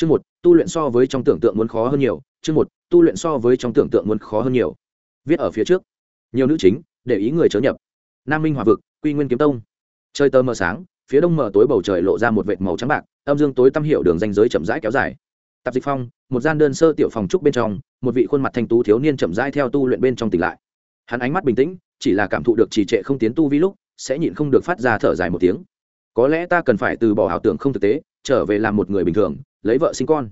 chương một, tu luyện so với trong tưởng tượng muốn khó hơn nhiều. Chương một, tu luyện so với trong tưởng tượng muốn khó hơn nhiều. Viết ở phía trước. Nhiều nữ chính, để ý người chớ nhập. Nam minh hòa vực, quy nguyên kiếm tông. Chơi tờ mờ sáng, phía đông mờ tối bầu trời lộ ra một vệt màu trắng bạc, âm dương tối tăm hiệu đường ranh giới chậm rãi kéo dài. Tạp dịch phong, một gian đơn sơ tiểu phòng trúc bên trong, một vị khuôn mặt thanh tú thiếu niên chậm rãi theo tu luyện bên trong tỉnh lại. Hắn ánh mắt bình tĩnh, chỉ là cảm thụ được trì trệ không tiến tu vi lúc, sẽ nhịn không được phát ra thở dài một tiếng. Có lẽ ta cần phải từ bỏ ảo tưởng không thực tế, trở về làm một người bình thường lấy vợ sinh con.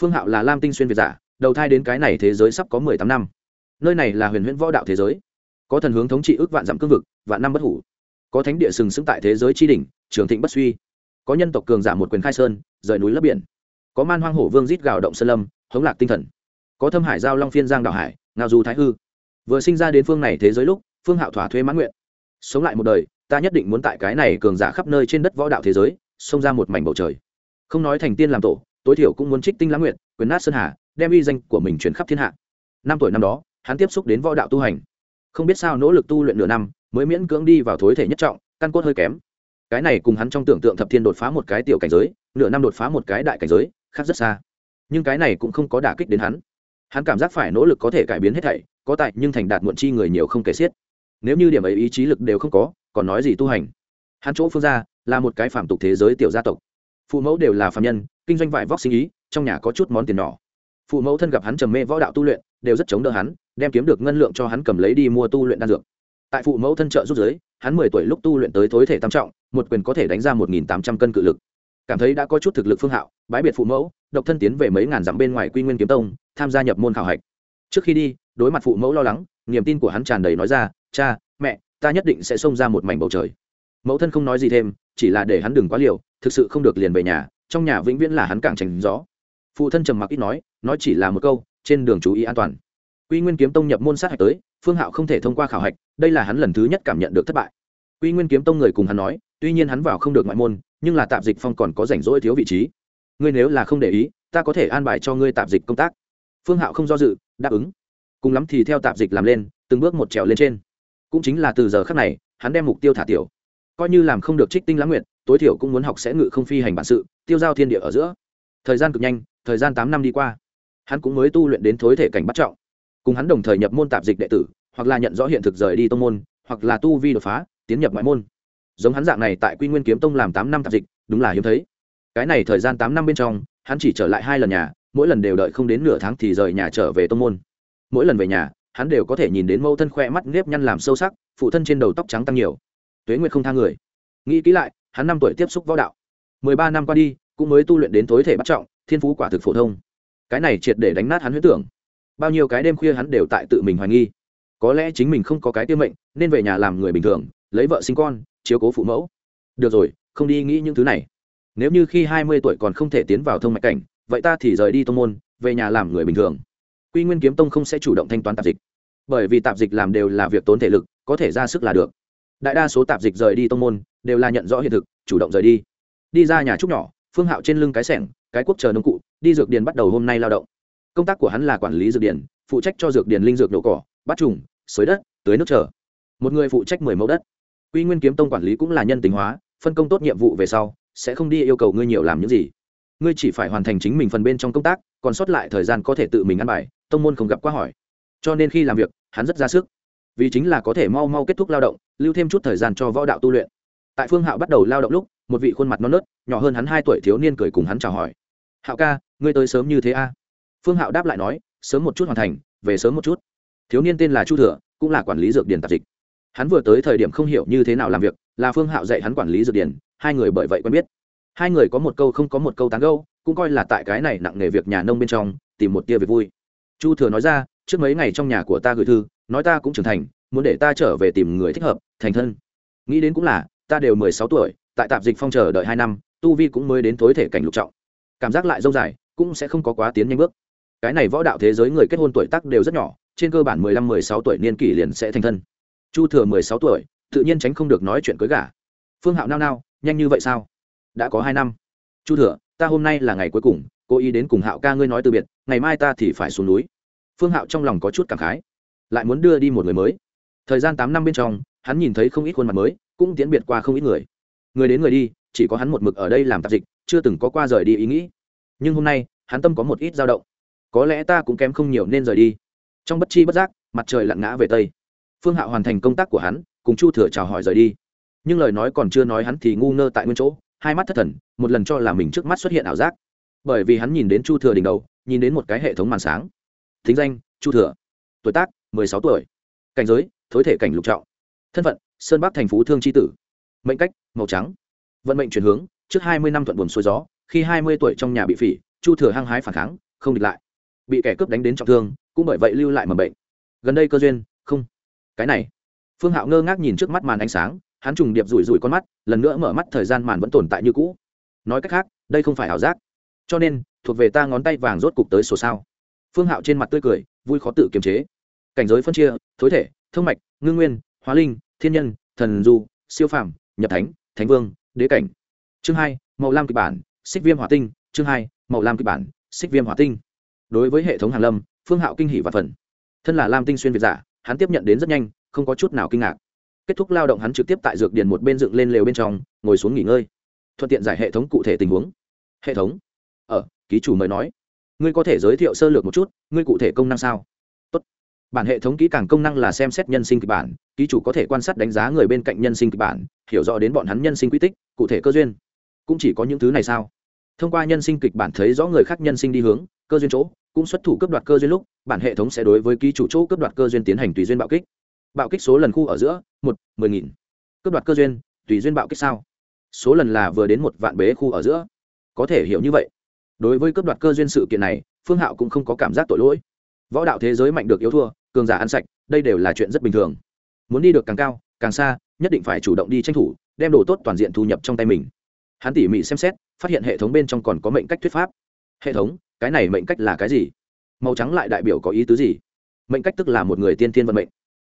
Phương hạo là lam tinh xuyên việt giả, đầu thai đến cái này thế giới sắp có mười tám năm. Nơi này là huyền huyễn võ đạo thế giới. Có thần hướng thống trị ước vạn dặm cương vực, vạn năm bất hủ. Có thánh địa sừng sững tại thế giới tri đỉnh, trường thịnh bất suy. Có nhân tộc cường giả một quyền khai sơn, rời núi lấp biển. Có man hoang hổ vương rít gào động sơn lâm, hống lạc tinh thần. Có thâm hải giao long phiên giang đảo hải, ngao du thái hư. Vừa sinh ra đến phương này thế giới lúc, phương hạo thỏa thuê mãn nguyện. Sống lại một đời, ta nhất định muốn tại cái này cường giả khắp nơi trên đất võ đạo thế giới, xông ra một mảnh bầu trời. Không nói thành tiên làm tổ tối thiểu cũng muốn trích tinh lãng nguyện quyền nát sơn hà, đem uy danh của mình chuyển khắp thiên hạ. Năm tuổi năm đó, hắn tiếp xúc đến võ đạo tu hành. Không biết sao nỗ lực tu luyện nửa năm, mới miễn cưỡng đi vào thối thể nhất trọng, căn cốt hơi kém. Cái này cùng hắn trong tưởng tượng thập thiên đột phá một cái tiểu cảnh giới, nửa năm đột phá một cái đại cảnh giới, khác rất xa. Nhưng cái này cũng không có đả kích đến hắn. Hắn cảm giác phải nỗ lực có thể cải biến hết thảy, có tại nhưng thành đạt muộn chi người nhiều không kể xiết. Nếu như điểm ấy ý chí lực đều không có, còn nói gì tu hành? Hắn chỗ phương ra là một cái phạm tục thế giới tiểu gia tộc phụ mẫu đều là phạm nhân, kinh doanh vải vóc sinh ý, trong nhà có chút món tiền nhỏ. Phụ mẫu thân gặp hắn trầm mê võ đạo tu luyện, đều rất chống đỡ hắn, đem kiếm được ngân lượng cho hắn cầm lấy đi mua tu luyện đan dược. Tại phụ mẫu thân trợ giúp giới hắn mười tuổi lúc tu luyện tới thối thể tam trọng, một quyền có thể đánh ra một nghìn tám trăm cân cự lực. Cảm thấy đã có chút thực lực phương hạo, Bái biệt phụ mẫu, độc thân tiến về mấy ngàn dặm bên ngoài quy nguyên kiếm tông, tham gia nhập môn khảo hạch. Trước khi đi, đối mặt phụ mẫu lo lắng, niềm tin của hắn tràn đầy nói ra, cha, mẹ, ta nhất định sẽ xông ra một mảnh bầu trời mẫu thân không nói gì thêm, chỉ là để hắn đừng quá liều, thực sự không được liền về nhà, trong nhà vĩnh viễn là hắn càng tránh gió. Phụ thân trầm mặc ít nói nói chỉ là một câu, trên đường chú ý an toàn. Quy nguyên kiếm tông nhập môn sát hạch tới, phương hạo không thể thông qua khảo hạch, đây là hắn lần thứ nhất cảm nhận được thất bại. Quy nguyên kiếm tông người cùng hắn nói, tuy nhiên hắn vào không được ngoại môn, nhưng là tạp dịch phong còn có rảnh rỗi thiếu vị trí. Ngươi nếu là không để ý, ta có thể an bài cho ngươi tạp dịch công tác. Phương hạo không do dự, đáp ứng. Cùng lắm thì theo tạp dịch làm lên, từng bước một trèo lên trên. Cũng chính là từ giờ khắc này, hắn đem mục tiêu thả tiểu coi như làm không được trích tinh lãng nguyện tối thiểu cũng muốn học sẽ ngự không phi hành bản sự, tiêu giao thiên địa ở giữa. Thời gian cực nhanh, thời gian tám năm đi qua, hắn cũng mới tu luyện đến thối thể cảnh bắt trọng. Cùng hắn đồng thời nhập môn tạp dịch đệ tử, hoặc là nhận rõ hiện thực rời đi tông môn, hoặc là tu vi đột phá, tiến nhập ngoại môn. Giống hắn dạng này tại quy nguyên kiếm tông làm tám năm tạp dịch, đúng là hiếm thấy. Cái này thời gian tám năm bên trong, hắn chỉ trở lại hai lần nhà, mỗi lần đều đợi không đến nửa tháng thì rời nhà trở về tông môn. Mỗi lần về nhà, hắn đều có thể nhìn đến mẫu thân khoe mắt nếp nhăn làm sâu sắc, phụ thân trên đầu tóc trắng tăng nhiều tuế nguyệt không tha người. Nghĩ kỹ lại, hắn năm tuổi tiếp xúc võ đạo. Mười ba năm qua đi, cũng mới tu luyện đến tối thể bắt trọng, thiên phú quả thực phổ thông. Cái này triệt để đánh nát hắn huyết tưởng. Bao nhiêu cái đêm khuya hắn đều tại tự mình hoài nghi. Có lẽ chính mình không có cái tiêm mệnh, nên về nhà làm người bình thường, lấy vợ sinh con, chiếu cố phụ mẫu. Được rồi, không đi nghĩ những thứ này. Nếu như khi hai mươi tuổi còn không thể tiến vào thông mạch cảnh, vậy ta thì rời đi tông môn, về nhà làm người bình thường. Quy nguyên kiếm tông không sẽ chủ động thanh toán tạp dịch. Bởi vì tạp dịch làm đều là việc tốn thể lực, có thể ra sức là được đại đa số tạp dịch rời đi tông môn, đều là nhận rõ hiện thực, chủ động rời đi. Đi ra nhà trúc nhỏ, phương hạo trên lưng cái sẻng, cái quốc chờ nông cụ, đi dược điền bắt đầu hôm nay lao động. Công tác của hắn là quản lý dược điền, phụ trách cho dược điền linh dược nổ cỏ, bắt trùng xới đất, tưới nước trở một người phụ trách mười mẫu đất. Quy nguyên kiếm tông quản lý cũng là nhân tính hóa, phân công tốt nhiệm vụ về sau, sẽ không đi yêu cầu ngươi nhiều làm những gì. Ngươi chỉ phải hoàn thành chính mình phần bên trong công tác, còn sót lại thời gian có thể tự mình ăn bài, tông môn không gặp quá hỏi. Cho nên khi làm việc, hắn rất ra sức vì chính là có thể mau mau kết thúc lao động, lưu thêm chút thời gian cho võ đạo tu luyện. Tại phương hạo bắt đầu lao động lúc, một vị khuôn mặt non nớt, nhỏ hơn hắn hai tuổi thiếu niên cười cùng hắn chào hỏi. Hạo ca, ngươi tới sớm như thế a? Phương hạo đáp lại nói, sớm một chút hoàn thành, về sớm một chút. Thiếu niên tên là chu thừa, cũng là quản lý dược điển tạp dịch. Hắn vừa tới thời điểm không hiểu như thế nào làm việc, là phương hạo dạy hắn quản lý dược điển hai người bởi vậy quen biết. Hai người có một câu không có một câu tán gâu cũng coi là tại cái này nặng nghề việc nhà nông bên trong, tìm một tia việc vui. Chu thừa nói ra trước mấy ngày trong nhà của ta gửi thư, nói ta cũng trưởng thành, muốn để ta trở về tìm người thích hợp, thành thân. Nghĩ đến cũng là, ta đều mười sáu tuổi, tại tạp dịch phong chờ đợi hai năm, tu vi cũng mới đến tối thể cảnh lục trọng. Cảm giác lại dâu dài, cũng sẽ không có quá tiến nhanh bước. Cái này võ đạo thế giới người kết hôn tuổi tác đều rất nhỏ, trên cơ bản mười lăm, mười sáu tuổi niên kỷ liền sẽ thành thân. Chu thừa mười sáu tuổi, tự nhiên tránh không được nói chuyện cưới gả. Phương hạo nao nao, nhanh như vậy sao? Đã có hai năm. Chu thừa, ta hôm nay là ngày cuối cùng, cố ý đến cùng hạo ca ngươi nói từ biệt, ngày mai ta thì phải xuống núi phương hạo trong lòng có chút cảm khái, lại muốn đưa đi một người mới. Thời gian tám năm bên trong, hắn nhìn thấy không ít khuôn mặt mới, cũng tiến biệt qua không ít người. Người đến người đi, chỉ có hắn một mực ở đây làm tạp dịch, chưa từng có qua rời đi ý nghĩ. Nhưng hôm nay, hắn tâm có một ít dao động. Có lẽ ta cũng kém không nhiều nên rời đi. Trong bất chi bất giác, mặt trời lặn ngã về tây. Phương hạo hoàn thành công tác của hắn, cùng chu thừa chào hỏi rời đi. Nhưng lời nói còn chưa nói hắn thì ngu ngơ tại nguyên chỗ, hai mắt thất thần, một lần cho là mình trước mắt xuất hiện ảo giác. Bởi vì hắn nhìn đến chu thừa đỉnh đầu, nhìn đến một cái hệ thống màn sáng thính danh, chu thừa. Tuổi tác, mười sáu tuổi. Cảnh giới, thối thể cảnh lục trọng. Thân phận, sơn bắc thành phú thương tri tử. Mệnh cách, màu trắng. Vận mệnh chuyển hướng, trước hai mươi năm thuận buồn xuôi gió, khi hai mươi tuổi trong nhà bị phỉ, chu thừa hăng hái phản kháng, không địch lại. Bị kẻ cướp đánh đến trọng thương, cũng bởi vậy lưu lại mầm bệnh. Gần đây cơ duyên, không. Cái này. Phương hạo ngơ ngác nhìn trước mắt màn ánh sáng, hắn trùng điệp rủi rủi con mắt, lần nữa mở mắt, thời gian màn vẫn tồn tại như cũ. Nói cách khác, đây không phải ảo giác. Cho nên, thuộc về ta ngón tay vàng rốt cục tới sổ sao phương hạo trên mặt tươi cười, vui khó tự kiềm chế. Cảnh giới phân chia, thối thể thương mạch, ngưng nguyên, hóa linh, thiên nhân, thần du, siêu phàm, nhập thánh thánh vương, đế cảnh. Chương hai, màu lam kịch bản, xích viêm hỏa tinh. Chương hai, màu lam kịch bản, xích viêm hỏa tinh. Đối với hệ thống hàn lâm, phương hạo kinh hỷ và phần thân là lam tinh xuyên việt giả, hắn tiếp nhận đến rất nhanh, không có chút nào kinh ngạc. Kết thúc lao động hắn trực tiếp tại dược điền một bên dựng lên lều bên trong, ngồi xuống nghỉ ngơi. Thuận tiện giải hệ thống cụ thể tình huống. Hệ thống. Ở ký chủ mời nói ngươi có thể giới thiệu sơ lược một chút, ngươi cụ thể công năng sao? Tốt. bản hệ thống kỹ càng công năng là xem xét nhân sinh kịch bản, ký chủ có thể quan sát đánh giá người bên cạnh nhân sinh kịch bản, hiểu rõ đến bọn hắn nhân sinh quy tích, cụ thể cơ duyên. Cũng chỉ có những thứ này sao? Thông qua nhân sinh kịch bản thấy rõ người khác nhân sinh đi hướng, cơ duyên chỗ, cũng xuất thủ cấp đoạt cơ duyên lúc, bản hệ thống sẽ đối với ký chủ chỗ cấp đoạt cơ duyên tiến hành tùy duyên bạo kích. Bạo kích số lần khu ở giữa, một, mười nghìn. Cấp đoạt cơ duyên, tùy duyên bạo kích sao? Số lần là vừa đến một vạn bế khu ở giữa. Có thể hiểu như vậy đối với cấp đoạt cơ duyên sự kiện này, phương hạo cũng không có cảm giác tội lỗi. Võ đạo thế giới mạnh được yếu thua, cường giả ăn sạch, đây đều là chuyện rất bình thường. Muốn đi được càng cao, càng xa, nhất định phải chủ động đi tranh thủ, đem đồ tốt toàn diện thu nhập trong tay mình. Hắn tỉ mỉ xem xét, phát hiện hệ thống bên trong còn có mệnh cách thuyết pháp. Hệ thống, cái này mệnh cách là cái gì? Màu trắng lại đại biểu có ý tứ gì? Mệnh cách tức là một người tiên tiên vận mệnh.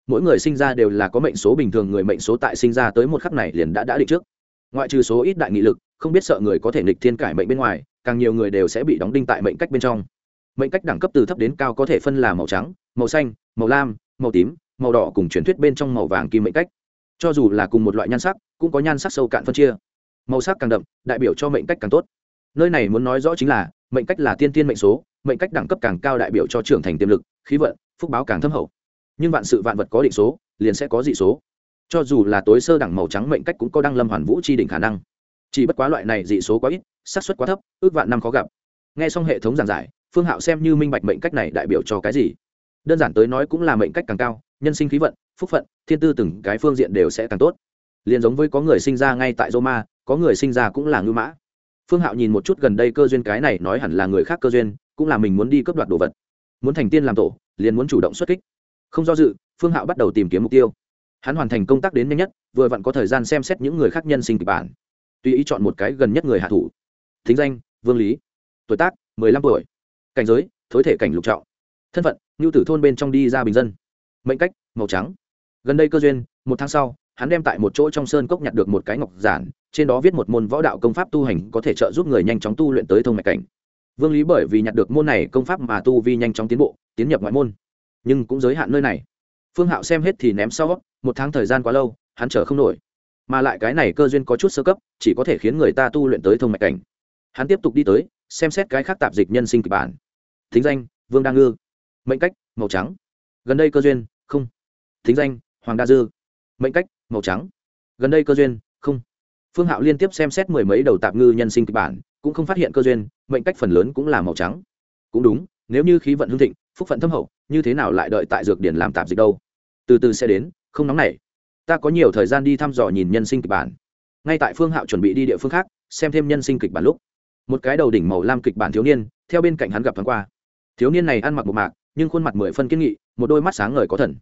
Mỗi người sinh ra đều là có mệnh số bình thường, người mệnh số tại sinh ra tới một khắc này liền đã đã định trước ngoại trừ số ít đại nghị lực, không biết sợ người có thể nghịch thiên cải mệnh bên ngoài, càng nhiều người đều sẽ bị đóng đinh tại mệnh cách bên trong. Mệnh cách đẳng cấp từ thấp đến cao có thể phân là màu trắng, màu xanh, màu lam, màu tím, màu đỏ cùng truyền thuyết bên trong màu vàng kim mệnh cách. Cho dù là cùng một loại nhan sắc, cũng có nhan sắc sâu cạn phân chia. Màu sắc càng đậm, đại biểu cho mệnh cách càng tốt. Nơi này muốn nói rõ chính là, mệnh cách là tiên tiên mệnh số, mệnh cách đẳng cấp càng cao đại biểu cho trưởng thành tiềm lực, khí vận, phúc báo càng thâm hậu. Nhưng vạn sự vạn vật có định số, liền sẽ có dị số cho dù là tối sơ đẳng màu trắng mệnh cách cũng có đăng lâm hoàn vũ chi đỉnh khả năng. Chỉ bất quá loại này dị số quá ít, xác suất quá thấp, ước vạn năm khó gặp. Nghe xong hệ thống giảng giải, phương hạo xem như minh bạch mệnh cách này đại biểu cho cái gì. Đơn giản tới nói cũng là mệnh cách càng cao, nhân sinh khí vận, phúc phận, thiên tư từng cái phương diện đều sẽ càng tốt. Liền giống với có người sinh ra ngay tại roma, có người sinh ra cũng là ngư mã. Phương hạo nhìn một chút gần đây cơ duyên cái này nói hẳn là người khác cơ duyên, cũng là mình muốn đi cướp đoạt đồ vật. Muốn thành tiên làm tổ, liền muốn chủ động xuất kích. Không do dự, phương hạo bắt đầu tìm kiếm mục tiêu hắn hoàn thành công tác đến nhanh nhất, vừa vặn có thời gian xem xét những người khác nhân sinh kịch bản. Tùy ý chọn một cái gần nhất người hạ thủ. Thính danh, vương lý. Tuổi tác, mười lăm tuổi. Cảnh giới, thối thể cảnh lục trọng. Thân phận ngưu tử thôn bên trong đi ra bình dân. Mệnh cách, màu trắng. Gần đây cơ duyên, một tháng sau, hắn đem tại một chỗ trong sơn cốc nhặt được một cái ngọc giản, trên đó viết một môn võ đạo công pháp tu hành có thể trợ giúp người nhanh chóng tu luyện tới thông mạch cảnh. Vương lý bởi vì nhặt được môn này công pháp mà tu vi nhanh chóng tiến bộ, tiến nhập ngoại môn. Nhưng cũng giới hạn nơi này phương hạo xem hết thì ném sau, một tháng thời gian quá lâu, hắn chờ không nổi. Mà lại cái này cơ duyên có chút sơ cấp, chỉ có thể khiến người ta tu luyện tới thông mạch cảnh. Hắn tiếp tục đi tới, xem xét cái khác tạp dịch nhân sinh kịch bản. Thính danh, vương đa ngư. Mệnh cách, màu trắng. Gần đây cơ duyên, không. Thính danh, hoàng đa dư. Mệnh cách, màu trắng. Gần đây cơ duyên, không. Phương hạo liên tiếp xem xét mười mấy đầu tạp ngư nhân sinh kịch bản, cũng không phát hiện cơ duyên, mệnh cách phần lớn cũng là màu trắng. Cũng đúng, nếu như khí vận hương thịnh phúc phận thâm hậu, như thế nào lại đợi tại dược điển làm tạp dịch đâu? Từ từ sẽ đến, không nóng nảy. Ta có nhiều thời gian đi thăm dò nhìn nhân sinh kịch bản. Ngay tại phương hạo chuẩn bị đi địa phương khác, xem thêm nhân sinh kịch bản lúc. Một cái đầu đỉnh màu lam kịch bản thiếu niên, theo bên cạnh hắn gặp thoáng qua. Thiếu niên này ăn mặc một mạc, nhưng khuôn mặt mười phân kiên nghị, một đôi mắt sáng ngời có thần.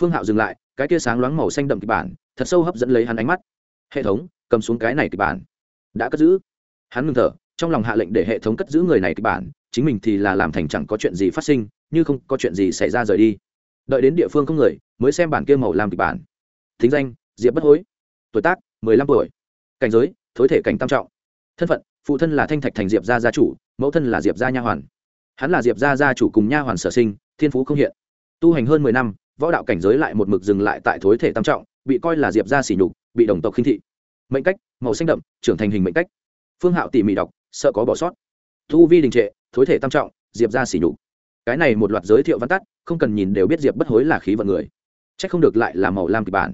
Phương hạo dừng lại, cái tia sáng loáng màu xanh đậm kịch bản, thật sâu hấp dẫn lấy hắn ánh mắt. Hệ thống, cầm xuống cái này kịch bản. Đã cất giữ. Hắn ngừng thở, trong lòng hạ lệnh để hệ thống cất giữ người này kịch bản chính mình thì là làm thành chẳng có chuyện gì phát sinh, như không có chuyện gì xảy ra rời đi. Đợi đến địa phương không người, mới xem bản kia màu làm kịch bản. Thính danh, diệp bất hối. Tuổi tác, mười lăm tuổi. Cảnh giới, thối thể cảnh tam trọng. Thân phận, phụ thân là thanh thạch thành diệp gia gia chủ, mẫu thân là diệp gia nha hoàn. Hắn là diệp gia gia chủ cùng nha hoàn sở sinh, thiên phú không hiện. Tu hành hơn mười năm, võ đạo cảnh giới lại một mực dừng lại tại thối thể tam trọng, bị coi là diệp gia sỉ nhục, bị đồng tộc khinh thị. Mệnh cách, màu xanh đậm, trưởng thành hình mệnh cách. Phương hạo tỉ mỉ đọc, sợ có bỏ sót thu vi đình trệ, thối thể tam trọng, diệp ra xỉ nhục. Cái này một loạt giới thiệu văn tắt, không cần nhìn đều biết diệp bất hối là khí vận người. C h ắ c không được lại là màu lam kịch bản.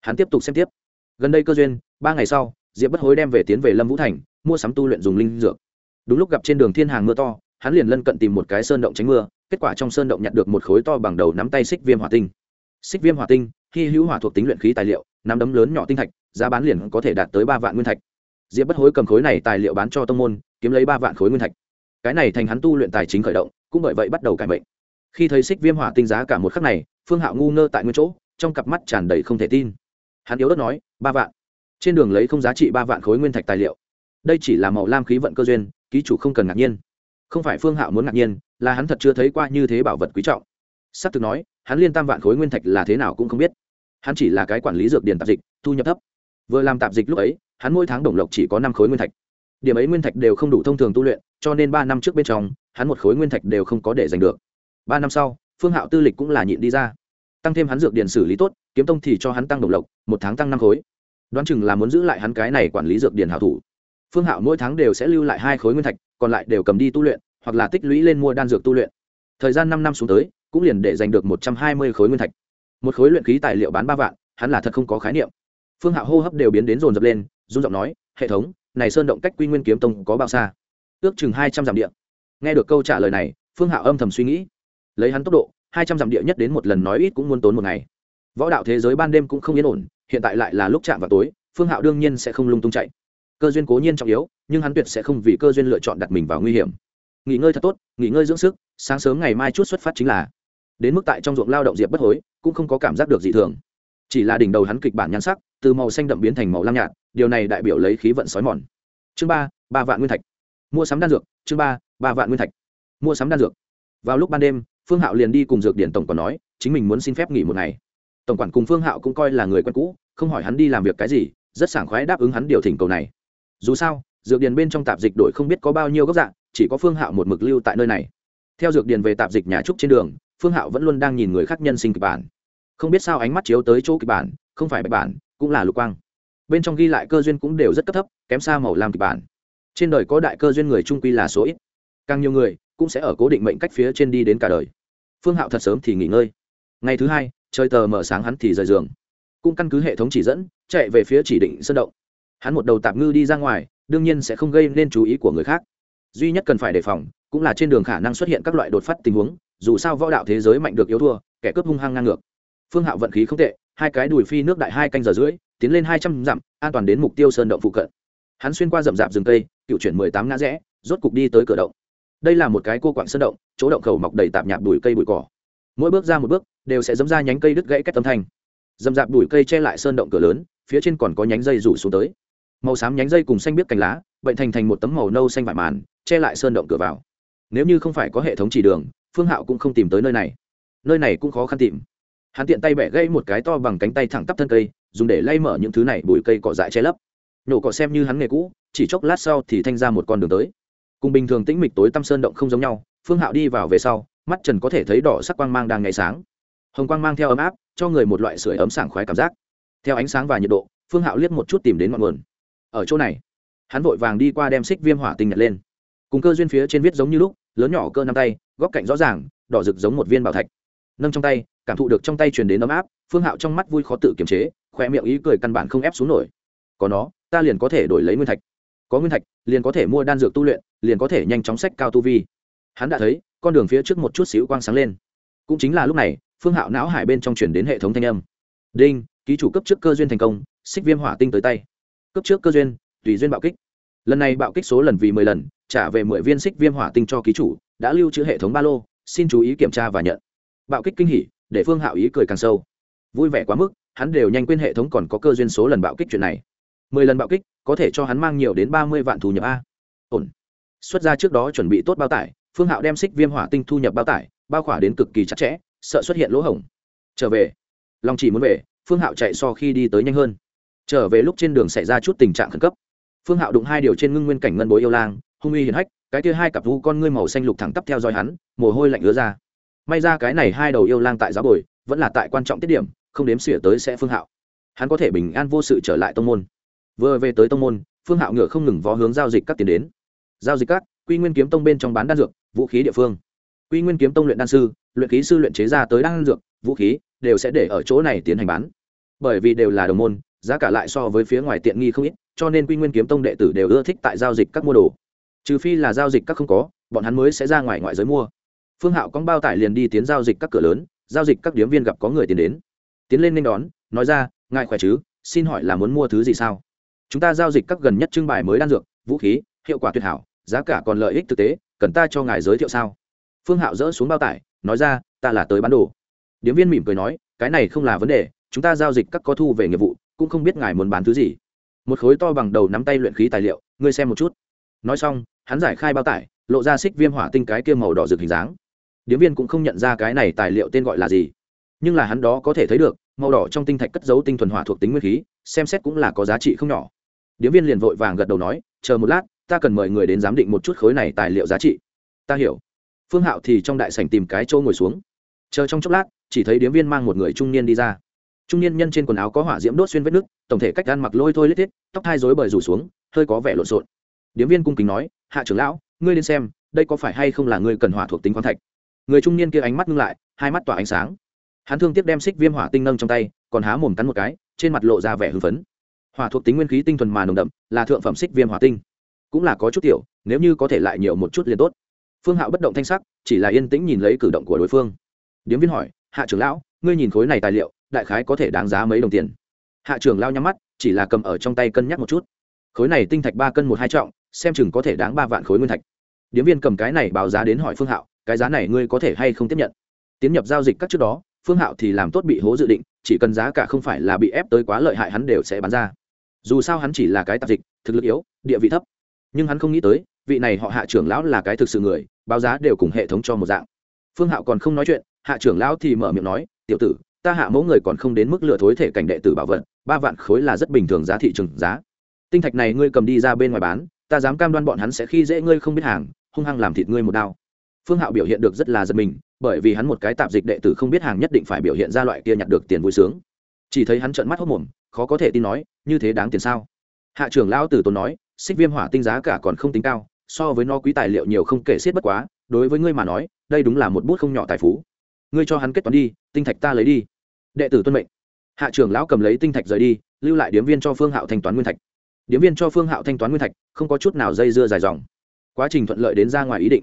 Hắn tiếp tục xem tiếp. Gần đây cơ duyên, ba ngày sau, diệp bất hối đem về tiến về lâm vũ thành, mua sắm tu luyện dùng linh dược. Đúng lúc gặp trên đường thiên hàng mưa to, hắn liền lân cận tìm một cái sơn động tránh mưa, kết quả trong sơn động nhặt được một khối to bằng đầu nắm tay xích viêm hỏa tinh. Xích viêm hỏa tinh khi hữu hỏa thuộc tính luyện khí tài liệu, nắm đấm lớn nhỏ tinh thạch, giá bán liền có thể đạt tới ba vạn nguyên thạch diệp bất hối cầm khối này tài liệu bán cho tông môn, kiếm lấy ba vạn khối nguyên thạch. Cái này thành hắn tu luyện tài chính khởi động, cũng bởi vậy bắt đầu cải mệnh. Khi thấy xích viêm hỏa tinh giá cả một khắc này, phương hạo ngu ngơ tại nguyên chỗ, trong cặp mắt tràn đầy không thể tin. Hắn yếu đất nói, ba vạn. Trên đường lấy không giá trị ba vạn khối nguyên thạch tài liệu. Đây chỉ là màu lam khí vận cơ duyên, ký chủ không cần ngạc nhiên. Không phải phương hạo muốn ngạc nhiên, là hắn thật chưa thấy qua như thế bảo vật quý trọng. S ắ c thực nói, hắn liên tam vạn khối nguyên thạch là thế nào cũng không biết. Hắn chỉ là cái quản lý dược điền tạp dịch, thu nhập thấp. Vừa làm tạp dịch lúc ấy hắn mỗi tháng đồng lộc chỉ có năm khối nguyên thạch. Điểm ấy nguyên thạch đều không đủ thông thường tu luyện, cho nên ba năm trước bên trong, hắn một khối nguyên thạch đều không có để giành được. Ba năm sau, phương hạo tư lịch cũng là nhịn đi ra. Tăng thêm hắn dược điện xử lý tốt, kiếm tông thì cho hắn tăng đồng lộc, một tháng tăng năm khối. Đoán chừng là muốn giữ lại hắn cái này quản lý dược điện hảo thủ. Phương hạo mỗi tháng đều sẽ lưu lại hai khối nguyên thạch, còn lại đều cầm đi tu luyện, hoặc là tích lũy lên mua đan dược tu luyện. Thời gian năm năm xuống tới, cũng liền để giành được một trăm hai mươi khối nguyên thạch. Một khối luyện khí tài liệu bán ba vạn, hắn là thật không có khái niệm. Phương hạo hô hấp đều biến đến rồn rập lên run giọng nói, hệ thống, này sơn động cách quy nguyên kiếm tông có bao xa? Ước chừng hai trăm dặm địa. Nghe được câu trả lời này, phương hạo âm thầm suy nghĩ. Lấy hắn tốc độ, hai trăm dặm địa nhất đến một lần nói ít cũng muốn tốn một ngày. Võ đạo thế giới ban đêm cũng không yên ổn, hiện tại lại là lúc chạm vào tối, phương hạo đương nhiên sẽ không lung tung chạy. Cơ duyên cố nhiên trọng yếu, nhưng hắn tuyệt sẽ không vì cơ duyên lựa chọn đặt mình vào nguy hiểm. Nghỉ ngơi thật tốt, nghỉ ngơi dưỡng sức, sáng sớm ngày mai chút xuất phát chính là. Đến mức tại trong ruộng lao động diệp bất hối, cũng không có cảm giác được gì thường. Chỉ là đỉnh đầu hắn kịch bản nhan sắc, từ màu xanh đậm biến thành màu lam nhạt điều này đại biểu lấy khí vận sói mòn. Chương ba ba vạn nguyên thạch. Mua sắm đan dược, chương ba ba vạn nguyên thạch. Mua sắm đan dược. Vào lúc ban đêm, phương hạo liền đi cùng dược điển tổng quản nói, chính mình muốn xin phép nghỉ một ngày. Tổng quản cùng phương hạo cũng coi là người quen cũ, không hỏi hắn đi làm việc cái gì, rất sảng khoái đáp ứng hắn điều thỉnh cầu này. Dù sao, dược điền bên trong tạp dịch đội không biết có bao nhiêu góc dạng chỉ có phương hạo một mực lưu tại nơi này. Theo dược điền về tạp dịch nhà trúc trên đường, phương hạo vẫn luôn đang nhìn người khác nhân sinh kịch bản. Không biết sao ánh mắt chiếu tới chỗ kịch bản, không phải bạch bản, cũng là lục quang bên trong ghi lại cơ duyên cũng đều rất cấp thấp, kém xa màu làm kịch bản. Trên đời có đại cơ duyên người trung quy là số ít. Càng nhiều người cũng sẽ ở cố định mệnh cách phía trên đi đến cả đời. Phương hạo thật sớm thì nghỉ ngơi. Ngày thứ hai, trời tờ mở sáng hắn thì rời giường. Cũng căn cứ hệ thống chỉ dẫn, chạy về phía chỉ định sân động. Hắn một đầu tạp ngư đi ra ngoài, đương nhiên sẽ không gây nên chú ý của người khác. Duy nhất cần phải đề phòng cũng là trên đường khả năng xuất hiện các loại đột phát tình huống, dù sao võ đạo thế giới mạnh được yếu thua, kẻ cướp hung hăng ngang ngược. Phương hạo vận khí không tệ, hai cái đùi phi nước đại hai canh giờ rưỡi tiến lên hai trăm dặm, an toàn đến mục tiêu sơn động phụ cận. Hắn xuyên qua rậm rạp rừng cây, cựu chuyển mười tám ngã rẽ, rốt cục đi tới cửa động. Đây là một cái cô quạng sơn động, chỗ động khẩu mọc đầy tạp nhạp đùi cây bụi cỏ. Mỗi bước ra một bước, đều sẽ dấm ra nhánh cây đứt gãy cách âm thanh. Dầm dạp đùi cây che lại sơn động cửa lớn, phía trên còn có nhánh dây rủ xuống tới. Màu xám nhánh dây cùng xanh biết cành lá, bệnh thành thành một tấm màu nâu xanh vải màn, che lại sơn động cửa vào. Nếu như không phải có hệ thống chỉ đường, phương hạo cũng không tìm tới nơi này. Nơi này cũng khó khăn tìm. Hắn tiện tay bẻ gãy một cái to bằng cánh tay thẳng tắp thân cây dùng để lay mở những thứ này bụi cây cỏ dại che lấp. Nhổ cỏ xem như hắn nghề cũ, chỉ chốc lát sau thì thanh ra một con đường tới. Cùng bình thường tĩnh mịch tối tăm sơn động không giống nhau, phương hạo đi vào về sau, mắt trần có thể thấy đỏ sắc quang mang đang ngày sáng. Hồng quang mang theo ấm áp, cho người một loại sưởi ấm sảng khoái cảm giác. Theo ánh sáng và nhiệt độ, phương hạo liếc một chút tìm đến ngọn nguồn. Ở chỗ này, hắn vội vàng đi qua đem xích viêm hỏa tinh nhặt lên. Cùng cơ duyên phía trên viết giống như lúc, lớn nhỏ cơ năm tay, góc cạnh rõ ràng, đỏ rực giống một viên bảo thạch. Nâng trong tay, cảm thụ được trong tay truyền đến ấm áp, phương hạo trong mắt vui khó tự kiềm chế khoe miệng ý cười căn bản không ép xuống nổi. Có nó, ta liền có thể đổi lấy nguyên thạch. Có nguyên thạch, liền có thể mua đan dược tu luyện, liền có thể nhanh chóng sách cao tu vi. Hắn đã thấy, con đường phía trước một chút xíu quang sáng lên. Cũng chính là lúc này, phương hạo não hải bên trong chuyển đến hệ thống thanh âm. Đinh, ký chủ cấp trước cơ duyên thành công, xích viêm hỏa tinh tới tay. Cấp trước cơ duyên, tùy duyên bạo kích. Lần này bạo kích số lần vì mười lần, trả về mười viên xích viêm hỏa tinh cho ký chủ, đã lưu trữ hệ thống ba lô, xin chú ý kiểm tra và nhận. Bạo kích kinh hỉ, để phương hạo ý cười càng sâu. Vui vẻ quá mức hắn đều nhanh quên hệ thống còn có cơ duyên số lần bạo kích chuyện này. Mười lần bạo kích, có thể cho hắn mang nhiều đến ba mươi vạn thu nhập a. Ổn. Xuất ra trước đó chuẩn bị tốt bao tải, phương hạo đem xích viêm hỏa tinh thu nhập bao tải, bao khỏa đến cực kỳ chặt chẽ, sợ xuất hiện lỗ hổng. Trở về. Lòng chỉ muốn về, phương hạo chạy so khi đi tới nhanh hơn. Trở về lúc trên đường xảy ra chút tình trạng khẩn cấp. Phương hạo đụng hai điều trên ngưng nguyên cảnh ngân bối yêu lang, hung uy hiển hách, cái kia hai cặp vu con ngươi màu xanh lục thẳng tắp theo dõi hắn, mồ hôi lạnh ứa ra. May ra cái này hai đầu yêu lang tại giáo bồi, vẫn là tại quan trọng tiết điểm không đếm xỉa tới sẽ phương hạo. Hắn có thể bình an vô sự trở lại tông môn. Vừa về tới tông môn, phương hạo ngựa không ngừng vó hướng giao dịch các tiền đến. Giao dịch các, quy nguyên kiếm tông bên trong bán đan dược, vũ khí địa phương. Quy nguyên kiếm tông luyện đan sư, luyện khí sư luyện chế ra tới đan dược, vũ khí, đều sẽ để ở chỗ này tiến hành bán. Bởi vì đều là đồng môn, giá cả lại so với phía ngoài tiện nghi không ít, cho nên quy nguyên kiếm tông đệ tử đều ưa thích tại giao dịch các mua đồ. Trừ phi là giao dịch các không có, bọn hắn mới sẽ ra ngoài ngoại giới mua. Phương hạo cóng bao tải liền đi tiến giao dịch các cửa lớn, giao dịch các điếm viên gặp có người tiến đến tiến lên nên đón, nói ra, ngài khỏe chứ? Xin hỏi là muốn mua thứ gì sao? Chúng ta giao dịch các gần nhất trưng bày mới đan dược, vũ khí, hiệu quả tuyệt hảo, giá cả còn lợi ích thực tế, cần ta cho ngài giới thiệu sao? Phương hạo dỡ xuống bao tải, nói ra, ta là tới bán đồ. Điếm viên mỉm cười nói, cái này không là vấn đề, chúng ta giao dịch các có thu về nghiệp vụ, cũng không biết ngài muốn bán thứ gì. Một khối to bằng đầu nắm tay luyện khí tài liệu, ngươi xem một chút. Nói xong, hắn giải khai bao tải, lộ ra xích viêm hỏa tinh cái kia màu đỏ rực hình dáng. Điếm viên cũng không nhận ra cái này tài liệu tên gọi là gì nhưng là hắn đó có thể thấy được, màu đỏ trong tinh thạch cất dấu tinh thuần hỏa thuộc tính nguyên khí, xem xét cũng là có giá trị không nhỏ. Điếm viên liền vội vàng gật đầu nói, chờ một lát, ta cần mời người đến giám định một chút khối này tài liệu giá trị. Ta hiểu. Phương hạo thì trong đại sảnh tìm cái chỗ ngồi xuống. Chờ trong chốc lát, chỉ thấy điếm viên mang một người trung niên đi ra. Trung niên nhân trên quần áo có hỏa diễm đốt xuyên vết nước tổng thể cách ăn mặc lôi thôi lết thiết tóc hai rối bời rủ xuống, hơi có vẻ lộn xộn. Điếm viên cung kính nói, hạ trưởng lão, ngươi lên xem, đây có phải hay không là ngươi cần hỏa thuộc tính quan thạch? Người trung niên kia ánh mắt ngưng lại, hai mắt tỏa ánh sáng hắn thương tiếp đem xích viêm hỏa tinh nâng trong tay, còn há mồm cắn một cái, trên mặt lộ ra vẻ hưng phấn. Hỏa thuộc tính nguyên khí tinh thuần mà nồng đậm, là thượng phẩm xích viêm hỏa tinh. Cũng là có chút tiểu, nếu như có thể lại nhiều một chút liền tốt. Phương hạo bất động thanh sắc, chỉ là yên tĩnh nhìn lấy cử động của đối phương. Điếm viên hỏi, hạ trưởng lão, ngươi nhìn khối này tài liệu, đại khái có thể đáng giá mấy đồng tiền? Hạ trưởng lao nhắm mắt, chỉ là cầm ở trong tay cân nhắc một chút. Khối này tinh thạch ba cân một hai trọng, xem chừng có thể đáng ba vạn khối nguyên thạch. Điếm viên cầm cái này báo giá đến hỏi phương hạo, cái giá này ngươi có thể hay không tiếp nhận? Tiến nhập giao dịch các trước đó phương hạo thì làm tốt bị hố dự định, chỉ cần giá cả không phải là bị ép tới quá lợi hại hắn đều sẽ bán ra. Dù sao hắn chỉ là cái tạp dịch, thực lực yếu, địa vị thấp. Nhưng hắn không nghĩ tới, vị này họ hạ trưởng lão là cái thực sự người, báo giá đều cùng hệ thống cho một dạng. Phương hạo còn không nói chuyện, hạ trưởng lão thì mở miệng nói, tiểu tử, ta hạ mẫu người còn không đến mức lựa thối thể cảnh đệ tử bảo vật, ba vạn khối là rất bình thường giá thị trường giá. Tinh thạch này ngươi cầm đi ra bên ngoài bán, ta dám cam đoan bọn hắn sẽ khi dễ ngươi không biết hàng, hung hăng làm thịt ngươi một đao. Phương hạo biểu hiện được rất là giật mình bởi vì hắn một cái tạp dịch đệ tử không biết hàng nhất định phải biểu hiện ra loại kia nhặt được tiền vui sướng. Chỉ thấy hắn trợn mắt hốc mồm, khó có thể tin nói, như thế đáng tiền sao? Hạ trưởng lão tử tốn nói, xích viêm hỏa tinh giá cả còn không tính cao, so với nó quý tài liệu nhiều không kể xiết bất quá, đối với ngươi mà nói, đây đúng là một bút không nhỏ tài phú. Ngươi cho hắn kết toán đi, tinh thạch ta lấy đi. Đệ tử tuân mệnh. Hạ trưởng lão cầm lấy tinh thạch rời đi, lưu lại điếm viên cho phương hạo thanh toán nguyên thạch. Điếm viên cho phương hạo thanh toán nguyên thạch, không có chút nào dây dưa dài dòng. Quá trình thuận lợi đến ra ngoài ý định.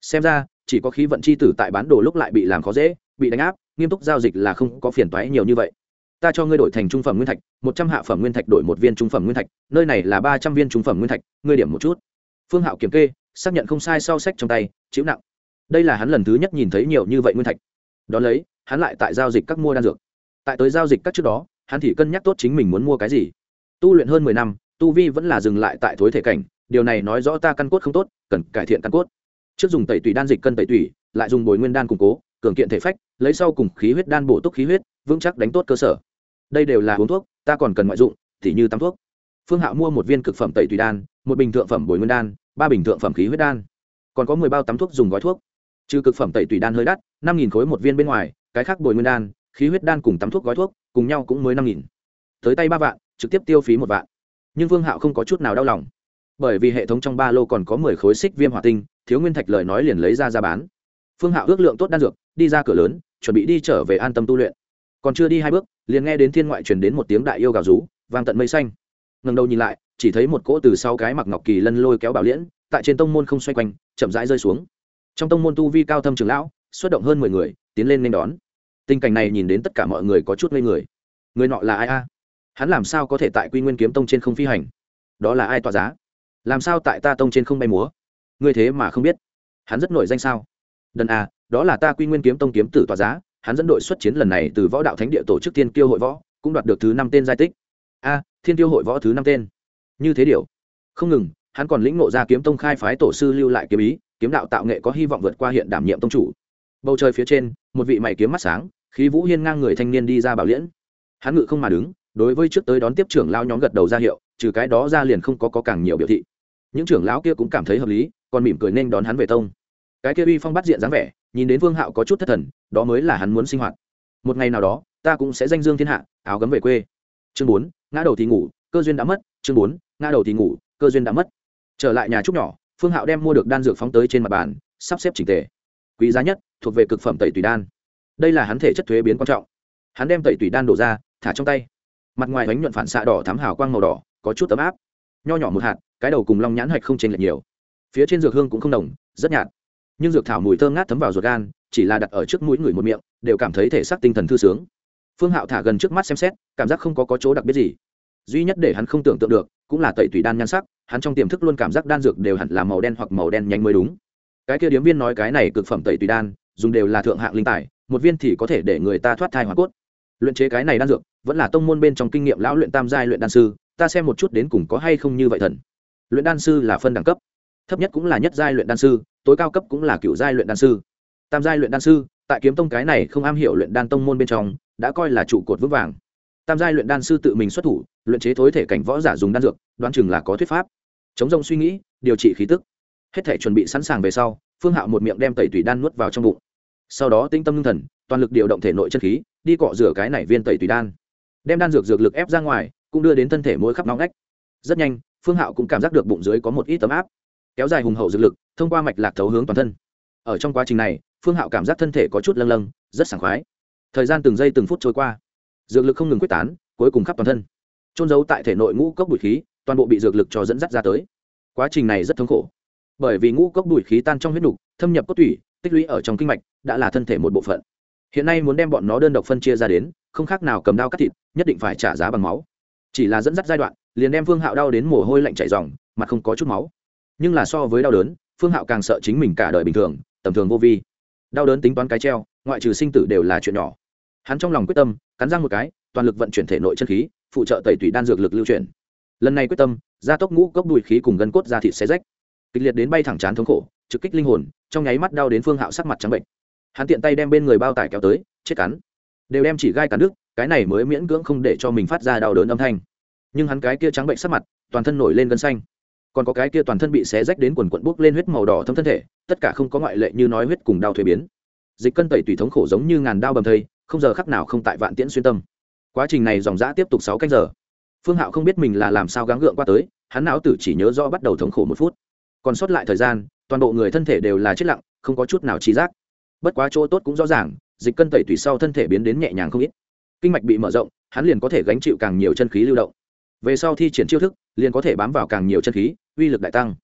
Xem ra chỉ có khí vận chi tử tại bán đồ lúc lại bị làm khó dễ, bị đánh áp, nghiêm túc giao dịch là không có phiền toái nhiều như vậy. Ta cho ngươi đổi thành trung phẩm nguyên thạch, một trăm hạ phẩm nguyên thạch đổi một viên trung phẩm nguyên thạch, nơi này là ba trăm viên trung phẩm nguyên thạch, ngươi điểm một chút. Phương hạo kiểm kê, xác nhận không sai sau sách trong tay, chịu nặng. Đây là hắn lần thứ nhất nhìn thấy nhiều như vậy nguyên thạch. Đón lấy, hắn lại tại giao dịch các mua đan dược. Tại tới giao dịch các trước đó, hắn thì cân nhắc tốt chính mình muốn mua cái gì. Tu luyện hơn mười năm, tu vi vẫn là dừng lại tại thối thể cảnh, điều này nói rõ ta căn cốt không tốt, cần cải thiện căn cốt trước dùng tẩy tủy đan dịch cân tẩy tủy, lại dùng bồi nguyên đan củng cố, cường kiện thể phách, lấy sau cùng khí huyết đan bổ túc khí huyết, vững chắc đánh tốt cơ sở. Đây đều là uống thuốc, ta còn cần ngoại dụng thì như tắm thuốc. Phương hạo mua một viên cực phẩm tẩy tủy đan, một bình thượng phẩm bồi nguyên đan, ba bình thượng phẩm khí huyết đan. Còn có mười bao tắm thuốc dùng gói thuốc. Trừ cực phẩm tẩy tủy đan hơi đắt, năm nghìn khối một viên bên ngoài, cái khác bồi nguyên đan, khí huyết đan cùng tắm thuốc gói thuốc, cùng nhau cũng mới năm nghìn. Tới tay ba vạn, trực tiếp tiêu phí một vạn. Nhưng vương hạo không có chút nào đau lòng. Bởi vì hệ thống trong ba lô còn có mười khối xích viêm hỏa tinh thiếu nguyên thạch lời nói liền lấy ra ra bán. Phương hạo ước lượng tốt đan dược, đi ra cửa lớn, chuẩn bị đi trở về an tâm tu luyện. Còn chưa đi hai bước, liền nghe đến thiên ngoại truyền đến một tiếng đại yêu gào rú, vang tận mây xanh. Ngần đầu nhìn lại, chỉ thấy một cỗ từ sau cái mặc ngọc kỳ lân lôi kéo bảo liễn, tại trên tông môn không xoay quanh, chậm rãi rơi xuống. Trong tông môn tu vi cao thâm trường lão, xuất động hơn mười người, tiến lên nên đón. Tình cảnh này nhìn đến tất cả mọi người có chút ngây người. Người nọ là ai a? Hắn làm sao có thể tại quy nguyên kiếm tông trên không phi hành? Đó là ai tỏa giá? Làm sao tại ta tông trên không bay múa? Ngươi thế mà không biết. Hắn rất nổi danh sao? Đần a đó là ta quy nguyên kiếm tông kiếm tử tòa giá hắn dẫn đội xuất chiến lần này từ võ đạo thánh địa tổ chức thiên kiêu hội võ cũng đoạt được thứ năm tên giai tích. A thiên tiêu hội võ thứ năm tên. Như thế điều? Không ngừng hắn còn lĩnh ngộ ra kiếm tông khai phái tổ sư lưu lại kiếm ý kiếm đạo tạo nghệ có hy vọng vượt qua hiện đảm nhiệm tông chủ. Bầu trời phía trên một vị mày kiếm mắt sáng khí vũ hiên ngang người thanh niên đi ra bảo liễn. Hắn ngự không mà đứng đối với trước tới đón tiếp trưởng lao nhóm gật đầu ra hiệu trừ cái đó ra liền không có, có càng nhiều biểu thị những trưởng lão kia cũng cảm thấy hợp lý, còn mỉm cười nên đón hắn về tông. Cái kia uy phong bắt diện dáng vẻ, nhìn đến vương hạo có chút thất thần, đó mới là hắn muốn sinh hoạt. Một ngày nào đó, ta cũng sẽ danh dương thiên hạ, áo gấm về quê. Chương bốn, ngã đầu thì ngủ, cơ duyên đã mất. Chương bốn, ngã đầu thì ngủ, cơ duyên đã mất. Trở lại nhà trúc nhỏ, phương hạo đem mua được đan dược phóng tới trên mặt bàn, sắp xếp chỉnh tề. Quý giá nhất, thuộc về cực phẩm tẩy tùy đan. Đây là hắn thể chất thuế biến quan trọng. Hắn đem tẩy tùy đan đổ ra, thả trong tay. Mặt ngoài bánh nhuận phản xạ đỏ thám hào quang màu đỏ, có chút ấm áp. Nho nhỏ một hạt cái đầu cùng long nhãn hạch không chênh lệch nhiều. Phía trên dược hương cũng không đồng rất nhạt. Nhưng dược thảo mùi thơm ngát thấm vào ruột gan chỉ là đặt ở trước mũi người một miệng đều cảm thấy thể xác tinh thần thư sướng. Phương hạo thả gần trước mắt xem xét cảm giác không có, có chỗ đặc biệt gì. Duy nhất để hắn không tưởng tượng được cũng là tẩy tùy đan nhan sắc hắn trong tiềm thức luôn cảm giác đan dược đều hẳn là màu đen hoặc màu đen nhanh mới đúng. Cái kia điếm viên nói cái này cực phẩm tẩy tùy đan dùng đều là thượng hạng linh tài một viên thì có thể để người ta thoát thai hóa cốt. Luyện chế cái này đan dược vẫn là tông môn bên trong kinh nghiệm lão luyện tam giai luyện đan sư ta xem một chút đến cùng có hay không như vậy thần luyện đan sư là phân đẳng cấp. Thấp nhất cũng là nhất giai luyện đan sư, tối cao cấp cũng là cựu giai luyện đan sư. Tam giai luyện đan sư, tại kiếm tông cái này không am hiểu luyện đan tông môn bên trong, đã coi là trụ cột vững vàng. Tam giai luyện đan sư tự mình xuất thủ, luyện chế thối thể cảnh võ giả dùng đan dược, đoán chừng là có thuyết pháp. Chống rông suy nghĩ, điều trị khí tức. Hết thể chuẩn bị sẵn sàng về sau, phương hạo một miệng đem tẩy tùy đan nuốt vào trong bụng. Sau đó tinh tâm ngưng thần, toàn lực điều động thể nội chân khí, đi cọ rửa cái này viên tẩy tùy đan. Đem đan dược dược lực ép ra ngoài, cũng đưa đến thân thể mỗi khắp nóng nách rất nhanh phương hạo cũng cảm giác được bụng dưới có một ít tấm áp. Kéo dài hùng hậu dược lực, thông qua mạch lạc thấu hướng toàn thân. Ở trong quá trình này, phương hạo cảm giác thân thể có chút lâng lâng, rất sảng khoái. Thời gian từng giây từng phút trôi qua. Dược lực không ngừng quyết tán, cuối cùng khắp toàn thân. Trôn giấu tại thể nội ngũ cốc bụi khí, toàn bộ bị dược lực cho dẫn dắt ra tới. Quá trình này rất thống khổ. Bởi vì ngũ cốc bụi khí tan trong huyết nục, thâm nhập cốt tủy, tích lũy ở trong kinh mạch, đã là thân thể một bộ phận. Hiện nay muốn đem bọn nó đơn độc phân chia ra đến, không khác nào cầm đao cắt thịt, nhất định phải trả giá bằng máu. Chỉ là dẫn dắt giai đoạn liền đem phương hạo đau đến mồ hôi lạnh chảy dòng mà không có chút máu. Nhưng là so với đau đớn, phương hạo càng sợ chính mình cả đời bình thường, tầm thường vô vi. Đau đớn tính toán cái treo, ngoại trừ sinh tử đều là chuyện nhỏ. Hắn trong lòng quyết tâm, cắn răng một cái, toàn lực vận chuyển thể nội chân khí, phụ trợ tẩy tủy đan dược lực lưu chuyển. Lần này quyết tâm, gia tốc ngũ cốc đùi khí cùng gân cốt ra thịt xé rách. Kịch liệt đến bay thẳng chán thống khổ, trực kích linh hồn, trong nháy mắt đau đến phương hạo sắc mặt trắng bệnh. Hắn tiện tay đem bên người bao tải kéo tới, chết cắn. Đều đem chỉ gai cắn đứt, cái này mới miễn cưỡng không để cho mình phát ra đau đớn âm thanh nhưng hắn cái kia trắng bệnh sắc mặt, toàn thân nổi lên gân xanh. Còn có cái kia toàn thân bị xé rách đến quần quận bốc lên huyết màu đỏ thâm thân thể, tất cả không có ngoại lệ như nói huyết cùng đau thuế biến. Dịch cân tẩy tùy thống khổ giống như ngàn đao bầm thây, không giờ khắc nào không tại vạn tiễn xuyên tâm. Quá trình này dòng dã tiếp tục sáu canh giờ. Phương hạo không biết mình là làm sao gắng gượng qua tới, hắn não tử chỉ nhớ rõ bắt đầu thống khổ một phút. Còn sót lại thời gian, toàn bộ người thân thể đều là chết lặng, không có chút nào trí giác. Bất quá chỗ tốt cũng rõ ràng, dịch cân tẩy tùy sau thân thể biến đến nhẹ nhàng không ít. Kinh mạch bị mở rộng, hắn liền có thể gánh chịu càng nhiều chân khí lưu động về sau thi triển chiêu thức, liền có thể bám vào càng nhiều chân khí, uy lực đại tăng.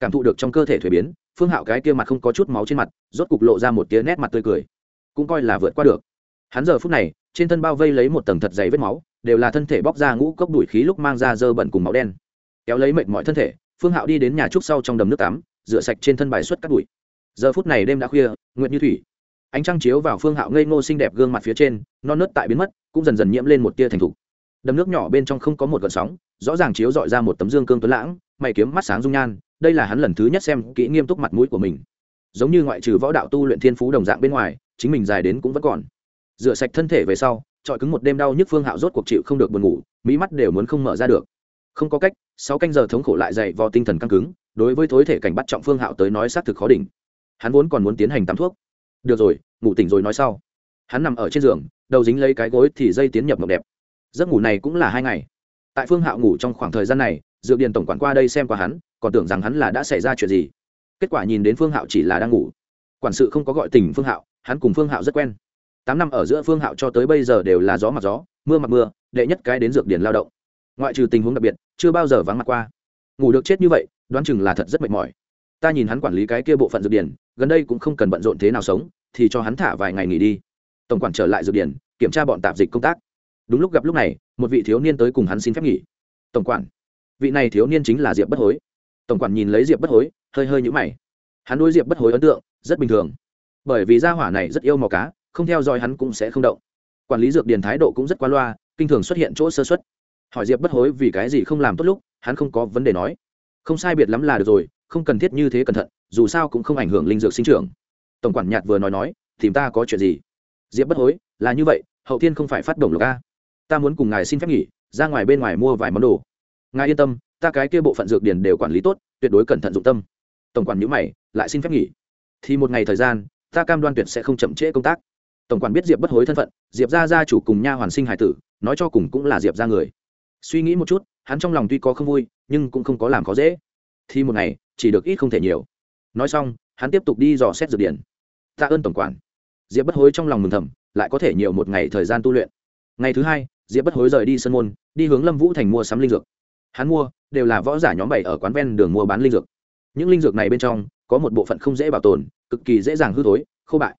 Cảm thụ được trong cơ thể thuế biến, phương hạo cái kia mặt không có chút máu trên mặt, rốt cục lộ ra một tia nét mặt tươi cười. Cũng coi là vượt qua được. Hắn giờ phút này, trên thân bao vây lấy một tầng thật dày vết máu, đều là thân thể bóc ra ngũ cốc đuổi khí lúc mang ra dơ bẩn cùng máu đen. Kéo lấy mệt mọi thân thể, phương hạo đi đến nhà trúc sau trong đầm nước tắm, rửa sạch trên thân bài xuất các bụi. Giờ phút này đêm đã khuya nguyện như thủy. Ánh trăng chiếu vào phương hạo ngây ngô xinh đẹp gương mặt phía trên, non nớt tại biến mất, cũng dần dần nhiễm lên một tia thành thục đầm nước nhỏ bên trong không có một gợn sóng, rõ ràng chiếu dọi ra một tấm dương cương tuấn lãng, mày kiếm mắt sáng dung nhan, đây là hắn lần thứ nhất xem kỹ nghiêm túc mặt mũi của mình. Giống như ngoại trừ võ đạo tu luyện thiên phú đồng dạng bên ngoài, chính mình dài đến cũng vẫn còn. Rửa sạch thân thể về sau trọi cứng một đêm đau nhức phương hạo rốt cuộc chịu không được buồn ngủ, mỹ mắt đều muốn không mở ra được. Không có cách, sáu canh giờ thống khổ lại dậy vào tinh thần căng cứng, đối với thối thể cảnh bắt trọng phương hạo tới nói xác thực khó đỉnh. Hắn vốn còn muốn tiến hành tắm thuốc. Được rồi, ngủ tỉnh rồi nói sau. Hắn nằm ở trên giường, đầu dính lấy cái gối thì dây tiến nhập mộng đẹp giấc ngủ này cũng là hai ngày. Tại phương hạo ngủ trong khoảng thời gian này, dược điền tổng quản qua đây xem qua hắn, còn tưởng rằng hắn là đã xảy ra chuyện gì. Kết quả nhìn đến phương hạo chỉ là đang ngủ. Quản sự không có gọi tình phương hạo, hắn cùng phương hạo rất quen. Tám năm ở giữa phương hạo cho tới bây giờ đều là gió mặc gió, mưa mặc mưa, đệ nhất cái đến dược điền lao động. Ngoại trừ tình huống đặc biệt, chưa bao giờ vắng mặt qua. Ngủ được chết như vậy, đoán chừng là thật rất mệt mỏi. Ta nhìn hắn quản lý cái kia bộ phận dược điển gần đây cũng không cần bận rộn thế nào sống, thì cho hắn thả vài ngày nghỉ đi. Tổng quản trở lại dược điển kiểm tra bọn tạp dịch công tác đúng lúc gặp lúc này, một vị thiếu niên tới cùng hắn xin phép nghỉ. Tổng quản, vị này thiếu niên chính là diệp bất hối. Tổng quản nhìn lấy diệp bất hối, hơi hơi nhũ mày. Hắn đối diệp bất hối ấn tượng rất bình thường, bởi vì gia hỏa này rất yêu màu cá, không theo dõi hắn cũng sẽ không động. Quản lý dược điền thái độ cũng rất qua loa, kinh thường xuất hiện chỗ sơ xuất hỏi diệp bất hối vì cái gì không làm tốt lúc, hắn không có vấn đề nói. Không sai biệt lắm là được rồi, không cần thiết như thế cẩn thận, dù sao cũng không ảnh hưởng linh dược sinh trưởng. Tổng quản nhạt vừa nói nói, tìm ta có chuyện gì? Diệp bất hối, là như vậy, hậu thiên không phải phát động lộc a ta muốn cùng ngài xin phép nghỉ, ra ngoài bên ngoài mua vài món đồ. Ngài yên tâm, ta cái kia bộ phận dược điển đều quản lý tốt, tuyệt đối cẩn thận dụng tâm. Tổng quản nhữ mày, lại xin phép nghỉ. Thì một ngày thời gian, ta cam đoan tuyệt sẽ không chậm trễ công tác. Tổng quản biết diệp bất hối thân phận, diệp ra gia chủ cùng nha hoàn sinh hải tử, nói cho cùng cũng là diệp ra người. Suy nghĩ một chút, hắn trong lòng tuy có không vui, nhưng cũng không có làm khó dễ. Thì một ngày, chỉ được ít không thể nhiều. Nói xong, hắn tiếp tục đi dò xét dược điển tạ ơn tổng quản. Diệp bất hối trong lòng mừng thầm, lại có thể nhiều một ngày thời gian tu luyện. Ngày thứ hai diệp bất hối rời đi sân môn, đi hướng lâm vũ thành mua sắm linh dược. Hắn mua, đều là võ giả nhóm bảy ở quán ven đường mua bán linh dược. Những linh dược này bên trong, có một bộ phận không dễ bảo tồn, cực kỳ dễ dàng hư thối, khô bại.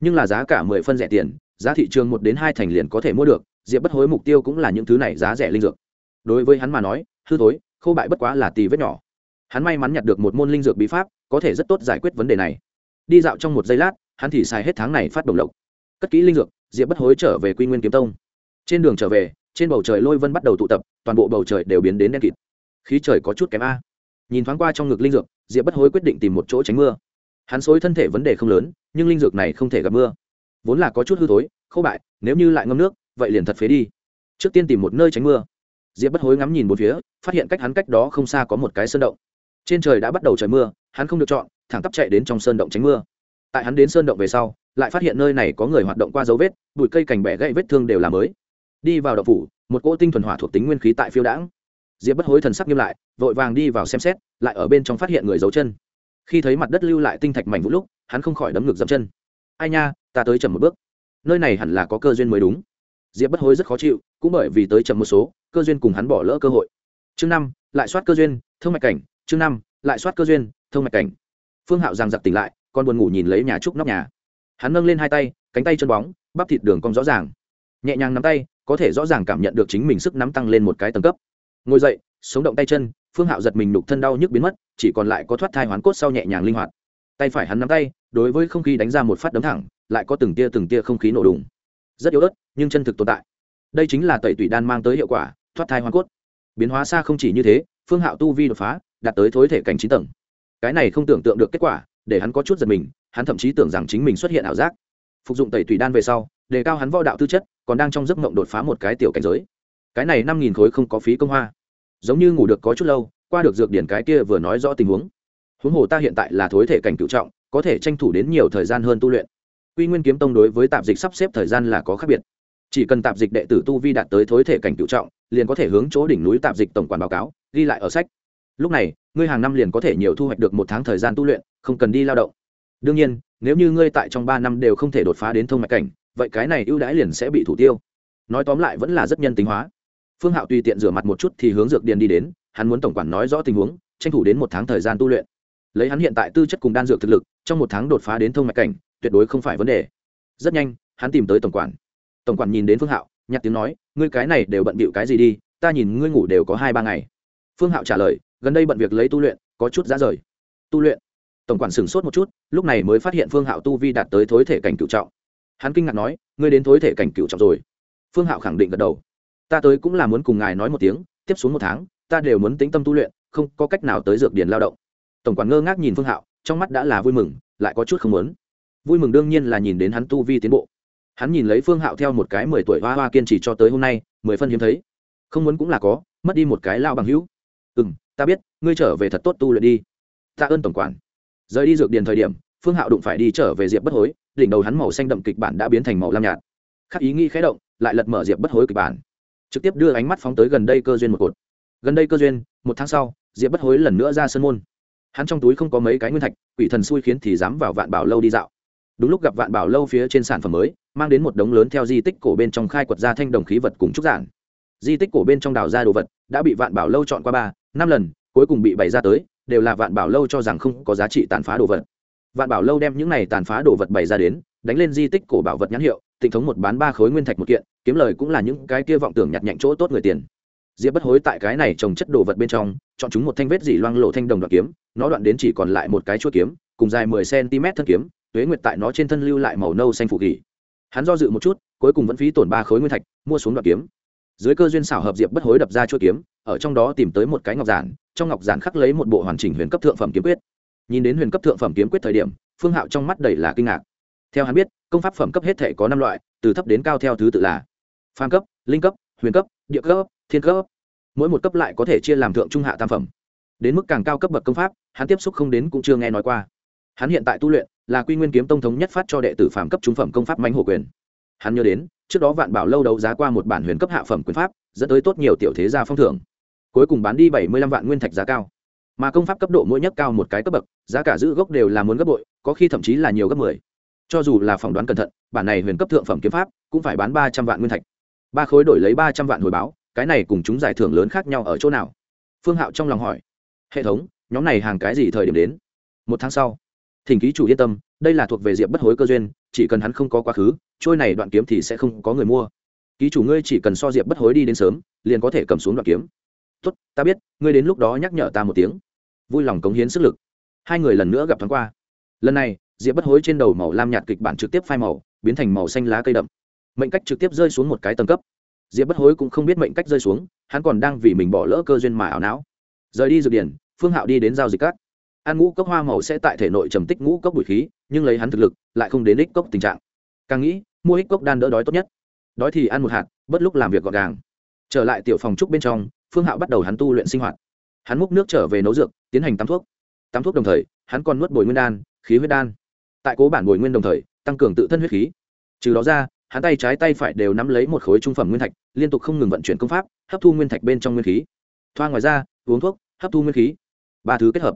Nhưng là giá cả mười phân rẻ tiền, giá thị trường một đến hai thành liền có thể mua được, diệp bất hối mục tiêu cũng là những thứ này giá rẻ linh dược. Đối với hắn mà nói, hư thối, khô bại bất quá là tì vết nhỏ. Hắn may mắn nhặt được một môn linh dược bí pháp, có thể rất tốt giải quyết vấn đề này. Đi dạo trong một giây lát, hắn thì xài hết tháng này phát đồng lộc. Cất kỹ linh dược, diệp bất hối trở về quy nguyên kiếm tông trên đường trở về, trên bầu trời lôi vân bắt đầu tụ tập, toàn bộ bầu trời đều biến đến đen kịt. Khí trời có chút kém a. Nhìn thoáng qua trong ngực linh dược, diệp bất hối quyết định tìm một chỗ tránh mưa. Hắn xối thân thể vấn đề không lớn, nhưng linh dược này không thể gặp mưa. Vốn là có chút hư thối, khô bại, nếu như lại ngâm nước, vậy liền thật phế đi. Trước tiên tìm một nơi tránh mưa. Diệp bất hối ngắm nhìn một phía, phát hiện cách hắn cách đó không xa có một cái sơn động. Trên trời đã bắt đầu trời mưa, hắn không được chọn, thẳng tắp chạy đến trong sơn động tránh mưa. Tại hắn đến sơn động về sau, lại phát hiện nơi này có người hoạt động qua dấu vết, bụi cây cành bẻ gãy vết thương đều là mới đi vào động phủ, một cỗ tinh thuần hỏa thuộc tính nguyên khí tại phiêu đãng. Diệp bất hối thần sắc nghiêm lại, vội vàng đi vào xem xét, lại ở bên trong phát hiện người giấu chân. Khi thấy mặt đất lưu lại tinh thạch mảnh vũ lúc, hắn không khỏi đấm ngược dậm chân. Ai nha, ta tới chậm một bước. Nơi này hẳn là có cơ duyên mới đúng. Diệp bất hối rất khó chịu, cũng bởi vì tới chậm một số, cơ duyên cùng hắn bỏ lỡ cơ hội. Chương năm, lại soát cơ duyên, thông mạch cảnh. Chương năm, lại soát cơ duyên, thông mạch cảnh. Phương hạo giang giặc tỉnh lại, con buồn ngủ nhìn lấy nhà trúc nóc nhà. Hắn nâng lên hai tay, cánh tay chân bóng, bắp thịt đường cong rõ ràng. Nhẹ nhàng nắm tay có thể rõ ràng cảm nhận được chính mình sức nắm tăng lên một cái tầng cấp. Ngồi dậy, sống động tay chân, phương hạo giật mình nục thân đau nhức biến mất, chỉ còn lại có thoát thai hoán cốt sau nhẹ nhàng linh hoạt. Tay phải hắn nắm tay, đối với không khí đánh ra một phát đấm thẳng, lại có từng tia từng tia không khí nổ đùng. Rất yếu ớt, nhưng chân thực tồn tại. Đây chính là tẩy tủy đan mang tới hiệu quả, thoát thai hoán cốt. Biến hóa xa không chỉ như thế, phương hạo tu vi đột phá, đạt tới thối thể cảnh chín tầng. Cái này không tưởng tượng được kết quả, để hắn có chút giật mình, hắn thậm chí tưởng rằng chính mình xuất hiện ảo giác. Phục dụng tẩy tủy đan về sau đề cao hắn võ đạo tư chất, còn đang trong giấc mộng đột phá một cái tiểu cảnh giới. Cái này năm nghìn khối không có phí công hoa. Giống như ngủ được có chút lâu, qua được dược điển cái kia vừa nói rõ tình huống. Huống hồ ta hiện tại là thối thể cảnh cựu trọng, có thể tranh thủ đến nhiều thời gian hơn tu luyện. Quy nguyên kiếm tông đối với tạp dịch sắp xếp thời gian là có khác biệt. Chỉ cần tạp dịch đệ tử tu vi đạt tới thối thể cảnh cựu trọng, liền có thể hướng chỗ đỉnh núi tạp dịch tổng quản báo cáo, ghi lại ở sách. Lúc này, ngươi hàng năm liền có thể nhiều thu hoạch được một tháng thời gian tu luyện, không cần đi lao động. Đương nhiên, nếu như ngươi tại trong ba năm đều không thể đột phá đến thông mạch cảnh vậy cái này ưu đãi liền sẽ bị thủ tiêu. Nói tóm lại vẫn là rất nhân tính hóa. Phương hạo tùy tiện rửa mặt một chút thì hướng dược điền đi đến, hắn muốn tổng quản nói rõ tình huống, tranh thủ đến một tháng thời gian tu luyện. Lấy hắn hiện tại tư chất cùng đan dược thực lực, trong một tháng đột phá đến thông mạch cảnh, tuyệt đối không phải vấn đề. Rất nhanh, hắn tìm tới tổng quản. Tổng quản nhìn đến phương hạo, nhặt tiếng nói, ngươi cái này đều bận bịu cái gì đi, ta nhìn ngươi ngủ đều có hai ba ngày. Phương hạo trả lời, gần đây bận việc lấy tu luyện, có chút giá rời. Tu luyện? Tổng quản sửng sốt một chút, lúc này mới phát hiện phương hạo tu vi đạt tới thối thể cảnh cựu trọng hắn kinh ngạc nói, ngươi đến thối thể cảnh cựu trọng rồi. Phương hạo khẳng định gật đầu. Ta tới cũng là muốn cùng ngài nói một tiếng, tiếp xuống một tháng, ta đều muốn tính tâm tu luyện, không có cách nào tới dược điền lao động. Tổng quản ngơ ngác nhìn phương hạo, trong mắt đã là vui mừng, lại có chút không muốn. Vui mừng đương nhiên là nhìn đến hắn tu vi tiến bộ. Hắn nhìn lấy phương hạo theo một cái mười tuổi hoa hoa kiên trì cho tới hôm nay, mười phân hiếm thấy. Không muốn cũng là có, mất đi một cái lao bằng hữu. Ừ m ta biết, ngươi trở về thật tốt tu luyện đi. Tạ ơn tổng quản. Rời đi dược điền thời điểm, phương hạo đụng phải đi trở về diệp bất hối đỉnh đầu hắn màu xanh đậm kịch bản đã biến thành màu lam nhạt. Khắc ý nghĩ khé động, lại lật mở diệp bất hối kịch bản. Trực tiếp đưa ánh mắt phóng tới gần đây cơ duyên một cột. Gần đây cơ duyên, một tháng sau, diệp bất hối lần nữa ra sân môn. Hắn trong túi không có mấy cái nguyên thạch, quỷ thần xui khiến thì dám vào vạn bảo lâu đi dạo. Đúng lúc gặp vạn bảo lâu phía trên sản phẩm mới, mang đến một đống lớn theo di tích cổ bên trong khai quật ra thanh đồng khí vật cùng trúc giản. Di tích cổ bên trong đào ra đồ vật, đã bị vạn bảo lâu chọn qua ba, năm lần, cuối cùng bị bày ra tới, đều là vạn bảo lâu cho rằng không có giá trị tàn phá đồ vật vạn bảo lâu đem những này tàn phá đồ vật bày ra đến, đánh lên di tích cổ bảo vật nhãn hiệu tịnh thống một bán ba khối nguyên thạch một kiện, kiếm lời cũng là những cái kia vọng tưởng nhặt nhạnh chỗ tốt người tiền. Diệp bất hối tại cái này trồng chất đồ vật bên trong, chọn chúng một thanh vết dỉ loang lộ thanh đồng đoạn kiếm, nó đoạn đến chỉ còn lại một cái chuỗi kiếm, cùng dài mười cm thân kiếm, tuế nguyệt tại nó trên thân lưu lại màu nâu xanh phụ kỳ. Hắn do dự một chút, cuối cùng vẫn phí tổn ba khối nguyên thạch, mua xuống đoạn kiếm. Dưới cơ duyên xảo hợp diệp bất hối đập ra chuỗi kiếm, ở trong đó tìm tới một cái ngọc giản, trong ngọc giản khắc lấy một bộ hoàn chỉnh huyền cấp thượng phẩm kiếm quyết nhìn đến huyền cấp thượng phẩm kiếm quyết thời điểm, phương hạo trong mắt đầy là kinh ngạc. Theo hắn biết, công pháp phẩm cấp hết thể có năm loại, từ thấp đến cao theo thứ tự là phan cấp, linh cấp, huyền cấp, địa cấp, thiên cấp. Mỗi một cấp lại có thể chia làm thượng trung hạ tam phẩm. Đến mức càng cao cấp bậc công pháp, hắn tiếp xúc không đến cũng chưa nghe nói qua. Hắn hiện tại tu luyện là quy nguyên kiếm tông thống nhất phát cho đệ tử phạm cấp trung phẩm công pháp mánh hổ quyền. Hắn nhớ đến, trước đó vạn bảo lâu đấu giá qua một bản huyền cấp hạ phẩm quyền pháp, dẫn tới tốt nhiều tiểu thế gia phong thưởng. Cuối cùng bán đi bảy mươi lăm vạn nguyên thạch giá cao mà công pháp cấp độ mỗi nhất cao một cái cấp bậc, giá cả giữ gốc đều là muốn gấp bội, có khi thậm chí là nhiều gấp mười. Cho dù là phỏng đoán cẩn thận, bản này huyền cấp thượng phẩm kiếm pháp cũng phải bán ba trăm vạn nguyên thạch. Ba khối đổi lấy ba trăm vạn hồi báo, cái này cùng chúng giải thưởng lớn khác nhau ở chỗ nào? Phương hạo trong lòng hỏi. Hệ thống, nhóm này hàng cái gì thời điểm đến? Một tháng sau. Thỉnh ký chủ yên tâm, đây là thuộc về diệp bất hối cơ duyên, chỉ cần hắn không có quá khứ, trôi này đoạn kiếm thì sẽ không có người mua. Ký chủ ngươi chỉ cần so diệp bất hối đi đến sớm, liền có thể cầm xuống đoạn kiếm. Tốt, ta biết, ngươi đến lúc đó nhắc nhở ta một tiếng vui lòng cống hiến sức lực. Hai người lần nữa gặp thoáng qua. Lần này, diệp bất hối trên đầu màu lam nhạt kịch bản trực tiếp phai màu, biến thành màu xanh lá cây đậm. Mệnh cách trực tiếp rơi xuống một cái tầng cấp. Diệp bất hối cũng không biết mệnh cách rơi xuống, hắn còn đang vì mình bỏ lỡ cơ duyên mà ảo não. Rời đi dược điển, phương hạo đi đến giao dịch cát. Ăn ngũ cốc hoa màu sẽ tại thể nội trầm tích ngũ cốc bụi khí, nhưng lấy hắn thực lực, lại không đến ích cốc tình trạng. Càng nghĩ, mua ích cốc đan đỡ đói tốt nhất. Đói thì ăn một hạt, bất lúc làm việc gọn gàng. Trở lại tiểu phòng trúc bên trong, phương hạo bắt đầu hắn tu luyện sinh hoạt hắn múc nước trở về nấu dược, tiến hành tắm thuốc. Tắm thuốc đồng thời, hắn còn nuốt bồi nguyên đan, khí huyết đan. Tại cố bản bồi nguyên đồng thời, tăng cường tự thân huyết khí. Trừ đó ra, hắn tay trái tay phải đều nắm lấy một khối trung phẩm nguyên thạch, liên tục không ngừng vận chuyển công pháp, hấp thu nguyên thạch bên trong nguyên khí. Thoa ngoài ra, uống thuốc, hấp thu nguyên khí. Ba thứ kết hợp.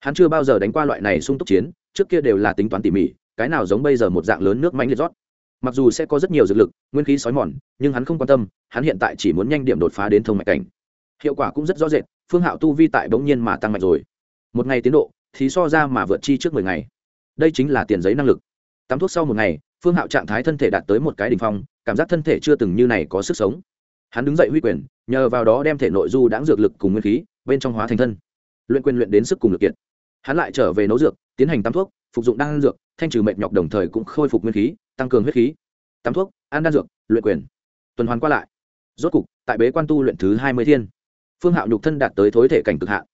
Hắn chưa bao giờ đánh qua loại này sung túc chiến, trước kia đều là tính toán tỉ mỉ, cái nào giống bây giờ một dạng lớn nước mánh liệt rót. Mặc dù sẽ có rất nhiều dược lực, nguyên khí sói mòn, nhưng hắn không quan tâm, hắn hiện tại chỉ muốn nhanh điểm đột phá đến thông mạch cảnh hiệu quả cũng rất rõ rệt, phương hạo tu vi tại bỗng nhiên mà tăng mạnh rồi. Một ngày tiến độ, thì so ra mà vượt chi trước mười ngày. Đây chính là tiền giấy năng lực. Tắm thuốc sau một ngày, phương hạo trạng thái thân thể đạt tới một cái đ ỉ n h phong, cảm giác thân thể chưa từng như này có sức sống. Hắn đứng dậy huy quyền, nhờ vào đó đem thể nội du đáng dược lực cùng nguyên khí, bên trong hóa thành thân. Luyện quyền luyện đến sức cùng lực kiện hắn lại trở về nấu dược, tiến hành tắm thuốc, phục dụng đan dược, thanh trừ mệt nhọc đồng thời cũng khôi phục nguyên khí, tăng cường huyết khí. Tắm thuốc, ăn đan dược, luyện quyền. Tuần hoàn qua lại. Rốt cục, tại bế quan tu luyện thứ hai mươi thiên phương hạo nhục thân đạt tới thối thể cảnh cực hạn.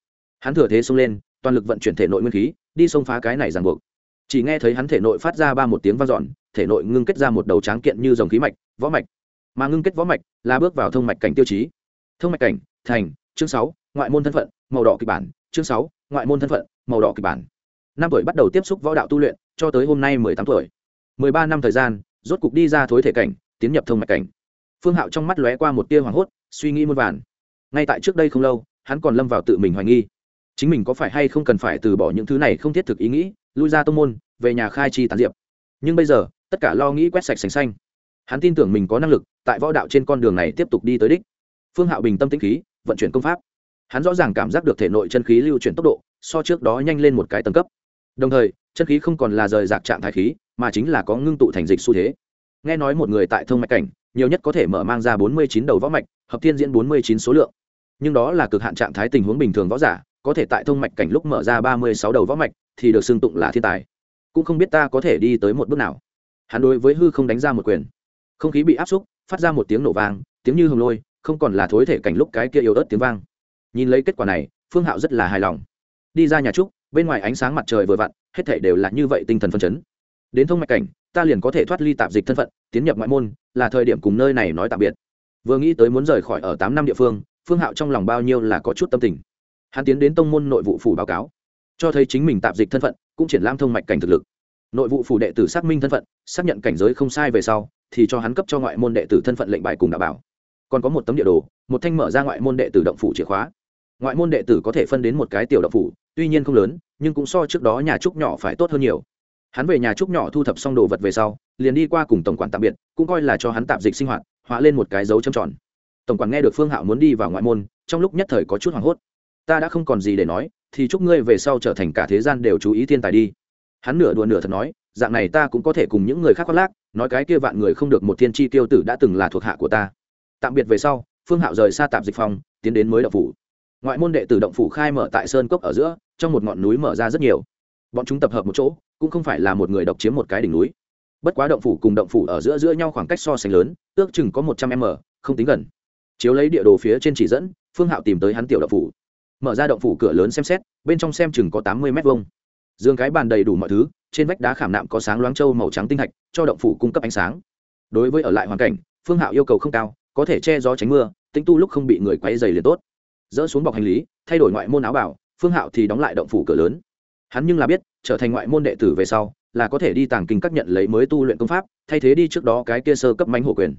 Hắn thừa thế xông lên, toàn lực vận chuyển thể nội nguyên khí, đi xông phá cái này ràng buộc. Chỉ nghe thấy hắn thể nội phát ra ba một tiếng vang dọn, thể nội ngưng kết ra một đầu tráng kiện như dòng khí mạch, võ mạch. Mà ngưng kết võ mạch là bước vào thông mạch cảnh tiêu chí. Thông mạch cảnh, thành, chương sáu, ngoại môn thân phận, màu đỏ kịch bản, chương sáu, ngoại môn thân phận, màu đỏ kịch bản. Năm tuổi bắt đầu tiếp xúc võ đạo tu luyện, cho tới hôm nay mười tám tuổi. Mười ba năm thời gian, rốt cục đi ra thối thể cảnh, tiến nhập thông mạch cảnh. Phương hạo trong mắt lóe qua một tia hoảng hốt, suy nghĩ muôn vàn ngay tại trước đây không lâu, hắn còn lâm vào tự mình hoài nghi. Chính mình có phải hay không cần phải từ bỏ những thứ này không thiết thực ý nghĩ, lui ra tô môn, về nhà khai chi tán diệp. Nhưng bây giờ, tất cả lo nghĩ quét sạch sành xanh. Hắn tin tưởng mình có năng lực, tại võ đạo trên con đường này tiếp tục đi tới đích. Phương hạo bình tâm tĩnh khí, vận chuyển công pháp. Hắn rõ ràng cảm giác được thể nội chân khí lưu chuyển tốc độ, so trước đó nhanh lên một cái tầng cấp. Đồng thời, chân khí không còn là rời rạc trạng thái khí, mà chính là có ngưng tụ thành dịch xu thế. Nghe nói một người tại thông mạch cảnh, nhiều nhất có thể mở mang ra bốn mươi chín đầu võ mạch, hợp thiên diễn bốn mươi chín số lượng nhưng đó là cực hạn trạng thái tình huống bình thường võ giả, có thể tại thông mạch cảnh lúc mở ra ba mươi sáu đầu võ mạch, thì được xưng tụng là thiên tài. Cũng không biết ta có thể đi tới một bước nào. Hắn đối với hư không đánh ra một quyền. Không khí bị áp xúc, phát ra một tiếng nổ vang, tiếng như hồng lôi, không còn là thối thể cảnh lúc cái kia yếu ớt tiếng vang. Nhìn lấy kết quả này, phương hạo rất là hài lòng. Đi ra nhà trúc, bên ngoài ánh sáng mặt trời vừa vặn, hết thể đều là như vậy tinh thần phân chấn. Đến thông mạch cảnh, ta liền có thể thoát ly tạp dịch thân phận, tiến nhập ngoại môn, là thời điểm cùng nơi này nói tạm biệt. Vừa nghĩ tới muốn rời khỏi ở tám năm địa phương phương hạo trong lòng bao nhiêu là có chút tâm tình. Hắn tiến đến tông môn nội vụ phủ báo cáo, cho thấy chính mình tạp dịch thân phận, cũng triển lãm thông mạch cảnh thực lực. Nội vụ phủ đệ tử xác minh thân phận, xác nhận cảnh giới không sai về sau, thì cho hắn cấp cho ngoại môn đệ tử thân phận lệnh bài cùng đảm bảo. Còn có một tấm địa đồ, một thanh mở ra ngoại môn đệ tử động phủ chìa khóa. Ngoại môn đệ tử có thể phân đến một cái tiểu động phủ, tuy nhiên không lớn, nhưng cũng so trước đó nhà trúc nhỏ phải tốt hơn nhiều. Hắn về nhà trúc nhỏ thu thập xong đồ vật về sau, liền đi qua cùng tổng quản tạm biệt, cũng coi là cho hắn tạm dịch sinh hoạt họa lên một cái dấu châm tròn tổng quản nghe được phương hạo muốn đi vào ngoại môn, trong lúc nhất thời có chút hoảng hốt. Ta đã không còn gì để nói, thì chúc ngươi về sau trở thành cả thế gian đều chú ý thiên tài đi. Hắn nửa đùa nửa thật nói, dạng này ta cũng có thể cùng những người khác khoác lác, nói cái kia vạn người không được một thiên tri tiêu tử đã từng là thuộc hạ của ta. Tạm biệt về sau, phương hạo rời xa tạp dịch phòng, tiến đến mới động phủ. Ngoại môn đệ tử động phủ khai mở tại sơn cốc ở giữa, trong một ngọn núi mở ra rất nhiều. Bọn chúng tập hợp một chỗ, cũng không phải là một người độc chiếm một cái đỉnh núi. Bất quá động phủ cùng động phủ ở giữa giữa nhau khoảng cách so sánh lớn, ước chừng có một trăm m, không tính gần chiếu lấy địa đồ phía trên chỉ dẫn, phương hạo tìm tới hắn tiểu động phủ. Mở ra động phủ cửa lớn xem xét, bên trong xem chừng có tám mươi m hai dương cái bàn đầy đủ mọi thứ, trên vách đá khảm nạm có sáng loáng trâu màu trắng tinh thạch cho động phủ cung cấp ánh sáng. Đối với ở lại hoàn cảnh, phương hạo yêu cầu không cao, có thể che gió tránh mưa tính tu lúc không bị người quay dày liền tốt. Dỡ xuống bọc hành lý, thay đổi ngoại môn áo bảo, phương hạo thì đóng lại động phủ cửa lớn. Hắn nhưng là biết, trở thành ngoại môn đệ tử về sau, là có thể đi tàng kinh các nhận lấy mới tu luyện công pháp, thay thế đi trước đó cái kia sơ cấp mánh hổ quyền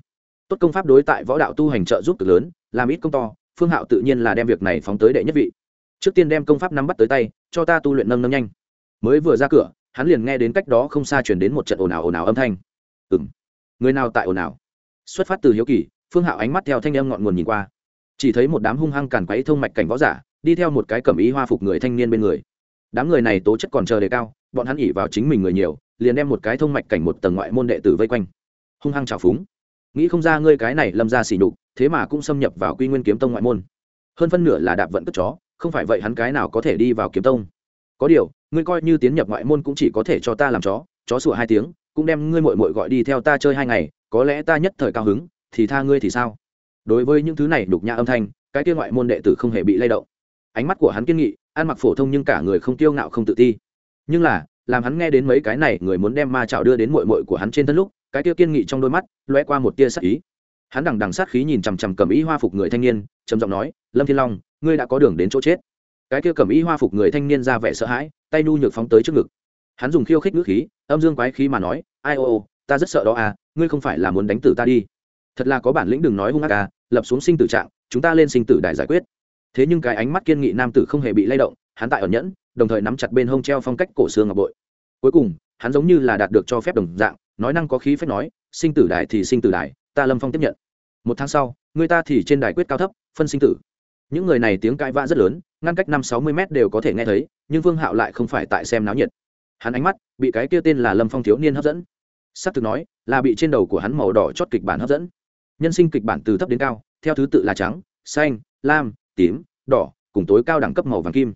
tốt công pháp đối tại võ đạo tu hành trợ giúp cực lớn, làm ít công to, phương hạo tự nhiên là đem việc này phóng tới đệ nhất vị. Trước tiên đem công pháp nắm bắt tới tay, cho ta tu luyện nâng nâng nhanh. Mới vừa ra cửa, hắn liền nghe đến cách đó không xa chuyển đến một trận ồn ào ồn ào âm thanh. Ừ m người nào tại ồn ào? Xuất phát từ hiếu kỳ, phương hạo ánh mắt theo thanh âm ngọn nguồn nhìn qua. Chỉ thấy một đám hung hăng càn quấy thông mạch cảnh võ giả, đi theo một cái cẩm ý hoa phục người thanh niên bên người. Đám người này tố chất còn chờ đề cao, bọn hắn ỉ vào chính mình người nhiều, liền đem một cái thông mạch cảnh một tầng ngoại môn đệ tử vây quanh. Hung hăng trào phúng nghĩ không ra ngươi cái này lâm ra xỉ nhục, thế mà cũng xâm nhập vào quy nguyên kiếm tông ngoại môn. Hơn phân nửa là đạp vận cất chó, không phải vậy hắn cái nào có thể đi vào kiếm tông? Có điều, ngươi coi như tiến nhập ngoại môn cũng chỉ có thể cho ta làm chó chó sủa hai tiếng, cũng đem ngươi mội mội gọi đi theo ta chơi hai ngày, có lẽ ta nhất thời cao hứng, thì tha ngươi thì sao? Đối với những thứ này đục nhã âm thanh, cái kia ngoại môn đệ tử không hề bị lay động. Ánh mắt của hắn kiên nghị, ăn mặc phổ thông nhưng cả người không kiêu ngạo không tự ti. Nhưng là, làm hắn nghe đến mấy cái này người muốn đem ma chảo đưa đến mội mội của hắn trên thân lúc cái tia kiên nghị trong đôi mắt loe qua một tia sát ý. Hắn đằng đằng sát khí nhìn chằm chằm cầm ý hoa phục người thanh niên, trầm giọng nói, lâm thiên long, ngươi đã có đường đến chỗ chết. Cái kia cầm ý hoa phục người thanh niên ra vẻ sợ hãi, tay nu nhược phóng tới trước ngực. Hắn dùng khiêu khích ngữ khí, âm dương quái khí mà nói, ai ô ô, ta rất sợ đó à ngươi không phải là muốn đánh tử ta đi. Thật là có bản lĩnh đừng nói hung ác à lập xuống sinh tử trạng, chúng ta lên sinh tử đài giải quyết. Thế nhưng cái ánh mắt kiên nghị nam tử không hề bị lay động, hắn tại ẩn nhẫn, đồng thời nắm chặt bên hông treo phong cách cổ xương ngọc bội. Cuối cùng, hắn giống như là đạt được cho phép đồng dạng nói năng có khí phép nói, sinh tử đài thì sinh tử đài, ta lâm phong tiếp nhận. Một tháng sau, người ta thì trên đài quyết cao thấp, phân sinh tử. Những người này tiếng cãi vã rất lớn, ngăn cách năm sáu mươi m đều có thể nghe thấy, nhưng vương hạo lại không phải tại xem náo nhiệt. Hắn ánh mắt bị cái kia tên là lâm phong thiếu niên hấp dẫn. S ắ c thực nói, là bị trên đầu của hắn màu đỏ chót kịch bản hấp dẫn. Nhân sinh kịch bản từ thấp đến cao, theo thứ tự là trắng, xanh, lam, tím, đỏ, cùng tối cao đẳng cấp màu vàng kim.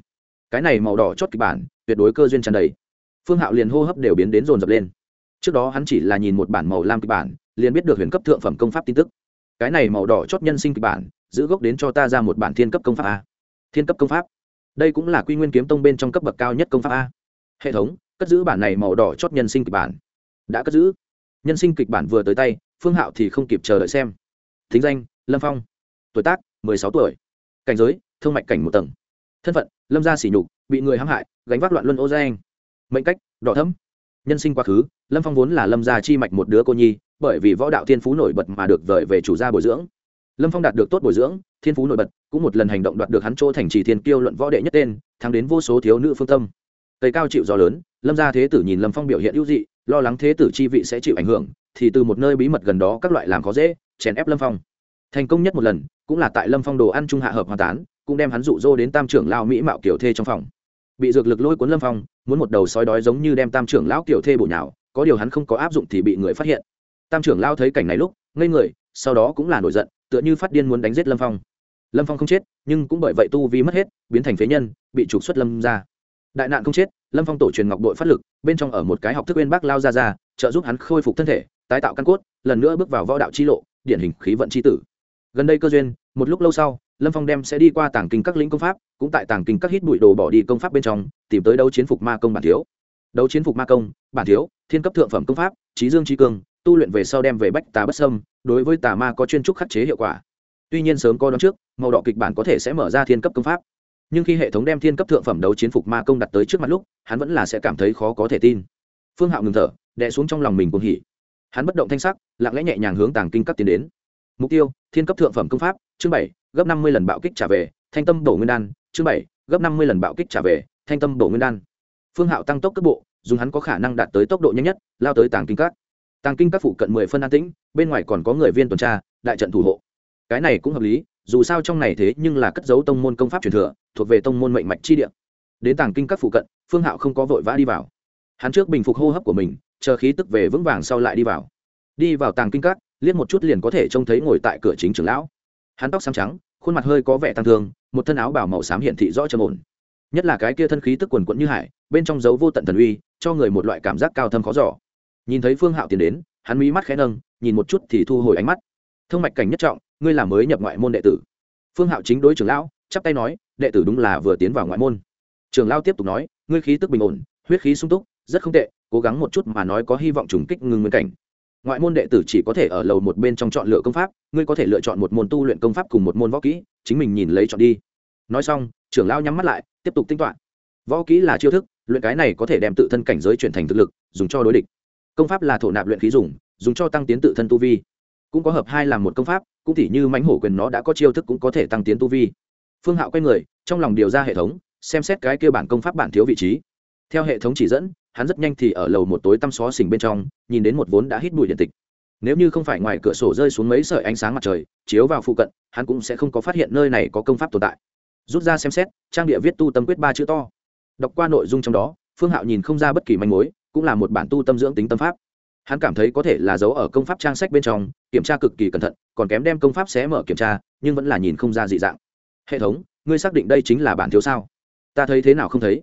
Cái này màu đỏ chót kịch bản, tuyệt đối cơ duyên tràn đầy. Phương hạo liền hô hấp đều biến đến rồn rập lên trước đó hắn chỉ là nhìn một bản màu lam kịch bản, liền biết được huyền cấp thượng phẩm công pháp tin tức. Cái này màu đỏ chót nhân sinh kịch bản, giữ gốc đến cho ta ra một bản thiên cấp công pháp a. Thiên cấp công pháp? Đây cũng là quy nguyên kiếm tông bên trong cấp bậc cao nhất công pháp a. Hệ thống, cất giữ bản này màu đỏ chót nhân sinh kịch bản. Đã cất giữ. Nhân sinh kịch bản vừa tới tay, phương hạo thì không kịp chờ đợi xem. Thính danh, lâm phong. Tuổi tác, mười sáu tuổi. Cảnh giới thương mạch cảnh một tầng. Thân phận, lâm gia sỉ nhục, bị người hãm hại, gánh vác loạn luân ô gia anh. Mệnh cách, đỏ thấm nhân sinh quá khứ, lâm phong vốn là lâm gia chi mạch một đứa cô nhi, bởi vì võ đạo thiên phú nổi bật mà được vợi về chủ gia bồi dưỡng. Lâm phong đạt được tốt bồi dưỡng, thiên phú nổi bật, cũng một lần hành động đoạt được hắn chỗ thành trì thiên kiêu luận võ đệ nhất tên, thắng đến vô số thiếu nữ phương tâm. Tây cao chịu gió lớn, lâm gia thế tử nhìn lâm phong biểu hiện ưu dị, lo lắng thế tử chi vị sẽ chịu ảnh hưởng, thì từ một nơi bí mật gần đó các loại làm khó dễ, chèn ép lâm phong. Thành công nhất một lần, cũng là tại lâm phong đồ ăn trung hạ hợp hòa tán, cũng đem hắn rụ rô đến tam trưởng lao mỹ mạo kiểu thê trong phòng bị dược lực lôi cuốn lâm phong, muốn một đầu sói đói giống như đem tam trưởng lão kiểu thê bổ nhào, có điều hắn không có áp dụng thì bị người phát hiện. Tam trưởng lao thấy cảnh này lúc, ngây người, sau đó cũng là nổi giận, tựa như phát điên muốn đánh giết lâm phong. Lâm phong không chết, nhưng cũng bởi vậy tu vi mất hết, biến thành phế nhân, bị trục xuất lâm ra đại nạn không chết, lâm phong tổ truyền ngọc đội phát lực, bên trong ở một cái học thức bên bác lao ra ra, trợ giúp hắn khôi phục thân thể, tái tạo căn cốt, lần nữa bước vào võ đạo chi lộ, điển hình khí vận chi tử. Gần đây cơ duyên, một lúc lâu sau lâm phong đem sẽ đi qua tàng kinh các lĩnh công pháp, cũng tại tàng kinh các hít bụi đồ bỏ đi công pháp bên trong, tìm tới đấu chiến phục ma công bản thiếu. Đấu chiến phục ma công, bản thiếu, thiên cấp thượng phẩm công pháp, trí dương trí cương tu luyện về sau đem về bách tà bất sâm đối với tà ma có chuyên trúc khắc chế hiệu quả. Tuy nhiên sớm có đón trước, màu đỏ kịch bản có thể sẽ mở ra thiên cấp công pháp. Nhưng khi hệ thống đem thiên cấp thượng phẩm đấu chiến phục ma công đặt tới trước mặt lúc, hắn vẫn là sẽ cảm thấy khó có thể tin. Phương hạo ngừng thở, đè xuống trong lòng mình cuồng hỉ. Hắn bất động thanh sắc, lặng lẽ nhẹ nhàng hướng tàng kinh các tiến đến. Mục tiêu, thiên cấp thượng phẩm công pháp, chương bảy gấp năm mươi lần bạo kích trả về, thanh tâm bổ nguyên đan, chương bảy, gấp năm mươi lần bạo kích trả về, thanh tâm bổ nguyên đan. Phương hạo tăng tốc cấp bộ, dùng hắn có khả năng đạt tới tốc độ nhanh nhất, lao tới tàng kinh các. Tàng kinh các phụ cận mười phân an tĩnh, bên ngoài còn có người viên tuần tra, đại trận thủ hộ. Cái này cũng hợp lý, dù sao trong này thế nhưng là cất dấu tông môn công pháp truyền thừa, thuộc về tông môn mệnh mạch chi địa. Đến tàng kinh các phụ cận, phương hạo không có vội vã đi vào. Hắn trước bình phục hô hấp của mình, chờ khí tức về vững vàng sau lại đi vào. Đi vào tàng kinh các, liếc một chút liền có thể trông thấy ngồi tại cửa chính trưởng lão hắn tóc xám trắng, khuôn mặt hơi có vẻ tăng thương, một thân áo bảo màu xám hiện thị rõ trầm ổn. Nhất là cái kia thân khí tức quần quẫn như hải, bên trong dấu vô tận thần uy, cho người một loại cảm giác cao thâm khó giỏ nhìn thấy phương hạo tiến đến, hắn mí mắt khẽ nâng, nhìn một chút thì thu hồi ánh mắt. Thông mạch cảnh nhất trọng, ngươi là mới nhập ngoại môn đệ tử. Phương hạo chính đối trưởng lão, chắp tay nói, đệ tử đúng là vừa tiến vào ngoại môn. Trưởng lão tiếp tục nói, ngươi khí tức bình ổn, huyết khí sung túc, rất không tệ, cố gắng một chút mà nói có hy vọng trùng kích ngưng nguyên cảnh ngoại môn đệ tử chỉ có thể ở lầu một bên trong chọn lựa công pháp, ngươi có thể lựa chọn một môn tu luyện công pháp cùng một môn võ kỹ, chính mình nhìn lấy chọn đi. Nói xong, trưởng lao nhắm mắt lại, tiếp tục tinh toán. Võ kỹ là chiêu thức, luyện cái này có thể đem tự thân cảnh giới chuyển thành thực lực, dùng cho đối địch. Công pháp là thổ nạp luyện khí dùng dùng cho tăng tiến tự thân tu vi. Cũng có hợp hai làm một công pháp, cũng thì như mãnh hổ quyền nó đã có chiêu thức cũng có thể tăng tiến tu vi. Phương hạo quay người, trong lòng điều ra hệ thống, xem xét cái kia bản công pháp bản thiếu vị trí theo hệ thống chỉ dẫn, hắn rất nhanh thì ở lầu một tối tăm xó xỉnh bên trong, nhìn đến một vốn đã hít bụi điện tịch. Nếu như không phải ngoài cửa sổ rơi xuống mấy sợi ánh sáng mặt trời, chiếu vào phụ cận, hắn cũng sẽ không có phát hiện nơi này có công pháp tồn tại. Rút ra xem xét, trang địa viết tu tâm quyết ba chữ to. Đọc qua nội dung trong đó, phương hạo nhìn không ra bất kỳ manh mối, cũng là một bản tu tâm dưỡng tính tâm pháp. Hắn cảm thấy có thể là dấu ở công pháp trang sách bên trong, kiểm tra cực kỳ cẩn thận, còn kém đem công pháp xé mở kiểm tra, nhưng vẫn là nhìn không ra dị dạng. Hệ thống, ngươi xác định đây chính là bản thiếu sao? Ta thấy thế nào không thấy?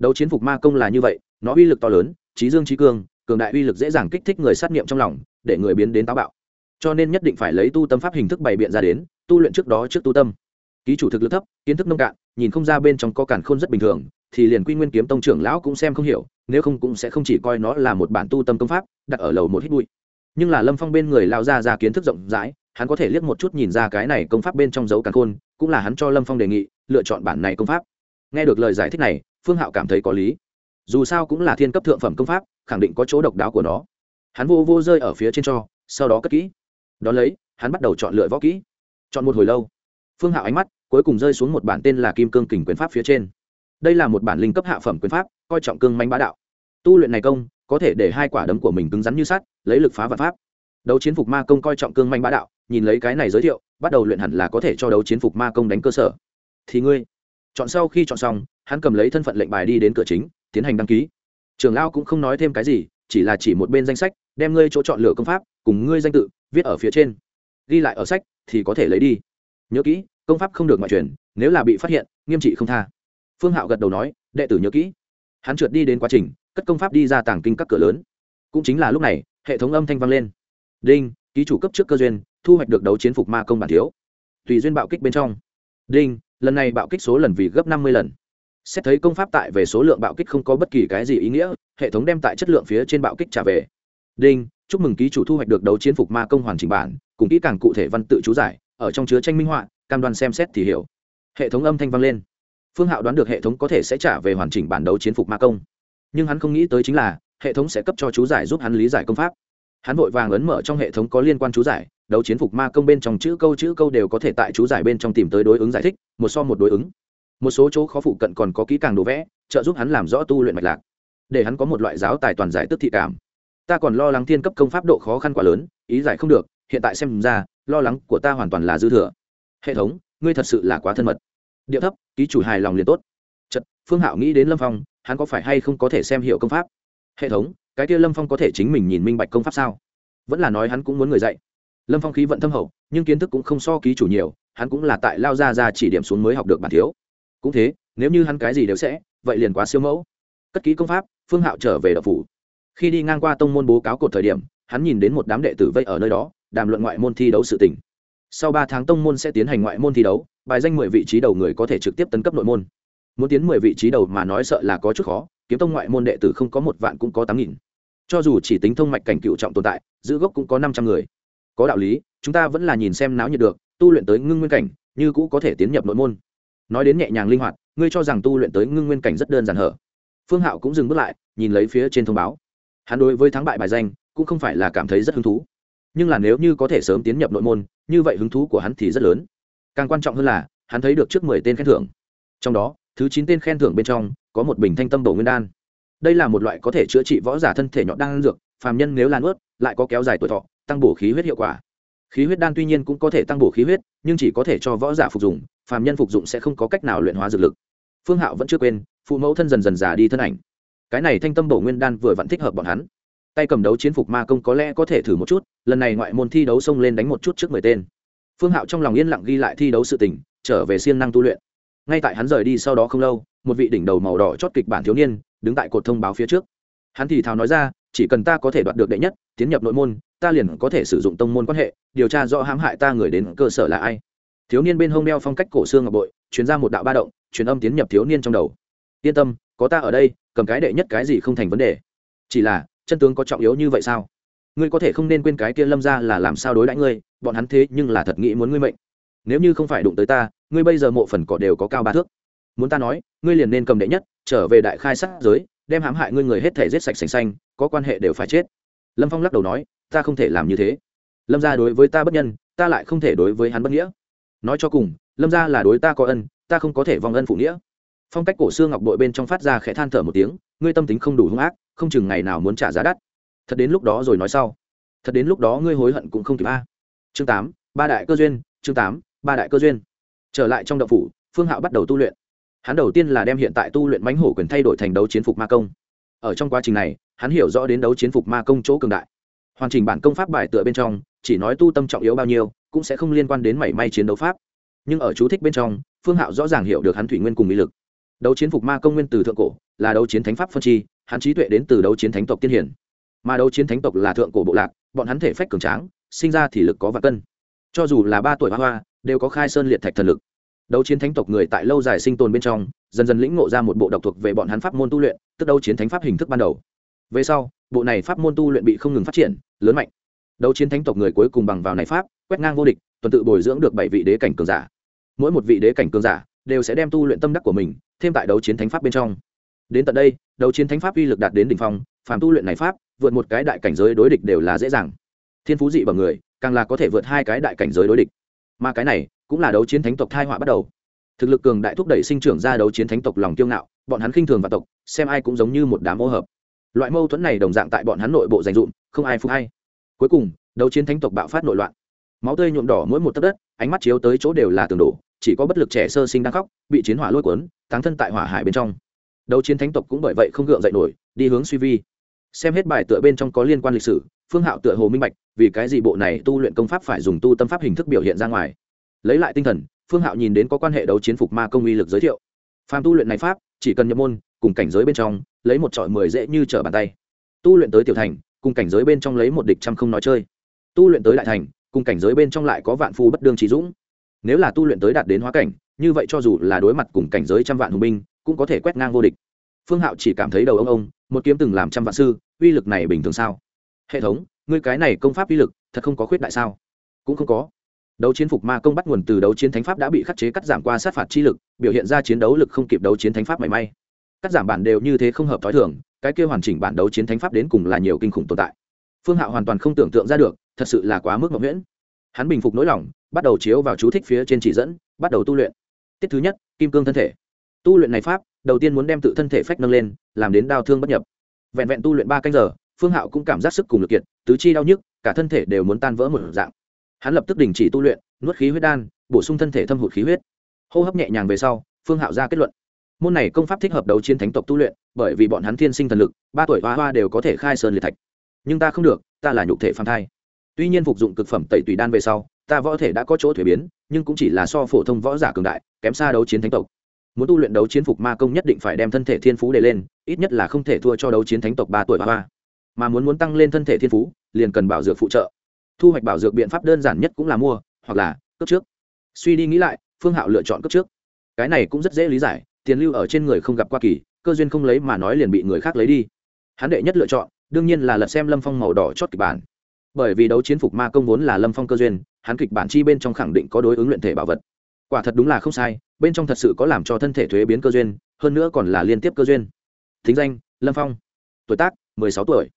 Đấu chiến phục ma công là như vậy, nó uy lực to lớn, trí dương trí cương, cường đại uy lực dễ dàng kích thích người sát nghiệm trong lòng, để người biến đến táo bạo. Cho nên nhất định phải lấy tu tâm pháp hình thức bày biện ra đến, tu luyện trước đó trước tu tâm. Ký chủ thực lực thấp, kiến thức nông cạn, nhìn không ra bên trong có cản khôn rất bình thường, thì liền quy nguyên kiếm tông trưởng lão cũng xem không hiểu, nếu không cũng sẽ không chỉ coi nó là một bản tu tâm công pháp, đặt ở lầu một hít bụi. Nhưng là lâm phong bên người lao ra ra kiến thức rộng rãi, hắn có thể liếc một chút nhìn ra cái này công pháp bên trong dấu càn khôn, cũng là hắn cho lâm phong đề nghị, lựa chọn bản này công pháp. Nghe được lời giải thích này phương hạo cảm thấy có lý. Dù sao cũng là thiên cấp thượng phẩm công pháp, khẳng định có chỗ độc đáo của nó. Hắn vô vô rơi ở phía trên cho, sau đó cất kỹ. Đón lấy, hắn bắt đầu chọn lựa võ kỹ. Chọn một hồi lâu, phương hạo ánh mắt cuối cùng rơi xuống một bản tên là kim cương kình quyền pháp phía trên. Đây là một bản linh cấp hạ phẩm quyền pháp, coi trọng cương manh bá đạo. Tu luyện này công, có thể để hai quả đấm của mình cứng rắn như sắt, lấy lực phá vật pháp. Đấu chiến phục ma công coi trọng cương manh bá đạo, nhìn lấy cái này giới thiệu, bắt đầu luyện hẳn là có thể cho đấu chiến phục ma công đánh cơ sở. Thì ngươi chọn sau khi chọn xong, hắn cầm lấy thân phận lệnh bài đi đến cửa chính, tiến hành đăng ký. Trường lao cũng không nói thêm cái gì, chỉ là chỉ một bên danh sách, đem ngươi chỗ chọn lựa công pháp, cùng ngươi danh tự, viết ở phía trên. Ghi lại ở sách, thì có thể lấy đi. Nhớ kỹ, công pháp không được ngoại truyền, nếu là bị phát hiện, nghiêm trị không tha. Phương hạo gật đầu nói, đệ tử nhớ kỹ. Hắn trượt đi đến quá trình, cất công pháp đi ra tàng kinh các cửa lớn. Cũng chính là lúc này, hệ thống âm thanh vang lên. Đinh, ký chủ cấp trước cơ duyên, thu hoạch được đấu chiến phục ma công bản thiếu. Tùy duyên bạo kích bên trong. Đinh lần này bạo kích số lần vì gấp năm mươi lần. Xét thấy công pháp tại về số lượng bạo kích không có bất kỳ cái gì ý nghĩa, hệ thống đem tại chất lượng phía trên bạo kích trả về. Đinh, chúc mừng ký chủ thu hoạch được đấu chiến phục ma công hoàn chỉnh bản, cùng kỹ càng cụ thể văn tự chú giải, ở trong chứa tranh minh họa, cam đoan xem xét thì hiểu. Hệ thống âm thanh vang lên. Phương hạo đoán được hệ thống có thể sẽ trả về hoàn chỉnh bản đấu chiến phục ma công. Nhưng hắn không nghĩ tới chính là, hệ thống sẽ cấp cho chú giải giúp hắn lý giải công pháp. Hắn vội vàng ấn mở trong hệ thống có liên quan chú giải đấu chiến phục ma công bên trong chữ câu chữ câu đều có thể tại chú giải bên trong tìm tới đối ứng giải thích, một so một đối ứng. Một số chỗ khó phụ cận còn có kỹ càng đồ vẽ, trợ giúp hắn làm rõ tu luyện mạch lạc, để hắn có một loại giáo tài toàn giải tức thị cảm. Ta còn lo lắng thiên cấp công pháp độ khó khăn quá lớn, ý giải không được, hiện tại xem ra, lo lắng của ta hoàn toàn là dư thừa. Hệ thống, ngươi thật sự là quá thân mật. Điệu thấp, ký chủ hài lòng liền tốt. Chật, phương hạo nghĩ đến lâm phong, hắn có phải hay không có thể xem hiệu công pháp? Hệ thống, cái kia lâm phong có thể chính mình nhìn minh bạch công pháp sao? Vẫn là nói hắn cũng muốn người dạy lâm phong khí vận thâm hậu nhưng kiến thức cũng không so ký chủ nhiều hắn cũng là tại lao ra ra chỉ điểm xuống mới học được bản thiếu cũng thế nếu như hắn cái gì đều sẽ vậy liền quá siêu mẫu cất ký công pháp phương hạo trở về đập phủ khi đi ngang qua tông môn bố cáo cột thời điểm hắn nhìn đến một đám đệ tử vây ở nơi đó đàm luận ngoại môn thi đấu sự tỉnh sau ba tháng tông môn sẽ tiến hành ngoại môn thi đấu bài danh mười vị trí đầu người có thể trực tiếp tấn cấp nội môn muốn tiến mười vị trí đầu mà nói sợ là có chút khó kiếm tông ngoại môn đệ tử không có một vạn cũng có tám nghìn cho dù chỉ tính thông mạch cảnh cựu trọng tồn tại giữ gốc cũng có năm trăm người có đạo lý, chúng ta vẫn là nhìn xem náo nhiệt được, tu luyện tới ngưng nguyên cảnh, như cũ có thể tiến nhập nội môn. Nói đến nhẹ nhàng linh hoạt, ngươi cho rằng tu luyện tới ngưng nguyên cảnh rất đơn giản hở? Phương hạo cũng dừng bước lại, nhìn lấy phía trên thông báo. Hắn đối với thắng bại bài danh, cũng không phải là cảm thấy rất hứng thú. Nhưng là nếu như có thể sớm tiến nhập nội môn, như vậy hứng thú của hắn thì rất lớn. Càng quan trọng hơn là, hắn thấy được trước mười tên khen thưởng. Trong đó, thứ chín tên khen thưởng bên trong, có một bình thanh tâm bổ nguyên đan. Đây là một loại có thể chữa trị võ giả thân thể nhọn đan dược, phàm nhân nếu lan ướt lại có kéo dài tuổi thọ tăng bổ khí huyết hiệu quả. Khí huyết đan tuy nhiên cũng có thể tăng bổ khí huyết, nhưng chỉ có thể cho võ giả phục dụng, phàm nhân phục dụng sẽ không có cách nào luyện hóa dược lực. Phương hạo vẫn chưa quên, phụ mẫu thân dần dần già đi thân ảnh. Cái này thanh tâm bổ nguyên đan vừa vẫn thích hợp bọn hắn. Tay cầm đấu chiến phục ma công có lẽ có thể thử một chút, lần này ngoại môn thi đấu xông lên đánh một chút trước mười tên. Phương hạo trong lòng yên lặng ghi lại thi đấu sự tình, trở về siêng năng tu luyện. Ngay tại hắn rời đi sau đó không lâu, một vị đỉnh đầu màu đỏ chót kịch bản thiếu niên, đứng tại cột thông báo phía trước. Hắn thì thào nói ra chỉ cần ta có thể đoạt được đệ nhất, tiến nhập nội môn, ta liền có thể sử dụng tông môn quan hệ, điều tra rõ hãm hại ta người đến cơ sở là ai. Thiếu niên bên hông đeo phong cách cổ xương ngọc bội chuyển ra một đạo ba động, truyền âm tiến nhập thiếu niên trong đầu. Yên tâm, có ta ở đây, cầm cái đệ nhất cái gì không thành vấn đề. Chỉ là, chân tướng có trọng yếu như vậy sao? Ngươi có thể không nên quên cái kia lâm ra là làm sao đối đãi ngươi, bọn hắn thế nhưng là thật nghĩ muốn ngươi mệnh. Nếu như không phải đụng tới ta, ngươi bây giờ mộ phần cỏ đều có cao ba thước. Muốn ta nói, ngươi liền nên cầm đệ nhất, trở về đại khai sát giới, đem hãm hại ngươi người hết thể giết sạch sành xanh có quan hệ đều phải chết. Lâm phong lắc đầu nói, ta không thể làm như thế. Lâm gia đối với ta bất nhân, ta lại không thể đối với hắn bất nghĩa. Nói cho cùng, lâm gia là đối ta có ân, ta không có thể vong ân phụ nghĩa. Phong cách cổ xưa ngọc bội bên trong phát ra khẽ than thở một tiếng, ngươi tâm tính không đủ hung ác, không chừng ngày nào muốn trả giá đắt. Thật đến lúc đó rồi nói sau. Thật đến lúc đó ngươi hối hận cũng không kịp a. Chương tám, ba đại cơ duyên, chương tám, ba đại cơ duyên. Trở lại trong đậu phủ, phương hạo bắt đầu tu luyện. Hắn đầu tiên là đem hiện tại tu luyện mãnh hổ quyền thay đổi thành đấu chiến phục ma công. Ở trong quá trình này hắn hiểu rõ đến đấu chiến phục ma công chỗ cường đại. Hoàn chỉnh bản công pháp bài tựa bên trong, chỉ nói tu tâm trọng yếu bao nhiêu, cũng sẽ không liên quan đến mảy may chiến đấu pháp. Nhưng ở chú thích bên trong, phương hạo rõ ràng hiểu được hắn thủy nguyên cùng mỹ lực. Đấu chiến phục ma công nguyên từ thượng cổ, là đấu chiến thánh pháp phân chi, hắn trí tuệ đến từ đấu chiến thánh tộc tiên hiển. Mà đấu chiến thánh tộc là thượng cổ bộ lạc, bọn hắn thể phách cường tráng, sinh ra thì lực có vạn cân. Cho dù là ba tuổi hoa hoa, đều có khai sơn liệt thạch thần lực. Đấu chiến thánh tộc người tại lâu dài sinh tồn bên trong, dần dần lĩnh ngộ ra một bộ độc thuộc về bọn hắn pháp môn tu luyện, tức đấu chiến thánh pháp hình thức ban đầu về sau, bộ này pháp môn tu luyện bị không ngừng phát triển, lớn mạnh. Đấu chiến thánh tộc người cuối cùng bằng vào này pháp, quét ngang vô địch, tuần tự bồi dưỡng được bảy vị đế cảnh cường giả. Mỗi một vị đế cảnh cường giả đều sẽ đem tu luyện tâm đắc của mình thêm tại đấu chiến thánh pháp bên trong. Đến tận đây, đấu chiến thánh pháp uy lực đạt đến đỉnh phong, phàm tu luyện này pháp, vượt một cái đại cảnh giới đối địch đều là dễ dàng. Thiên phú dị bằng người, càng là có thể vượt hai cái đại cảnh giới đối địch. Mà cái này cũng là đấu chiến thánh tộc thai họa bắt đầu. Thực lực cường đại thúc đẩy sinh trưởng ra đấu chiến thánh tộc lòng kiêu ngạo, bọn hắn khinh thường và tộc, xem ai cũng giống như một đám ô hợp loại mâu thuẫn này đồng dạng tại bọn hắn nội bộ dành dụm, không ai phục hay. Cuối cùng, đấu chiến thánh tộc bạo phát nội loạn. Máu tươi nhuộm đỏ mỗi một tấc đất, ánh mắt chiếu tới chỗ đều là tường đổ, chỉ có bất lực trẻ sơ sinh đang khóc, bị chiến hỏa lôi cuốn, táng thân tại hỏa hải bên trong. Đấu chiến thánh tộc cũng bởi vậy không gượng dậy nổi, đi hướng suy vi. Xem hết bài tựa bên trong có liên quan lịch sử, phương hạo tựa hồ minh bạch, vì cái gì bộ này tu luyện công pháp phải dùng tu tâm pháp hình thức biểu hiện ra ngoài. Lấy lại tinh thần, phương hạo nhìn đến có quan hệ đấu chiến phục ma công uy lực giới thiệu. Phàm tu luyện này pháp, chỉ cần nhập môn, cùng cảnh giới bên trong lấy một trọi mười dễ như trở bàn tay. Tu luyện tới tiểu thành, cùng cảnh giới bên trong lấy một địch trăm không nói chơi. Tu luyện tới đại thành, cùng cảnh giới bên trong lại có vạn phu bất đương trí dũng. Nếu là tu luyện tới đạt đến hóa cảnh, như vậy cho dù là đối mặt cùng cảnh giới trăm vạn hùng binh, cũng có thể quét ngang vô địch. Phương hạo chỉ cảm thấy đầu ông ông, một kiếm từng làm trăm vạn sư, uy lực này bình thường sao? Hệ thống, ngươi cái này công pháp uy lực, thật không có khuyết đại sao? Cũng không có. Đấu chiến phục ma công bắt nguồn từ đấu chiến thánh pháp đã bị khắc chế cắt giảm qua sát phạt chi lực, biểu hiện ra chiến đấu lực không kịp đấu chiến thánh pháp mảy may cắt giảm bản đều như thế không hợp t h ó i thường, cái kia hoàn chỉnh bản đấu chiến thánh pháp đến cùng là nhiều kinh khủng tồn tại. Phương hạo hoàn toàn không tưởng tượng ra được, thật sự là quá mức mậu nguyễn hắn bình phục nỗi lòng, bắt đầu chiếu vào chú thích phía trên chỉ dẫn, bắt đầu tu luyện. Tiết thứ nhất, kim cương thân thể. Tu luyện này pháp, đầu tiên muốn đem tự thân thể phách nâng lên, làm đến đau thương bất nhập. Vẹn vẹn tu luyện ba canh giờ, phương hạo cũng cảm giác sức cùng lực kiệt, tứ chi đau nhức, cả thân thể đều muốn tan vỡ một dạng. Hắn lập tức đình chỉ tu luyện, nuốt khí huyết đan, bổ sung thân thể thâm hụt khí huyết. Hô hấp nhẹ nhàng về sau, phương hạo ra kết luận môn này công pháp thích hợp đấu chiến thánh tộc tu luyện, bởi vì bọn hắn thiên sinh thần lực, ba tuổi hoa hoa đều có thể khai sơn liệt thạch. Nhưng ta không được, ta là nhục thể phàm thai. Tuy nhiên phục dụng cực phẩm tẩy tùy đan về sau, ta võ thể đã có chỗ thuế biến, nhưng cũng chỉ là so phổ thông võ giả cường đại, kém xa đấu chiến thánh tộc. Muốn tu luyện đấu chiến phục ma công nhất định phải đem thân thể thiên phú đề lên, ít nhất là không thể thua cho đấu chiến thánh tộc ba tuổi hoa hoa. Mà muốn muốn tăng lên thân thể thiên phú, liền cần bảo dược phụ trợ. Thu hoạch bảo dược biện pháp đơn giản nhất cũng là mua, hoặc là cấp trước. Suy đi nghĩ lại, phương hạo lựa chọn cấp trước. Cái này cũng rất dễ lý giải tiền lưu ở trên người không gặp qua kỳ, cơ duyên không lấy mà nói liền bị người khác lấy đi. Hắn đệ nhất lựa chọn, đương nhiên là lật xem lâm phong màu đỏ chót kịch bản. Bởi vì đấu chiến phục ma công vốn là lâm phong cơ duyên, hắn kịch bản chi bên trong khẳng định có đối ứng luyện thể bảo vật. Quả thật đúng là không sai, bên trong thật sự có làm cho thân thể thuế biến cơ duyên, hơn nữa còn là liên tiếp cơ duyên. Thính danh, lâm phong. Tuổi tác, mười sáu tuổi.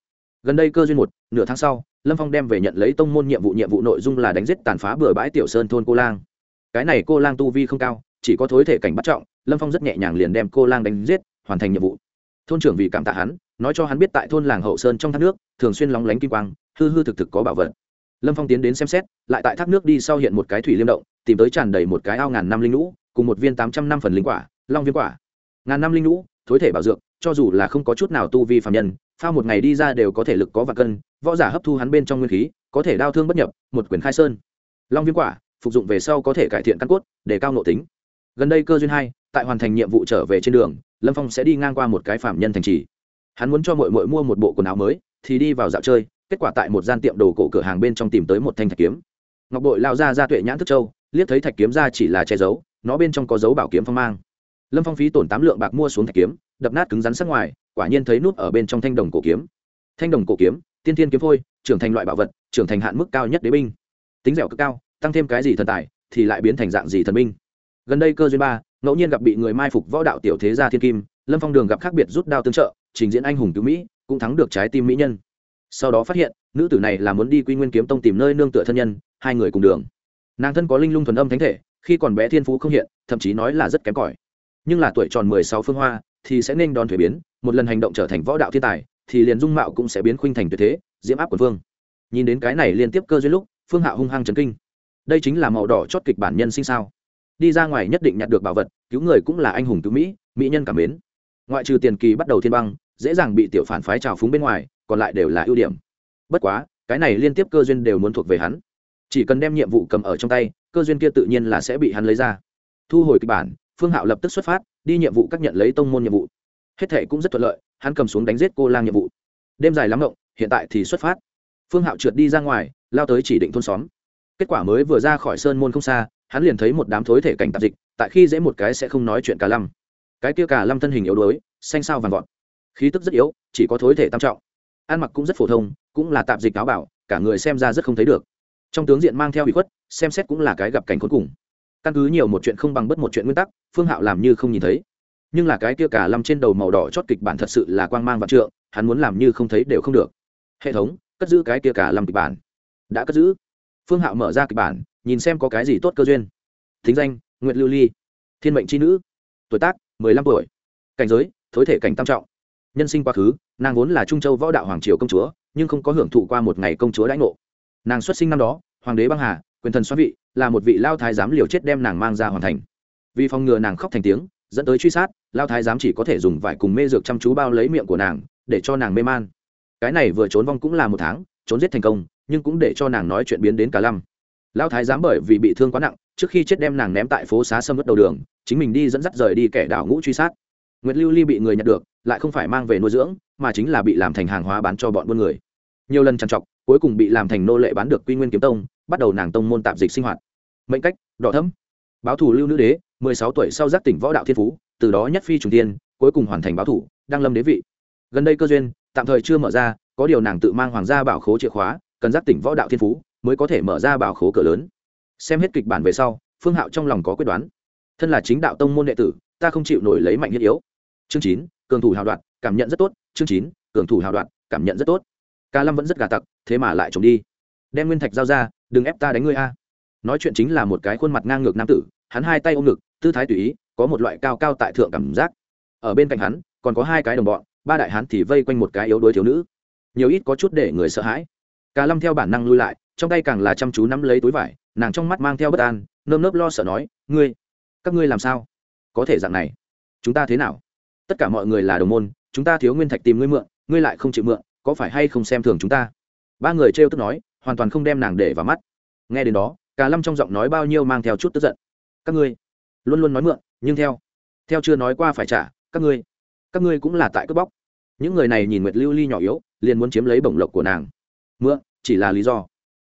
Gần đây cơ duyên một, nửa tháng sau, lâm phong đem về nhận lấy tông môn nhiệm vụ nhiệm vụ nội dung là đánh giết tàn phá bừa bãi tiểu sơn thôn cô lang. Cái này cô lang tu vi không cao, chỉ có thối thể cảnh bắt trọng lâm phong rất nhẹ nhàng liền đem cô lang đánh giết, hoàn thành nhiệm vụ. Thôn trưởng vì cảm tạ hắn, nói cho hắn biết tại thôn làng hậu sơn trong thác nước, thường xuyên lóng lánh kim quang, hư hư thực thực có bảo vật. Lâm phong tiến đến xem xét, lại tại thác nước đi sau hiện một cái thủy liêm động, tìm tới tràn đầy một cái ao ngàn năm linh lũ, cùng một viên tám trăm năm phần linh quả, long viên quả. Ngàn năm linh lũ, thối thể bảo dược, cho dù là không có chút nào tu vi phạm nhân, phao một ngày đi ra đều có thể lực có và cân, võ giả hấp thu hắn bên trong nguyên khí, có thể đau thương bất nhập, một quyền khai sơn. Long viên quả, phục dụng về sau có thể cải thiện căn cốt, để cao nội tính. Gần đây cơ duyên hai tại hoàn thành nhiệm vụ trở về trên đường, lâm phong sẽ đi ngang qua một cái phạm nhân thành trì. Hắn muốn cho mội mội mua một bộ quần áo mới, thì đi vào dạo chơi, kết quả tại một gian tiệm đồ cổ cửa hàng bên trong tìm tới một thanh thạch kiếm. Ngọc bội lao ra ra tuệ nhãn thức châu, liếc thấy thạch kiếm ra chỉ là che giấu, nó bên trong có dấu bảo kiếm phong mang. Lâm phong phí tổn tám lượng bạc mua xuống thạch kiếm, đập nát cứng rắn sắc ngoài, quả nhiên thấy nút ở bên trong thanh đồng cổ kiếm. Thanh đồng cổ kiếm, tiên thiên kiếm phôi, trưởng thành loại bảo vật, trưởng thành hạn mức cao nhất đế binh. Tính dẻo cực cao, tăng thêm cái gì thần tài, thì lại biến thành dạng gì thần binh. Gần đây cơ duyên ba ngẫu nhiên gặp bị người mai phục võ đạo tiểu thế gia thiên kim, lâm phong đường gặp khác biệt rút đao tương trợ, trình diễn anh hùng cứu mỹ, cũng thắng được trái tim mỹ nhân. Sau đó phát hiện, nữ tử này là muốn đi quy nguyên kiếm tông tìm nơi nương tựa thân nhân, hai người cùng đường. Nàng thân có linh lung thuần âm thánh thể, khi còn bé thiên phú không hiện, thậm chí nói là rất kém cỏi. Nhưng là tuổi tròn mười sáu phương hoa, thì sẽ nên đòn thuế biến, một lần hành động trở thành võ đạo thiên tài, thì liền dung mạo cũng sẽ biến khuynh thành tuyệt thế, diễm áp của vương. Nhìn đến cái này liên tiếp cơ duyên lúc, phương Hạ hung hăng chấn kinh. Đây chính là màu đỏ chót kịch bản nhân sinh sao đi ra ngoài nhất định nhặt được bảo vật, cứu người cũng là anh hùng cứu mỹ mỹ nhân cảm mến. Ngoại trừ tiền kỳ bắt đầu thiên băng, dễ dàng bị tiểu phản phái trào phúng bên ngoài, còn lại đều là ưu điểm. Bất quá, cái này liên tiếp cơ duyên đều muốn thuộc về hắn. Chỉ cần đem nhiệm vụ cầm ở trong tay, cơ duyên kia tự nhiên là sẽ bị hắn lấy ra. Thu hồi kịch bản, phương hạo lập tức xuất phát, đi nhiệm vụ các nhận lấy tông môn nhiệm vụ. Hết thệ cũng rất thuận lợi, hắn cầm xuống đánh giết cô lang nhiệm vụ. Đêm dài lắm rộng hiện tại thì xuất phát. Phương hạo trượt đi ra ngoài, lao tới chỉ định thôn xóm. Kết quả mới vừa ra khỏi sơn môn không xa hắn liền thấy một đám thối thể cảnh tạp dịch, tại khi dễ một cái sẽ không nói chuyện cả lăm. Cái kia cả lăm thân hình yếu đuối, xanh sao vàng vọt. Khí tức rất yếu, chỉ có thối thể tam trọng. Ăn mặc cũng rất phổ thông, cũng là tạp dịch áo bảo, cả người xem ra rất không thấy được. Trong tướng diện mang theo bị khuất, xem xét cũng là cái gặp cảnh cuối cùng. Căn cứ nhiều một chuyện không bằng bất một chuyện nguyên tắc, phương hạo làm như không nhìn thấy. Nhưng là cái kia cả lăm trên đầu màu đỏ chót kịch bản thật sự là quang mang vạn trượng, hắn muốn làm như không thấy đều không được. Hệ thống, cất giữ cái kia cả lăm kịch bản. Đã cất giữ. Phương hạo mở ra kịch bản nhìn xem có cái gì tốt cơ duyên. Thính danh nguyễn lưu ly. Thiên mệnh c h i nữ. Tuổi tác, mười lăm tuổi. Cảnh giới, thối thể cảnh tam trọng. Nhân sinh quá khứ, nàng vốn là trung châu võ đạo hoàng triều công chúa, nhưng không có hưởng thụ qua một ngày công chúa đãi ngộ. Nàng xuất sinh năm đó, hoàng đế băng hà, quyền thần xoắn vị, là một vị lao thái giám liều chết đem nàng mang ra hoàn thành. Vì phòng ngừa nàng khóc thành tiếng, dẫn tới truy sát, lao thái giám chỉ có thể dùng vải cùng mê dược chăm chú bao lấy miệng của nàng, để cho nàng mê man. Cái này vừa trốn vong cũng là một tháng, trốn giết thành công, nhưng cũng để cho nàng nói chuyện biến đến cả lăm lao thái giám bởi vì bị thương quá nặng, trước khi chết đem nàng ném tại phố xá sâm mất đầu đường, chính mình đi dẫn dắt rời đi kẻ đảo ngũ truy sát. Nguyệt lưu ly bị người nhặt được, lại không phải mang về nuôi dưỡng, mà chính là bị làm thành hàng hóa bán cho bọn buôn người. Nhiều lần trằn trọc, cuối cùng bị làm thành nô lệ bán được quy nguyên kiếm tông, bắt đầu nàng tông môn tạp dịch sinh hoạt. Mệnh cách, đỏ thấm. Báo thủ lưu nữ đế, mười sáu tuổi sau giác tỉnh võ đạo thiên phú, từ đó nhất phi trùng tiên, cuối cùng hoàn thành báo thủ đăng lâm đế vị. Gần đây cơ duyên, tạm thời chưa mở ra, có điều nàng tự mang hoàng gia bảo khố chìa khóa, cần giác tỉnh võ đạo thiên phú mới có thể mở ra bảo khố cửa lớn. Xem hết kịch bản về sau, phương hạo trong lòng có quyết đoán. Thân là chính đạo tông môn đệ tử, ta không chịu nổi lấy mạnh thiết yếu. Chương chín, cường thủ hào đoạn, cảm nhận rất tốt. Chương chín, cường thủ hào đoạn, cảm nhận rất tốt. Ca lâm vẫn rất gà tặc, thế mà lại trộm đi. Đem nguyên thạch giao ra, đừng ép ta đánh ngươi a. Nói chuyện chính là một cái khuôn mặt ngang ngược nam tử, hắn hai tay ôm ngực, tư thái tùy ý, có một loại cao cao tại thượng cảm giác. Ở bên cạnh hắn, còn có hai cái đồng bọn, ba đại hắn thì vây quanh một cái yếu đuối thiếu nữ. Nhiều ít có chút để người sợ hãi. Ca lâm theo bản năng lui lại trong tay càng là chăm chú nắm lấy túi vải, nàng trong mắt mang theo bất an, nơm nớp lo sợ nói, ngươi, các ngươi làm sao? Có thể dạng này? Chúng ta thế nào? Tất cả mọi người là đồng môn, chúng ta thiếu nguyên thạch tìm ngươi mượn, ngươi lại không chịu mượn, có phải hay không xem thường chúng ta? Ba người trêu tức nói, hoàn toàn không đem nàng để vào mắt. Nghe đến đó cả lâm trong giọng nói bao nhiêu mang theo chút tức giận. Các ngươi luôn luôn nói mượn, nhưng theo theo chưa nói qua phải trả, các ngươi các ngươi cũng là tại cướp bóc. Những người này nhìn nguyệt lưu ly nhỏ yếu, liền muốn chiếm lấy bổng lộc của nàng. Mượn, chỉ là lý do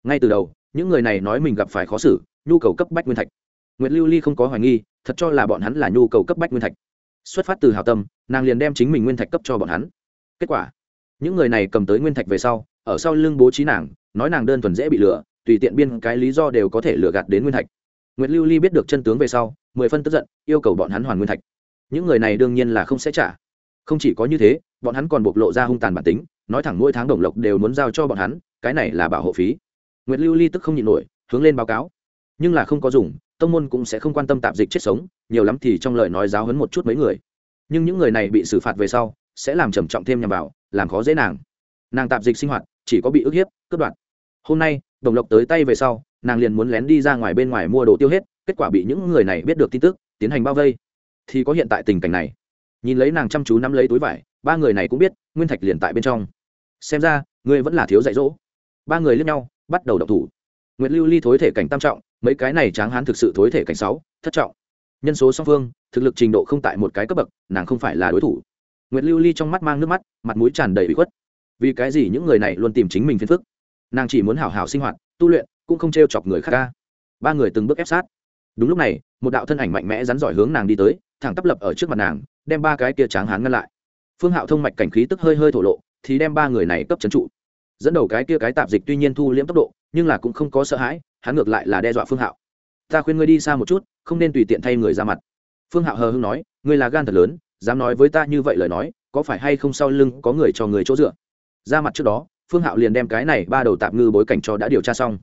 ngay từ đầu, những người này nói mình gặp phải khó xử, nhu cầu cấp bách nguyên thạch. Nguyệt lưu ly không có hoài nghi, thật cho là bọn hắn là nhu cầu cấp bách nguyên thạch. Xuất phát từ hào tâm, nàng liền đem chính mình nguyên thạch cấp cho bọn hắn. Kết quả, những người này cầm tới nguyên thạch về sau, ở sau lưng bố trí nàng, nói nàng đơn thuần dễ bị lừa, tùy tiện biên cái lý do đều có thể lừa gạt đến nguyên thạch. Nguyệt lưu ly biết được chân tướng về sau, mười phân tức giận, yêu cầu bọn hắn hoàn nguyên thạch. Những người này đương nhiên là không sẽ trả. Không chỉ có như thế, bọn hắn còn bộc lộ ra hung tàn bản tính, nói thẳng mỗi tháng đồng lộc đều muốn giao cho bọn hắn, cái này là bảo hộ phí nguyệt lưu ly tức không nhịn nổi, hướng lên báo cáo. Nhưng là không có dùng, tông môn cũng sẽ không quan tâm tạp dịch chết sống, nhiều lắm thì trong lời nói giáo hấn một chút mấy người. Nhưng những người này bị xử phạt về sau, sẽ làm trầm trọng thêm nhằm vào, làm khó dễ nàng. Nàng tạp dịch sinh hoạt, chỉ có bị ức hiếp, cướp đoạt. Hôm nay, đồng lộc tới tay về sau, nàng liền muốn lén đi ra ngoài bên ngoài mua đồ tiêu hết, kết quả bị những người này biết được tin tức, tiến hành bao vây. Thì có hiện tại tình cảnh này. Nhìn lấy nàng chăm chú nắm lấy túi vải, ba người này cũng biết, nguyên thạch liền tại bên trong. Xem ra ngươi vẫn là thiếu dạy dỗ. Ba người lướt nhau bắt đầu đậu thủ. Nguyễn lưu ly thối thể cảnh tam trọng, mấy cái này tráng hán thực sự thối thể cảnh sáu, thất trọng. Nhân số song phương, thực lực trình độ không tại một cái cấp bậc, nàng không phải là đối thủ. Nguyễn lưu ly trong mắt mang nước mắt, mặt mũi tràn đầy bị khuất. Vì cái gì những người này luôn tìm chính mình phiền phức? Nàng chỉ muốn hảo hảo sinh hoạt, tu luyện, cũng không t chọc người khác ca. Ba người từng bước ép sát. Đúng lúc này, một đạo thân ảnh mạnh mẽ rắn giỏi hướng nàng đi tới, thẳng tắp lập ở trước mặt nàng, đem ba cái kia tráng hán ngăn lại. Phương hạo thông mạch cảnh khí tức hơi hơi thổ lộ, thì đem ba người này cấp trấn trụ dẫn đầu cái kia cái tạp dịch tuy nhiên thu liễm tốc độ, nhưng là cũng không có sợ hãi, hắn ngược lại là đe dọa phương hạo. Ta khuyên ngươi đi xa một chút, không nên tùy tiện thay người ra mặt. Phương hạo hờ hưng nói, ngươi là gan thật lớn, dám nói với ta như vậy lời nói, có phải hay không sau lưng có người cho người chỗ dựa? Ra mặt trước đó, phương hạo liền đem cái này ba đầu tạp ngư bối cảnh cho đã điều tra xong.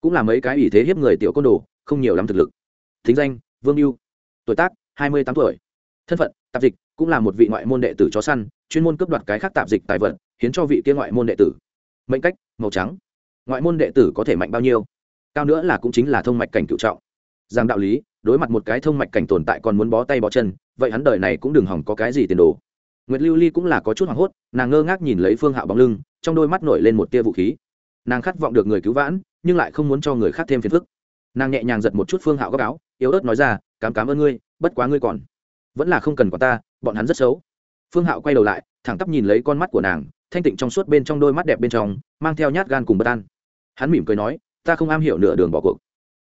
Cũng là mấy cái ủy thế hiếp người tiểu côn đồ, không nhiều lắm thực lực. Thính danh, vương yêu tuổi tác, hai mươi tám tuổi. Thân phận, tạp dịch, cũng là một vị ngoại môn đệ tử chó săn, chuyên môn cướp đoạt cái khác tạp dịch tài vật, hiến cho vị kia ngoại môn đệ tử mệnh cách, màu trắng. Ngoại môn đệ tử có thể mạnh bao nhiêu? Cao nữa là cũng chính là thông mạch cảnh cựu trọng. Rằng đạo lý, đối mặt một cái thông mạch cảnh tồn tại còn muốn bó tay bó chân, vậy hắn đời này cũng đừng hỏng có cái gì tiền đồ. Nguyệt lưu ly cũng là có chút hoảng hốt, nàng ngơ ngác nhìn lấy phương hạo bóng lưng, trong đôi mắt nổi lên một tia vũ khí. Nàng khát vọng được người cứu vãn, nhưng lại không muốn cho người khác thêm phiền phức. Nàng nhẹ nhàng giật một chút phương hạo góc áo, yếu ớt nói ra, cám cám ơn ngươi, bất quá ngươi còn, vẫn là không cần có ta, bọn hắn rất xấu. Phương hạo quay đầu lại, thẳng tắp nhìn lấy con mắt của nàng thanh tịnh trong suốt bên trong đôi mắt đẹp bên trong, mang theo nhát gan cùng bất an. Hắn mỉm cười nói, ta không am hiểu nửa đường bỏ cuộc.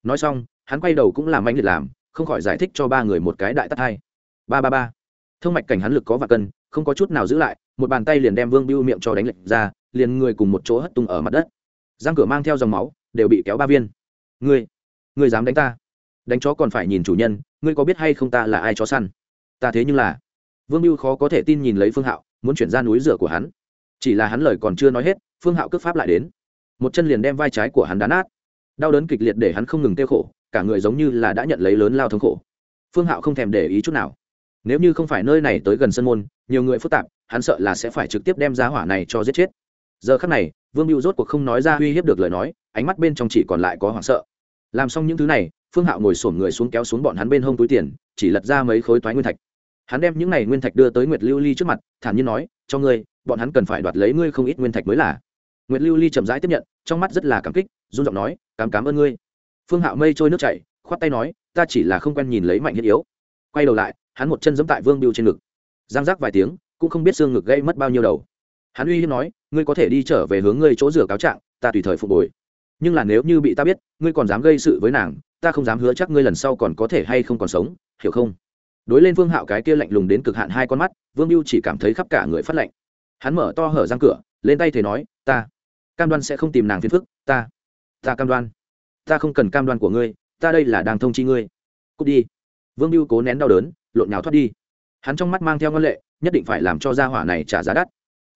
Nói xong, hắn quay đầu cũng làm anh liệt làm, không khỏi giải thích cho ba người một cái đại tắt hai. Ba ba ba. Thông mạch cảnh hắn lực có và cân, không có chút nào giữ lại, một bàn tay liền đem vương biêu miệng cho đánh lệch ra, liền người cùng một chỗ hất tung ở mặt đất. Răng cửa mang theo dòng máu, đều bị kéo ba viên. Ngươi ngươi dám đánh ta? Đánh chó còn phải nhìn chủ nhân, ngươi có biết hay không ta là ai chó săn? Ta thế nhưng là. Vương biêu khó có thể tin nhìn lấy phương hạo, muốn chuyển ra núi rửa của hắn chỉ là hắn lời còn chưa nói hết, phương hạo cướp pháp lại đến. Một chân liền đem vai trái của hắn đá nát. Đau đớn kịch liệt để hắn không ngừng tiêu khổ, cả người giống như là đã nhận lấy lớn lao thống khổ. Phương hạo không thèm để ý chút nào. Nếu như không phải nơi này tới gần sân môn, nhiều người phức tạp, hắn sợ là sẽ phải trực tiếp đem giá hỏa này cho giết chết. Giờ khắc này, vương mưu rốt cuộc không nói ra uy hiếp được lời nói, ánh mắt bên trong chỉ còn lại có hoảng sợ. Làm xong những thứ này, phương hạo ngồi sổm người xuống kéo xuống bọn hắn bên hông túi tiền, chỉ lật ra mấy khối toái nguyên thạch hắn đem những này nguyên thạch đưa tới nguyệt lưu ly trước mặt, thản nhiên nói, cho ngươi, bọn hắn cần phải đoạt lấy ngươi không ít nguyên thạch mới là. Nguyệt lưu ly chậm rãi tiếp nhận, trong mắt rất là cảm kích, run giọng nói, cám cám ơn ngươi. Phương hạo mây trôi nước chảy, khoát tay nói, ta chỉ là không quen nhìn lấy mạnh thiết yếu. Quay đầu lại, hắn một chân giẫm tại vương biêu trên ngực. Giang giác vài tiếng, cũng không biết xương ngực gây mất bao nhiêu đầu. Hắn uy hiếp nói, ngươi có thể đi trở về hướng ngươi chỗ rửa cáo trạng, ta tùy thời phục hồi. Nhưng là nếu như bị ta biết, ngươi còn dám gây sự với nàng, ta không dám hứa chắc ngươi lần sau còn có thể hay không còn sống, hiểu không? Đối lên vương hạo cái kia lạnh lùng đến cực hạn hai con mắt, vương mưu chỉ cảm thấy khắp cả người phát lạnh. Hắn mở to hở răng cửa, lên tay thề nói, ta, cam đoan sẽ không tìm nàng phiền phức, ta ta cam đoan. Ta không cần cam đoan của ngươi, ta đây là đang thông chi ngươi. Cút đi. Vương mưu cố nén đau đớn, lộn nhào thoát đi. Hắn trong mắt mang theo ngân lệ, nhất định phải làm cho gia hỏa này trả giá đắt.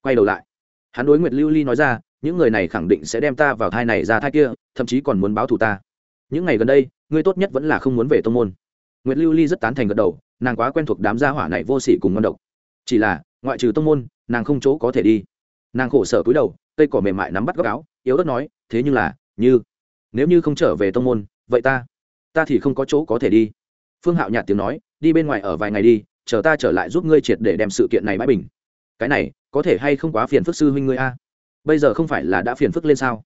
Quay đầu lại, hắn đối nguyệt lưu ly nói ra, những người này khẳng định sẽ đem ta vào thai này ra thai kia, thậm chí còn muốn báo thù ta. Những ngày gần đây, ngươi tốt nhất vẫn là không muốn về tông môn. Nguyệt lưu ly rất tán thành gật đầu nàng quá quen thuộc đám gia hỏa này vô sỉ cùng ngon độc. Chỉ là, ngoại trừ tông môn, nàng không chỗ có thể đi. Nàng khổ sở cúi đầu, cây cỏ mềm mại nắm bắt góc áo, yếu ớt nói, thế nhưng là, như, nếu như không trở về tông môn, vậy ta ta thì không có chỗ có thể đi. Phương hạo nhạt tiếng nói, đi bên ngoài ở vài ngày đi, chờ ta trở lại giúp ngươi triệt để đem sự kiện này bãi bình. Cái này, có thể hay không quá phiền phức sư huynh ngươi a? Bây giờ không phải là đã phiền phức lên sao?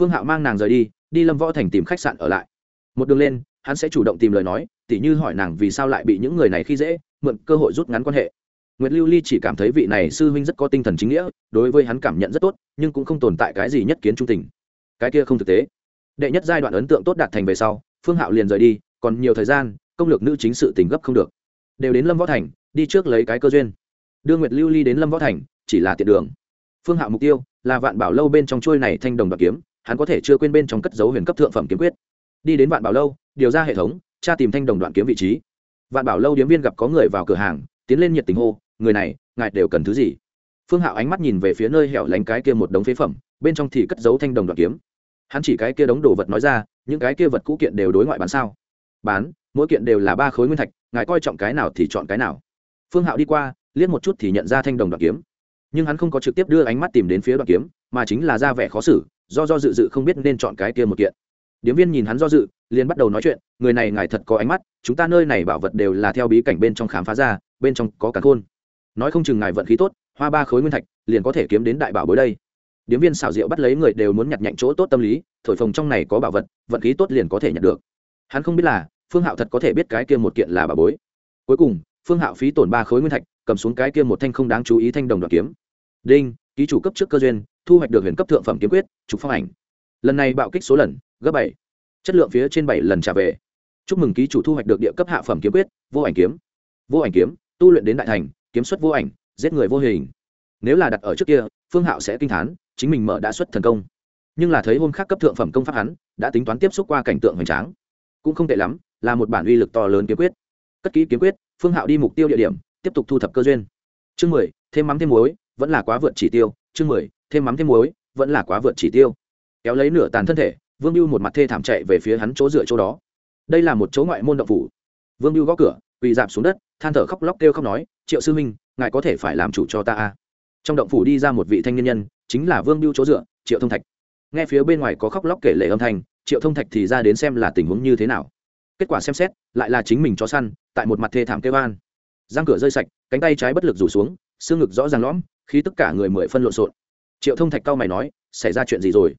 Phương hạo mang nàng rời đi đi lâm võ thành tìm khách sạn ở lại. Một đường lên hắn sẽ chủ động tìm lời nói, tỉ như hỏi nàng vì sao lại bị những người này khi dễ, mượn cơ hội rút ngắn quan hệ. Nguyệt lưu ly chỉ cảm thấy vị này sư huynh rất có tinh thần chính nghĩa, đối với hắn cảm nhận rất tốt, nhưng cũng không tồn tại cái gì nhất kiến trung tình. Cái kia không thực tế. Đệ nhất giai đoạn ấn tượng tốt đạt thành về sau, phương hạo liền rời đi, còn nhiều thời gian, công lược nữ chính sự tình gấp không được. Đều đến lâm võ thành, đi trước lấy cái cơ duyên. Đưa nguyệt lưu ly đến lâm võ thành, chỉ là tiện đường. Phương hạo mục tiêu là vạn bảo lâu bên trong chuôi này thanh đồng đoạt kiếm, hắn có thể chưa quên bên trong cất dấu huyền cấp thượng phẩm kiếm quyết đi đến vạn bảo lâu, điều ra hệ thống, tra tìm thanh đồng đoạn kiếm vị trí. Vạn bảo lâu điếm viên gặp có người vào cửa hàng, tiến lên nhiệt tình hô, người này, ngài đều cần thứ gì? Phương hạo ánh mắt nhìn về phía nơi hẻo lánh cái kia một đống phế phẩm, bên trong thì cất giấu thanh đồng đoạn kiếm. Hắn chỉ cái kia đống đồ vật nói ra, những cái kia vật cũ kiện đều đối ngoại bán sao? Bán, mỗi kiện đều là ba khối nguyên thạch, ngài coi trọng cái nào thì chọn cái nào. Phương hạo đi qua, liếc một chút thì nhận ra thanh đồng đoạn kiếm. Nhưng hắn không có trực tiếp đưa ánh mắt tìm đến phía đoạn kiếm, mà chính là ra vẻ khó xử, do do dự dự không biết nên chọn cái kia một kiện điếm viên nhìn hắn do dự, liền bắt đầu nói chuyện, người này ngài thật có ánh mắt, chúng ta nơi này bảo vật đều là theo bí cảnh bên trong khám phá ra, bên trong có cả khôn. Nói không chừng ngài vận khí tốt, hoa ba khối nguyên thạch, liền có thể kiếm đến đại bảo bối đây. Điếm viên xảo diệu bắt lấy người đều muốn nhặt nhạnh chỗ tốt tâm lý, thổi phồng trong này có bảo vật, vận khí tốt liền có thể nhận được. Hắn không biết là, phương hạo thật có thể biết cái kia một kiện là bảo bối. Cuối cùng, phương hạo phí tổn ba khối nguyên thạch, cầm xuống cái kia một thanh không đáng chú ý thanh đồng đoạt kiếm. Đinh, ký chủ cấp trước cơ duyên, thu hoạch được huyền cấp thượng phẩm kiếm quyết, trục phong ảnh. Lần này bạo kích số lần gấp bảy. Chất lượng phía trên bảy lần trả về. Chúc mừng ký chủ thu hoạch được địa cấp hạ phẩm kiếm quyết, vô ảnh kiếm. Vô ảnh kiếm, tu luyện đến đại thành, kiếm xuất vô ảnh, giết người vô hình. Nếu là đặt ở trước kia, phương hạo sẽ kinh thán, chính mình mở đã xuất thần công. Nhưng là thấy hôm khác cấp thượng phẩm công pháp hắn, đã tính toán tiếp xúc qua cảnh tượng hoành tráng. Cũng không tệ lắm, là một bản uy lực to lớn kiếm quyết. Cất kỹ kiếm quyết, phương hạo đi mục tiêu địa điểm, tiếp tục thu thập cơ duyên. Chương mười, thêm mắm thêm muối, vẫn là quá vượt chỉ tiêu. Chương mười, thêm mắm thêm muối, vẫn là quá vượt chỉ tiêu. Kéo lấy nửa tàn thân thể vương Biêu một mặt thê thảm chạy về phía hắn chỗ dựa chỗ đó. Đây là một chỗ ngoại môn động phủ. Vương Biêu gõ cửa, quỳ dạp xuống đất, than thở khóc lóc kêu khóc nói, triệu sư minh ngài có thể phải làm chủ cho ta a trong động phủ đi ra một vị thanh niên nhân, chính là vương Biêu chỗ dựa, triệu thông thạch. Nghe phía bên ngoài có khóc lóc kể lệ âm thanh, triệu thông thạch thì ra đến xem là tình huống như thế nào. Kết quả xem xét, lại là chính mình cho săn, tại một mặt thê thảm kêu an răng cửa rơi sạch, cánh tay trái bất lực rủ xuống, xương ngực rõ ràng lõm khi tất cả người mười phân lộn xộn. Triệu thông thạch cao mày nói, xảy ra chuyện gì rồi?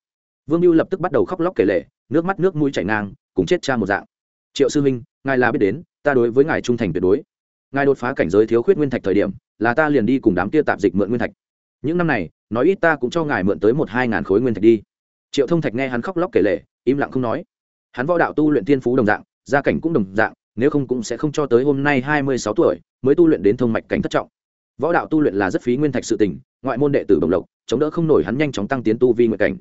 Vương mưu lập tức bắt đầu khóc lóc kể lệ nước mắt nước mũi chảy ngang, cùng chết cha một dạng. Triệu sư huynh, ngài là biết đến, ta đối với ngài trung thành tuyệt đối. Ngài đột phá cảnh giới thiếu khuyết nguyên thạch thời điểm, là ta liền đi cùng đám kia tạp dịch mượn nguyên thạch. Những năm này, nói ít ta cũng cho ngài mượn tới một hai ngàn khối nguyên thạch đi. Triệu thông thạch nghe hắn khóc lóc kể lệ im lặng không nói. Hắn võ đạo tu luyện tiên phú đồng dạng, gia cảnh cũng đồng dạng, nếu không cũng sẽ không cho tới hôm nay hai mươi sáu tuổi, mới tu luyện đến thông mạch cảnh thất trọng. Võ đạo tu luyện là rất phí nguyên thạch sự tình, ngoại môn đệ tử đồng lộc, chống đỡ không nổi hắn nhanh chóng tăng tiến tu vi nguyện cảnh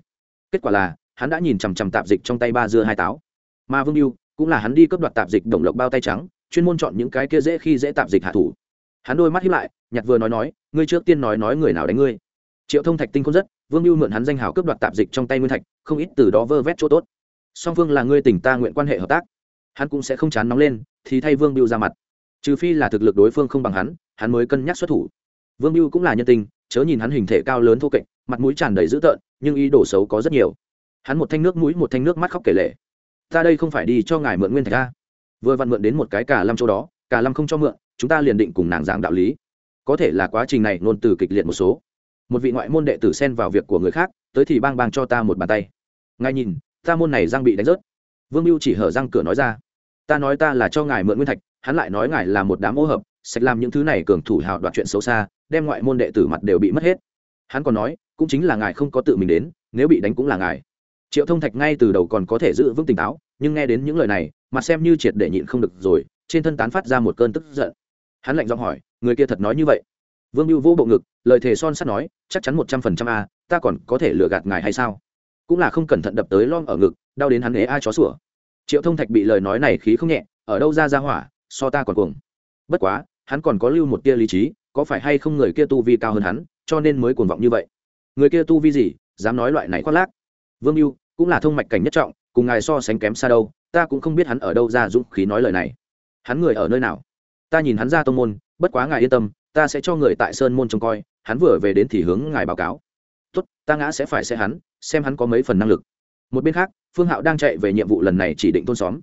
kết quả là, hắn đã nhìn chằm chằm tạp dịch trong tay ba dưa hai táo. Mà vương mưu cũng là hắn đi cấp đoạt tạp dịch đồng lộc bao tay trắng, chuyên môn chọn những cái kia dễ khi dễ tạp dịch hạ thủ. Hắn đôi mắt hiếp lại, nhặt vừa nói nói, ngươi trước tiên nói nói người nào đánh ngươi. Triệu thông thạch tinh không rất, vương mưu mượn hắn danh hào cướp đoạt tạp dịch trong tay nguyên thạch, không ít từ đó vơ vét chỗ tốt. Song phương là ngươi tỉnh ta nguyện quan hệ hợp tác. Hắn cũng sẽ không chán nóng lên, thì thay vương mưu ra mặt. Trừ phi là thực lực đối phương không bằng hắn hắn mới cân nhắc xuất thủ. Vương mưu cũng là nhân tình, chớ nhìn hắn hình thể cao lớn thô kệch mặt mũi tràn đầy dữ tợn, nhưng ý đồ xấu có rất nhiều. Hắn một thanh nước mũi, một thanh nước mắt khóc kể lệ ta đây không phải đi cho ngài mượn nguyên thạch ra vừa vặn mượn đến một cái cả lâm chỗ đó cả lâm không cho mượn, chúng ta liền định cùng nàng giảng đạo lý. Có thể là quá trình này nôn từ kịch liệt một số. Một vị ngoại môn đệ tử xen vào việc của người khác, tới thì bang bang cho ta một bàn tay. Ngài nhìn, ta môn này răng bị đánh rớt. Vương mưu chỉ hở răng cửa nói ra. Ta nói ta là cho ngài mượn nguyên thạch, hắn lại nói ngài là một đám ô hợp, sạch làm những thứ này cường thủ hào đoạt chuyện xấu xa, đem ngoại môn đệ tử mặt đều bị mất hết. Hắn còn nói cũng chính là ngài không có tự mình đến, nếu bị đánh cũng là ngài. Triệu thông thạch ngay từ đầu còn có thể giữ vững tỉnh táo, nhưng nghe đến những lời này, mặt xem như triệt để nhịn không được rồi, trên thân tán phát ra một cơn tức giận. Hắn lạnh giọng hỏi, người kia thật nói như vậy? Vương mưu vô bộ ngực, lời thề son sắt nói, chắc chắn một trăm phần trăm a, ta còn có thể lừa gạt ngài hay sao? Cũng là không cẩn thận đập tới lom ở ngực, đau đến hắn ế a chó sủa. Triệu thông thạch bị lời nói này khí không nhẹ, ở đâu ra ra hỏa, so ta còn cuồng. Bất quá, hắn còn có lưu một tia lý trí, có phải hay không người kia tu vi cao hơn hắn, cho nên mới cuồng vọng như vậy người kia tu vi gì, dám nói loại này khoác lác? Vương mưu cũng là thông mạch cảnh nhất trọng, cùng ngài so sánh kém xa đâu, ta cũng không biết hắn ở đâu ra dũng khí nói lời này. Hắn người ở nơi nào? Ta nhìn hắn ra tông môn, bất quá ngài yên tâm, ta sẽ cho người tại sơn môn trông coi, hắn vừa về đến thì hướng ngài báo cáo. Tốt, ta ngã sẽ phải sẽ hắn, xem hắn có mấy phần năng lực. Một bên khác, phương hạo đang chạy về nhiệm vụ lần này chỉ định thôn xóm.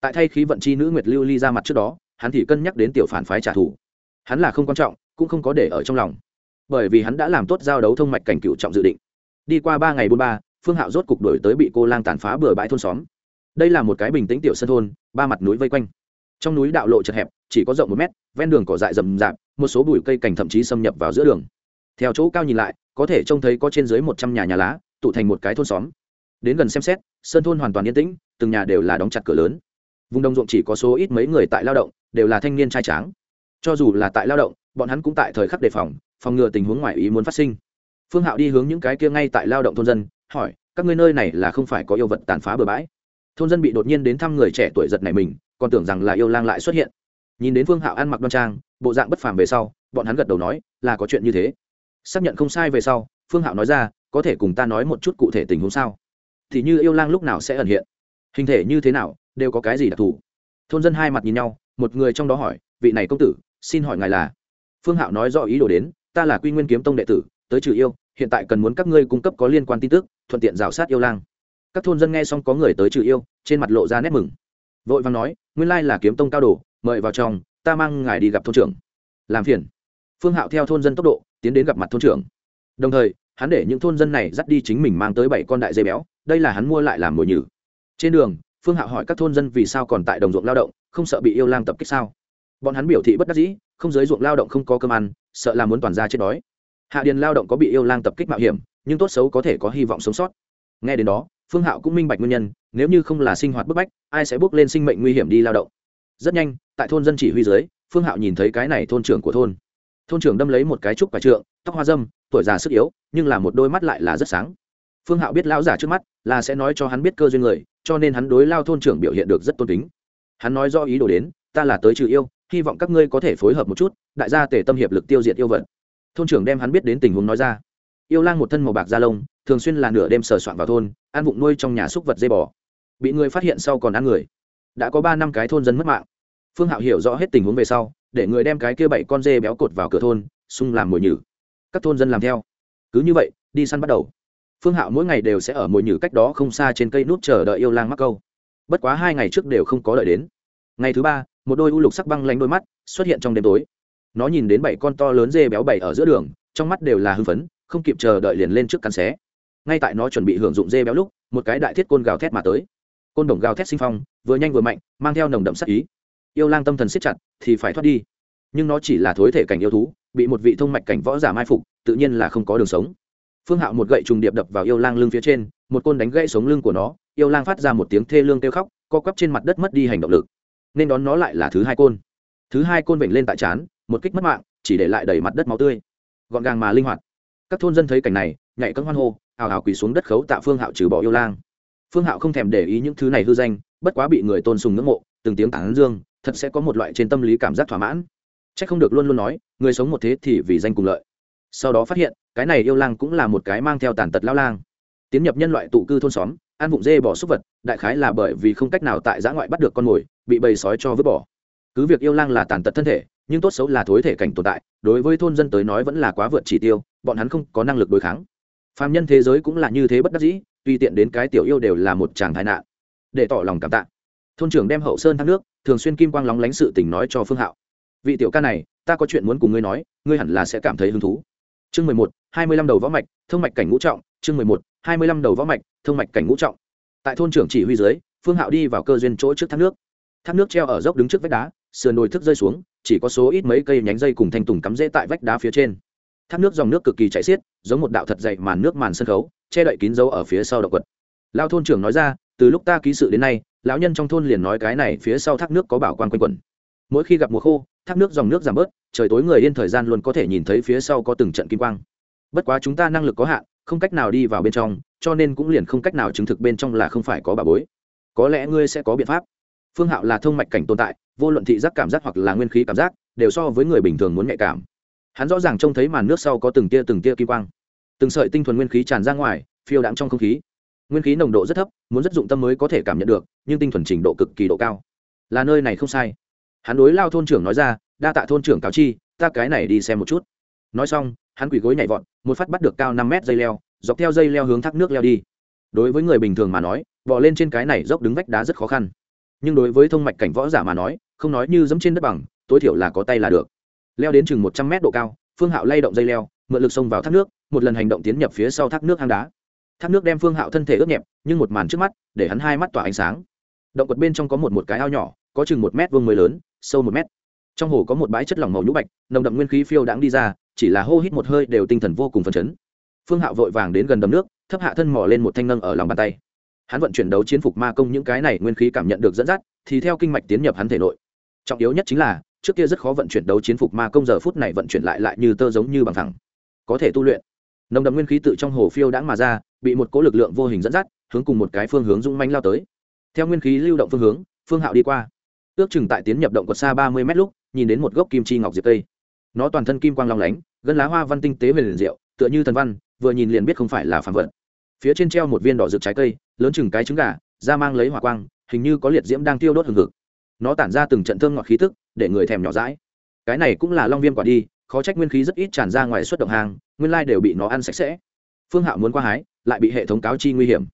Tại thay khí vận chi nữ nguyệt lưu ly ra mặt trước đó, hắn thì cân nhắc đến tiểu phản phái trả thù. Hắn là không quan trọng, cũng không có để ở trong lòng bởi vì hắn đã làm tốt giao đấu thông mạch cảnh cựu trọng dự định. Đi qua ba ngày bốn ba, phương hạo rốt cục đổi tới bị cô lang tàn phá bừa bãi thôn xóm. Đây là một cái bình tĩnh tiểu sân thôn, ba mặt núi vây quanh. Trong núi đạo lộ chật hẹp, chỉ có rộng một mét, ven đường cỏ dại rậm rạp, một số bụi cây cảnh thậm chí xâm nhập vào giữa đường. Theo chỗ cao nhìn lại, có thể trông thấy có trên dưới một trăm nhà nhà lá, tụ thành một cái thôn xóm. Đến gần xem xét, sân thôn hoàn toàn yên tĩnh, từng nhà đều là đóng chặt cửa lớn. Vùng đồng ruộng chỉ có số ít mấy người tại lao động, đều là thanh niên trai tráng. Cho dù là tại lao động, bọn hắn cũng tại thời khắc đề phòng phòng ngừa tình huống ngoài ý muốn phát sinh. Phương hạo đi hướng những cái kia ngay tại lao động thôn dân, hỏi, các ngươi nơi này là không phải có yêu vật tàn phá bừa bãi? Thôn dân bị đột nhiên đến thăm người trẻ tuổi giật này mình, còn tưởng rằng là yêu lang lại xuất hiện. Nhìn đến phương hạo ăn mặc đoan trang, bộ dạng bất phàm về sau, bọn hắn gật đầu nói, là có chuyện như thế. Xác nhận không sai về sau, phương hạo nói ra, có thể cùng ta nói một chút cụ thể tình huống sao? Thì như yêu lang lúc nào sẽ ẩn hiện? Hình thể như thế nào, đều có cái gì đặc thù? Thôn dân hai mặt nhìn nhau, một người trong đó hỏi, vị này công tử, xin hỏi ngài là? Phương hạo nói rõ ý đồ đến ta là quy nguyên kiếm tông đệ tử, tới trừ yêu, hiện tại cần muốn các ngươi cung cấp có liên quan tin tức, thuận tiện rào sát yêu lang. Các thôn dân nghe xong có người tới trừ yêu, trên mặt lộ ra nét mừng. Vội vàng nói, nguyên lai là kiếm tông cao đồ, mời vào trong, ta mang ngài đi gặp thôn trưởng. Làm phiền. Phương hạo theo thôn dân tốc độ, tiến đến gặp mặt thôn trưởng. Đồng thời, hắn để những thôn dân này dắt đi chính mình mang tới bảy con đại dây béo, đây là hắn mua lại làm mồi nhử. Trên đường, phương hạo hỏi các thôn dân vì sao còn tại đồng ruộng lao động, không sợ bị yêu lang tập kích sao? Bọn hắn biểu thị bất đắc dĩ, không giới ruộng lao động không có cơm ăn sợ là muốn toàn ra chết đói. Hạ điền lao động có bị yêu lang tập kích mạo hiểm, nhưng tốt xấu có thể có hy vọng sống sót. Nghe đến đó, phương hạo cũng minh bạch nguyên nhân, nếu như không là sinh hoạt bức bách, ai sẽ bước lên sinh mệnh nguy hiểm đi lao động? Rất nhanh, tại thôn dân chỉ huy dưới, phương hạo nhìn thấy cái này thôn trưởng của thôn. Thôn trưởng đâm lấy một cái trúc và trượng, tóc hoa dâm, tuổi già sức yếu, nhưng là một đôi mắt lại là rất sáng. Phương hạo biết lão giả trước mắt là sẽ nói cho hắn biết cơ duyên người, cho nên hắn đối lao thôn trưởng biểu hiện được rất tôn kính. Hắn nói do ý đồ đến, ta là tới trừ yêu hy vọng các ngươi có thể phối hợp một chút, đại gia tể tâm hiệp lực tiêu diệt yêu vật. Thôn trưởng đem hắn biết đến tình huống nói ra. Yêu lang một thân màu bạc da lông, thường xuyên là nửa đêm sờ soạn vào thôn, ăn vụng nuôi trong nhà xúc vật dây bò. Bị người phát hiện sau còn ăn người. Đã có ba năm cái thôn dân mất mạng. Phương hạo hiểu rõ hết tình huống về sau, để người đem cái kia bảy con dê béo cột vào cửa thôn, xung làm mồi nhử. Các thôn dân làm theo. Cứ như vậy, đi săn bắt đầu. Phương hạo mỗi ngày đều sẽ ở mồi nhử cách đó không xa trên cây nút chờ đợi yêu lang mắc câu. Bất quá hai ngày trước đều không có đợi đến. Ngày thứ ba một đôi u lục sắc băng lanh đôi mắt xuất hiện trong đêm tối. Nó nhìn đến bảy con to lớn dê béo bảy ở giữa đường, trong mắt đều là hưng phấn, không kịp chờ đợi liền lên trước cắn xé. Ngay tại nó chuẩn bị hưởng dụng dê béo lúc, một cái đại thiết côn gào thét mà tới. Côn đồng gào thét sinh phong, vừa nhanh vừa mạnh, mang theo nồng đậm sắc ý. Yêu lang tâm thần siết chặt, thì phải thoát đi. Nhưng nó chỉ là thối thể cảnh yêu thú, bị một vị thông mạch cảnh võ giả mai phục, tự nhiên là không có đường sống. Phương hạo một gậy trùng điệp đập vào yêu lang lưng phía trên, một côn đánh gãy sống lưng của nó, yêu lang phát ra một tiếng thê lương kêu khóc, co quắp trên mặt đất mất đi hành động lực nên đón nó lại là thứ hai côn. Thứ hai côn vểnh lên tại chán, một kích mất mạng chỉ để lại đầy mặt đất máu tươi. Gọn gàng mà linh hoạt. Các thôn dân thấy cảnh này nhảy cân hoan hô hào hào quỳ xuống đất khấu tạ phương hạo trừ bỏ yêu lang. Phương hạo không thèm để ý những thứ này hư danh bất quá bị người tôn sùng ngưỡng mộ từng tiếng tản dương thật sẽ có một loại trên tâm lý cảm giác thỏa mãn. C h ắ c không được luôn luôn nói người sống một thế thì vì danh cùng lợi. Sau đó phát hiện cái này yêu lang cũng là một cái mang theo tàn tật lao lang. Tiến nhập nhân loại tụ cư thôn xóm ăn vụng dê bỏ súc vật đại khái là bởi vì không cách nào tại giã ngoại bắt được con mồi bị bầy sói cho vứt bỏ. Cứ việc yêu lang là tàn tật thân thể, nhưng tốt xấu là thối thể cảnh tồn tại, đối với thôn dân tới nói vẫn là quá vượt chỉ tiêu, bọn hắn không có năng lực đối kháng. Phàm nhân thế giới cũng là như thế bất đắc dĩ, tùy tiện đến cái tiểu yêu đều là một chàng thái nạn. Để tỏ lòng cảm tạ. Thôn trưởng đem hậu sơn thác nước, thường xuyên kim quang lóng lánh sự tình nói cho phương hạo. Vị tiểu ca này, ta có chuyện muốn cùng ngươi nói, ngươi hẳn là sẽ cảm thấy hứng thú. Chương mười một, hai mươi lăm đầu võ mạch, thông mạch cảnh ngũ trọng. Chương mười một, hai mươi lăm đầu võ mạch, thông mạch cảnh ngũ trọng. Tại thôn trưởng chỉ huy dưới, phương hạo đi vào cơ duyên chỗ trước thác nước thác nước treo ở dốc đứng trước vách đá, sườn đồi thức rơi xuống, chỉ có số ít mấy cây nhánh dây cùng thanh tùng cắm rễ tại vách đá phía trên. Thác nước dòng nước cực kỳ chảy xiết, giống một đạo thật dày màn nước màn sân khấu, che đậy kín dấu ở phía sau động quật. Lao thôn trưởng nói ra, từ lúc ta ký sự đến nay, lão nhân trong thôn liền nói cái này phía sau thác nước có bảo quan quanh quẩn. Mỗi khi gặp mùa khô, thác nước dòng nước giảm bớt, trời tối người yên thời gian luôn có thể nhìn thấy phía sau có từng trận kim quang. Bất quá chúng ta năng lực có hạn, không cách nào đi vào bên trong, cho nên cũng liền không cách nào chứng thực bên trong là không phải có bà bối. Có lẽ ngươi sẽ có biện pháp phương hạo là thông mạch cảnh tồn tại, vô luận thị giác cảm giác hoặc là nguyên khí cảm giác, đều so với người bình thường muốn nhạy cảm. Hắn rõ ràng trông thấy màn nước sau có từng tia từng tia kim quang. Từng sợi tinh thuần nguyên khí tràn ra ngoài, phiêu đãng trong không khí. Nguyên khí nồng độ rất thấp, muốn rất dụng tâm mới có thể cảm nhận được, nhưng tinh thuần trình độ cực kỳ độ cao. Là nơi này không sai. Hắn đối lao thôn trưởng nói ra, đa tạ thôn trưởng cáo chi, ta cái này đi xem một chút. Nói xong, hắn quỳ gối nhảy vọt, một phát bắt được cao năm mét dây leo, dọc theo dây leo hướng thác nước leo đi. Đối với người bình thường mà nói, bò lên trên cái này dốc đứng vách đá rất khó khăn nhưng đối với thông mạch cảnh võ giả mà nói, không nói như dẫm trên đất bằng, tối thiểu là có tay là được. Leo đến chừng một trăm mét độ cao, phương hạo lay động dây leo, mượn lực xông vào thác nước, một lần hành động tiến nhập phía sau thác nước hang đá. Thác nước đem phương hạo thân thể ướt nhẹp, nhưng một màn trước mắt, để hắn hai mắt tỏa ánh sáng. Động quật bên trong có một một cái ao nhỏ, có chừng một mét vuông mới lớn, sâu một mét. Trong hồ có một bãi chất lỏng màu nhũ bạch, nồng đậm nguyên khí phiêu đãng đi ra, chỉ là hô hít một hơi đều tinh thần vô cùng phấn chấn. Phương hạo vội vàng đến gần đầm nước, thấp hạ thân mò lên một thanh nâng ở lòng bàn tay hắn vận chuyển đấu chiến phục ma công những cái này nguyên khí cảm nhận được dẫn dắt thì theo kinh mạch tiến nhập hắn thể nội. Trọng yếu nhất chính là trước kia rất khó vận chuyển đấu chiến phục ma công giờ phút này vận chuyển lại lại như tơ giống như bằng thẳng. Có thể tu luyện. Nồng đậm nguyên khí tự trong hồ phiêu đãng mà ra bị một cỗ lực lượng vô hình dẫn dắt hướng cùng một cái phương hướng rung manh lao tới. Theo nguyên khí lưu động phương hướng phương hạo đi qua. Ước chừng tại tiến nhập động quật xa ba mươi mét lúc nhìn đến một gốc kim chi ngọc diệp tây, nó toàn thân kim quang long lánh gân lá hoa văn tinh tế về liền diệu tựa như thần văn vừa nhìn liền biết không phải là phản vật phía trên treo một viên đỏ rực trái cây, lớn chừng cái trứng gà, da mang lấy hỏa quang, hình như có liệt diễm đang tiêu đốt hừng hực. Nó tản ra từng trận thơm ngọt khí tức, để người thèm nhỏ rãi cái này cũng là long viêm quả đi, khó trách nguyên khí rất ít tràn ra ngoài xuất động hàng nguyên lai đều bị nó ăn sạch sẽ. Phương hạo muốn qua hái, lại bị hệ thống cáo chi nguy hiểm.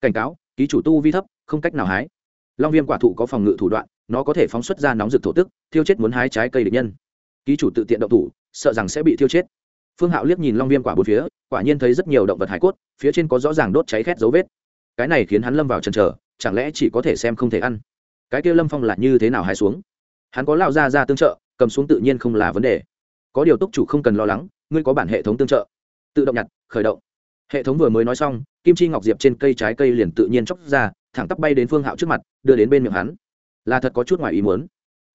Cảnh cáo, ký chủ tu vi thấp, không cách nào hái. Long viêm quả thụ có phòng ngự thủ đoạn, nó có thể phóng xuất ra nóng rực thổ tức, thiêu chết muốn hái trái cây địch nhân. Ký chủ tự tiện động thủ, sợ rằng sẽ bị thiêu chết phương hạo liếc nhìn long viêm quả bốn phía, quả nhiên thấy rất nhiều động vật hải cốt, phía trên có rõ ràng đốt cháy khét dấu vết. Cái này khiến hắn lâm vào trần trờ chẳng lẽ chỉ có thể xem không thể ăn? Cái kia lâm phong là như thế nào hái xuống? Hắn có lao ra ra tương trợ, cầm xuống tự nhiên không là vấn đề. Có điều túc chủ không cần lo lắng, ngươi có bản hệ thống tương trợ. Tự động nhặt, khởi động. Hệ thống vừa mới nói xong, kim chi ngọc diệp trên cây trái cây liền tự nhiên chóc ra, thẳng tắp bay đến phương hạo trước mặt, đưa đến bên miệng hắn. Là thật có chút ngoài ý muốn.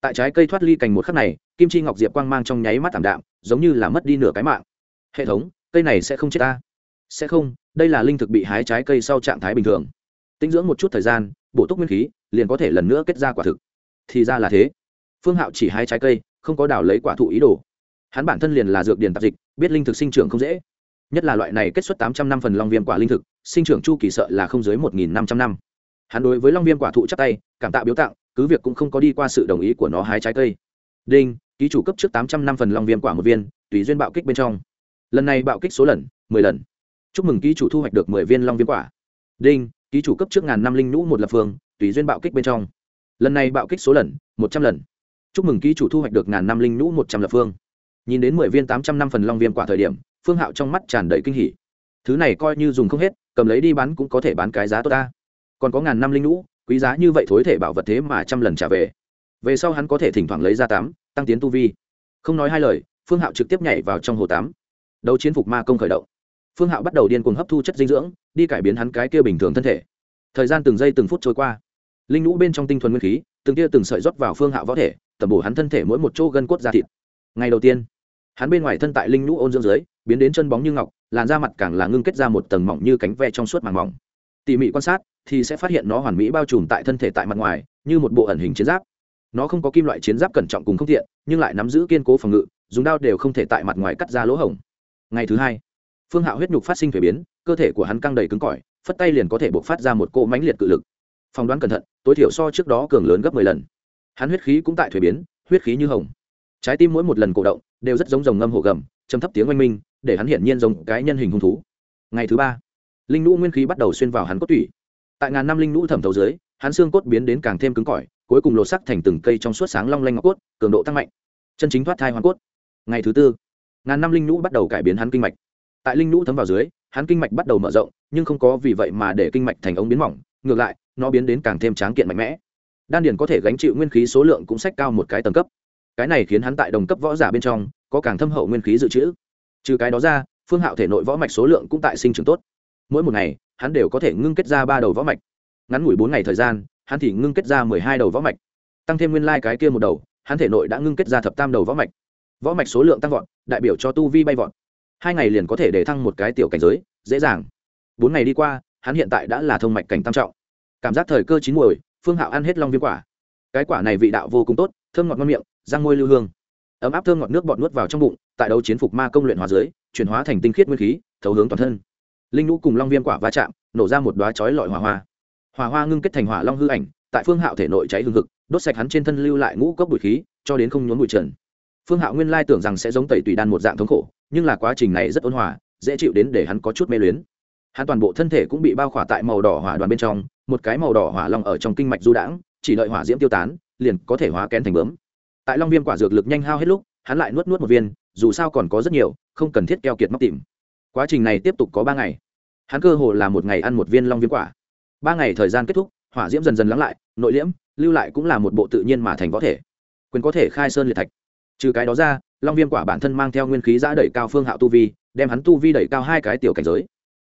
Tại trái cây thoát ly cành một khắc này, kim chi ngọc diệp quang mang trong nháy mắt thảm đạm, giống như là mất đi nửa cái mạng hệ thống, cây này sẽ không chết ta. Sẽ không, đây là linh thực bị hái trái cây sau trạng thái bình thường. Tinh dưỡng một chút thời gian, bổ túc nguyên khí, liền có thể lần nữa kết ra quả thực. Thì ra là thế. Phương hạo chỉ hái trái cây, không có đào lấy quả thụ ý đồ. Hắn bản thân liền là dược điền tạp dịch, biết linh thực sinh trưởng không dễ. Nhất là loại này kết xuất tám trăm năm phần long viêm quả linh thực, sinh trưởng chu kỳ sợ là không dưới một nghìn năm trăm năm. Hắn đối với long viêm quả thụ chắc tay, cảm tạ biếu tặng, cứ việc cũng không có đi qua sự đồng ý của nó hái trái cây. Đinh, ký chủ cấp trước tám trăm năm phần long viêm quả một viên, tùy duyên bạo kích bên trong lần này bạo kích số lần, mười lần. Chúc mừng ký chủ thu hoạch được mười viên long viêm quả. Đinh, ký chủ cấp trước ngàn năm linh nhũ một lập phương, tùy duyên bạo kích bên trong. Lần này bạo kích số lần, một trăm lần. Chúc mừng ký chủ thu hoạch được ngàn năm linh nhũ một trăm lập phương. Nhìn đến mười viên tám trăm năm phần long viêm quả thời điểm, phương hạo trong mắt tràn đầy kinh hỉ. Thứ này coi như dùng không hết, cầm lấy đi bán cũng có thể bán cái giá tốt ta. Còn có ngàn năm linh nhũ, quý giá như vậy thối thể bảo vật thế mà trăm lần trả về. Về sau hắn có thể thỉnh thoảng lấy ra tám, tăng tiến tu vi. Không nói hai lời, phương hạo trực tiếp nhảy vào trong hồ tám đấu chiến phục ma công khởi động. Phương hạo bắt đầu điên cuồng hấp thu chất dinh dưỡng, đi cải biến hắn cái kia bình thường thân thể. Thời gian từng giây từng phút trôi qua. Linh nhũ bên trong tinh thuần nguyên khí, từng tia từng sợi rót vào phương hạo võ thể, tẩm bổ hắn thân thể mỗi một chỗ gân cốt da thịt. Ngày đầu tiên, hắn bên ngoài thân tại linh nhũ ôn dưỡng dưới, biến đến chân bóng như ngọc, làn da mặt càng là ngưng kết ra một tầng mỏng như cánh ve trong suốt màng mỏng. Tỉ mỉ quan sát, thì sẽ phát hiện nó hoàn mỹ bao trùm tại thân thể tại mặt ngoài, như một bộ ẩn hình chiến giáp. Nó không có kim loại chiến giáp cẩn trọng cùng không thiện nhưng lại nắm giữ kiên cố phòng ngự, dùng đao đều không thể tại mặt ngoài cắt ra lỗ hổng ngày thứ hai. Phương hạo huyết nhục phát sinh thuế biến, cơ thể của hắn căng đầy cứng cỏi, phất tay liền có thể buộc phát ra một cỗ mãnh liệt cự lực. Phỏng đoán cẩn thận, tối thiểu so trước đó cường lớn gấp mười lần. Hắn huyết khí cũng tại thuế biến, huyết khí như hồng. Trái tim mỗi một lần cổ động, đều rất giống dòng ngâm hồ gầm, châm thấp tiếng oanh minh, để hắn hiển nhiên giống cái nhân hình hung thú. Ngày thứ ba, linh lũ nguyên khí bắt đầu xuyên vào hắn cốt tủy. Tại ngàn năm linh lũ thẩm thấu dưới, hắn xương cốt biến đến càng thêm cứng cỏi, cuối cùng lột sắc thành từng cây trong suốt sáng long lanh ngọc cốt, cường độ tăng mạnh. Chân chính thoát thai hoàn cốt. Ngày thứ tư ngàn năm linh nhũ bắt đầu cải biến hắn kinh mạch. Tại linh nhũ thấm vào dưới, hắn kinh mạch bắt đầu mở rộng, nhưng không có vì vậy mà để kinh mạch thành ống biến mỏng, ngược lại, nó biến đến càng thêm tráng kiện mạnh mẽ. Đan điền có thể gánh chịu nguyên khí số lượng cũng sách cao một cái tầng cấp. Cái này khiến hắn tại đồng cấp võ giả bên trong, có càng thâm hậu nguyên khí dự trữ. Trừ cái đó ra, phương hạo thể nội võ mạch số lượng cũng tại sinh trưởng tốt. Mỗi một ngày, hắn đều có thể ngưng kết ra ba đầu võ mạch. Ngắn ngủi bốn ngày thời gian, hắn thì ngưng kết ra mười hai đầu võ mạch. Tăng thêm nguyên lai、like、cái kia một đầu, hắn thể nội đã ngưng kết ra thập tam đầu võ mạch võ mạch số lượng tăng vọt, đại biểu cho tu vi bay vọt. Hai ngày liền có thể để thăng một cái tiểu cảnh giới, dễ dàng. Bốn ngày đi qua, hắn hiện tại đã là thông mạch cảnh tam trọng. Cảm giác thời cơ chín muồi, phương hạo ăn hết long viêm quả. Cái quả này vị đạo vô cùng tốt, thơm ngọt ngon miệng, răng môi lưu hương. Ấm áp thơm ngọt nước bọt nuốt vào trong bụng, tại đấu chiến phục ma công luyện hóa dưới, chuyển hóa thành tinh khiết nguyên khí, thấu hướng toàn thân. Linh lũ cùng long viêm quả va chạm, nổ ra một đoá chói lọi hỏa hoa. Hỏa hoa ngưng kết thành hỏa long hư ảnh, tại phương hạo thể nội cháy hương hực, đốt sạch hắn trên thân lưu lại ngũ cốc bụi khí, cho đến không nhốn bụi trần phương hạo nguyên lai tưởng rằng sẽ giống tẩy tùy đan một dạng thống khổ, nhưng là quá trình này rất ôn hòa, dễ chịu đến để hắn có chút mê luyến. Hắn toàn bộ thân thể cũng bị bao khỏa tại màu đỏ hỏa đoàn bên trong, một cái màu đỏ hỏa long ở trong kinh mạch du đãng, chỉ đợi hỏa diễm tiêu tán, liền có thể hóa kén thành bướm. Tại long viêm quả dược lực nhanh hao hết lúc, hắn lại nuốt nuốt một viên, dù sao còn có rất nhiều, không cần thiết keo kiệt móc tìm. Quá trình này tiếp tục có ba ngày. Hắn cơ hồ là một ngày ăn một viên long viêm quả. Ba ngày thời gian kết thúc, hỏa diễm dần dần lắng lại, nội liễm, lưu lại cũng là một bộ tự nhiên mà thành võ thể. Quyền có thể khai sơn liệt thạch trừ cái đó ra, long viêm quả bản thân mang theo nguyên khí giã đẩy cao phương hạo tu vi, đem hắn tu vi đẩy cao hai cái tiểu cảnh giới,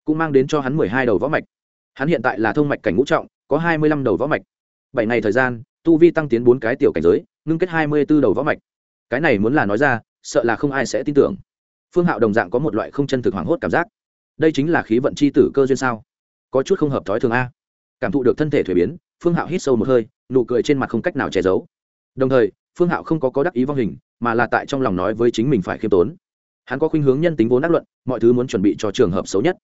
cũng mang đến cho hắn mười hai đầu võ mạch. Hắn hiện tại là thông mạch cảnh ngũ trọng, có hai mươi lăm đầu võ mạch. Bảy ngày thời gian, tu vi tăng tiến bốn cái tiểu cảnh giới, ngưng kết hai mươi b ố đầu võ mạch. Cái này muốn là nói ra, sợ là không ai sẽ tin tưởng. Phương hạo đồng dạng có một loại không chân thực hoảng hốt cảm giác. Đây chính là khí vận c h i tử cơ duyên sao? Có chút không hợp thói thường a. Cảm thụ được thân thể thuế biến, phương hạo hít sâu một hơi, nụ cười trên mặt không cách nào che giấu. Đồng thời, phương hạo không có có đắc ý vong hình mà là tại trong lòng nói với chính mình phải khiêm tốn. Hắn có khuynh hướng nhân tính vốn ác luận, mọi thứ muốn chuẩn bị cho trường hợp xấu nhất.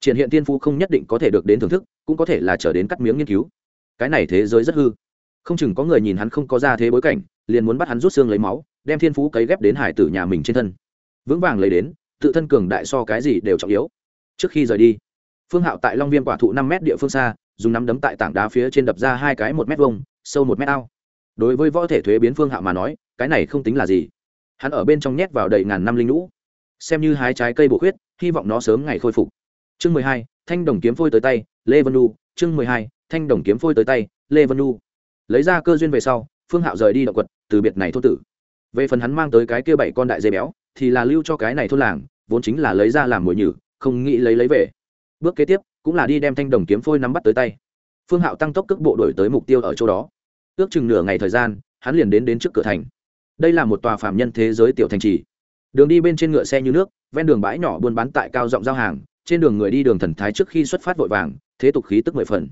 Triển hiện tiên phu không nhất định có thể được đến thưởng thức, cũng có thể là trở đến cắt miếng nghiên cứu. Cái này thế giới rất hư. Không chừng có người nhìn hắn không có ra thế bối cảnh, liền muốn bắt hắn rút xương lấy máu, đem thiên phú cấy ghép đến hải tử nhà mình trên thân. Vững vàng lấy đến, tự thân cường đại so cái gì đều trọng yếu. Trước khi rời đi, phương hạo tại long viêm quả thụ năm m địa phương xa, dùng nắm đấm tại tảng đá phía trên đập ra hai cái một m vông sâu một m ao. Đối với võ thể thuế biến phương hạo mà nói cái này không tính là gì. Hắn ở bên trong nhét vào đầy ngàn năm linh lũ xem như hái trái cây bổ khuyết, hy vọng nó sớm ngày khôi phục. Chương mười hai, thanh đồng kiếm phôi tới tay, lê vân nu chương mười hai, thanh đồng kiếm phôi tới tay, lê vân nu lấy ra cơ duyên về sau, phương hạo rời đi động quật, từ biệt này thôn tử. Về phần hắn mang tới cái kia bảy con đại dê béo, thì là lưu cho cái này thôn làng, vốn chính là lấy ra làm mồi nhử, không nghĩ lấy lấy về. Bước kế tiếp, cũng là đi đem thanh đồng kiếm phôi nắm bắt tới tay. Phương hạo tăng tốc cước bộ đổi tới mục tiêu ở chỗ đó. Ước chừng nửa ngày thời gian, hắn liền đến đến trước cửa thành đây là một tòa phạm nhân thế giới tiểu thành trì. Đường đi bên trên ngựa xe như nước, ven đường bãi nhỏ buôn bán tại cao rộng giao hàng, trên đường người đi đường thần thái trước khi xuất phát vội vàng, thế tục khí tức mười phần.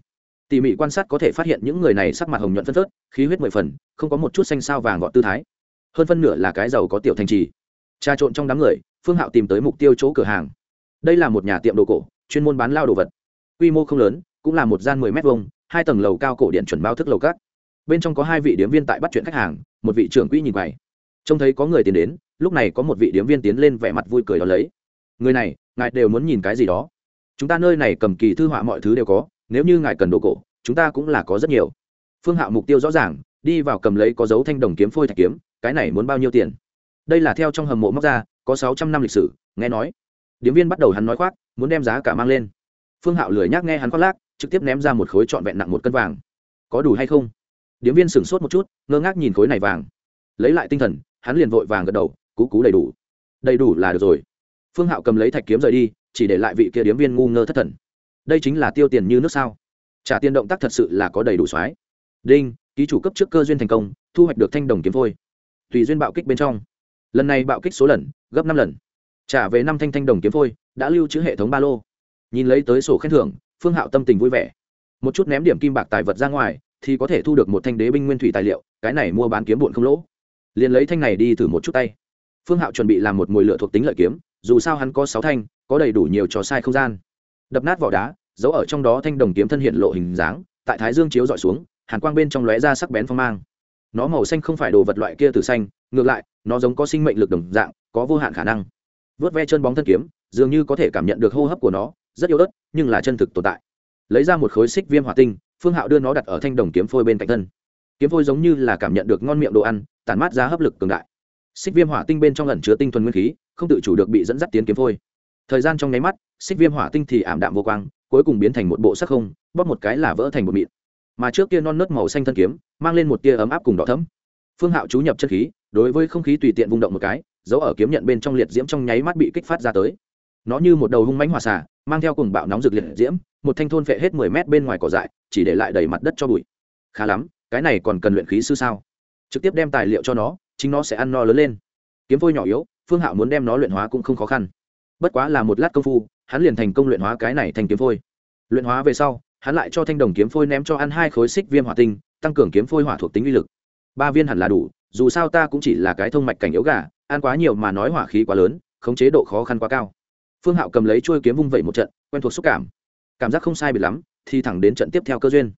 Tỉ mỉ quan sát có thể phát hiện những người này sắc mặt hồng nhuận phân phớt, khí huyết mười phần, không có một chút xanh sao vàng gọn tư thái. Hơn phân nửa là cái giàu có tiểu thành trì. Trà trộn trong đám người, phương hạo tìm tới mục tiêu chỗ cửa hàng. Đây là một nhà tiệm đồ cổ, chuyên môn bán lao đồ vật. Quy mô không lớn, cũng là một gian mười m hai hai tầng lầu cao cổ điện chuẩn bao thức lầu cát bên trong có hai vị điếm viên tại bắt chuyện khách hàng một vị trưởng quỹ nhìn quầy. Trông thấy có người tiến đến, lúc này có một vị điếm viên tiến lên vẻ mặt vui cười đó lấy. Người này, ngài đều muốn nhìn cái gì đó? Chúng ta nơi này cầm kỳ thư họa mọi thứ đều có, nếu như ngài cần đồ cổ, chúng ta cũng là có rất nhiều. Phương hạo mục tiêu rõ ràng, đi vào cầm lấy có dấu thanh đồng kiếm phôi thạch kiếm, cái này muốn bao nhiêu tiền? Đây là theo trong hầm mộ móc ra, có sáu trăm năm lịch sử, nghe nói. Điếm viên bắt đầu hắn nói khoác, muốn đem giá cả mang lên. Phương hạo lười nhác nghe hắn khoác lác, trực tiếp ném ra một khối trọn vẹn nặng một cân vàng. Có đủ hay không? Điếm viên sửng sốt một chút, ngơ ngác nhìn khối này vàng. Lấy lại tinh thần, hắn liền vội vàng gật đầu, cú cú đầy đủ. Đầy đủ là được rồi. Phương hạo cầm lấy thạch kiếm rời đi, chỉ để lại vị kia điếm viên ngu ngơ thất thần. Đây chính là tiêu tiền như nước sao? Trả tiền động tác thật sự là có đầy đủ soái đinh, ký chủ cấp trước cơ duyên thành công, thu hoạch được thanh đồng kiếm phôi. Tùy duyên bạo kích bên trong. Lần này bạo kích số lần, gấp năm lần. Trả về năm thanh thanh đồng kiếm phôi, đã lưu trữ hệ thống ba lô. Nhìn lấy tới sổ khen thưởng, phương hạo tâm tình vui vẻ. Một chút ném điểm kim bạc tài vật ra ngoài thì có thể thu được một thanh đế binh nguyên thủy tài liệu, cái này mua bán kiếm bụn không lỗ. Liền lấy thanh này đi thử một chút tay. Phương hạo chuẩn bị làm một mồi lửa thuộc tính lợi kiếm, dù sao hắn có sáu thanh, có đầy đủ nhiều trò sai không gian. Đập nát vỏ đá, giấu ở trong đó thanh đồng kiếm thân hiện lộ hình dáng, tại thái dương chiếu dọi xuống, hàn quang bên trong lóe ra sắc bén phong mang. Nó màu xanh không phải đồ vật loại kia từ xanh, ngược lại, nó giống có sinh mệnh lực đồng dạng, có vô hạn khả năng. Vớt ve chân bóng thân kiếm, dường như có thể cảm nhận được hô hấp của nó, rất yếu ớt, nhưng là chân thực tồn tại. Lấy ra một khối xích viêm hỏa tinh phương hạo đưa nó đặt ở thanh đồng kiếm phôi bên cạnh thân. Kiếm phôi giống như là cảm nhận được ngon miệng đồ ăn, tản mát ra hấp lực cường đại. Xích viêm hỏa tinh bên trong ẩn chứa tinh thuần nguyên khí, không tự chủ được bị dẫn dắt tiến kiếm phôi. Thời gian trong nháy mắt, xích viêm hỏa tinh thì ảm đạm vô quang, cuối cùng biến thành một bộ sắc không, bóp một cái là vỡ thành một mịn. Mà trước kia non nớt màu xanh thân kiếm, mang lên một tia ấm áp cùng đỏ thấm phương hạo chú nhập chân khí, đối với không khí tùy tiện vung động một cái, dấu ở kiếm nhận bên trong liệt diễm trong nháy mắt bị kích phát ra tới. Nó như một đầu hung mánh hòa xả mang theo cùng bạo nóng rực liệt diễm, một thanh thôn phệ hết mười mét bên ngoài cỏ dại, chỉ để lại đầy mặt đất cho bụi. Khá lắm, cái này còn cần luyện khí sư sao? Trực tiếp đem tài liệu cho nó, chính nó sẽ ăn no lớn lên. Kiếm phôi nhỏ yếu, phương hạo muốn đem nó luyện hóa cũng không khó khăn. Bất quá là một lát công phu, hắn liền thành công luyện hóa cái này thành kiếm phôi. Luyện hóa về sau, hắn lại cho thanh đồng kiếm phôi ném cho ăn hai khối xích viêm hỏa tinh, tăng cường kiếm phôi hỏa thuộc tính uy lực. Ba viên hẳn là đủ, dù sao ta cũng chỉ là cái thông mạch cảnh yếu gà, ăn quá nhiều mà nói hỏa khí quá lớn, khống chế độ khó khăn quá cao phương hạo cầm lấy trôi kiếm vung vẩy một trận, quen thuộc xúc cảm. Cảm giác không sai biệt lắm, thì thẳng đến trận tiếp theo cơ duyên.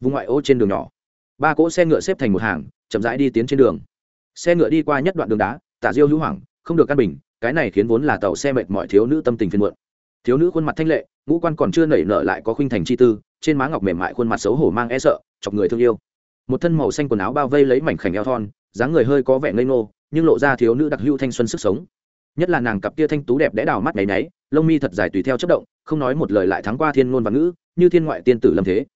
Vùng ngoại ô trên đường nhỏ, ba cỗ xe ngựa xếp thành một hàng, chậm rãi đi tiến trên đường. Xe ngựa đi qua nhất đoạn đường đá, tả diêu hữu hoảng, không được căn bình, cái này khiến vốn là tàu xe mệt mọi thiếu nữ tâm tình phiền muộn. Thiếu nữ khuôn mặt thanh lệ, ngũ quan còn chưa nảy nở lại có khuynh thành chi tư, trên má ngọc mềm mại khuôn mặt xấu hổ mang e sợ, chọc người thương yêu. Một thân màu xanh quần áo bao vây lấy mảnh khảnh eo thon, dáng người hơi có vẻ ngây ngô, nhưng lộ ra thiếu nữ đặc hữu thanh xuân sức sống nhất là nàng cặp kia thanh tú đẹp đẽ đào mắt nháy nấy, lông mi thật dài tùy theo chất động không nói một lời lại thắng qua thiên ngôn và ngữ như thiên ngoại tiên tử lâm thế.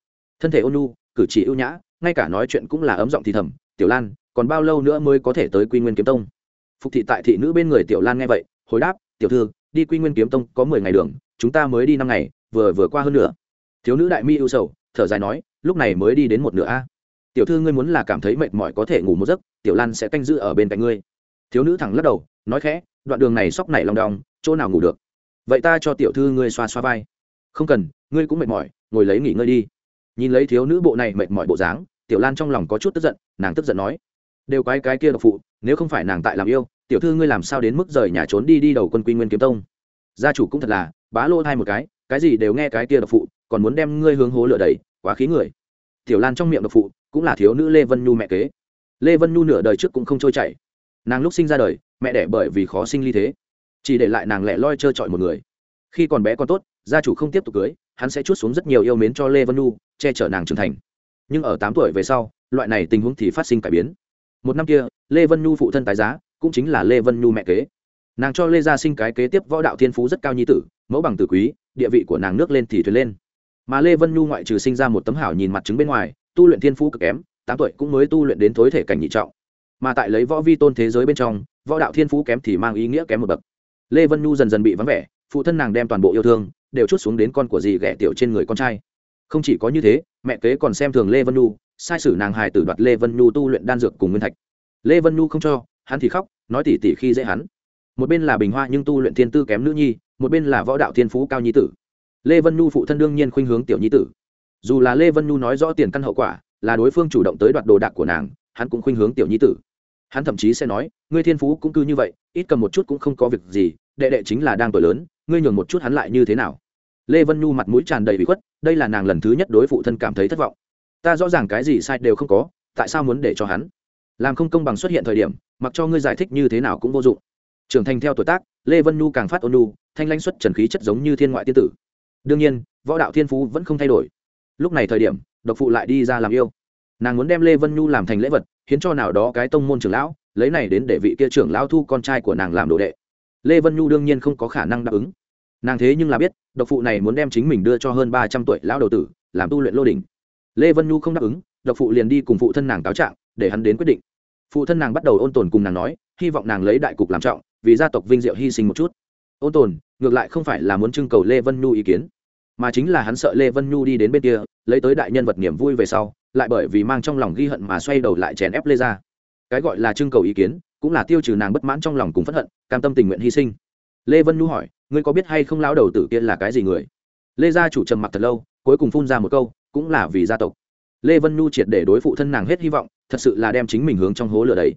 Thân thể ôn nhu cử chỉ ưu nhã ngay cả nói chuyện cũng là ấm giọng thì thầm tiểu lan còn bao lâu nữa mới có thể tới quy nguyên kiếm tông? Phục thị tại thị nữ bên người tiểu lan nghe vậy hồi đáp tiểu thư đi quy nguyên kiếm tông có mười ngày đường chúng ta mới đi năm ngày vừa vừa qua hơn nữa thiếu nữ đại mi ưu sầu thở dài nói lúc này mới đi đến một nửa a. Tiểu thư ngươi muốn là cảm thấy mệt mỏi có thể ngủ một giấc tiểu lan sẽ canh giữ ở bên cạnh ngươi. Thiếu nữ thẳng lắc đầu nói khẽ đoạn đường này sóc nảy lòng đong, chỗ nào ngủ được? Vậy ta cho tiểu thư ngươi xoa xoa vai. Không cần, ngươi cũng mệt mỏi, ngồi lấy nghỉ ngơi đi. Nhìn lấy thiếu nữ bộ này mệt mỏi bộ dáng, tiểu lan trong lòng có chút tức giận, nàng tức giận nói, đều quái cái kia độc phụ, nếu không phải nàng tại làm yêu, tiểu thư ngươi làm sao đến mức rời nhà trốn đi đi đầu quân quy nguyên kiếm tông? Gia chủ cũng thật là, bá lô hai một cái cái gì đều nghe cái kia độc phụ, còn muốn đem ngươi hướng hố lửa đầy quá khí người. Tiểu lan trong miệng độc phụ, cũng là thiếu nữ lê vân nhu mẹ kế. Lê vân nhu nửa đời trước cũng không trôi chảy. Nàng lúc sinh ra đời mẹ đẻ bởi vì khó sinh ly thế. Chỉ để lại nàng lẻ loi trơ trọi một người. Khi còn bé còn tốt gia chủ không tiếp tục cưới hắn sẽ chút xuống rất nhiều yêu mến cho lê vân Nu, che chở nàng trưởng thành. Nhưng ở tám tuổi về sau loại này tình huống thì phát sinh cải biến. Một năm kia lê vân nhu phụ thân tái giá cũng chính là lê vân nhu mẹ kế. Nàng cho lê gia sinh cái kế tiếp võ đạo thiên phú rất cao nhi tử mẫu bằng tử quý địa vị của nàng nước lên thì thuyền lên. Mà lê vân nhu ngoại trừ sinh ra một tấm hảo nhìn mặt chứng bên ngoài tu luyện thiên phú cực kém tám tuổi cũng mới tu luyện đến thối thể cảnh nhị trọng mà tại lấy võ vi tôn thế giới bên trong, võ đạo thiên phú kém thì mang ý nghĩa kém một bậc. Lê vân nhu dần dần bị vắng vẻ, phụ thân nàng đem toàn bộ yêu thương đều chút xuống đến con của dì ghẻ tiểu trên người con trai. Không chỉ có như thế, mẹ kế còn xem thường lê vân nhu, sai sử nàng hài tử đoạt lê vân nhu tu luyện đan dược cùng nguyên thạch. Lê vân nhu không cho, hắn thì khóc, nói tỉ tỉ khi dễ hắn. Một bên là bình hoa nhưng tu luyện thiên tư kém nữ nhi, một bên là võ đạo thiên phú cao nhi tử. Lê vân nhu phụ thân đương nhiên khuynh hướng tiểu nhi tử. Dù là lê vân nhu nói rõ tiền căn hậu quả, là đối phương chủ động tới đoạt đồ đạc của nàng, hắn cũng khuynh hướng tiểu nhi tử hắn thậm chí sẽ nói, ngươi thiên phú cũng cứ như vậy, ít cầm một chút cũng không có việc gì, đệ đệ chính là đang tuổi lớn, ngươi nhường một chút hắn lại như thế nào? Lê vân nhu mặt mũi tràn đầy bị khuất, đây là nàng lần thứ nhất đối phụ thân cảm thấy thất vọng. Ta rõ ràng cái gì sai đều không có, tại sao muốn để cho hắn? Làm không công bằng xuất hiện thời điểm, mặc cho ngươi giải thích như thế nào cũng vô dụng. Trưởng thành theo tuổi tác, lê vân nhu càng phát ôn nhu, thanh lãnh xuất trần khí chất giống như thiên ngoại tiên tử. Đương nhiên, võ đạo thiên phú vẫn không thay đổi. Lúc này thời điểm, độc phụ lại đi ra làm yêu. Nàng muốn đem lê vân nhu làm thành lễ vật hiến cho nào đó cái tông môn trưởng lão, lấy này đến để vị kia trưởng lão thu con trai của nàng làm đồ đệ. Lê vân nhu đương nhiên không có khả năng đáp ứng. Nàng thế nhưng là biết, độc phụ này muốn đem chính mình đưa cho hơn ba trăm tuổi lão đầu tử, làm tu luyện lô đình lê vân nhu không đáp ứng, độc phụ liền đi cùng phụ thân nàng cáo trạng, để hắn đến quyết định. Phụ thân nàng bắt đầu ôn tồn cùng nàng nói, hy vọng nàng lấy đại cục làm trọng, vì gia tộc vinh diệu hy sinh một chút. Ôn tồn, ngược lại không phải là muốn trưng cầu lê vân nhu ý kiến, mà chính là hắn sợ lê vân nhu đi đến bên kia, lấy tới đại nhân vật niềm vui về sau lại bởi vì mang trong lòng ghi hận mà xoay đầu lại chèn ép lê ra cái gọi là trưng cầu ý kiến, cũng là tiêu trừ nàng bất mãn trong lòng cùng phẫn hận, cam tâm tình nguyện hy sinh. Lê vân nhu hỏi, ngươi có biết hay không lao đầu tử kia là cái gì người? Lê gia chủ trầm mặc thật lâu, cuối cùng phun ra một câu, cũng là vì gia tộc. Lê vân nhu triệt để đối phụ thân nàng hết hy vọng, thật sự là đem chính mình hướng trong hố lửa đấy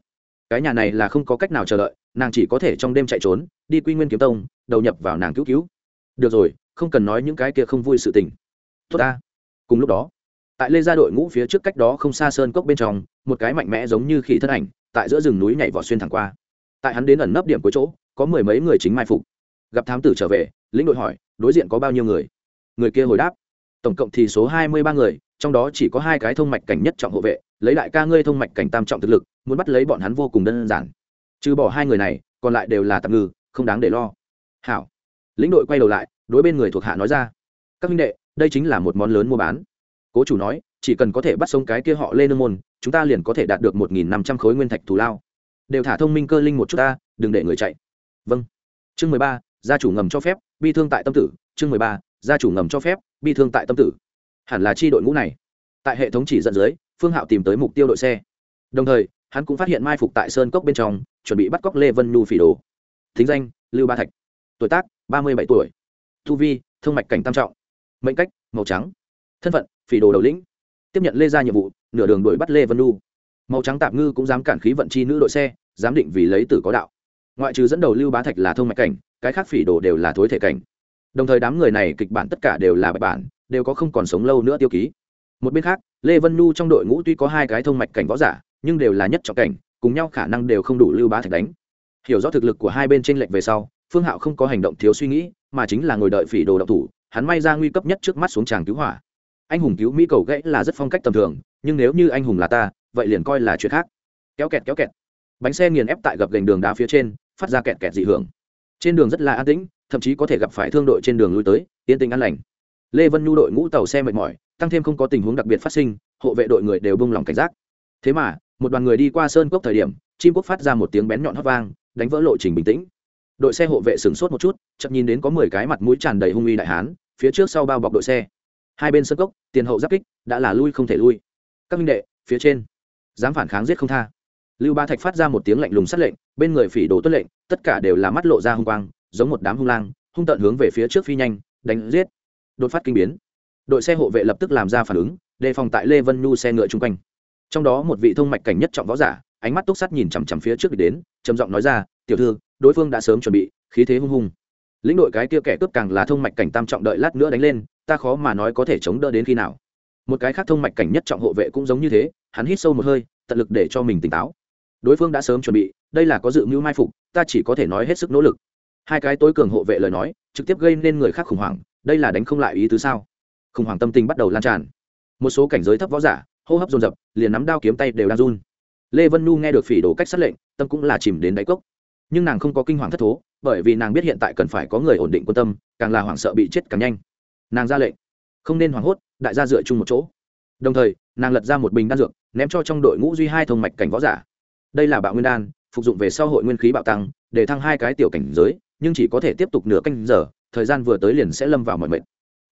cái nhà này là không có cách nào chờ đợi, nàng chỉ có thể trong đêm chạy trốn, đi quy nguyên kiếm tông, đầu nhập vào nàng cứu cứu. Được rồi, không cần nói những cái kia không vui sự tình. Tốt ta. Cùng lúc đó tại lê gia đội ngũ phía trước cách đó không xa sơn cốc bên trong, một cái mạnh mẽ giống như khỉ thân ảnh, tại giữa rừng núi nhảy vọt xuyên thẳng qua. Tại hắn đến ẩn nấp điểm cuối chỗ, có mười mấy người chính mai phục. Gặp thám tử trở về, lĩnh đội hỏi, đối diện có bao nhiêu người? Người kia hồi đáp, tổng cộng thì số hai mươi ba người, trong đó chỉ có hai cái thông mạch cảnh nhất trọng hộ vệ, lấy đại ca ngươi thông mạch cảnh tam trọng thực lực, muốn bắt lấy bọn hắn vô cùng đơn giản. Trừ bỏ hai người này, còn lại đều là tạm ngư, không đáng để lo. Hảo. Lĩnh đội quay đầu lại, đối bên người thuộc hạ nói ra, các minh đệ, đây chính là một món lớn mua bán cố chủ nói, chỉ cần có thể bắt sống cái kia họ lê nương môn, chúng ta liền có thể đạt được một nghìn năm trăm khối nguyên thạch thù lao. Đều thả thông minh cơ linh một chút ta, đừng để người chạy. Vâng. Chương mười ba, gia chủ ngầm cho phép, bi thương tại tâm tử. Chương mười ba, gia chủ ngầm cho phép, bi thương tại tâm tử. Hẳn là chi đội ngũ này. Tại hệ thống chỉ dẫn dưới, phương hạo tìm tới mục tiêu đội xe. Đồng thời, hắn cũng phát hiện mai phục tại sơn cốc bên trong, chuẩn bị bắt cóc lê vân nhu phỉ đồ. Thính danh, lưu ba thạch. Tuổi tác, ba mươi bảy tuổi. Thu vi thương mạch cảnh tam trọng. Mệnh cách, màu trắng. Thân phận phỉ đồ đầu lĩnh. Tiếp nhận lê ra nhiệm vụ, nửa đường đuổi bắt lê vân Nu màu trắng tạp ngư cũng dám cản khí vận chi nữ đội xe dám định vì lấy tử có đạo. Ngoại trừ dẫn đầu lưu bá thạch là thông mạch cảnh, cái khác phỉ đồ đều là thối thể cảnh. Đồng thời đám người này kịch bản tất cả đều là bạch bản, đều có không còn sống lâu nữa tiêu ký. Một bên khác, lê vân nhu trong đội ngũ tuy có hai cái thông mạch cảnh võ giả, nhưng đều là nhất trọng cảnh, cùng nhau khả năng đều không đủ lưu bá thạch đánh. Hiểu rõ thực lực của hai bên trên lệnh về sau, phương hạo không có hành động thiếu suy nghĩ, mà chính là ngồi đợi phỉ đồ độc thủ, hắn may ra nguy cấp nhất trước mắt xuống tràng cứu hỏa anh hùng cứu mỹ cầu gãy là rất phong cách tầm thường, nhưng nếu như anh hùng là ta, vậy liền coi là chuyện khác. Kéo kẹt kéo kẹt. Bánh xe nghiền ép tại gập gành đường đá phía trên, phát ra kẹt kẹt dị hưởng. Trên đường rất là an tĩnh, thậm chí có thể gặp phải thương đội trên đường lui tới, yên tĩnh an lành. Lê vân nhu đội ngũ tàu xe mệt mỏi, tăng thêm không có tình huống đặc biệt phát sinh, hộ vệ đội người đều bông lòng cảnh giác. Thế mà, một đoàn người đi qua sơn cốc thời điểm, chim quốc phát ra một tiếng bén nhọn hót vang, đánh vỡ lộ trình bình tĩnh. Đội xe hộ vệ sửng sốt một chút, chậm nhìn đến có mười cái mặt mũi tràn đầy hung uy đại hán, phía trước sau bao bọc đội xe hai bên sân cốc, tiền hậu giáp kích, đã là lui không thể lui. Các minh đệ, phía trên. Dám phản kháng giết không tha. Lưu ba thạch phát ra một tiếng lạnh lùng sát lệnh, bên người phỉ đồ tuất lệnh, tất cả đều là mắt lộ ra hung quang, giống một đám hung lang, hung tận hướng về phía trước phi nhanh, đánh giết. Đột phát kinh biến. Đội xe hộ vệ lập tức làm ra phản ứng, đề phòng tại lê vân nhu xe ngựa chung quanh. Trong đó một vị thông mạch cảnh nhất trọng võ giả, ánh mắt túc sắt nhìn chằm chằm phía trước đến, trầm giọng nói ra, tiểu thư, đối phương đã sớm chuẩn bị, khí thế hung hung lĩnh đội cái kia kẻ cướp càng là thông mạch cảnh tam trọng đợi lát nữa đánh lên ta khó mà nói có thể chống đỡ đến khi nào. Một cái khác thông mạch cảnh nhất trọng hộ vệ cũng giống như thế, hắn hít sâu một hơi, tận lực để cho mình tỉnh táo. Đối phương đã sớm chuẩn bị, đây là có dự mưu mai phục, ta chỉ có thể nói hết sức nỗ lực. Hai cái tối cường hộ vệ lời nói, trực tiếp gây nên người khác khủng hoảng, đây là đánh không lại ý tứ sao? Khủng hoảng tâm tình bắt đầu lan tràn. Một số cảnh giới thấp võ giả, hô hấp dồn dập, liền nắm đao kiếm tay đều đang run. Lê vân nhu nghe được phỉ đồ cách sát lệnh, tâm cũng là chìm đến đáy cốc. Nhưng nàng không có kinh hoàng thất thố, bởi vì nàng biết hiện tại cần phải có người ổn định quan tâm, càng là hoảng sợ bị chết càng nhanh nàng ra lệnh. Không nên hoảng hốt, đại gia dựa chung một chỗ. Đồng thời, nàng lật ra một bình đan dược, ném cho trong đội ngũ duy hai thông mạch cảnh võ giả. Đây là bạo nguyên đan, phục dụng về sau hội nguyên khí bạo tăng, để thăng hai cái tiểu cảnh giới, nhưng chỉ có thể tiếp tục nửa canh giờ, thời gian vừa tới liền sẽ lâm vào mọi mệnh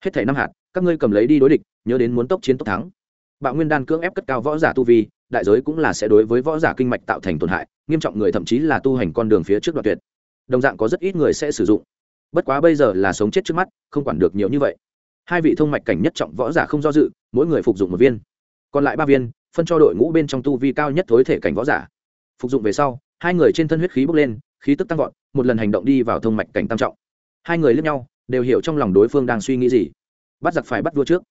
hết thảy năm hạt, các ngươi cầm lấy đi đối địch, nhớ đến muốn tốc chiến tốc thắng. Bạo nguyên đan cưỡng ép cất cao võ giả tu vi, đại giới cũng là sẽ đối với võ giả kinh mạch tạo thành tổn hại, nghiêm trọng người thậm chí là tu hành con đường phía trước đoạn tuyệt. Đồng dạng có rất ít người sẽ sử dụng bất quá bây giờ là sống chết trước mắt, không quản được nhiều như vậy. Hai vị thông mạch cảnh nhất trọng võ giả không do dự, mỗi người phục dụng một viên. Còn lại ba viên, phân cho đội ngũ bên trong tu vi cao nhất thối thể cảnh võ giả. Phục dụng về sau, hai người trên thân huyết khí bốc lên, khí tức tăng vọt, một lần hành động đi vào thông mạch cảnh tam trọng. Hai người lướt nhau, đều hiểu trong lòng đối phương đang suy nghĩ gì. Bắt giặc phải bắt vua trước.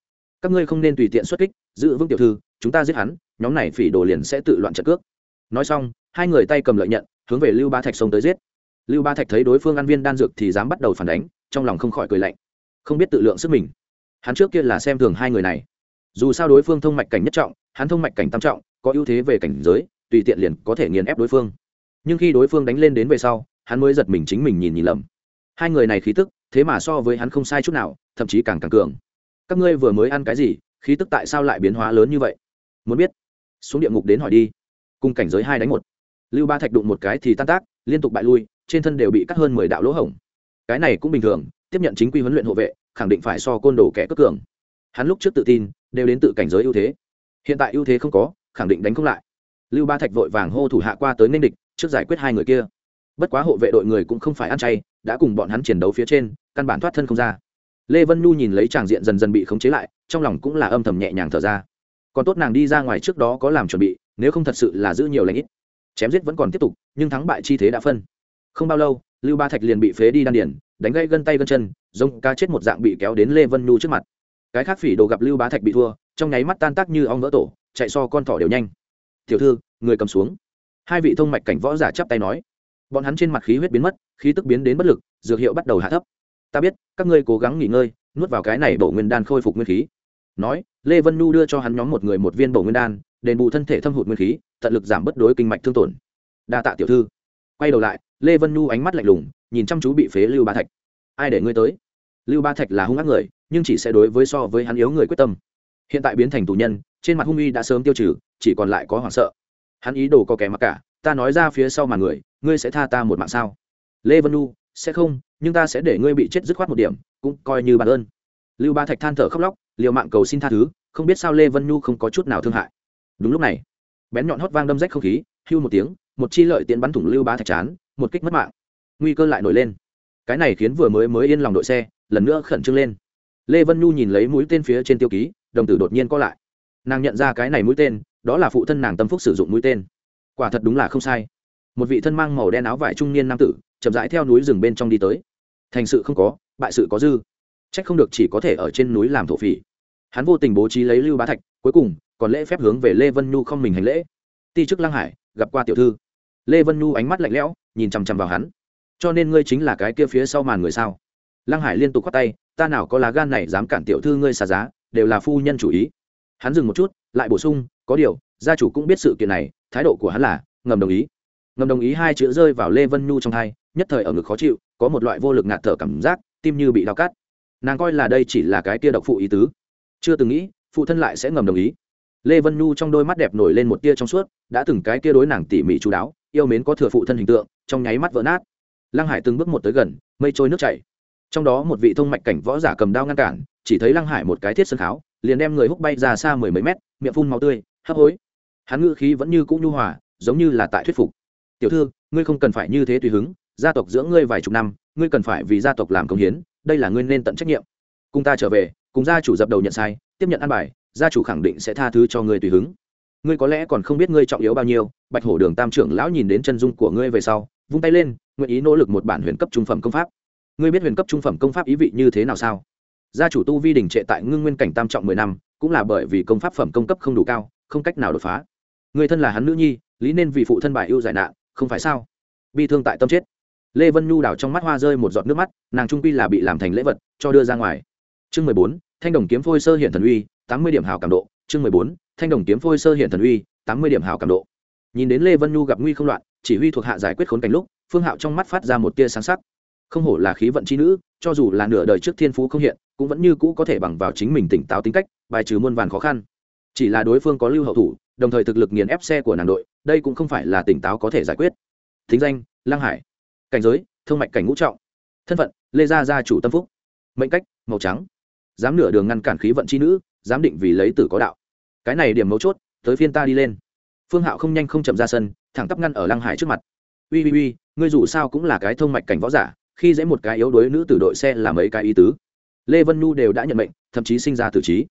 Các ngươi không nên tùy tiện xuất kích, giữ vững tiểu thư, chúng ta giết hắn, nhóm này phỉ đồ liền sẽ tự loạn trận cước. Nói xong, hai người tay cầm lợi nhận, hướng về lưu ba thạch sông tới giết lưu ba thạch thấy đối phương ăn viên đan dược thì dám bắt đầu phản đánh, trong lòng không khỏi cười lạnh, không biết tự lượng sức mình. Hắn trước kia là xem thường hai người này. Dù sao đối phương thông mạch cảnh nhất trọng, hắn thông mạch cảnh tam trọng, có ưu thế về cảnh giới, tùy tiện liền có thể nghiền ép đối phương. Nhưng khi đối phương đánh lên đến về sau, hắn mới giật mình chính mình nhìn nhìn lầm. Hai người này khí tức, thế mà so với hắn không sai chút nào, thậm chí càng càng cường. Các ngươi vừa mới ăn cái gì, khí tức tại sao lại biến hóa lớn như vậy? Muốn biết. Xuống địa ngục đến hỏi đi. Cùng cảnh giới hai đánh một. Lưu ba thạch đụng một cái thì tan tác, liên tục bại lui trên thân đều bị cắt hơn mười đạo lỗ hổng. Cái này cũng bình thường, tiếp nhận chính quy huấn luyện hộ vệ, khẳng định phải so côn đồ kẻ cất cường. Hắn lúc trước tự tin, đều đến tự cảnh giới ưu thế. Hiện tại ưu thế không có, khẳng định đánh không lại. Lưu ba thạch vội vàng hô thủ hạ qua tới nên địch, trước giải quyết hai người kia. Bất quá hộ vệ đội người cũng không phải ăn chay, đã cùng bọn hắn chiến đấu phía trên, căn bản thoát thân không ra. Lê vân nhu nhìn lấy tràng diện dần dần bị khống chế lại, trong lòng cũng là âm thầm nhẹ nhàng thở ra. Còn tốt nàng đi ra ngoài trước đó có làm chuẩn bị, nếu không thật sự là giữ nhiều lãnh ít. Chém giết vẫn còn tiếp tục, nhưng thắng bại chi thế đã phân không bao lâu, lưu ba thạch liền bị phế đi đan điển đánh gây gân tay gân chân, giống ca chết một dạng bị kéo đến lê vân nhu trước mặt. Cái khác phỉ đồ gặp lưu bá thạch bị thua, trong nháy mắt tan tác như ong vỡ tổ, chạy so con thỏ đều nhanh. Tiểu thư, người cầm xuống. Hai vị thông mạch cảnh võ giả chắp tay nói. Bọn hắn trên mặt khí huyết biến mất, khí tức biến đến bất lực, dược hiệu bắt đầu hạ thấp. Ta biết, các ngươi cố gắng nghỉ ngơi, nuốt vào cái này bổ nguyên đan khôi phục nguyên khí. Nói, lê vân nhu đưa cho hắn nhóm một người một viên bổ nguyên đan, đền bù thân thể thâm hụt nguyên khí, tận lực giảm bất đối kinh mạch thương tổn. Đa tạ tiểu thư. Quay đầu lại lê vân nhu ánh mắt lạnh lùng, nhìn chăm chú bị phế lưu ba thạch. Ai để ngươi tới? Lưu ba thạch là hung ác người, nhưng chỉ sẽ đối với so với hắn yếu người quyết tâm. Hiện tại biến thành tù nhân, trên mặt hung uy đã sớm tiêu trừ, chỉ còn lại có hoảng sợ. Hắn ý đồ có kẻ mặc cả, ta nói ra phía sau mà người, ngươi sẽ tha ta một mạng sao? Lê vân nu sẽ không, nhưng ta sẽ để ngươi bị chết dứt khoát một điểm, cũng coi như bản ơn. Lưu ba thạch than thở khóc lóc, liều mạng cầu xin tha thứ, không biết sao lê vân nhu không có chút nào thương hại. Đúng lúc này, bén nhọn hót vang đâm rách không khí, hưu một tiếng, một chi lợi tiện bắn thủng lưu ba thạch chán một kích mất mạng. Nguy cơ lại nổi lên. Cái này khiến vừa mới mới yên lòng đội xe, lần nữa khẩn trương lên. Lê vân nhu nhìn lấy mũi tên phía trên tiêu ký, đồng tử đột nhiên co lại. Nàng nhận ra cái này mũi tên, đó là phụ thân nàng tâm phúc sử dụng mũi tên. Quả thật đúng là không sai. Một vị thân mang màu đen áo vải trung niên nam tử, chậm rãi theo núi rừng bên trong đi tới. Thành sự không có, bại sự có dư. Trách không được chỉ có thể ở trên núi làm thổ phỉ. Hắn vô tình bố trí lấy lưu bá thạch, cuối cùng, còn lễ phép hướng về lê vân nhu không mình hành lễ. Ti chức lăng hải, gặp qua tiểu thư. Lê vân nhu ánh mắt lạnh lẽo nhìn chằm chằm vào hắn. Cho nên ngươi chính là cái kia phía sau màn người sao? Lăng hải liên tục k h o á t tay ta nào có lá gan này dám cản tiểu thư ngươi xả giá đều là phu nhân chủ ý. Hắn dừng một chút lại bổ sung có điều gia chủ cũng biết sự kiện này thái độ của hắn là ngầm đồng ý. Ngầm đồng ý hai chữ rơi vào lê vân nhu trong tai, nhất thời ở ngực khó chịu có một loại vô lực ngạt thở cảm giác tim như bị đau cắt. Nàng coi là đây chỉ là cái tia độc phụ ý tứ. Chưa từng nghĩ phụ thân lại sẽ ngầm đồng ý. Lê vân nhu trong đôi mắt đẹp nổi lên một tia trong suốt đã từng cái tia đối nàng tỉ mỉ chú đáo yêu mến có thừa phụ thân hình tượng, trong nháy mắt vỡ nát. Lăng hải từng bước một tới gần, mây trôi nước chảy. Trong đó một vị thông mạch cảnh võ giả cầm đao ngăn cản, chỉ thấy lăng hải một cái thiết sân kháo, liền đem người húc bay ra xa mười mấy mét, miệng phun màu tươi, hấp hối. Hắn ngữ khí vẫn như cũ nhu hòa, giống như là tại thuyết phục. Tiểu thư, ngươi không cần phải như thế tùy hứng, gia tộc dưỡng ngươi vài chục năm, ngươi cần phải vì gia tộc làm công hiến, đây là ngươi nên tận trách nhiệm. Cùng ta trở về, cùng gia chủ dập đầu nhận sai, tiếp nhận ăn bài, gia chủ khẳng định sẽ tha thứ cho ngươi tùy hứng ngươi có lẽ còn không biết ngươi trọng yếu bao nhiêu, bạch hổ đường tam trưởng lão nhìn đến chân dung của ngươi về sau, vung tay lên, nguyện ý nỗ lực một bản huyền cấp trung phẩm công pháp. Ngươi biết huyền cấp trung phẩm công pháp ý vị như thế nào sao? Gia chủ tu vi đình trệ tại ngưng nguyên cảnh tam trọng mười năm, cũng là bởi vì công pháp phẩm công cấp không đủ cao, không cách nào đột phá. Người thân là hắn nữ nhi, lý nên vì phụ thân bài ưu giải nạn, không phải sao? Bi thương tại tâm chết. Lê vân nhu đảo trong mắt hoa rơi một giọt nước mắt, nàng trung quy là bị làm thành lễ vật, cho đưa ra ngoài. Chương mười bốn, thanh đồng kiếm phôi sơ hiện thần uy, tám mươi điểm hào cảm độ, chương mười bốn thanh đồng kiếm phôi sơ hiện thần uy, tám mươi điểm hào cảm độ. Nhìn đến lê vân nhu gặp nguy không loạn, chỉ huy thuộc hạ giải quyết khốn cảnh lúc, phương hạo trong mắt phát ra một tia sáng sắc. Không hổ là khí vận chi nữ, cho dù là nửa đời trước thiên phú không hiện, cũng vẫn như cũ có thể bằng vào chính mình tỉnh táo tính cách, bài trừ muôn vàn khó khăn. Chỉ là đối phương có lưu hậu thủ, đồng thời thực lực nghiền ép xe của nàng đội, đây cũng không phải là tỉnh táo có thể giải quyết. Thính danh, lăng hải. Cảnh giới thương mạch cảnh ngũ trọng. Thân phận, lê gia gia chủ tâm phúc. Mệnh cách, màu trắng. Dám nửa đường ngăn cản khí vận chi nữ dám định vì lấy tử có đạo cái này điểm mấu chốt, tới phiên ta đi lên. Phương hạo không nhanh không chậm ra sân, thẳng tắp ngăn ở lăng hải trước mặt. Uy uy uy, ngươi dù sao cũng là cái thông mạch cảnh võ giả, khi dễ một cái yếu đuối nữ tử đội xe là mấy cái ý tứ. Lê vân nhu đều đã nhận mệnh, thậm chí sinh ra tử trí.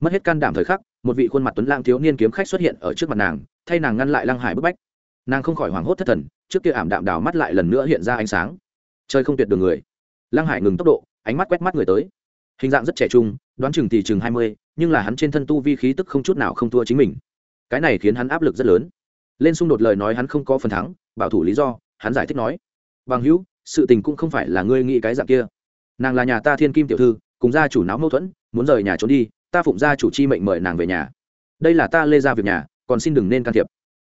Mất hết can đảm thời khắc, một vị khuôn mặt tuấn lang thiếu niên kiếm khách xuất hiện ở trước mặt nàng, thay nàng ngăn lại lăng hải bức bách. Nàng không khỏi hoảng hốt thất thần, trước kia ảm đạm đào mắt lại lần nữa hiện ra ánh sáng. Chơi không tuyệt đường người. Lăng hải ngừng tốc độ, ánh mắt quét mắt người tới. Hình dạng rất trẻ trung, đoán chừng thì chừng hai mươi nhưng là hắn trên thân tu vi khí tức không chút nào không thua chính mình. Cái này khiến hắn áp lực rất lớn. Lên xung đột lời nói hắn không có phần thắng, bảo thủ lý do, hắn giải thích nói. Bằng hữu, sự tình cũng không phải là ngươi nghĩ cái dạng kia. Nàng là nhà ta thiên kim tiểu thư, cùng gia chủ náo mâu thuẫn, muốn rời nhà trốn đi, ta phụng gia chủ chi mệnh mời nàng về nhà. Đây là ta lê ra việc nhà, còn xin đừng nên can thiệp.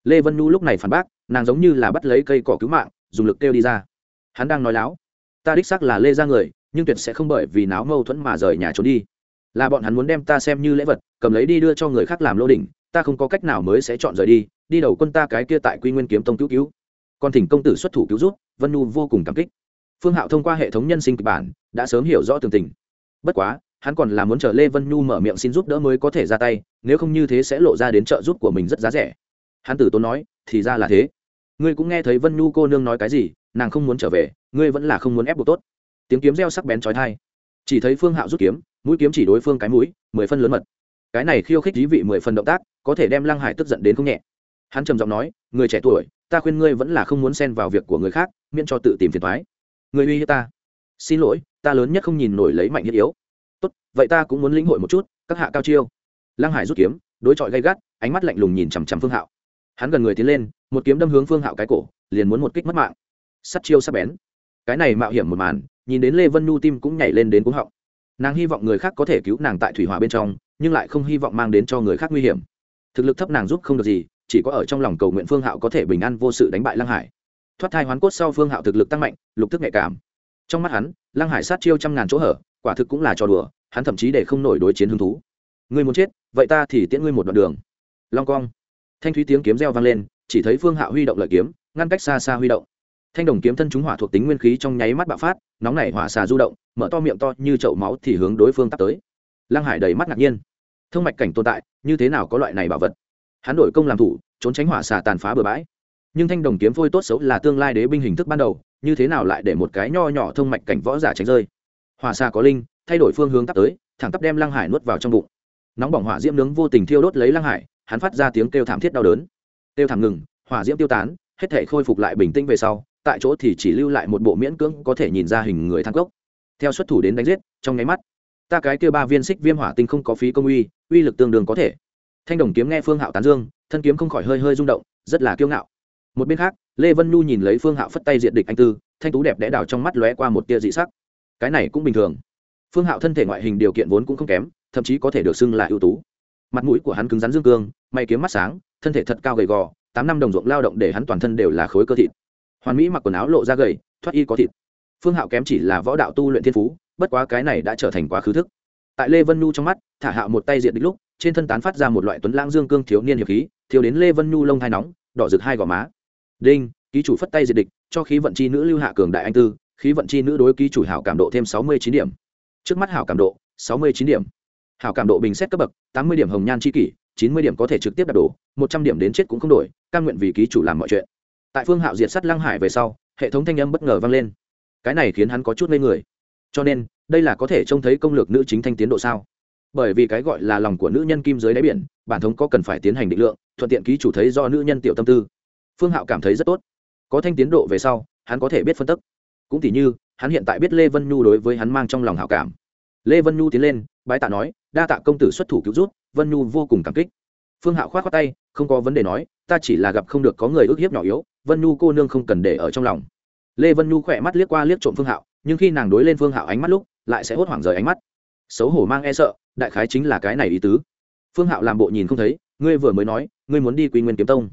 Lê vân nhu lúc này phản bác, nàng giống như là bắt lấy cây cỏ cứu mạng, dùng lực kêu đi ra. Hắn đang nói láo. Ta đích xác là lê ra người, nhưng tuyệt sẽ không bởi vì náo mâu thuẫn mà rời nhà trốn đi là bọn hắn muốn đem ta xem như lễ vật, cầm lấy đi đưa cho người khác làm lô đỉnh, ta không có cách nào mới sẽ chọn rời đi đi đầu quân ta cái kia tại quy nguyên kiếm tông cứu cứu. Còn thỉnh công tử xuất thủ cứu rút vân nhu vô cùng cảm kích. Phương hạo thông qua hệ thống nhân sinh kịch bản, đã sớm hiểu rõ tường tình. Bất quá, hắn còn là muốn chờ lê vân nhu mở miệng xin giúp đỡ mới có thể ra tay, nếu không như thế sẽ lộ ra đến trợ giúp của mình rất giá rẻ. Hắn tử tốn nói, thì ra là thế. Ngươi cũng nghe thấy vân nhu cô nương nói cái gì, nàng không muốn trở về, ngươi vẫn là không muốn ép buộc tốt. Tiếng kiếm reo sắc bén trói thai chỉ thấy phương hạo rút kiếm, mũi kiếm chỉ đối phương cái mũi, mười phân lớn mật. Cái này khiêu khích dí vị mười phần động tác, có thể đem lăng hải tức giận đến không nhẹ. Hắn trầm giọng nói, người trẻ tuổi, ta khuyên ngươi vẫn là không muốn xen vào việc của người khác, miễn cho tự tìm phiền thoái người uy hiếp ta. Xin lỗi, ta lớn nhất không nhìn nổi lấy mạnh thiết yếu. Tốt, vậy ta cũng muốn lĩnh hội một chút, các hạ cao chiêu. Lăng hải rút kiếm, đối chọi gay gắt, ánh mắt lạnh lùng nhìn chằm chằm phương hạo. Hắn gần người tiến lên, một kiếm đâm hướng phương hạo cái cổ, liền muốn một kích mất mạng. Sắt chiêu sắp bén. Cái này mạo hiểm một màn nhìn đến lê vân nhu tim cũng nhảy lên đến cuống họng. Nàng hy vọng người khác có thể cứu nàng tại thủy hòa bên trong, nhưng lại không hy vọng mang đến cho người khác nguy hiểm. Thực lực thấp nàng giúp không được gì, chỉ có ở trong lòng cầu nguyện phương hạo có thể bình an vô sự đánh bại lăng hải. Thoát thai hoán cốt sau phương hạo thực lực tăng mạnh, lục thức nhạy cảm. Trong mắt hắn, lăng hải sát chiêu trăm ngàn chỗ hở, quả thực cũng là trò đùa, hắn thậm chí để không nổi đối chiến hứng thú. Ngươi muốn chết, vậy ta thì tiễn ngươi một đoạn đường. Long cong thanh thúy tiếng kiếm reo vang lên, chỉ thấy phương hạo huy động lợi kiếm, ngăn cách xa xa huy động thanh đồng kiếm thân chúng hỏa thuộc tính nguyên khí trong nháy mắt bạo phát, nóng nảy hỏa xà du động, mở to miệng to, như chậu máu thì hướng đối phương tắt tới. Lăng hải đầy mắt ngạc nhiên. Thông mạch cảnh tồn tại, như thế nào có loại này bảo vật? Hắn đổi công làm thủ, trốn tránh hỏa xà tàn phá bừa bãi. Nhưng thanh đồng kiếm phôi tốt xấu là tương lai đế binh hình thức ban đầu, như thế nào lại để một cái nho nhỏ thông mạch cảnh võ giả tránh rơi? Hỏa xà có linh, thay đổi phương hướng tắt tới, thẳng tắp đem lăng hải nuốt vào trong bụng. Nóng bỏng hỏa diễm nướng vô tình thiêu đốt lấy lăng hải, hắn phát ra tiếng kêu thảm thiết đau đớn. Kêu thảm ngừng, hỏa diễm tiêu tán, hết thể khôi phục lại bình tĩnh về sau tại chỗ thì chỉ lưu lại một bộ miễn cưỡng có thể nhìn ra hình người thang cốc. Theo xuất thủ đến đánh giết, trong nháy mắt, ta cái kia ba viên xích viêm hỏa tinh không có phí công uy uy lực tương đương có thể. Thanh đồng kiếm nghe phương hạo tán dương, thân kiếm không khỏi hơi hơi rung động, rất là kiêu ngạo. Một bên khác, lê vân nhu nhìn lấy phương hạo phất tay diện địch anh tư, thanh tú đẹp đẽ đào trong mắt lóe qua một tia dị sắc. Cái này cũng bình thường. Phương hạo thân thể ngoại hình điều kiện vốn cũng không kém, thậm chí có thể được xưng là ưu tú. Mặt mũi của hắn cứng rắn dương cương may kiếm mắt sáng, thân thể thật cao gầy gò, tám năm đồng ruộng lao động để hắn toàn thân đều là khối cơ thịt hoàn mỹ mặc quần áo lộ ra gầy, thoát y có thịt. Phương hạo kém chỉ là võ đạo tu luyện thiên phú, bất quá cái này đã trở thành quá khứ thức. Tại lê vân nhu trong mắt, thả hạo một tay diện đích lúc, trên thân tán phát ra một loại tuấn lãng dương cương thiếu niên hiệp khí, thiếu đến lê vân nhu lông thai nóng, đỏ rực hai gò má. Đinh, ký chủ phất tay diệt địch, cho khí vận chi nữ lưu hạ cường đại anh tư, khí vận chi nữ đối ký chủ hảo cảm độ thêm sáu mươi chín điểm. Trước mắt hảo cảm độ, sáu mươi chín điểm. Hảo cảm độ bình xét cấp bậc, tám mươi điểm hồng nhan c kỷ, chín mươi điểm có thể trực tiếp đặt đổ một trăm điểm đến chết cũng không đổi căn nguyện vì ký chủ làm mọi chuyện tại phương hạo diệt sắt lăng hải về sau, hệ thống thanh âm bất ngờ vang lên. Cái này khiến hắn có chút ngây người. Cho nên, đây là có thể trông thấy công lược nữ chính thanh tiến độ sao? Bởi vì cái gọi là lòng của nữ nhân kim dưới đáy biển, bản thống có cần phải tiến hành định lượng, thuận tiện ký chủ thấy do nữ nhân tiểu tâm tư. Phương hạo cảm thấy rất tốt. Có thanh tiến độ về sau, hắn có thể biết phân tức. Cũng tỉ như, hắn hiện tại biết lê vân nhu đối với hắn mang trong lòng hảo cảm. Lê vân nhu tiến lên, bái tạ nói, đa tạ công tử xuất thủ cứu rút vân nhu vô cùng cảm kích. Phương hạo k h o á t khoác tay, không có vấn đề nói, ta chỉ là gặp không được có người ức hiếp nhỏ yếu vân nhu cô nương không cần để ở trong lòng. Lê vân nhu khỏe mắt liếc qua liếc trộm phương hạo, nhưng khi nàng đối lên phương hạo ánh mắt lúc, lại sẽ hốt hoảng rời ánh mắt. Xấu hổ mang e sợ, đại khái chính là cái này ý tứ. Phương hạo làm bộ nhìn không thấy, ngươi vừa mới nói, ngươi muốn đi quy nguyên kiếm tông.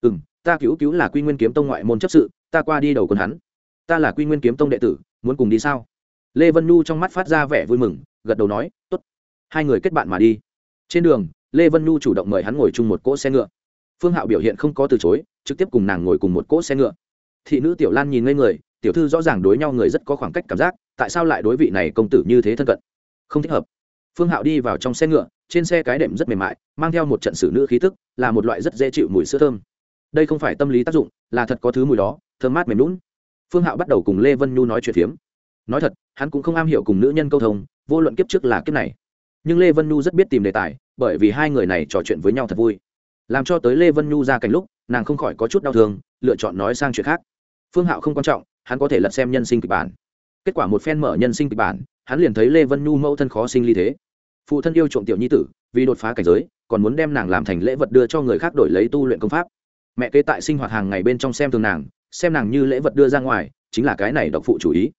Ừ m ta cứu cứu là quy nguyên kiếm tông ngoại môn chấp sự, ta qua đi đầu quân hắn. Ta là quy nguyên kiếm tông đệ tử, muốn cùng đi sao? Lê vân nhu trong mắt phát ra vẻ vui mừng, gật đầu nói t ố t hai người kết bạn mà đi. Trên đường, lê vân nhu chủ động mời hắn ngồi chung một cỗ xe ngựa. Phương hạo biểu hiện không có từ chối trực tiếp cùng nàng ngồi cùng một cỗ xe ngựa. Thị nữ tiểu lan nhìn ngây người, tiểu thư rõ ràng đối nhau người rất có khoảng cách cảm giác, tại sao lại đối vị này công tử như thế thân cận? Không thích hợp. Phương hạo đi vào trong xe ngựa, trên xe cái đệm rất mềm mại, mang theo một trận xử nữ khí tức, là một loại rất dễ chịu mùi sữa thơm. Đây không phải tâm lý tác dụng, là thật có thứ mùi đó, thơm mát mềm lún phương hạo bắt đầu cùng lê vân nhu nói chuyện phiếm. Nói thật, hắn cũng không am hiểu cùng nữ nhân câu thông, vô luận kiếp trước là kiếp này. Nhưng lê vân nhu rất biết tìm đề tài, bởi vì hai người này trò chuyện với nhau thật vui làm cho tới lê vân nhu ra cảnh lúc, nàng không khỏi có chút đau thương, lựa chọn nói sang chuyện khác. Phương hạo không quan trọng, hắn có thể lật xem nhân sinh kịch bản. Kết quả một phen mở nhân sinh kịch bản, hắn liền thấy lê vân nhu mẫu thân khó sinh ly thế. Phụ thân yêu trộm tiểu nhi tử, vì đột phá cảnh giới, còn muốn đem nàng làm thành lễ vật đưa cho người khác đổi lấy tu luyện công pháp. Mẹ kế tại sinh hoạt hàng ngày bên trong xem thường nàng, xem nàng như lễ vật đưa ra ngoài, chính là cái này độc phụ chủ ý.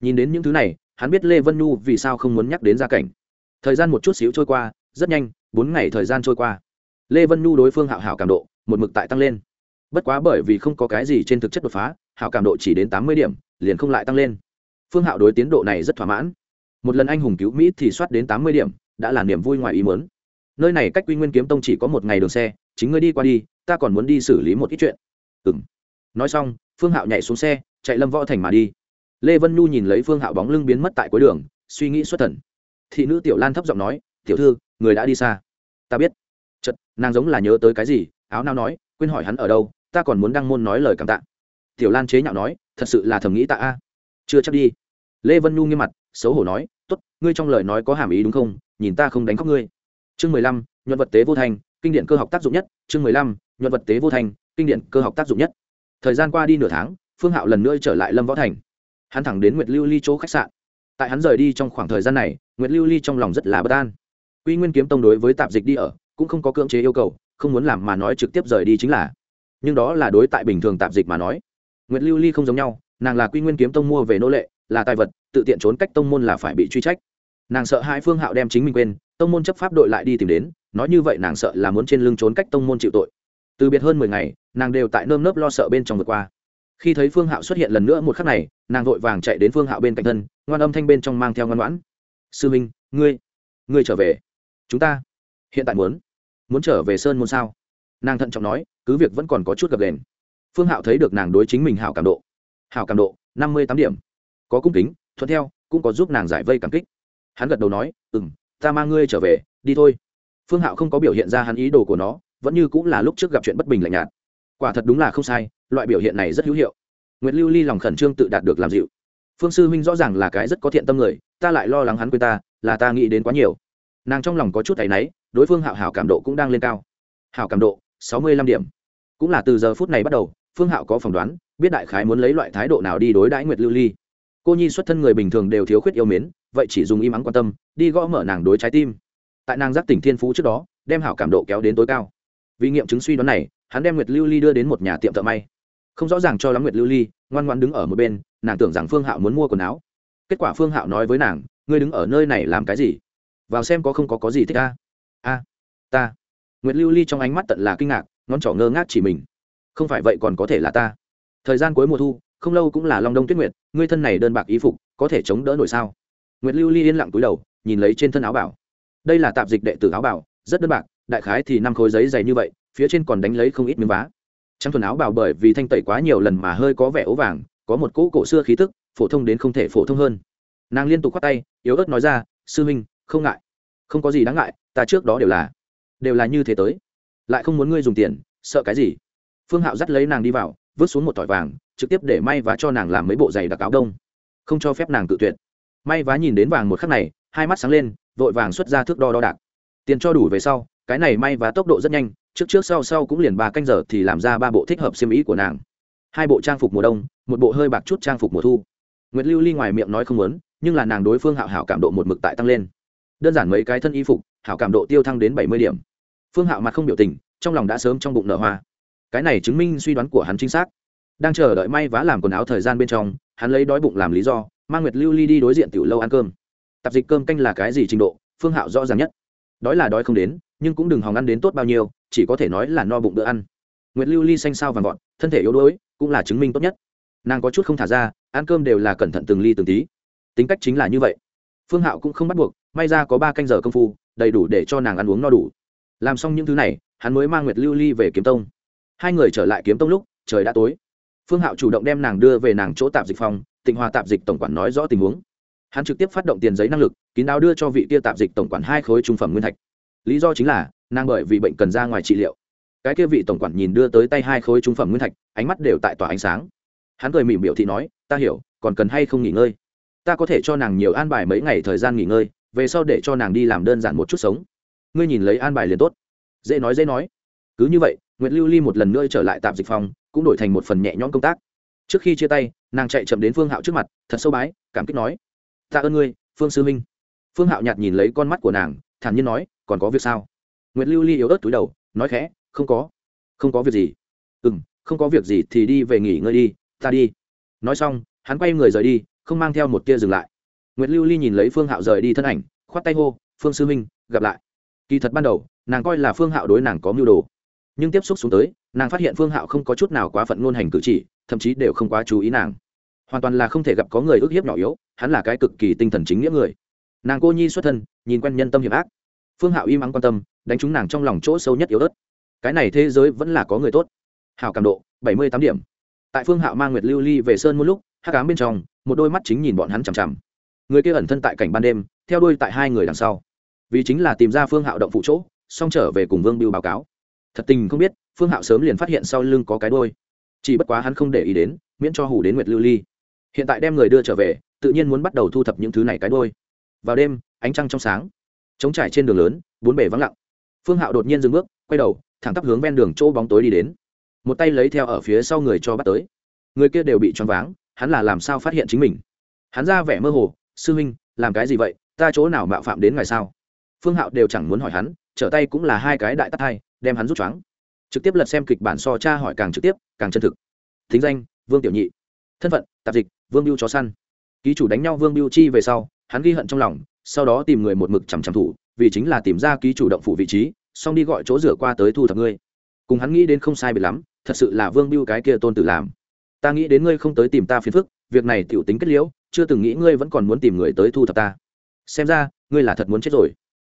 Nhìn đến những thứ này, hắn biết lê vân nhu vì sao không muốn nhắc đến gia cảnh. Thời gian một chút xíu trôi qua, rất nhanh, bốn ngày thời gian trôi qua lê vân nhu đối phương Hạo hảo cảm độ, một mực tại tăng lên. Bất quá bởi vì không có cái gì trên thực chất đột phá hảo cảm độ chỉ đến tám mươi điểm, liền không lại tăng lên. Phương hạo đối tiến độ này rất thỏa mãn. Một lần anh hùng cứu mỹ thì soát đến tám mươi điểm, đã là niềm vui ngoài ý muốn. Nơi này cách quy nguyên kiếm tông chỉ có một ngày đường xe, chính ngươi đi qua đi, ta còn muốn đi xử lý một ít chuyện. Ừ m nói xong, phương hạo nhảy xuống xe, chạy lâm võ thành mà đi. Lê vân nhu nhìn lấy phương hạo bóng lưng biến mất tại cuối đường, suy nghĩ xuất thần. Thị nữ tiểu lan thấp giọng nói, tiểu thư, người đã đi xa. Ta biết chật nàng giống là nhớ tới cái gì, áo nao nói, quên hỏi hắn ở đâu, ta còn muốn đăng môn nói lời cảm tạ. Tiểu lan chế nhạo nói, thật sự là thầm nghĩ tạ a. Chưa chắc đi. Lê vân nhu nghiêm mặt, xấu hổ nói t ố t ngươi trong lời nói có hàm ý đúng không? Nhìn ta không đánh khóc ngươi. Chương mười lăm, nhuận vật tế vô thành, kinh điển cơ học tác dụng nhất. Chương mười lăm, nhuận vật tế vô thành, kinh điển cơ học tác dụng nhất. Thời gian qua đi nửa tháng, phương hạo lần nữa trở lại lâm võ thành. Hắn thẳng đến nguyệt lưu ly chỗ khách sạn. Tại hắn rời đi trong khoảng thời gian này, nguyệt lưu ly trong lòng rất là bất an. Quy nguyên kiếm tông đối với tạp dịch đi ở cũng không có cưỡng chế yêu cầu, không muốn làm mà nói trực tiếp rời đi chính là. Nhưng đó là đối tại bình thường tạp dịch mà nói. Nguyệt lưu ly không giống nhau, nàng là quy nguyên kiếm tông mua về nô lệ, là tài vật, tự tiện trốn cách tông môn là phải bị truy trách. Nàng sợ hai phương hạo đem chính mình quên, tông môn chấp pháp đội lại đi tìm đến, nói như vậy nàng sợ là muốn trên lưng trốn cách tông môn chịu tội. Từ biệt hơn mười ngày, nàng đều tại nơm nớp lo sợ bên trong vượt qua. Khi thấy phương hạo xuất hiện lần nữa một khắc này, nàng vội vàng chạy đến phương hạo bên cạnh thân, ngoan âm thanh bên trong mang theo ngoan ngoãn. Sư minh, ngươi ngươi trở về. Chúng ta hiện tại muốn muốn trở về sơn môn sao? Nàng thận trọng nói, cứ việc vẫn còn có chút gập đền phương hạo thấy được nàng đối chính mình hảo cảm độ. Hảo cảm độ, năm mươi tám điểm. Có cung kính, thuận theo, cũng có giúp nàng giải vây cảm kích. Hắn gật đầu nói ừ m ta mang ngươi trở về, đi thôi. Phương hạo không có biểu hiện ra hắn ý đồ của nó, vẫn như cũng là lúc trước gặp chuyện bất bình lạnh nhạt. Quả thật đúng là không sai, loại biểu hiện này rất hữu hiệu. N g u y ệ t lưu ly lòng khẩn trương tự đạt được làm dịu. Phương sư huynh rõ ràng là cái rất có thiện tâm người, ta lại lo lắng hắn quên ta, là ta nghĩ đến quá nhiều. Nàng trong lòng có chút tay náy đối phương hạo hảo cảm độ cũng đang lên cao. Hảo cảm độ, sáu mươi lăm điểm. Cũng là từ giờ phút này bắt đầu, phương hạo có phỏng đoán, biết đại khái muốn lấy loại thái độ nào đi đối đãi nguyệt lưu ly. Cô nhi xuất thân người bình thường đều thiếu khuyết yêu mến, vậy chỉ dùng im ắng quan tâm, đi gõ mở nàng đối trái tim. Tại nàng giác tỉnh thiên phú trước đó, đem hảo cảm độ kéo đến tối cao. Vì nghiệm chứng suy đoán này, hắn đem nguyệt lưu ly đưa đến một nhà tiệm thợ may. Không rõ ràng cho lắm nguyệt lưu ly, ngoan ngoan đứng ở một bên, nàng tưởng rằng phương hạo muốn mua quần áo. Kết quả phương hạo nói với nàng, ngươi đứng ở nơi này làm cái gì? Vào xem có không có có gì thích ta? A ta. Nguyệt lưu ly trong ánh mắt tận là kinh ngạc ngón trỏ ngơ ngác chỉ mình. Không phải vậy còn có thể là ta. Thời gian cuối mùa thu không lâu cũng là long đông tuyết nguyệt ngươi thân này đơn bạc ý phục có thể chống đỡ nổi sao? Nguyệt lưu ly yên lặng túi đầu nhìn lấy trên thân áo bảo. Đây là tạp dịch đệ tử áo bảo rất đơn bạc đại khái thì năm khối giấy dày như vậy phía trên còn đánh lấy không ít miếng vá. Trong thuần áo bảo bởi vì thanh tẩy quá nhiều lần mà hơi có vẻ ố vàng có một cỗ cổ xưa khí tức phổ thông đến không thể phổ thông hơn. Nàng liên tục khoác tay yếu ớt nói ra sư huynh, không ngại không có gì đáng ngại, ta trước đó đều là đều là như thế tới. Lại không muốn ngươi dùng tiền, sợ cái gì? Phương hạo dắt lấy nàng đi vào, vứt xuống một tỏi vàng, trực tiếp để may vá cho nàng làm mấy bộ giày đặc áo đông. Không cho phép nàng tự tuyệt. May vá nhìn đến vàng một khắc này, hai mắt sáng lên, vội vàng xuất ra thước đo đo đạc. Tiền cho đủ về sau, cái này may vá tốc độ rất nhanh, trước trước sau sau cũng liền ba canh giờ thì làm ra ba bộ thích hợp xiêm ý của nàng. Hai bộ trang phục mùa đông, một bộ hơi bạc chút trang phục mùa thu. Nguyệt lưu ly ngoài miệng nói không muốn, nhưng là nàng đối phương Hạo hảo cảm độ một mực tại tăng lên đơn giản mấy cái thân y phục, hảo cảm độ tiêu thăng đến bảy mươi điểm. Phương hạo mặt không biểu tình, trong lòng đã sớm trong bụng nở hoa. Cái này chứng minh suy đoán của hắn chính xác. Đang chờ đợi may vá làm quần áo thời gian bên trong, hắn lấy đói bụng làm lý do, mang nguyệt lưu ly đi đối diện tiểu lâu ăn cơm. Tạp dịch cơm canh là cái gì trình độ, phương hạo rõ ràng nhất. Đói là đói không đến, nhưng cũng đừng hòng ăn đến tốt bao nhiêu, chỉ có thể nói là no bụng bữa ăn. Nguyệt lưu ly xanh sao vàng gọn thân thể yếu đuối, cũng là chứng minh tốt nhất. Nàng có chút không thả ra, ăn cơm đều là cẩn thận từng ly từng tí. Tính cách chính là như vậy phương hạo cũng không bắt buộc, may ra có ba canh giờ công phu, đầy đủ để cho nàng ăn uống no đủ. Làm xong những thứ này, hắn mới mang nguyệt lưu ly về kiếm tông. Hai người trở lại kiếm tông lúc, trời đã tối. Phương hạo chủ động đem nàng đưa về nàng chỗ tạp dịch phòng, tịnh hòa tạp dịch tổng quản nói rõ tình huống. Hắn trực tiếp phát động tiền giấy năng lực, kín đáo đưa cho vị kia tạp dịch tổng quản hai khối trung phẩm nguyên thạch. Lý do chính là, nàng bởi vì bệnh cần ra ngoài trị liệu. Cái kia vị tổng quản nhìn đưa tới tay hai khối trung phẩm nguyên thạch, ánh mắt đều tại tỏa ánh sáng. Hắn cười mỉm biểu thị nói, ta hiểu, còn cần hay không nghỉ ngơi? Ta có thể cho nàng nhiều an bài mấy ngày thời gian nghỉ ngơi, về sau để cho nàng đi làm đơn giản một chút sống. Ngươi nhìn lấy an bài liền tốt. Dễ nói dễ nói. Cứ như vậy, nguyệt lưu ly một lần nữa trở lại tạp dịch phòng, cũng đổi thành một phần nhẹ nhõm công tác. Trước khi chia tay, nàng chạy chậm đến phương hạo trước mặt, thật sâu bái, cảm kích nói, tạ ơn ngươi, phương sư minh. Phương hạo nhạt nhìn lấy con mắt của nàng, thản nhiên nói, còn có việc sao? Nguyệt lưu ly yếu ớt túi đầu, nói khẽ, không có không có việc gì. Ừ m không có việc gì thì đi về nghỉ ngơi đi, ta đi. Nói xong, hắn quay người rời đi không mang theo một tia dừng lại. Nguyệt lưu ly nhìn lấy phương hạo rời đi thân ảnh, khoát tay hô, phương sư minh gặp lại. Kỳ thật ban đầu, nàng coi là phương hạo đối nàng có mưu đồ. Nhưng tiếp xúc xuống tới, nàng phát hiện phương hạo không có chút nào quá phận ngôn hành cử chỉ, thậm chí đều không quá chú ý nàng. Hoàn toàn là không thể gặp có người ức hiếp nhỏ yếu, hắn là cái cực kỳ tinh thần chính nghĩa người. Nàng cô nhi xuất thân, nhìn quen nhân tâm hiểm ác. Phương hạo im ắng quan tâm, đánh trúng nàng trong lòng chỗ sâu nhất yếu ớt. Cái này thế giới vẫn là có người tốt. Hào cảm độ, bảy mươi tám điểm. Tại phương hạo mang nguyệt lưu ly về sơn một lúc hát cám bên trong, một đôi mắt chính nhìn bọn hắn chằm chằm. Người kia ẩn thân tại cảnh ban đêm, theo đuôi tại hai người đằng sau. Vì chính là tìm ra phương hạo động phụ chỗ, xong trở về cùng vương biêu báo cáo. Thật tình không biết, phương hạo sớm liền phát hiện sau lưng có cái đôi chỉ bất quá hắn không để ý đến, miễn cho hủ đến nguyệt lưu ly. Hiện tại đem người đưa trở về, tự nhiên muốn bắt đầu thu thập những thứ này cái đôi vào đêm, ánh trăng trong sáng. Trống trải trên đường lớn, bốn bể vắng lặng. Phương hạo đột nhiên dừng bước, quay đầu, thẳng tắp hướng ven đường chỗ bóng tối đi đến. Một tay lấy theo ở phía sau người cho bắt tới. Người kia đều bị choáng váng hắn là làm sao phát hiện chính mình? Hắn ra vẻ mơ hồ, sư huynh, làm cái gì vậy? Ta chỗ nào mạo phạm đến ngày sao? Phương hạo đều chẳng muốn hỏi hắn, trở tay cũng là hai cái đại tắt hai, đem hắn rút choáng. Trực tiếp lật xem kịch bản so cha hỏi càng trực tiếp, càng chân thực. Thính danh, vương tiểu nhị. Thân phận, tạp dịch, vương biêu chó săn. Ký chủ đánh nhau vương biêu chi về sau, hắn ghi hận trong lòng, sau đó tìm người một mực chằm chằm thủ, vì chính là tìm ra ký chủ động phủ vị trí, xong đi gọi chỗ rửa qua tới thu thập ngươi. Cùng hắn nghĩ đến không sai biệt lắm, thật sự là vương biêu cái kia tôn tử làm ta nghĩ đến ngươi không tới tìm ta phiền phức, việc này t i ể u tính kết liễu, chưa từng nghĩ ngươi vẫn còn muốn tìm người tới thu thập ta. Xem ra, ngươi là thật muốn chết rồi.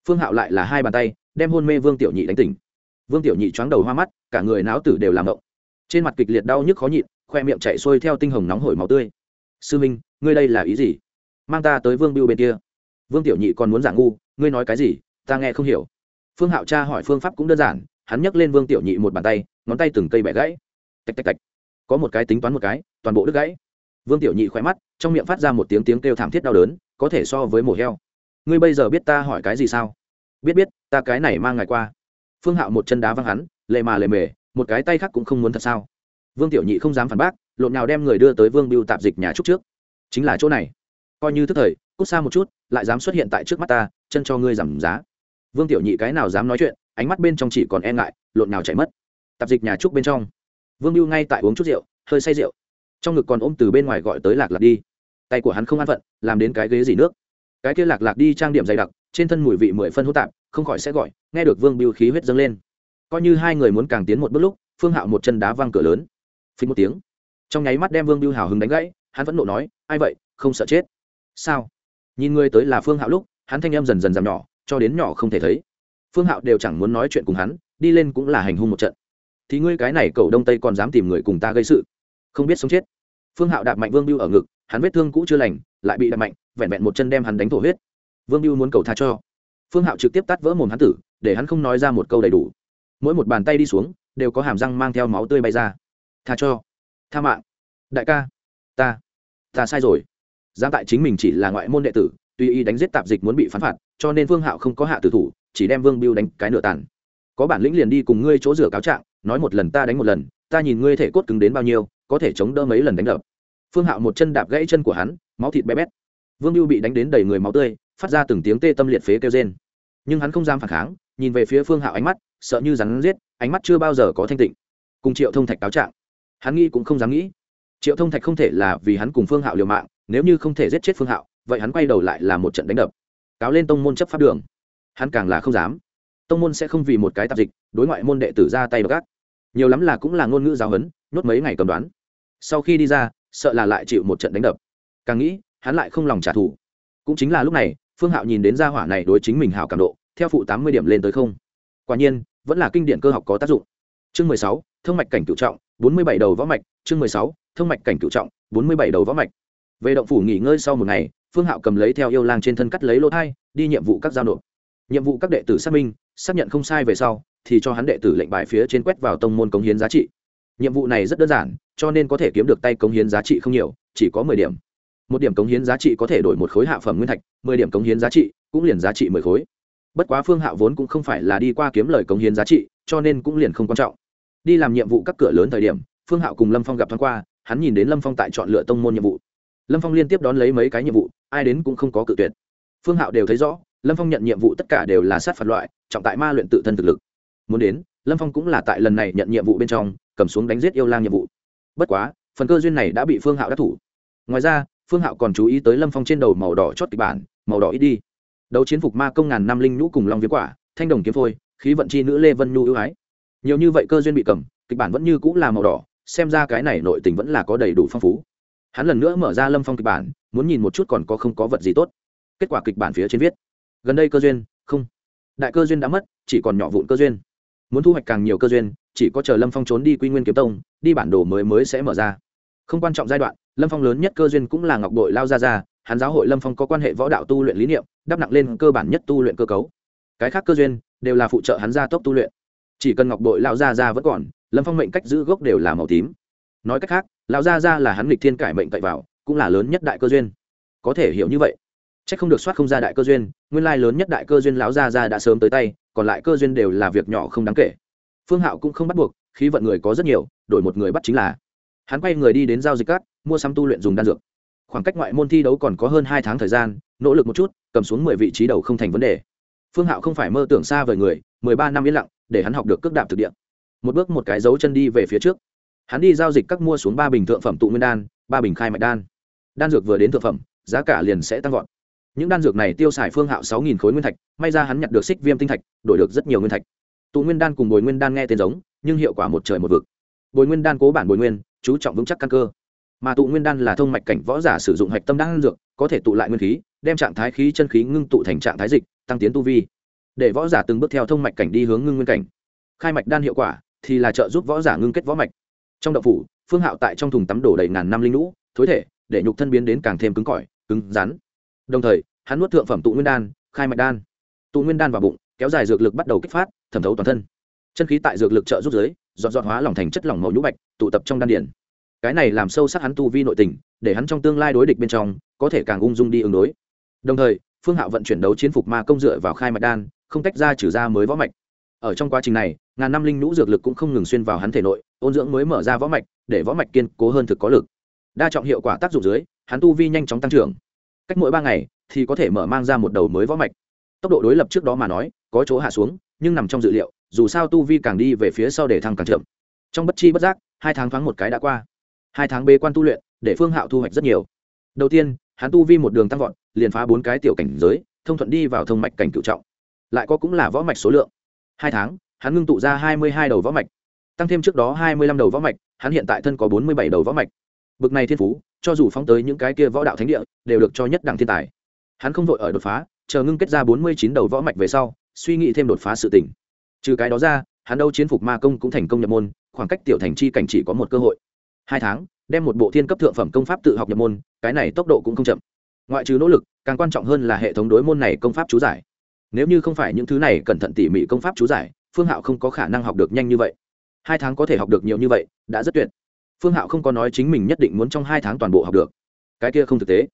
Phương hạo lại là hai bàn tay, đem hôn mê vương tiểu nhị đánh tỉnh. Vương tiểu nhị choáng đầu hoa mắt, cả người náo tử đều làm động trên mặt kịch liệt đau nhức khó nhịn, khoe miệng chạy xuôi theo tinh hồng nóng hổi máu tươi. Sư minh, ngươi đây là ý gì? Mang ta tới vương biêu bên kia. Vương tiểu nhị còn muốn giả ngu, ngươi nói cái gì? Ta nghe không hiểu. Phương hạo cha hỏi phương pháp cũng đơn giản, hắn nhấc lên vương tiểu nhị một bàn tay, ngón tay từng cây bẻ gãy. Tạch tạch tạch có một cái tính toán một cái, toàn bộ đứt gãy. Vương tiểu nhị khỏe mắt, trong miệng phát ra một tiếng tiếng kêu thảm thiết đau đớn, có thể so với mổ heo. Ngươi bây giờ biết ta hỏi cái gì sao? Biết biết, ta cái này mang ngày qua. Phương hạo một chân đá văng hắn, lệ mà lệ mề, một cái tay khác cũng không muốn thật sao? Vương tiểu nhị không dám phản bác, lộn nào đem người đưa tới vương biêu tạp dịch nhà trúc trước. Chính là chỗ này. Coi như thức thời, cút xa một chút, lại dám xuất hiện tại trước mắt ta, chân cho ngươi giảm giá. Vương tiểu nhị cái nào dám nói chuyện, ánh mắt bên trong chỉ còn e ngại, lộn nào chạy mất. Tạp dịch nhà trúc bên trong vương mưu ngay tại uống chút rượu, hơi say rượu. Trong ngực còn ôm từ bên ngoài gọi tới lạc lạc đi. Tay của hắn không an phận, làm đến cái ghế dỉ nước. Cái kia lạc lạc đi trang điểm dày đặc, trên thân mùi vị mười phân hô tạp, không khỏi sẽ gọi, nghe được vương biêu khí huyết dâng lên. Coi như hai người muốn càng tiến một bước lúc, phương hạo một chân đá văng cửa lớn. Phí một tiếng. Trong nháy mắt đem vương biêu hào hứng đánh gãy, hắn vẫn nộ nói, ai vậy? Không sợ chết. Sao? Nhìn người tới là phương hạo lúc, hắn thanh em dần dần giảm nhỏ, cho đến nhỏ không thể thấy. Phương hạo đều chẳng muốn nói chuyện cùng hắn, đi lên cũng là hành hung một trận thì ngươi cái này cầu đông tây còn dám tìm người cùng ta gây sự. Không biết sống chết. Phương hạo đạp mạnh vương biêu ở ngực, hắn vết thương cũ chưa lành, lại bị đạp mạnh, vẹn vẹn một chân đem hắn đánh thổ huyết. Vương biêu muốn cầu tha cho. Phương hạo trực tiếp tắt vỡ mồm hắn tử, để hắn không nói ra một câu đầy đủ. Mỗi một bàn tay đi xuống, đều có hàm răng mang theo máu tươi bay ra. Tha cho. Tha mạng. Đại ca. Ta. Ta sai rồi. Giang tại chính mình chỉ là ngoại môn đệ tử, tuy y đánh giết tạp dịch muốn bị phán phạt, cho nên vương hạo không có hạ tử thủ, chỉ đem vương biêu đánh cái nửa tàn. Có bản lĩnh liền đi cùng ngươi chỗ rửa cáo trạng nói một lần ta đánh một lần, ta nhìn ngươi thể cốt cứng đến bao nhiêu, có thể chống đỡ mấy lần đánh đập. Phương hạo một chân đạp gãy chân của hắn, máu thịt bé bét. Vương lưu bị đánh đến đầy người máu tươi, phát ra từng tiếng tê tâm liệt phế kêu trên nhưng hắn không dám phản kháng, nhìn về phía phương hạo ánh mắt, sợ như rắn giết, ánh mắt chưa bao giờ có thanh tịnh. Cùng triệu thông thạch cáo trạng. Hắn nghĩ cũng không dám nghĩ. Triệu thông thạch không thể là vì hắn cùng phương hạo liều mạng, nếu như không thể giết chết phương hạo, vậy hắn quay đầu lại là một trận đánh đập. Cáo lên tông môn chấp pháp đường. Hắn càng là không dám. Tông môn sẽ không vì một cái tạp dịch, đối ngoại môn đệ tử ra tay gác nhiều lắm là cũng là ngôn ngữ giáo huấn, nhốt mấy ngày cầm đoán. Sau khi đi ra, sợ là lại chịu một trận đánh đập. Càng nghĩ, hắn lại không lòng trả thù. Cũng chính là lúc này, phương hạo nhìn đến gia hỏa này đối chính mình hảo cảm độ, theo phụ tám mươi điểm lên tới không. Quả nhiên, vẫn là kinh điển cơ học có tác dụng. Chương mười sáu thương mạch cảnh cựu trọng, bốn mươi bảy đầu võ mạch. Chương mười sáu thương mạch cảnh cựu trọng, bốn mươi bảy đầu võ mạch. Về động phủ nghỉ ngơi sau một ngày, phương hạo cầm lấy theo yêu lang trên thân cắt lấy lỗ thai, đi nhiệm vụ các giao nộp. Nhiệm vụ các đệ tử xác minh, xác nhận không sai về sau thì cho hắn đệ tử lệnh bài phía trên quét vào tông môn cống hiến giá trị. Nhiệm vụ này rất đơn giản, cho nên có thể kiếm được tay cống hiến giá trị không nhiều, chỉ có mười điểm. Một điểm cống hiến giá trị có thể đổi một khối hạ phẩm nguyên thạch, mười điểm cống hiến giá trị cũng liền giá trị mười khối. Bất quá phương hạo vốn cũng không phải là đi qua kiếm lời cống hiến giá trị, cho nên cũng liền không quan trọng. Đi làm nhiệm vụ các cửa lớn thời điểm, phương hạo cùng lâm phong gặp thoáng qua, hắn nhìn đến lâm phong tại chọn lựa tông môn nhiệm vụ. Lâm phong liên tiếp đón lấy mấy cái nhiệm vụ, ai đến cũng không có cự tuyệt. Phương hạo đều thấy rõ, lâm phong nhận nhiệm vụ tất cả đều là sát phạt loại, trọng tại ma luyện tự thân thực lực muốn đến, lâm phong cũng là tại lần này nhận nhiệm vụ bên trong, cầm xuống đánh giết yêu lang nhiệm vụ. Bất quá, phần cơ duyên này đã bị phương hạo đắc thủ. Ngoài ra, phương hạo còn chú ý tới lâm phong trên đầu màu đỏ chót kịch bản, màu đỏ ít đi. Đấu chiến phục ma công ngàn năm linh nhũ cùng long viếng quả, thanh đồng kiếm phôi, khí vận chi nữ lê vân nhu ưu ái. Nhiều như vậy cơ duyên bị cầm, kịch bản vẫn như cũng là màu đỏ, xem ra cái này nội tình vẫn là có đầy đủ phong phú. Hắn lần nữa mở ra lâm phong kịch bản, muốn nhìn một chút còn có không có vật gì tốt. Kết quả kịch bản phía trên viết, gần đây cơ duyên, không. Đại cơ duyên đã mất, chỉ còn nhỏ vụn cơ duyên muốn thu hoạch càng nhiều cơ duyên, chỉ có chờ lâm phong trốn đi quy nguyên kiếm tông, đi bản đồ mới mới sẽ mở ra. Không quan trọng giai đoạn, lâm phong lớn nhất cơ duyên cũng là ngọc đội lao ra ra hắn giáo hội lâm phong có quan hệ võ đạo tu luyện lý niệm, đắp nặng lên cơ bản nhất tu luyện cơ cấu. Cái khác cơ duyên đều là phụ trợ hắn gia tốc tu luyện. Chỉ cần ngọc đội lao ra ra vẫn còn, lâm phong mệnh cách giữ gốc đều là màu tím. Nói cách khác lão gia ra là hắn lịch thiên cải mệnh cậy vào, cũng là lớn nhất đại cơ duyên. Có thể hiểu như vậy. C h ắ c không được soát không ra đại cơ duyên, nguyên lai lớn nhất đại cơ duyên lão gia ra đã sớm tới tay còn lại cơ duyên đều là việc nhỏ không đáng kể. Phương hạo cũng không bắt buộc, khí vận người có rất nhiều, đổi một người bắt chính là. Hắn quay người đi đến giao dịch cát, mua sắm tu luyện dùng đan dược. Khoảng cách ngoại môn thi đấu còn có hơn hai tháng thời gian, nỗ lực một chút, cầm xuống mười vị trí đầu không thành vấn đề. Phương hạo không phải mơ tưởng xa vời người, mười ba năm yên lặng, để hắn học được cước đạp thực địa. Một bước một cái dấu chân đi về phía trước. Hắn đi giao dịch các mua xuống ba bình thượng phẩm tụ nguyên đan, ba bình khai mạch đan. Đan dược vừa đến thượng phẩm, giá cả liền sẽ tăng vọt những đan dược này tiêu xài phương hạo sáu nghìn khối nguyên thạch, may ra hắn nhặt được xích viêm tinh thạch, đổi được rất nhiều nguyên thạch. Tụ nguyên đan cùng bồi nguyên đan nghe tên giống, nhưng hiệu quả một trời một vực. Bồi nguyên đan cố bản bồi nguyên, chú trọng vững chắc căn cơ. Mà tụ nguyên đan là thông mạch cảnh võ giả sử dụng hạch tâm đan dược, có thể tụ lại nguyên khí, đem trạng thái khí chân khí ngưng tụ thành trạng thái dịch, tăng tiến tu vi. Để võ giả từng bước theo thông mạch cảnh đi hướng ngưng nguyên cảnh. Khai mạch đan hiệu quả thì là trợ giúp võ giả ngưng kết võ mạch. Trong đậu phủ, phương hạo tại trong thùng tắm đổ đầy ngàn năm linh lũ, thối thể, để nhục thân biến đến càng thêm cứng cỏi, cứng rắn đồng thời, hắn nuốt thượng phẩm tụ nguyên đan, khai mạch đan. Tụ nguyên đan vào bụng, kéo dài dược lực bắt đầu kích phát, thẩm thấu toàn thân. Chân khí tại dược lực trợ giúp giới dọn dọn hóa lỏng thành chất lỏng màu nhũ bạch, tụ tập trong đan điển. Cái này làm sâu sắc hắn tu vi nội tình, để hắn trong tương lai đối địch bên trong, có thể càng ung dung đi ứng đối. Đồng thời, phương hạo vận chuyển đấu chiến phục ma công dựa vào khai mạch đan, không tách ra trừ ra mới võ mạch. Ở trong quá trình này, ngàn năm linh nhũ dược lực cũng không ngừng xuyên vào hắn thể nội, ôn dưỡng mới mở ra võ mạch, để võ mạch kiên cố hơn thực có lực. Đa trọng hiệu quả tác dụng dưới, hắn tu vi nhanh chóng tăng trưởng cách mỗi ba ngày thì có thể mở mang ra một đầu mới võ mạch. Tốc độ đối lập trước đó mà nói, có chỗ hạ xuống, nhưng nằm trong dự liệu, dù sao tu vi càng đi về phía sau để thăng càng chậm. Trong bất chi bất giác, hai tháng thoáng một cái đã qua. Hai tháng bê quan tu luyện, để phương hạo thu hoạch rất nhiều. Đầu tiên, hắn tu vi một đường tăng vọt, liền phá bốn cái tiểu cảnh giới, thông thuận đi vào thông mạch cảnh cựu trọng. Lại có cũng là võ mạch số lượng. Hai tháng, hắn ngưng tụ ra hai mươi hai đầu võ mạch. Tăng thêm trước đó hai mươi lăm đầu võ mạch, hắn hiện tại thân có bốn mươi bảy đầu võ mạch bực này thiên phú, cho dù phóng tới những cái kia võ đạo thánh địa, đều được cho nhất đẳng thiên tài. Hắn không vội ở đột phá, chờ ngưng kết ra bốn mươi chín đầu võ mạch về sau, suy nghĩ thêm đột phá sự tỉnh trừ cái đó ra, hắn đâu chiến phục ma công cũng thành công nhập môn, khoảng cách tiểu thành chi cảnh chỉ có một cơ hội. Hai tháng, đem một bộ thiên cấp thượng phẩm công pháp tự học nhập môn, cái này tốc độ cũng không chậm. Ngoại trừ nỗ lực, càng quan trọng hơn là hệ thống đối môn này công pháp chú giải. Nếu như không phải những thứ này cẩn thận tỉ mỉ công pháp chú giải, phương hạo không có khả năng học được nhanh như vậy. Hai tháng có thể học được nhiều như vậy, đã rất tuyệt phương hạo không có nói chính mình nhất định muốn trong hai tháng toàn bộ học được. Cái kia không thực tế.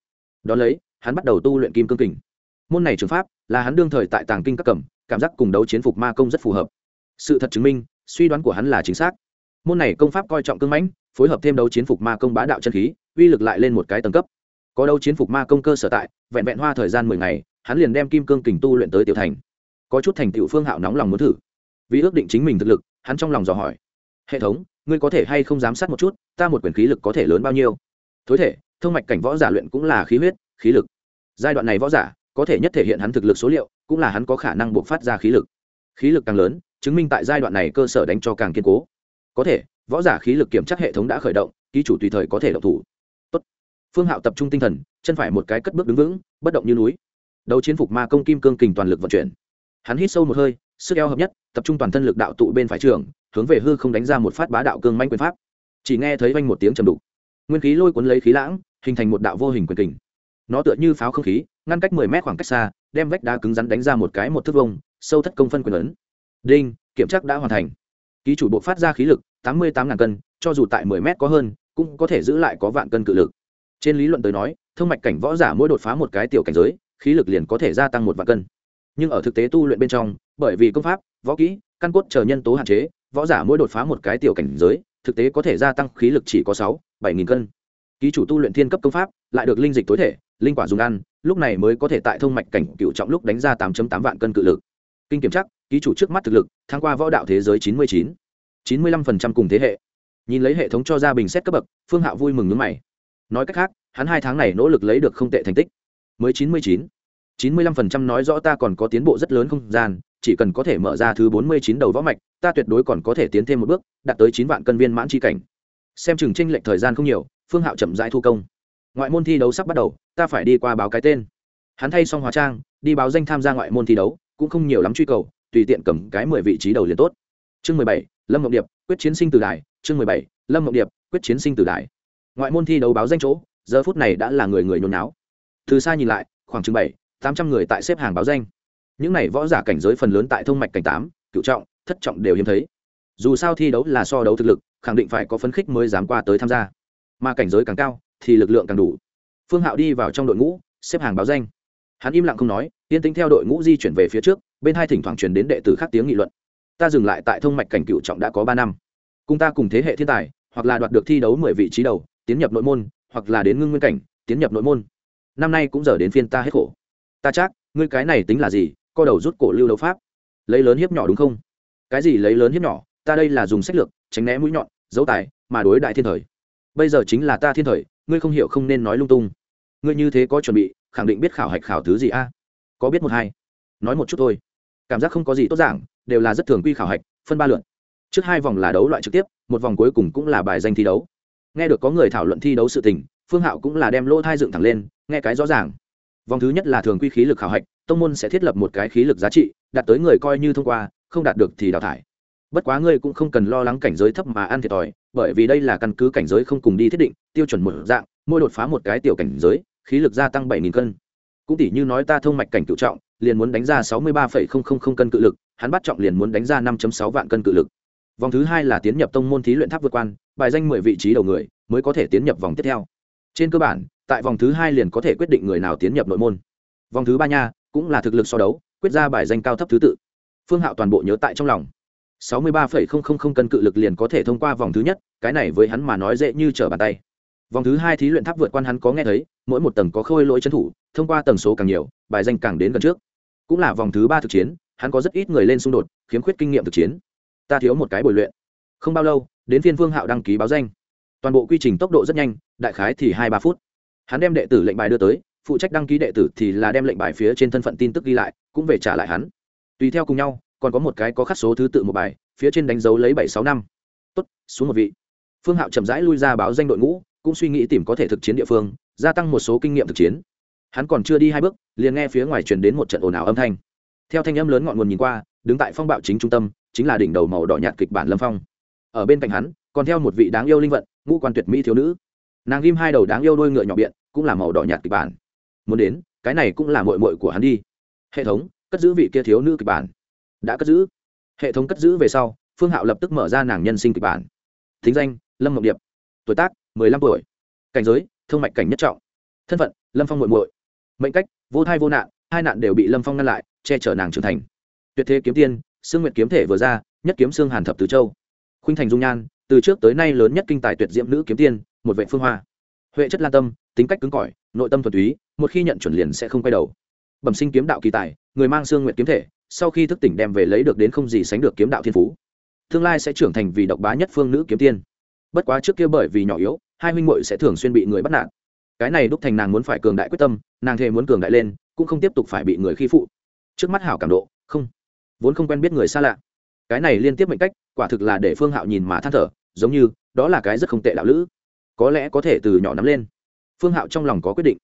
Đón lấy, hắn bắt đầu tu luyện kim cương kình. Môn này trường pháp là hắn đương thời tại tàng kinh các cẩm cảm giác cùng đấu chiến phục ma công rất phù hợp. Sự thật chứng minh, suy đoán của hắn là chính xác. Môn này công pháp coi trọng cương mãnh, phối hợp thêm đấu chiến phục ma công bá đạo chân khí, uy lực lại lên một cái tầng cấp. Có đấu chiến phục ma công cơ sở tại, vẹn vẹn hoa thời gian mười ngày, hắn liền đem kim cương kình tu luyện tới tiểu thành. Có chút thành tựu phương hạo nóng lòng muốn thử. Vì ước định chính mình thực lực, hắn trong lòng dò hỏi. Hệ thống ngươi có thể hay không giám sát một chút, ta một quyền khí lực có thể lớn bao nhiêu? Thối thể, thông mạch cảnh võ giả luyện cũng là khí huyết, khí lực. Giai đoạn này võ giả, có thể nhất thể hiện hắn thực lực số liệu, cũng là hắn có khả năng buộc phát ra khí lực. Khí lực càng lớn, chứng minh tại giai đoạn này cơ sở đánh cho càng kiên cố. Có thể, võ giả khí lực kiểm tra hệ thống đã khởi động, ký chủ tùy thời có thể động thủ. Tốt. phương hạo tập trung tinh thần, chân phải một cái cất bước đứng vững, bất động như núi. Đấu chiến phục ma công kim cương kình toàn lực vận chuyển. Hắn hít sâu một hơi, sức eo hợp nhất, tập trung toàn thân lực đạo tụ bên phải trường hướng về hư không đánh ra một phát bá đạo cương manh quyền pháp. Chỉ nghe thấy vanh một tiếng trầm đục. Nguyên khí lôi cuốn lấy khí lãng, hình thành một đạo vô hình quyền kình. Nó tựa như pháo không khí, ngăn cách mười mét khoảng cách xa, đem vách đá cứng rắn đánh ra một cái một thước vông sâu thất công phân quyền lớn đinh, kiểm tra đã hoàn thành. Ký chủ bộ phát ra khí lực, tám mươi tám ngàn cân, cho dù tại mười mét có hơn, cũng có thể giữ lại có vạn cân cự lực. Trên lý luận tới nói, thông mạch cảnh võ giả mỗi đột phá một cái tiểu cảnh giới, khí lực liền có thể gia tăng một vạn cân. Nhưng ở thực tế tu luyện bên trong, bởi vì công pháp, võ kỹ, căn cốt chờ nhân tố hạn chế võ giả mỗi đột phá một cái tiểu cảnh giới, thực tế có thể gia tăng khí lực chỉ có sáu, bảy nghìn cân. Ký chủ tu luyện thiên cấp công pháp, lại được linh dịch tối thể, linh quả dùng ăn, lúc này mới có thể tại thông mạch cảnh cựu trọng lúc đánh ra tám tám vạn cân cự lực. Kinh kiểm chắc, ký chủ trước mắt thực lực tháng qua võ đạo thế giới chín mươi chín. Chín mươi lăm phần trăm cùng thế hệ. Nhìn lấy hệ thống cho ra bình xét cấp bậc, phương hạo vui mừng nước mày. Nói cách khác, hắn hai tháng này nỗ lực lấy được không tệ thành tích. Mới chín mươi chín. Chín mươi lăm phần trăm nói rõ ta còn có tiến bộ rất lớn không gian chỉ cần có thể mở ra thứ bốn mươi chín đầu võ mạch, ta tuyệt đối còn có thể tiến thêm một bước, đạt tới chín vạn cân viên mãn chi cảnh. Xem chừng tranh lệch thời gian không nhiều, phương hạo chậm rãi thu công. Ngoại môn thi đấu sắp bắt đầu, ta phải đi qua báo cái tên. Hắn thay xong hóa trang, đi báo danh tham gia ngoại môn thi đấu, cũng không nhiều lắm truy cầu, tùy tiện cầm cái mười vị trí đầu liền tốt. Chương mười bảy, lâm ngọc điệp, quyết chiến sinh từ đài. Chương mười bảy, lâm ngọc điệp, quyết chiến sinh từ đài. Ngoại môn thi đấu báo danh chỗ, giờ phút này đã là người người nhốn náo. Từ xa nhìn lại, khoảng chừng bảy, tám trăm người tại xếp hàng báo danh những này võ giả cảnh giới phần lớn tại thông mạch cảnh tám cựu trọng, thất trọng đều hiếm thấy. Dù sao thi đấu là so đấu thực lực, khẳng định phải có phấn khích mới dám qua tới tham gia. Mà cảnh giới càng cao, thì lực lượng càng đủ. Phương hạo đi vào trong đội ngũ, xếp hàng báo danh. Hắn im lặng không nói, yên tính theo đội ngũ di chuyển về phía trước, bên hai thỉnh thoảng truyền đến đệ tử khác tiếng nghị luận. Ta dừng lại tại thông mạch cảnh cựu trọng đã có ba năm. Cùng ta cùng thế hệ thiên tài, hoặc là đoạt được thi đấu mười vị trí đầu, tiến nhập nội môn, hoặc là đến ngưng nguyên cảnh, tiến nhập nội môn. Năm nay cũng giờ đến phiên ta hết khổ. Ta chắc, ngươi cái này tính là gì co đầu rút cổ lưu đấu pháp. Lấy lớn hiếp nhỏ đúng không? Cái gì lấy lớn hiếp nhỏ? Ta đây là dùng sách lược, tránh né mũi nhọn dấu tài, mà đối đại thiên thời. Bây giờ chính là ta thiên thời, ngươi không hiểu không nên nói lung tung. Ngươi như thế có chuẩn bị, khẳng định biết khảo hạch khảo thứ gì a? Có biết một hai? Nói một chút thôi. Cảm giác không có gì tốt giảng, đều là rất thường quy khảo hạch, phân ba lượn trước hai vòng là đấu loại trực tiếp, một vòng cuối cùng cũng là bài danh thi đấu. Nghe được có người thảo luận thi đấu sự tình, phương hạo cũng là đem lỗ thai dựng thẳng lên, nghe cái rõ ràng. Vòng thứ nhất là thường quy khí lực khảo hạch tông môn sẽ thiết lập một cái khí lực giá trị, đạt tới người coi như thông qua, không đạt được thì đào thải. Bất quá ngươi cũng không cần lo lắng cảnh giới thấp mà ăn thiệt thòi, bởi vì đây là căn cứ cảnh giới không cùng đi thiết định, tiêu chuẩn một dạng, mỗi đột phá một cái tiểu cảnh giới, khí lực gia tăng bảy nghìn cân. Cũng tỷ như nói ta thông mạch cảnh cựu trọng, liền muốn đánh ra sáu mươi ba cân cự lực, hắn bắt trọng liền muốn đánh ra năm sáu vạn cân cự lực. Vòng thứ hai là tiến nhập tông môn thí luyện tháp vượt quan, bài danh mười vị trí đầu người, mới có thể tiến nhập vòng tiếp theo. Trên cơ bản, tại vòng thứ hai liền có thể quyết định người nào tiến nhập nội môn. Vòng thứ ba nha cũng là thực lực so đấu, quyết ra bài danh cao thấp thứ tự. Phương hạo toàn bộ nhớ tại trong lòng. Sáu mươi ba cân cự lực liền có thể thông qua vòng thứ nhất, cái này với hắn mà nói dễ như trở bàn tay. Vòng thứ hai thí luyện tháp vượt quan hắn có nghe thấy, mỗi một tầng có khôi lỗi trấn thủ, thông qua tầng số càng nhiều, bài danh càng đến gần trước. Cũng là vòng thứ ba thực chiến, hắn có rất ít người lên xung đột, khiếm khuyết kinh nghiệm thực chiến. Ta thiếu một cái bồi luyện. Không bao lâu, đến phiên phương hạo đăng ký báo danh. Toàn bộ quy trình tốc độ rất nhanh, đại khái thì hai ba phút. Hắn đem đệ tử lệnh bài đưa tới phụ trách đăng ký đệ tử thì là đem lệnh bài phía trên thân phận tin tức ghi lại, cũng về trả lại hắn. Tùy theo cùng nhau, còn có một cái có khắc số thứ tự một bài, phía trên đánh dấu lấy bảy sáu năm. Tốt, xuống một vị. Phương hạo chậm rãi lui ra báo danh đội ngũ, cũng suy nghĩ tìm có thể thực chiến địa phương, gia tăng một số kinh nghiệm thực chiến. Hắn còn chưa đi hai bước, liền nghe phía ngoài truyền đến một trận ồn ào âm thanh. Theo thanh âm lớn ngọn nguồn nhìn qua, đứng tại phong bạo chính trung tâm, chính là đỉnh đầu màu đỏ nhạt kịch bản lâm phong. Ở bên cạnh hắn, còn theo một vị đáng yêu linh vận, ngũ quan tuyệt mỹ thiếu nữ. Nàng ghim hai đầu đáng yêu đôi ngựa nhỏ biện, cũng là màu đỏ nhạt kịch bản muốn đến, cái này cũng là mội mội của hắn đi. Hệ thống, cất giữ vị kia thiếu nữ kịch bản. Đã cất giữ. Hệ thống cất giữ về sau, phương hạo lập tức mở ra nàng nhân sinh kịch bản. Thính danh, lâm mộng điệp. Tuổi tác, mười lăm tuổi. Cảnh giới thương mạch cảnh nhất trọng. Thân phận, lâm phong muội muội. Mệnh cách, vô thai vô nạn, hai nạn đều bị lâm phong ngăn lại, che chở nàng trưởng thành. Tuyệt thế kiếm tiên xương nguyệt kiếm thể vừa ra, nhất kiếm xương hàn thập từ châu. Khuynh thành dung nhan, từ trước tới nay lớn nhất kinh tài tuyệt diễm nữ kiếm tiên, một vệ phương hoa. Huệ chất lan tâm, tính cách cứng cỏi, nội tâm thuần túy một khi nhận chuẩn liền sẽ không quay đầu. Bẩm sinh kiếm đạo kỳ tài, người mang xương nguyệt kiếm thể, sau khi thức tỉnh đem về lấy được đến không gì sánh được kiếm đạo thiên phú. Tương lai sẽ trưởng thành vì độc bá nhất phương nữ kiếm tiên. Bất quá trước kia bởi vì nhỏ yếu, hai huynh muội sẽ thường xuyên bị người bắt nạt. Cái này đúc thành nàng muốn phải cường đại quyết tâm, nàng thề muốn cường đại lên, cũng không tiếp tục phải bị người khi phụ. Trước mắt hảo cảm độ, không. Vốn không quen biết người xa lạ. Cái này liên tiếp mệnh cách, quả thực là để phương hạo nhìn mà than thở, giống như, đó là cái rất không tệ đạo lữ. Có lẽ có thể từ nhỏ nắm lên. Phương hạo trong lòng có quyết định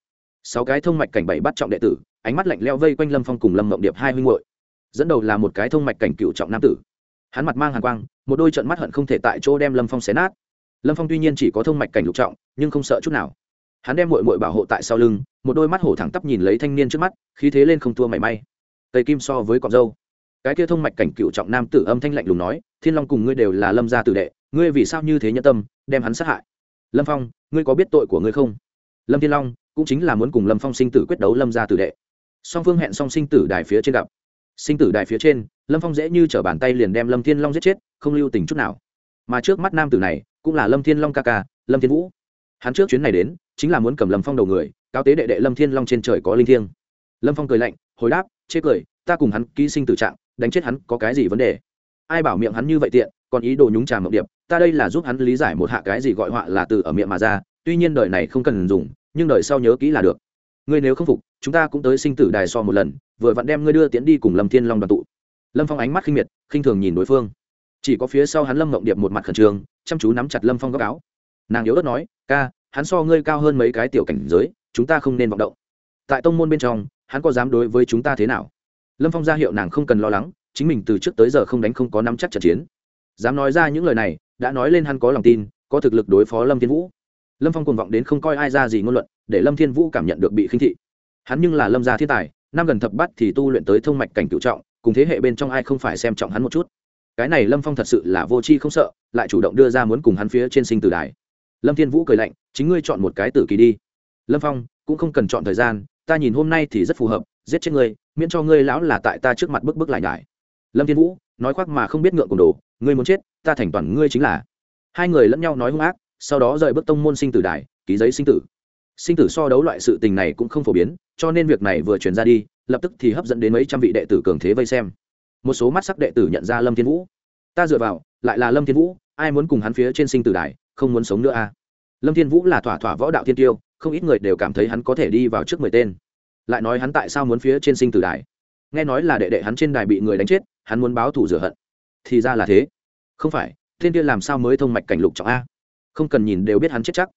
sáu cái thông mạch cảnh bảy bắt trọng đệ tử, ánh mắt lạnh leo vây quanh lâm phong cùng lâm mộng điệp hai huynh hội dẫn đầu là một cái thông mạch cảnh cựu trọng nam tử. Hắn mặt mang hàng quang, một đôi trận mắt hận không thể tại chỗ đem lâm phong xé nát. Lâm phong tuy nhiên chỉ có thông mạch cảnh lục trọng, nhưng không sợ chút nào. Hắn đem mội mội bảo hộ tại sau lưng, một đôi mắt hổ thẳng tắp nhìn lấy thanh niên trước mắt, khí thế lên không thua mảy may. Tây kim so với cọc dâu. Cái kia thông mạch cảnh cựu trọng nam tử âm thanh lạnh lùng nói, thiên long cùng ngươi đều là lâm gia tử đệ, ngươi vì sao như thế nhân tâm, đem hắn sát hại? Lâm phong, ngươi có biết tội của ngươi không? Lâm thiên long cũng chính là muốn cùng lâm phong sinh tử quyết đấu lâm gia tử đệ. Song phương hẹn song sinh tử đài phía trên gặp. Sinh tử đài phía trên, lâm phong dễ như t r ở bàn tay liền đem lâm thiên long giết chết, không lưu tình chút nào. Mà trước mắt nam tử này cũng là lâm thiên long ca ca, lâm thiên vũ. Hắn trước chuyến này đến, chính là muốn cầm lâm phong đầu người cao tế đệ đệ lâm thiên long trên trời có linh thiêng. Lâm phong cười lạnh, hồi đáp, chê cười, ta cùng hắn ký sinh tử trạng, đánh chết hắn có cái gì vấn đề? Ai bảo miệng hắn như vậy tiện, còn ý đồ nhúng trà mộng điệp, ta đây là giúp hắn lý giải một hạ cái gì gọi họa là từ ở miệng mà ra, tuy nhiên đời này không cần dùng nhưng đời sau nhớ kỹ là được. Ngươi nếu không phục, chúng ta cũng tới sinh tử đài so một lần, vừa vặn đem ngươi đưa tiễn đi cùng lâm thiên long đoàn tụ. Lâm phong ánh mắt khinh miệt, khinh thường nhìn đối phương. Chỉ có phía sau hắn lâm mộng điệp một mặt khẩn trương, chăm chú nắm chặt lâm phong góc áo. Nàng yếu ớt nói, ca, hắn so ngươi cao hơn mấy cái tiểu cảnh giới, chúng ta không nên vọng động. Tại tông môn bên trong, hắn có dám đối với chúng ta thế nào? Lâm phong ra hiệu nàng không cần lo lắng, chính mình từ trước tới giờ không đánh không có nắm chắc trận chiến. Dám nói ra những lời này, đã nói lên hắn có lòng tin, có thực lực đối phó lâm thiên vũ lâm phong cuồng vọng đến không coi ai ra gì ngôn luận, để lâm thiên vũ cảm nhận được bị khinh thị. Hắn nhưng là lâm gia thiên tài, năm gần thập bắt thì tu luyện tới thông mạch cảnh cựu trọng, cùng thế hệ bên trong ai không phải xem trọng hắn một chút. Cái này lâm phong thật sự là vô tri không sợ, lại chủ động đưa ra muốn cùng hắn phía trên sinh tử đài. Lâm thiên vũ cười lạnh, chính ngươi chọn một cái tử kỳ đi. Lâm phong, cũng không cần chọn thời gian, ta nhìn hôm nay thì rất phù hợp, giết chết ngươi, miễn cho ngươi lão là tại ta trước mặt bức bức lại nhải. Lâm thiên vũ nói khoác mà không biết ngượng cùng đồ, ngươi muốn chết, ta thành toàn ngươi chính là. Hai người lẫn nhau nói hung ác sau đó rời bước tông môn sinh tử đài, ký giấy sinh tử. Sinh tử so đấu loại sự tình này cũng không phổ biến, cho nên việc này vừa truyền ra đi, lập tức thì hấp dẫn đến mấy trăm vị đệ tử cường thế vây xem. Một số mắt sắc đệ tử nhận ra lâm thiên vũ. Ta dựa vào, lại là lâm thiên vũ, ai muốn cùng hắn phía trên sinh tử đài, không muốn sống nữa a à? lâm thiên vũ là thỏa thỏa võ đạo thiên tiêu, không ít người đều cảm thấy hắn có thể đi vào trước mười tên. Lại nói hắn tại sao muốn phía trên sinh tử đài? Nghe nói là đệ đệ hắn trên đài bị người đánh chết, hắn muốn báo thù rửa hận. Thì ra là thế. Không phải, thiên kia làm sao mới thông mạch cảnh lục trọng a? Không cần nhìn đều biết hắn chết chắc.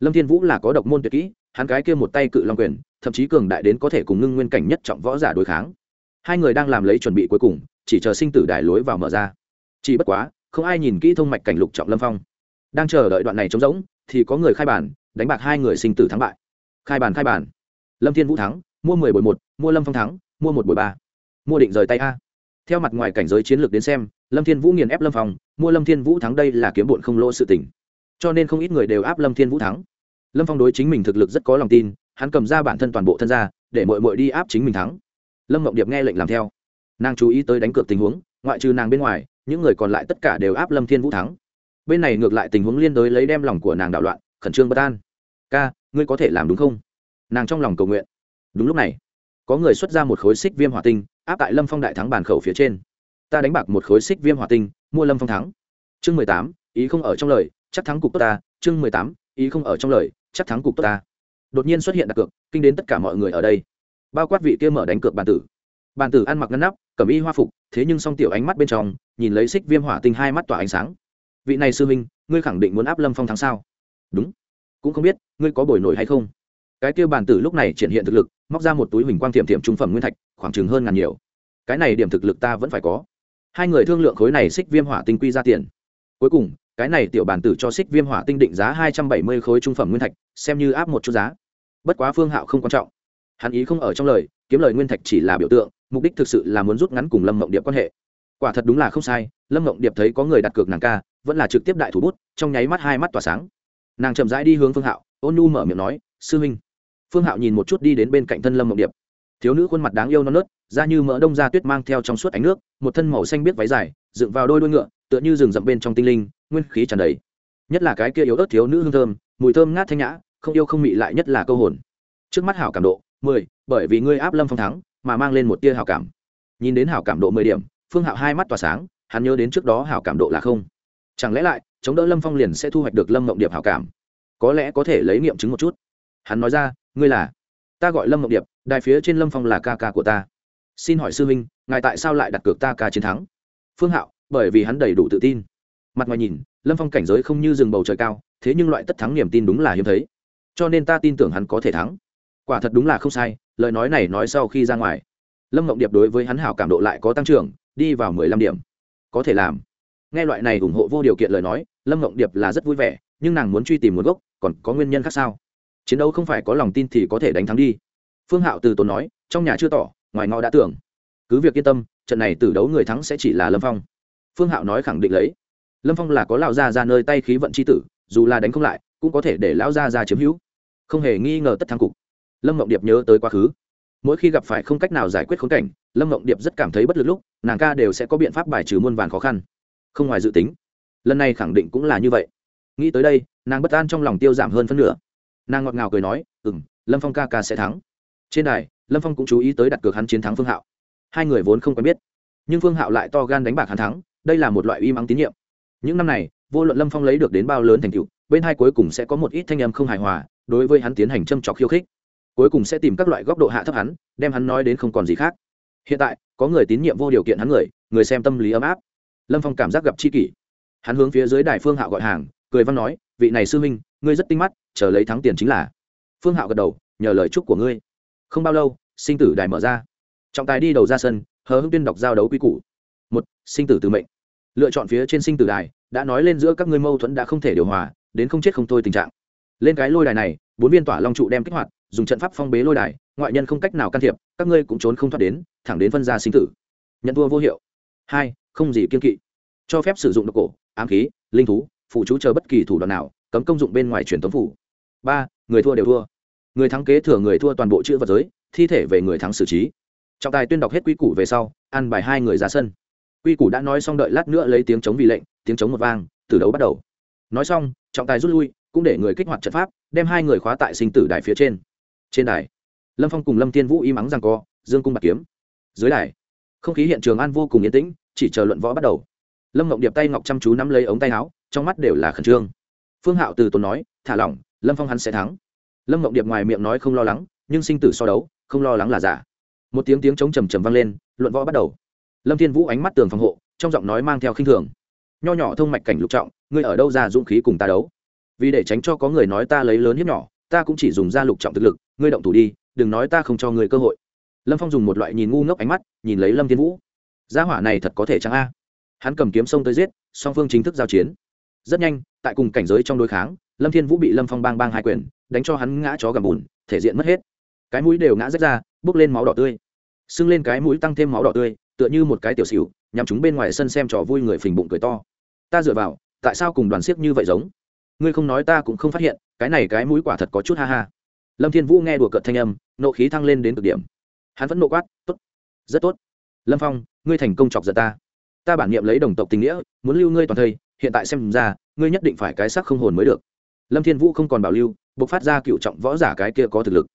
Lâm thiên vũ là có độc môn tuyệt kỹ, hắn cái kia một tay cự long quyền, thậm chí cường đại đến có thể cùng ngưng nguyên cảnh nhất trọng võ giả đối kháng. Hai người đang làm lấy chuẩn bị cuối cùng, chỉ chờ sinh tử đài lối vào mở ra. Chỉ bất quá, không ai nhìn kỹ thông mạch cảnh lục trọng lâm phong. Đang chờ đợi đoạn này trống rỗng, thì có người khai bản, đánh bạc hai người sinh tử thắng bại. Khai bản khai bản. Lâm thiên vũ thắng, mua mười bồi một, mua lâm phong thắng, mua một bồi ba. Mua định rời tay a. Theo mặt ngoài cảnh giới chiến lược đến xem, lâm thiên vũ nghiền ép lâm phong, mua lâm thiên vũ thắng đây là kiếm bụn không lỗ sự tỉnh cho nên không ít người đều áp lâm thiên vũ thắng lâm phong đối chính mình thực lực rất có lòng tin hắn cầm ra bản thân toàn bộ thân ra để mội mội đi áp chính mình thắng lâm mộng điệp nghe lệnh làm theo nàng chú ý tới đánh cược tình huống ngoại trừ nàng bên ngoài những người còn lại tất cả đều áp lâm thiên vũ thắng bên này ngược lại tình huống liên đối lấy đem lòng của nàng đảo loạn khẩn trương bất an ca, ngươi có thể làm đúng không? Nàng trong lòng cầu nguyện. Đúng lúc này, có người xuất ra một khối xích viêm hỏa tinh, áp tại lâm phong đại thắng bàn khẩu phía trên. Ta đánh bạc một khối xích viêm hỏa tinh, mua lâm phong thắng. Chương mười tám, ý không ở trong lời chắc thắng cục tốt ta, chương mười tám, ý không ở trong lời, chắc thắng cục tốt ta. Đột nhiên xuất hiện đặt cược, kinh đến tất cả mọi người ở đây. Bao quát vị kia mở đánh cược bàn tử. Bàn tử ăn mặc ngăn nắp, cầm y hoa phục, thế nhưng song tiểu ánh mắt bên trong, nhìn lấy xích viêm hỏa tinh hai mắt tỏa ánh sáng. Vị này sư minh ngươi khẳng định muốn áp lâm phong thắng sao? Đúng. Cũng không biết, ngươi có bồi nổi hay không? Cái kia bàn tử lúc này triển hiện thực lực, móc ra một túi huỳnh quang tiệm tiệm trung phẩm nguyên thạch, khoảng chừng hơn ngàn nhiều. Cái này điểm thực lực ta vẫn phải có. Hai người thương lượng khối này xích viêm hỏa tinh quy ra tiền. Cuối cùng cái này tiểu bản tử cho xích viêm hỏa tinh định giá hai trăm bảy mươi khối trung phẩm nguyên thạch, xem như áp một chút giá. Bất quá phương hạo không quan trọng. Hắn ý không ở trong lời, kiếm lời nguyên thạch chỉ là biểu tượng, mục đích thực sự là muốn rút ngắn cùng lâm mộng điệp quan hệ. Quả thật đúng là không sai, lâm mộng điệp thấy có người đặt cược nàng ca, vẫn là trực tiếp đại thủ bút, trong nháy mắt hai mắt tỏa sáng. Nàng chậm rãi đi hướng phương hạo, ôn nhu mở miệng nói, sư huynh. Phương hạo nhìn một chút đi đến bên cạnh thân lâm mộng điệp. Thiếu nữ khuôn mặt đáng yêu non nớt, da như mỡ đông da tuyết mang theo trong suốt ánh nước, một thân màu xanh biết váy dài, dựng vào đôi đuôi ngựa, tựa như rừng rậm bên trong tinh linh nguyên khí tràn đầy. Nhất là cái kia yếu ớt thiếu nữ hương thơm, mùi thơm ngát thanh nhã, không yêu không mị lại nhất là câu hồn. Trước mắt hảo cảm độ, mười, bởi vì ngươi áp lâm phong thắng, mà mang lên một tia hảo cảm. Nhìn đến hảo cảm độ mười điểm, phương hạo hai mắt tỏa sáng, hắn nhớ đến trước đó hảo cảm độ là không. Chẳng lẽ lại, chống đỡ lâm phong liền sẽ thu hoạch được lâm mộng điệp hảo cảm? Có lẽ có thể lấy nghiệm chứng một chút. Hắn nói ra, ngươi là, ta gọi lâm mộng điệp, đài phía trên lâm phong là ca ca của ta. Xin hỏi sư huynh, ngài tại sao lại đặt cược ta ca chiến thắng? Phương hạo, bởi vì hắn đầy đủ tự tin mặt ngoài nhìn, lâm phong cảnh giới không như rừng bầu trời cao, thế nhưng loại tất thắng niềm tin đúng là hiếm thấy. Cho nên ta tin tưởng hắn có thể thắng. Quả thật đúng là không sai, lời nói này nói sau khi ra ngoài. Lâm ngộng điệp đối với hắn hảo cảm độ lại có tăng trưởng, đi vào mười lăm điểm. Có thể làm. Nghe loại này ủng hộ vô điều kiện lời nói, lâm ngộng điệp là rất vui vẻ, nhưng nàng muốn truy tìm nguồn gốc, còn có nguyên nhân khác sao? Chiến đấu không phải có lòng tin thì có thể đánh thắng đi. Phương hạo từ tốn nói, trong nhà chưa tỏ, ngoài ngõ đã tưởng. Cứ việc yên tâm, trận này từ đấu người thắng sẽ chỉ là lâm phong. Phương hạo nói khẳng định lấy lâm phong là có lão gia ra nơi tay khí vận c h i tử, dù là đánh không lại, cũng có thể để lão gia ra chiếm hữu. Không hề nghi ngờ tất thắng cục. Lâm mộng điệp nhớ tới quá khứ. Mỗi khi gặp phải không cách nào giải quyết khốn cảnh, lâm mộng điệp rất cảm thấy bất lực lúc, nàng ca đều sẽ có biện pháp bài trừ muôn vàn khó khăn. Không ngoài dự tính, lần này khẳng định cũng là như vậy. Nghĩ tới đây, nàng bất an trong lòng tiêu giảm hơn phân nửa. Nàng ngọt ngào cười nói ừ m lâm phong ca ca sẽ thắng. Trên đài, lâm phong cũng chú ý tới đặt cược hắn chiến thắng phương hạo. Hai người vốn không quen biết, nhưng phương hạo lại to gan đánh bạc hắn thắng, đây là một loại uy mắng tín nhiệm những năm này, vô luận lâm phong lấy được đến bao lớn thành tựu, bên hai cuối cùng sẽ có một ít thanh âm không hài hòa, đối với hắn tiến hành châm trọc khiêu khích. Cuối cùng sẽ tìm các loại góc độ hạ thấp hắn, đem hắn nói đến không còn gì khác. Hiện tại, có người tín nhiệm vô điều kiện hắn người người xem tâm lý ấm áp. Lâm phong cảm giác gặp c h i kỷ. Hắn hướng phía dưới đài phương hạo gọi hàng, cười văn nói, vị này sư minh ngươi rất tinh mắt, chờ lấy thắng tiền chính là. Phương hạo gật đầu, nhờ lời chúc của ngươi. Không bao lâu, sinh tử đài mở ra. Trọng tài đi đầu ra sân, hờ hưng tuyên đọc giao đấu quy củ. Một, sinh tử từ mệnh lựa chọn phía trên sinh tử đài, đã nói lên giữa các ngươi mâu thuẫn đã không thể điều hòa, đến không chết không thôi tình trạng. Lên cái lôi đài này, bốn viên tỏa long trụ đem kích hoạt, dùng trận pháp phong bế lôi đài, ngoại nhân không cách nào can thiệp, các ngươi cũng trốn không thoát đến, thẳng đến phân ra sinh tử. Nhận thua vô hiệu. Hai, không gì kiên kỵ. Cho phép sử dụng độc cổ, ám khí, linh thú, phụ chú chờ bất kỳ thủ đoạn nào, cấm công dụng bên ngoài truyền tống phủ. Ba, người thua đều thua. Người thắng kế thừa người thua toàn bộ chữ vật giới, thi thể về người thắng xử trí. Trọng tài tuyên đọc hết quy củ về sau ăn bài hai người ra sân quy củ đã nói xong đợi lát nữa lấy tiếng chống vì lệnh, tiếng chống một vang, từ đấu bắt đầu. Nói xong, trọng tài rút lui, cũng để người kích hoạt trận pháp, đem hai người khóa tại sinh tử đài phía trên. Trên đài, lâm phong cùng lâm tiên vũ im ắng rằng co, dương cung bạc kiếm. Dưới đài, không khí hiện trường an vô cùng yên tĩnh, chỉ chờ luận võ bắt đầu. Lâm ngộng điệp tay ngọc chăm chú nắm lấy ống tay áo, trong mắt đều là khẩn trương. Phương hạo từ tốn nói, thả lỏng, lâm phong hắn sẽ thắng. Lâm ngộng điệp ngoài miệng nói không lo lắng, nhưng sinh tử so đấu, không lo lắng là giả. Một tiếng tiếng chống trầm trầm vang lên, luận võ bắt đầu lâm thiên vũ ánh mắt tường phòng hộ, trong giọng nói mang theo khinh thường. Nho nhỏ thông mạch cảnh lục trọng, ngươi ở đâu ra dũng khí cùng ta đấu? Vì để tránh cho có người nói ta lấy lớn hiếp nhỏ, ta cũng chỉ dùng ra lục trọng thực lực, ngươi động thủ đi, đừng nói ta không cho ngươi cơ hội. Lâm phong dùng một loại nhìn ngu ngốc ánh mắt, nhìn lấy lâm thiên vũ. Gia hỏa này thật có thể chẳng a. Hắn cầm kiếm sông tới giết, song phương chính thức giao chiến. Rất nhanh, tại cùng cảnh giới trong đối kháng, lâm thiên vũ bị lâm phong bang bang hai quyền, đánh cho hắn ngã chó gầm bùn, thể diện mất hết. Cái mũi đều ngã rách ra, bốc lên máu đỏ tươi. Sưng lên cái mũi tăng thêm máu đỏ tươi tựa như một cái tiểu xỉu nhằm chúng bên ngoài sân xem trò vui người phình bụng cười to. Ta dựa vào, tại sao cùng đoàn siếc như vậy giống? Ngươi không nói ta cũng không phát hiện, cái này cái mũi quả thật có chút ha ha. Lâm thiên vũ nghe đùa cợt thanh âm, nộ khí thăng lên đến cực điểm. Hắn vẫn nộ quát, tốt, rất tốt. Lâm phong, ngươi thành công chọc giận ta. Ta bản nghiệm lấy đồng tộc tình nghĩa, muốn lưu ngươi toàn thây hiện tại xem ra, ngươi nhất định phải cái sắc không hồn mới được. Lâm thiên vũ không còn bảo lưu, buộc phát ra cựu trọng võ giả cái kia có thực lực.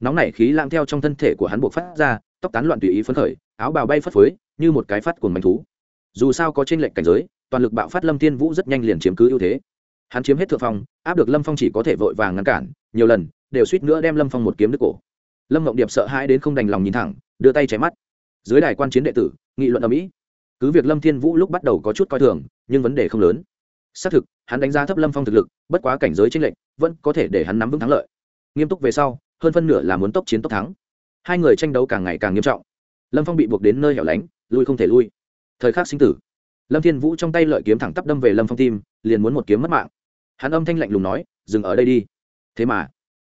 Nóng nảy khí lang theo trong thân thể của hắn buộc phát ra, tóc tán loạn tùy ý phấn khởi áo bào bay phất phới, như một cái phát cuồng manh thú. Dù sao có trên lệnh cảnh giới, toàn lực bạo phát lâm thiên vũ rất nhanh liền chiếm cứ ưu thế. Hắn chiếm hết thượng phong, áp được lâm phong chỉ có thể vội vàng ngăn cản, nhiều lần, đều suýt nữa đem lâm phong một kiếm đứt cổ. Lâm mộng điệp sợ hãi đến không đành lòng nhìn thẳng, đưa tay chém mắt. Dưới đài quan chiến đệ tử, nghị luận ở mỹ cứ việc lâm thiên vũ lúc bắt đầu có chút coi thường, nhưng vấn đề không lớn. Xác thực, hắn đánh giá thấp lâm phong thực lực, bất quá cảnh giới tranh lệch, vẫn có thể để hắn nắm vững thắng lợi. Nghiêm túc về sau, hơn phân nửa là muốn tốc chiến tốc thắng. Hai người tranh đấu càng ngày càng nghiêm trọng lâm phong bị buộc đến nơi hẻo lánh, lui không thể lui. Thời khắc sinh tử, lâm thiên vũ trong tay lợi kiếm thẳng tắp đâm về lâm phong tim, liền muốn một kiếm mất mạng. Hắn âm thanh lạnh lùng nói, dừng ở đây đi. Thế mà,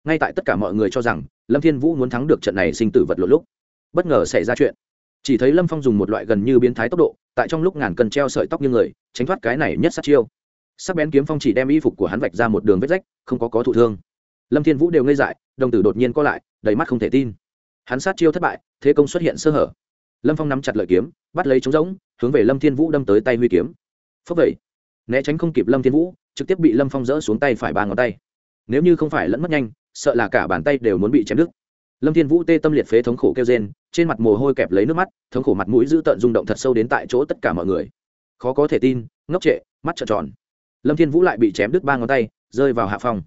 ngay tại tất cả mọi người cho rằng lâm thiên vũ muốn thắng được trận này sinh tử vật lộn lúc, bất ngờ xảy ra chuyện. Chỉ thấy lâm phong dùng một loại gần như biến thái tốc độ, tại trong lúc ngàn cần treo sợi tóc như người, tránh thoát cái này nhất sát chiêu. Sắc bén kiếm phong chỉ đem y phục của hắn vạch ra một đường vết rách, không có có thụ thương. Lâm thiên vũ đều ngây dại, đồng tử đột nhiên co lại, đầy mắt không thể tin hắn sát chiêu thất bại thế công xuất hiện sơ hở. Lâm phong nắm chặt lợi kiếm bắt lấy trống rỗng hướng về lâm thiên vũ đâm tới tay huy kiếm. Phấp vậy né tránh không kịp lâm thiên vũ trực tiếp bị lâm phong dỡ xuống tay phải ba ngón tay. Nếu như không phải lẫn mất nhanh sợ là cả bàn tay đều muốn bị chém đứt. Lâm thiên vũ tê tâm liệt phế thống khổ kêu rên trên mặt mồ hôi kẹp lấy nước mắt thống khổ mặt mũi giữ tợn rung động thật sâu đến tại chỗ tất cả mọi người. Khó có thể tin ngốc trệ mắt trợn tròn. Lâm thiên vũ lại bị chém đứt ba ngón tay rơi vào hạ phòng,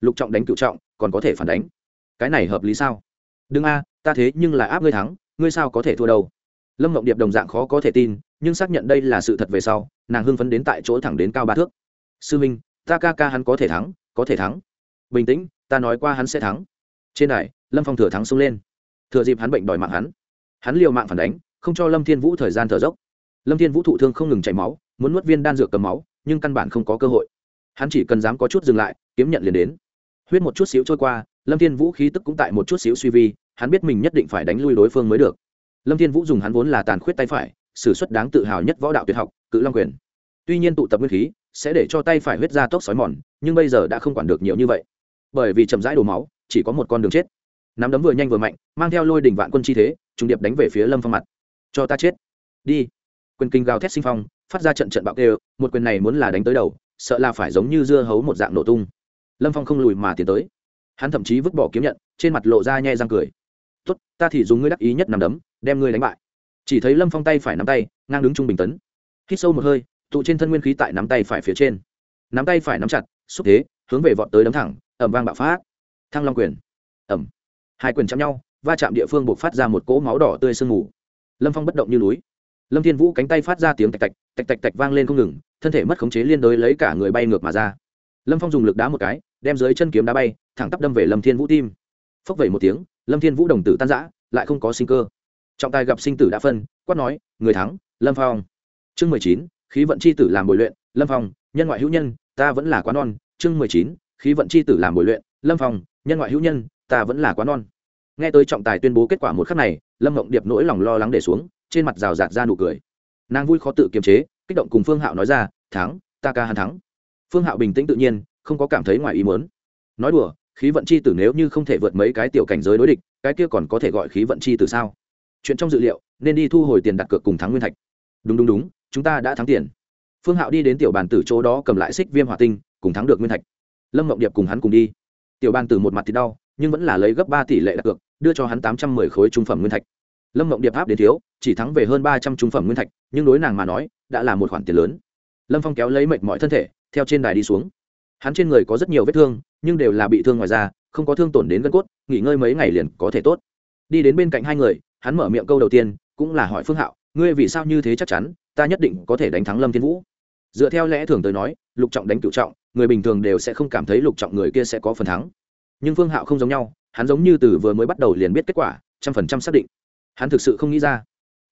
lục trọng đánh cựu trọng còn có thể phản đánh. Cái này hợp lý sao? Đừng a, ta thế nhưng là áp ngươi thắng, ngươi sao có thể thua đâu? Lâm mộng điệp đồng dạng khó có thể tin, nhưng xác nhận đây là sự thật về sau, nàng hưng phấn đến tại chỗ thẳng đến cao ba thước. Sư minh, ta ca ca hắn có thể thắng, có thể thắng. Bình tĩnh, ta nói qua hắn sẽ thắng. Trên đài, lâm phong thừa thắng xông lên. Thừa dịp hắn bệnh đòi mạng hắn. Hắn liều mạng phản đánh, không cho lâm thiên vũ thời gian thở dốc. Lâm thiên vũ thụ thương không ngừng chảy máu, muốn nuốt viên đan dược cầm máu, nhưng căn bản không có cơ hội. Hắn chỉ cần dám có chút dừng lại, kiếm nhận liền đến. Huyết một chút xíu trôi qua, lâm thiên vũ khí tức cũng tại một chút xíu suy vi hắn biết mình nhất định phải đánh lui đối phương mới được. Lâm thiên vũ dùng hắn vốn là tàn khuyết tay phải s ử suất đáng tự hào nhất võ đạo tuyệt học, cự long quyền. Tuy nhiên tụ tập nguyên khí, sẽ để cho tay phải huyết ra tốc xói mòn, nhưng bây giờ đã không quản được nhiều như vậy. Bởi vì chậm rãi đổ máu, chỉ có một con đường chết. Nắm đấm vừa nhanh vừa mạnh, mang theo lôi đỉnh vạn quân chi thế, trùng điệp đánh về phía lâm phong mặt. Cho ta chết. Đi. Quyền kinh gào thét sinh phong, phát ra trận trận bạo kêu, một quyền này muốn là đánh tới đầu, sợ là phải giống như dưa hấu một dạng nổ tung. Lâm phong không lùi mà tiến tới. Hắn thậm chí vứt bỏ kiếm nhận, trên mặt lộ ra nhe răng cười tốt, ta thì dùng ngươi đắc ý nhất nằm đấm, đem ngươi đánh bại. Chỉ thấy lâm phong tay phải nắm tay, ngang đứng trung bình tấn. Hít sâu một hơi, tụ trên thân nguyên khí tại nắm tay phải phía trên. Nắm tay phải nắm chặt, xúc thế, hướng về vọt tới đấm thẳng ẩm vang bạo phát. Thăng long quyền. Ẩm hai quyền chạm nhau, va chạm địa phương buộc phát ra một cỗ máu đỏ tươi sương mù. Lâm phong bất động như núi. Lâm thiên vũ cánh tay phát ra tiếng tạch tạch tạch tạch tạch vang lên không ngừng, thân thể mất khống chế liên đối lấy cả người bay ngược mà ra. Lâm phong dùng lực đá một cái, đem dưới chân kiếm đá bay, thẳng tắp đâm về lâm thiên vũ tim phốc vẩy một tiếng, lâm thiên vũ đồng tử tan giã lại không có sinh cơ. Trọng tài gặp sinh tử đã phân, quát nói, người thắng, lâm phong. Chương mười chín, khí vận c h i tử làm bồi luyện, lâm phong, nhân ngoại hữu nhân, ta vẫn là quá non. Chương mười chín, khí vận c h i tử làm bồi luyện, lâm phong, nhân ngoại hữu nhân, ta vẫn là quá non. Nghe tới trọng tài tuyên bố kết quả một khắc này, lâm mộng điệp nỗi lòng lo lắng để xuống, trên mặt rào rạt ra nụ cười. Nàng vui khó tự kiềm chế, kích động cùng phương hạo nói ra, thắng, ta ca hắn thắng. Phương hạo bình tĩnh tự nhiên, không có cảm thấy ngoài ý muốn. Nói đùa khí vận chi tử nếu như không thể vượt mấy cái tiểu cảnh giới đối địch, cái kia còn có thể gọi khí vận chi tử sao? Chuyện trong dự liệu, nên đi thu hồi tiền đặt cược cùng thắng nguyên thạch. Đúng đúng đúng, chúng ta đã thắng tiền. Phương hạo đi đến tiểu bàn tử chỗ đó cầm lại xích viêm hỏa tinh, cùng thắng được nguyên thạch. Lâm mộng điệp cùng hắn cùng đi. Tiểu bàn tử một mặt thì đau, nhưng vẫn là lấy gấp ba tỷ lệ đặt cược, đưa cho hắn tám trăm mười khối trung phẩm nguyên thạch. Lâm mộng điệp áp đến thiếu, chỉ thắng về hơn ba trăm trung phẩm nguyên thạch, nhưng đối nàng mà nói, đã là một khoản tiền lớn. Lâm phong kéo lấy mệt mọi thân thể, theo trên đài đi xuống. Hắn trên người có rất nhiều vết thương nhưng đều là bị thương ngoài da, không có thương tổn đến gân cốt, nghỉ ngơi mấy ngày liền có thể tốt. Đi đến bên cạnh hai người, hắn mở miệng câu đầu tiên, cũng là hỏi phương hạo, ngươi vì sao như thế chắc chắn, ta nhất định có thể đánh thắng lâm thiên vũ? Dựa theo lẽ thường tới nói, lục trọng đánh cựu trọng, người bình thường đều sẽ không cảm thấy lục trọng người kia sẽ có phần thắng. Nhưng phương hạo không giống nhau, hắn giống như từ vừa mới bắt đầu liền biết kết quả, trăm phần trăm xác định. Hắn thực sự không nghĩ ra.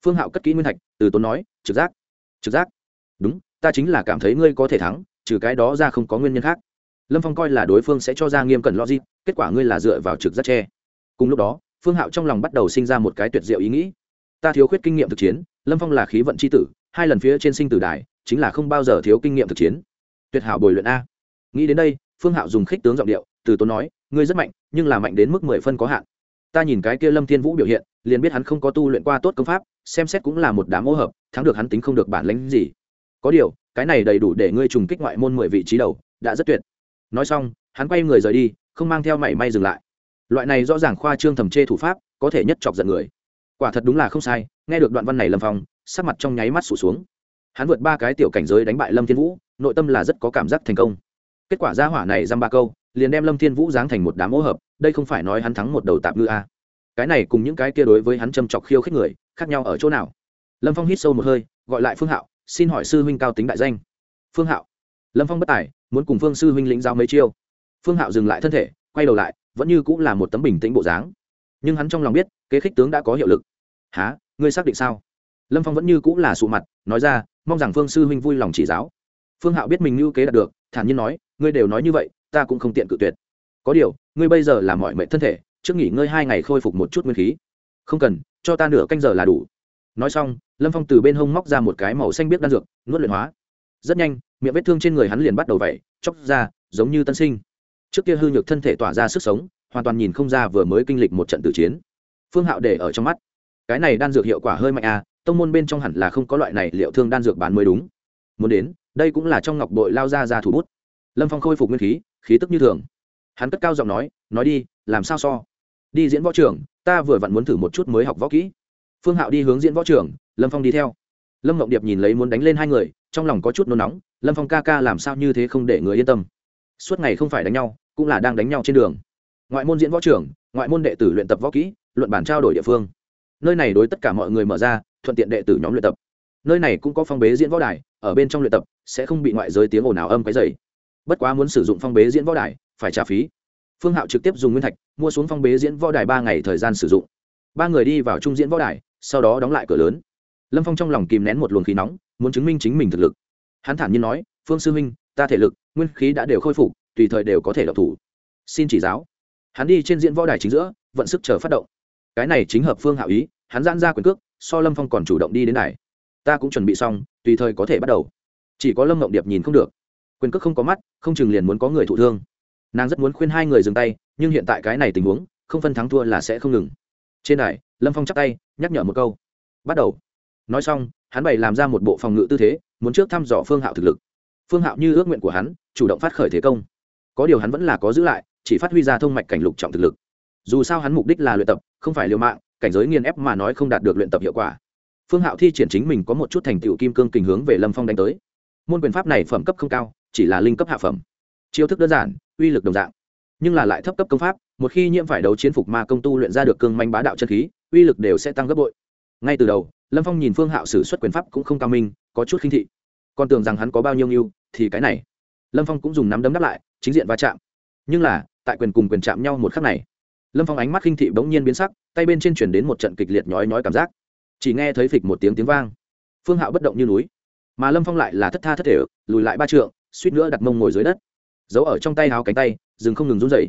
Phương hạo cất kỹ nguyên thạch từ tốn nói, trực giác trực giác. Đúng, ta chính là cảm thấy ngươi có thể thắng, trừ cái đó ra không có nguyên nhân khác lâm phong coi là đối phương sẽ cho ra nghiêm cẩn logic, kết quả ngươi là dựa vào trực giác che. Cùng lúc đó, phương hạo trong lòng bắt đầu sinh ra một cái tuyệt diệu ý nghĩ. Ta thiếu khuyết kinh nghiệm thực chiến, lâm phong là khí vận c h i tử, hai lần phía trên sinh tử đài, chính là không bao giờ thiếu kinh nghiệm thực chiến. Tuyệt hảo bồi luyện a. Nghĩ đến đây, phương hạo dùng khích tướng giọng điệu, từ tốn nói, ngươi rất mạnh, nhưng là mạnh đến mức mười phân có hạn. Ta nhìn cái kia lâm thiên vũ biểu hiện, liền biết hắn không có tu luyện qua tốt công pháp, xem xét cũng là một đám ô hợp, thắng được hắn tính không được bản lánh gì. Có điều, cái này đầy đủ để ngươi trùng kích ngoại môn mười vị trí đầu, đã rất tuyệt nói xong, hắn quay người rời đi, không mang theo mảy may dừng lại. Loại này rõ ràng khoa trương thầm chê thủ pháp, có thể nhất chọc giận người. Quả thật đúng là không sai, nghe được đoạn văn này lâm phong, sắc mặt trong nháy mắt sụt xuống. Hắn vượt ba cái tiểu cảnh giới đánh bại lâm thiên vũ, nội tâm là rất có cảm giác thành công. Kết quả gia hỏa này dăm ba câu, liền đem lâm thiên vũ giáng thành một đám ô hợp, đây không phải nói hắn thắng một đầu tạp ngư a. Cái này cùng những cái kia đối với hắn châm chọc khiêu khích người, khác nhau ở chỗ nào? Lâm phong hít sâu một hơi, gọi lại phương hạo, xin hỏi sư huynh cao tính đại danh. Phương hạo. Lâm phong bất tài muốn cùng phương sư huynh lĩnh giao mấy chiêu. Phương hạo dừng lại thân thể, quay đầu lại, vẫn như cũng là một tấm bình tĩnh bộ dáng. Nhưng hắn trong lòng biết, kế khích tướng đã có hiệu lực. Há ngươi xác định sao? Lâm phong vẫn như cũng là sụ mặt, nói ra, mong rằng phương sư huynh vui lòng chỉ giáo. Phương hạo biết mình ngưu kế đạt được, thản nhiên nói, ngươi đều nói như vậy, ta cũng không tiện cự tuyệt. Có điều, ngươi bây giờ là mọi mệnh thân thể, trước nghỉ ngơi hai ngày khôi phục một chút nguyên khí. Không cần, cho ta nửa canh giờ là đủ. Nói xong, lâm phong từ bên hông móc ra một cái màu xanh biết đan dược, nuốt luyện hóa rất nhanh, miệng vết thương trên người hắn liền bắt đầu vẩy, chóc ra, giống như tân sinh. Trước kia hư nhược thân thể tỏa ra sức sống, hoàn toàn nhìn không ra vừa mới kinh lịch một trận tử chiến. Phương hạo để ở trong mắt. Cái này đan dược hiệu quả hơi mạnh à tông môn bên trong hẳn là không có loại này liệu thương đan dược bán mới đúng. Muốn đến, đây cũng là trong ngọc bội lao ra ra thủ bút. Lâm phong khôi phục nguyên khí khí tức như thường. Hắn cất cao giọng nói nói đi, làm sao so? Đi diễn võ trường ta vừa vặn muốn thử một chút mới học võ kỹ. Phương hạo đi hướng diễn võ trường lâm phong đi theo. Lâm ngọc điệp nhìn lấy muốn đánh lên hai người trong lòng có chút nôn nóng, lâm phong ca ca làm sao như thế không để người yên tâm. Suốt ngày không phải đánh nhau, cũng là đang đánh nhau trên đường. Ngoại môn diễn võ trưởng, ngoại môn đệ tử luyện tập võ kỹ, luận bản trao đổi địa phương. Nơi này đối tất cả mọi người mở ra, thuận tiện đệ tử nhóm luyện tập. Nơi này cũng có phong bế diễn võ đài, ở bên trong luyện tập, sẽ không bị ngoại giới tiếng ồn ào âm cái dày bất quá muốn sử dụng phong bế diễn võ đài, phải trả phí. Phương hạo trực tiếp dùng nguyên thạch, mua xuống phong bế diễn võ đài ba ngày thời gian sử dụng. Ba người đi vào trung diễn võ đài, sau đó đóng lại cửa lớn. Lâm phong trong lòng kìm nén một luồng khí nóng muốn chứng minh chính mình thực lực. Hắn thản nhiên nói, phương sư huynh, ta thể lực, nguyên khí đã đều khôi phục, tùy thời đều có thể độc thủ. Xin chỉ giáo. Hắn đi trên diễn võ đài chính giữa, vận sức chờ phát động. Cái này chính hợp phương hạo ý, hắn giãn ra quyền cước, so lâm phong còn chủ động đi đến này. ta cũng chuẩn bị xong, tùy thời có thể bắt đầu. Chỉ có lâm ngộng điệp nhìn không được. Quyền cước không có mắt, không chừng liền muốn có người thụ thương. Nàng rất muốn khuyên hai người dừng tay, nhưng hiện tại cái này tình huống, không phân thắng thua là sẽ không ngừng. Trên đài, lâm phong chắp tay, nhắc nhở một câu. Bắt đầu. Nói xong hắn bày làm ra một bộ phòng ngự tư thế, muốn trước thăm dò phương hạo thực lực. Phương hạo như ước nguyện của hắn, chủ động phát khởi thế công. Có điều hắn vẫn là có giữ lại, chỉ phát huy ra thông mạch cảnh lục trọng thực lực. Dù sao hắn mục đích là luyện tập, không phải liều mạng, cảnh giới nghiền ép mà nói không đạt được luyện tập hiệu quả. Phương hạo thi triển chính mình có một chút thành tựu kim cương kình hướng về lâm phong đánh tới. Môn quyền pháp này phẩm cấp không cao, chỉ là linh cấp hạ phẩm. Chiêu thức đơn giản, uy lực đồng dạng. Nhưng là lại thấp cấp công pháp, một khi nhiễm phải đấu chiến phục ma công tu luyện ra được cương manh bá đạo chân khí, uy lực đều sẽ tăng gấp bội. Ngay từ đầu lâm phong nhìn phương hạo sử xuất quyền pháp cũng không cao minh, có chút khinh thị. Còn tưởng rằng hắn có bao nhiêu nghiêu thì cái này. Lâm phong cũng dùng nắm đấm đáp lại, chính diện va chạm. Nhưng là, tại quyền cùng quyền chạm nhau một khắc này, lâm phong ánh mắt khinh thị bỗng nhiên biến sắc, tay bên trên chuyển đến một trận kịch liệt nhói nhói cảm giác. Chỉ nghe thấy phịch một tiếng tiếng vang. Phương hạo bất động như núi, mà lâm phong lại là thất tha thất thể, lùi lại ba trượng, suýt nữa đặt mông ngồi dưới đất. Giấu ở trong tay háo cánh tay dừng không ngừng run dậy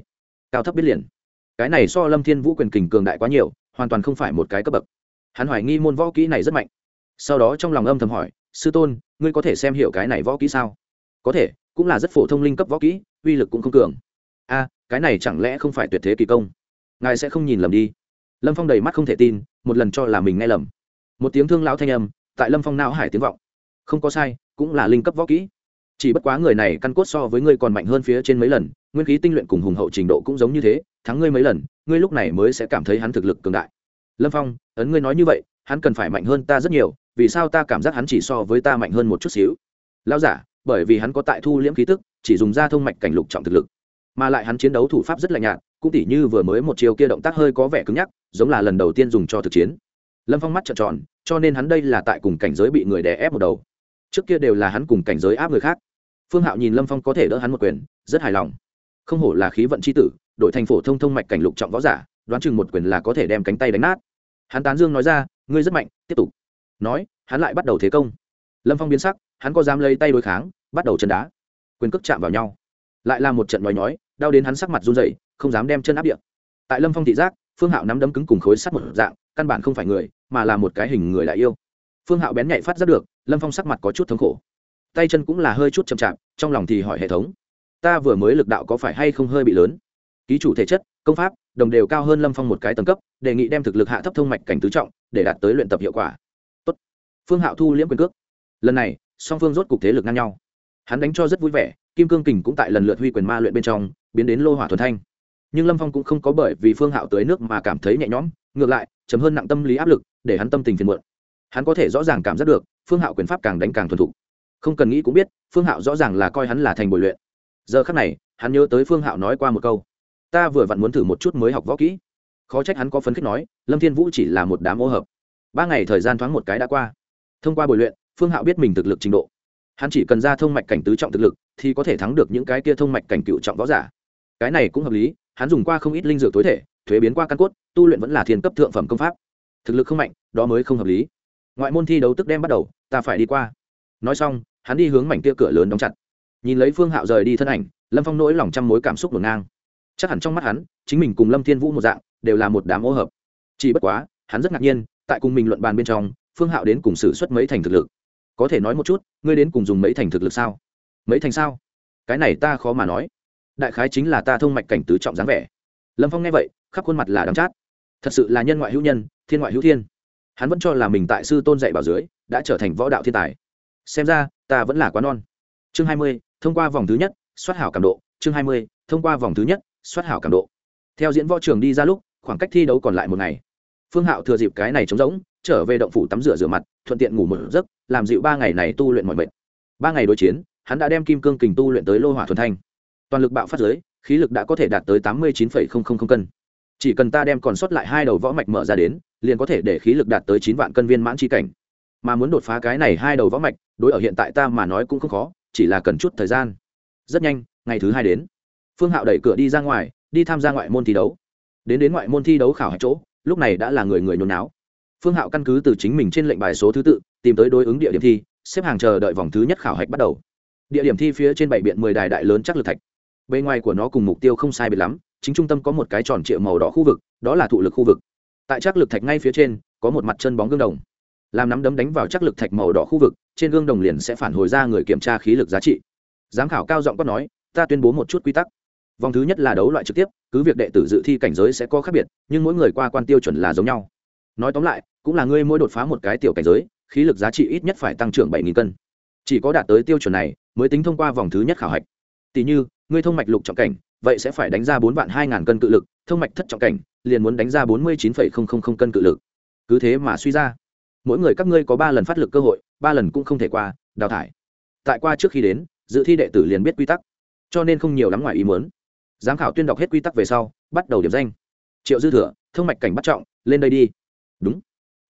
cao thấp biết liền. Cái này so lâm thiên vũ quyền kình cường đại quá nhiều, hoàn toàn không phải một cái cấp bậc hắn hoài nghi môn võ kỹ này rất mạnh. Sau đó trong lòng âm thầm hỏi, sư tôn, ngươi có thể xem hiểu cái này võ kỹ sao? Có thể, cũng là rất phổ thông linh cấp võ kỹ, uy lực cũng không cường. A, cái này chẳng lẽ không phải tuyệt thế kỳ công? Ngài sẽ không nhìn lầm đi. Lâm phong đầy mắt không thể tin, một lần cho là mình nghe lầm. Một tiếng thương lão thanh âm, tại lâm phong não hải tiếng vọng. Không có sai, cũng là linh cấp võ kỹ. Chỉ bất quá người này căn cốt so với ngươi còn mạnh hơn phía trên mấy lần, nguyên khí tinh luyện cùng hùng hậu trình độ cũng giống như thế, thắng ngươi mấy lần, ngươi lúc này mới sẽ cảm thấy hắn thực lực cường đại lâm phong, ấn ngươi nói như vậy, hắn cần phải mạnh hơn ta rất nhiều, vì sao ta cảm giác hắn chỉ so với ta mạnh hơn một chút xíu? Lao giả, bởi vì hắn có tại thu liễm khí tức, chỉ dùng da thông mạch cảnh lục trọng thực lực. Mà lại hắn chiến đấu thủ pháp rất lạnh nhạt, cũng tỉ như vừa mới một chiều kia động tác hơi có vẻ cứng nhắc, giống là lần đầu tiên dùng cho thực chiến. Lâm phong mắt trợn tròn, cho nên hắn đây là tại cùng cảnh giới bị người đè ép một đầu. Trước kia đều là hắn cùng cảnh giới áp người khác. Phương hạo nhìn lâm phong có thể đỡ hắn một quyền, rất hài lòng. Không hổ là khí vận c h i tử đội thành phổ thông thông mạch cảnh lục trọng võ giả đoán chừng một quyền là có thể đem cánh tay đánh nát. Hắn tán dương nói ra ngươi rất mạnh tiếp tục. Nói hắn lại bắt đầu thế công. Lâm phong biến sắc hắn có dám lấy tay đối kháng bắt đầu chân đá. Quyền cước chạm vào nhau. Lại là một trận nói nhói đau đến hắn sắc mặt run rẩy, không dám đem chân áp điện tại lâm phong thị giác phương hạo nắm đấm cứng cùng khối sắt một dạng căn bản không phải người mà là một cái hình người đại yêu. Phương hạo bén nhạy phát ra được lâm phong sắc mặt có chút thống khổ. Tay chân cũng là hơi chút chậm chạp trong lòng thì hỏi hệ thống ta vừa mới lực đạo có phải hay không hơi bị lớn? Ký chủ thể chất công pháp đồng đều cao hơn lâm phong một cái tầng cấp, đề nghị đem thực lực hạ thấp thông mạch cảnh tứ trọng, để đạt tới luyện tập hiệu quả. Tốt. phương hạo thu liễm quyền cước. Lần này, song phương rốt cục thế lực ngang nhau. Hắn đánh cho rất vui vẻ, kim cương kình cũng tại lần lượt huy quyền ma luyện bên trong, biến đến lô hỏa thuần thanh. Nhưng lâm phong cũng không có bởi vì phương hạo tới nước mà cảm thấy nhẹ nhõm, ngược lại, chấm hơn nặng tâm lý áp lực, để hắn tâm tình phiền muộn. Hắn có thể rõ ràng cảm giác được, phương hạo quyền pháp càng đánh càng thuần thục. Không cần nghĩ cũng biết, phương hạo rõ ràng là coi hắn là thành bồi luyện. Giờ khắc này, hắn nhớ tới phương hạo nói qua một câu ta vừa vặn muốn thử một chút mới học võ kỹ. Khó trách hắn có phấn khích nói, lâm thiên vũ chỉ là một đám ô hợp. Ba ngày thời gian thoáng một cái đã qua. Thông qua bồi luyện, phương hạo biết mình thực lực trình độ. Hắn chỉ cần ra thông mạch cảnh tứ trọng thực lực, thì có thể thắng được những cái kia thông mạch cảnh cựu trọng võ giả. Cái này cũng hợp lý, hắn dùng qua không ít linh dược tối thể, thuế biến qua căn cốt, tu luyện vẫn là thiên cấp thượng phẩm công pháp. Thực lực không mạnh, đó mới không hợp lý. Ngoại môn thi đấu tức đem bắt đầu, ta phải đi qua. Nói xong, hắn đi hướng mảnh kia cửa lớn đóng chặt. Nhìn lấy phương hạo rời đi thân ảnh, lâm phong nỗi lòng trăm mối cảm xúc ngổn ngang chắc hẳn trong mắt hắn, chính mình cùng lâm thiên vũ một dạng, đều là một đám ô hợp. Chỉ bất quá, hắn rất ngạc nhiên, tại cùng mình luận bàn bên trong, phương hạo đến cùng xử suất mấy thành thực lực. Có thể nói một chút, ngươi đến cùng dùng mấy thành thực lực sao? Mấy thành sao? Cái này ta khó mà nói. Đại khái chính là ta thông mạch cảnh tứ trọng dáng vẻ. Lâm phong nghe vậy, khắp khuôn mặt là đắm chát. Thật sự là nhân ngoại hữu nhân, thiên ngoại hữu thiên. Hắn vẫn cho là mình tại sư tôn dạy bảo dưới, đã trở thành võ đạo thiên tài. Xem ra, ta vẫn là quá non. Chương hai mươi, thông qua vòng thứ nhất, soát hảo cảm độ. Chương hai mươi, thông qua vòng thứ nhất soát hảo cảm độ. Theo diễn võ trường đi ra lúc, khoảng cách thi đấu còn lại một ngày. Phương hạo thừa dịp cái này trống rỗng, trở về động phủ tắm rửa rửa mặt, thuận tiện ngủ một giấc, làm dịu ba ngày này tu luyện mọi mệt. Ba ngày đối chiến, hắn đã đem kim cương kình tu luyện tới lô hỏa thuần thanh. Toàn lực bạo phát giới khí lực đã có thể đạt tới tám mươi chín cân. Chỉ cần ta đem còn sót lại hai đầu võ mạch mở ra đến, liền có thể để khí lực đạt tới chín vạn cân viên mãn chi cảnh. Mà muốn đột phá cái này hai đầu võ mạch, đối ở hiện tại ta mà nói cũng không khó, chỉ là cần chút thời gian. Rất nhanh, ngày thứ hai đến phương hạo đẩy cửa đi ra ngoài, đi tham gia ngoại môn thi đấu. Đến đến ngoại môn thi đấu khảo hạch chỗ, lúc này đã là người người nhốn náo. Phương hạo căn cứ từ chính mình trên lệnh bài số thứ tự, tìm tới đối ứng địa điểm thi, xếp hàng chờ đợi vòng thứ nhất khảo hạch bắt đầu. Địa điểm thi phía trên bảy biện mười đài đại lớn chắc lực thạch. Bề ngoài của nó cùng mục tiêu không sai biệt lắm, chính trung tâm có một cái tròn triệu màu đỏ khu vực, đó là thụ lực khu vực. Tại chắc lực thạch ngay phía trên, có một mặt chân bóng gương đồng. Làm nắm đấm đánh vào chắc lực thạch màu đỏ khu vực, trên gương đồng liền sẽ phản hồi ra người kiểm tra khí lực giá trị. Giám khảo cao giọng quát nói, ta tuyên bố một chút quy tắc vòng thứ nhất là đấu loại trực tiếp, cứ việc đệ tử dự thi cảnh giới sẽ có khác biệt, nhưng mỗi người qua quan tiêu chuẩn là giống nhau. Nói tóm lại, cũng là ngươi mỗi đột phá một cái tiểu cảnh giới, khí lực giá trị ít nhất phải tăng trưởng bảy cân. Chỉ có đạt tới tiêu chuẩn này, mới tính thông qua vòng thứ nhất khảo hạch. Tỷ như, ngươi thông mạch lục trọng cảnh, vậy sẽ phải đánh ra bốn vạn hai ngàn cân cự lực, thông mạch thất trọng cảnh, liền muốn đánh ra bốn mươi chín phẩy không không không cân cự lực. Cứ thế mà suy ra. Mỗi người các ngươi có ba lần phát lực cơ hội, ba lần cũng không thể qua, đào thải. Tại qua trước khi đến, dự thi đệ tử liền biết quy tắc. Cho nên không nhiều lắm ngoài ý muốn giám khảo tuyên đọc hết quy tắc về sau, bắt đầu điểm danh. Triệu dư thừa thương mạch cảnh bắt trọng, lên đây đi. Đúng.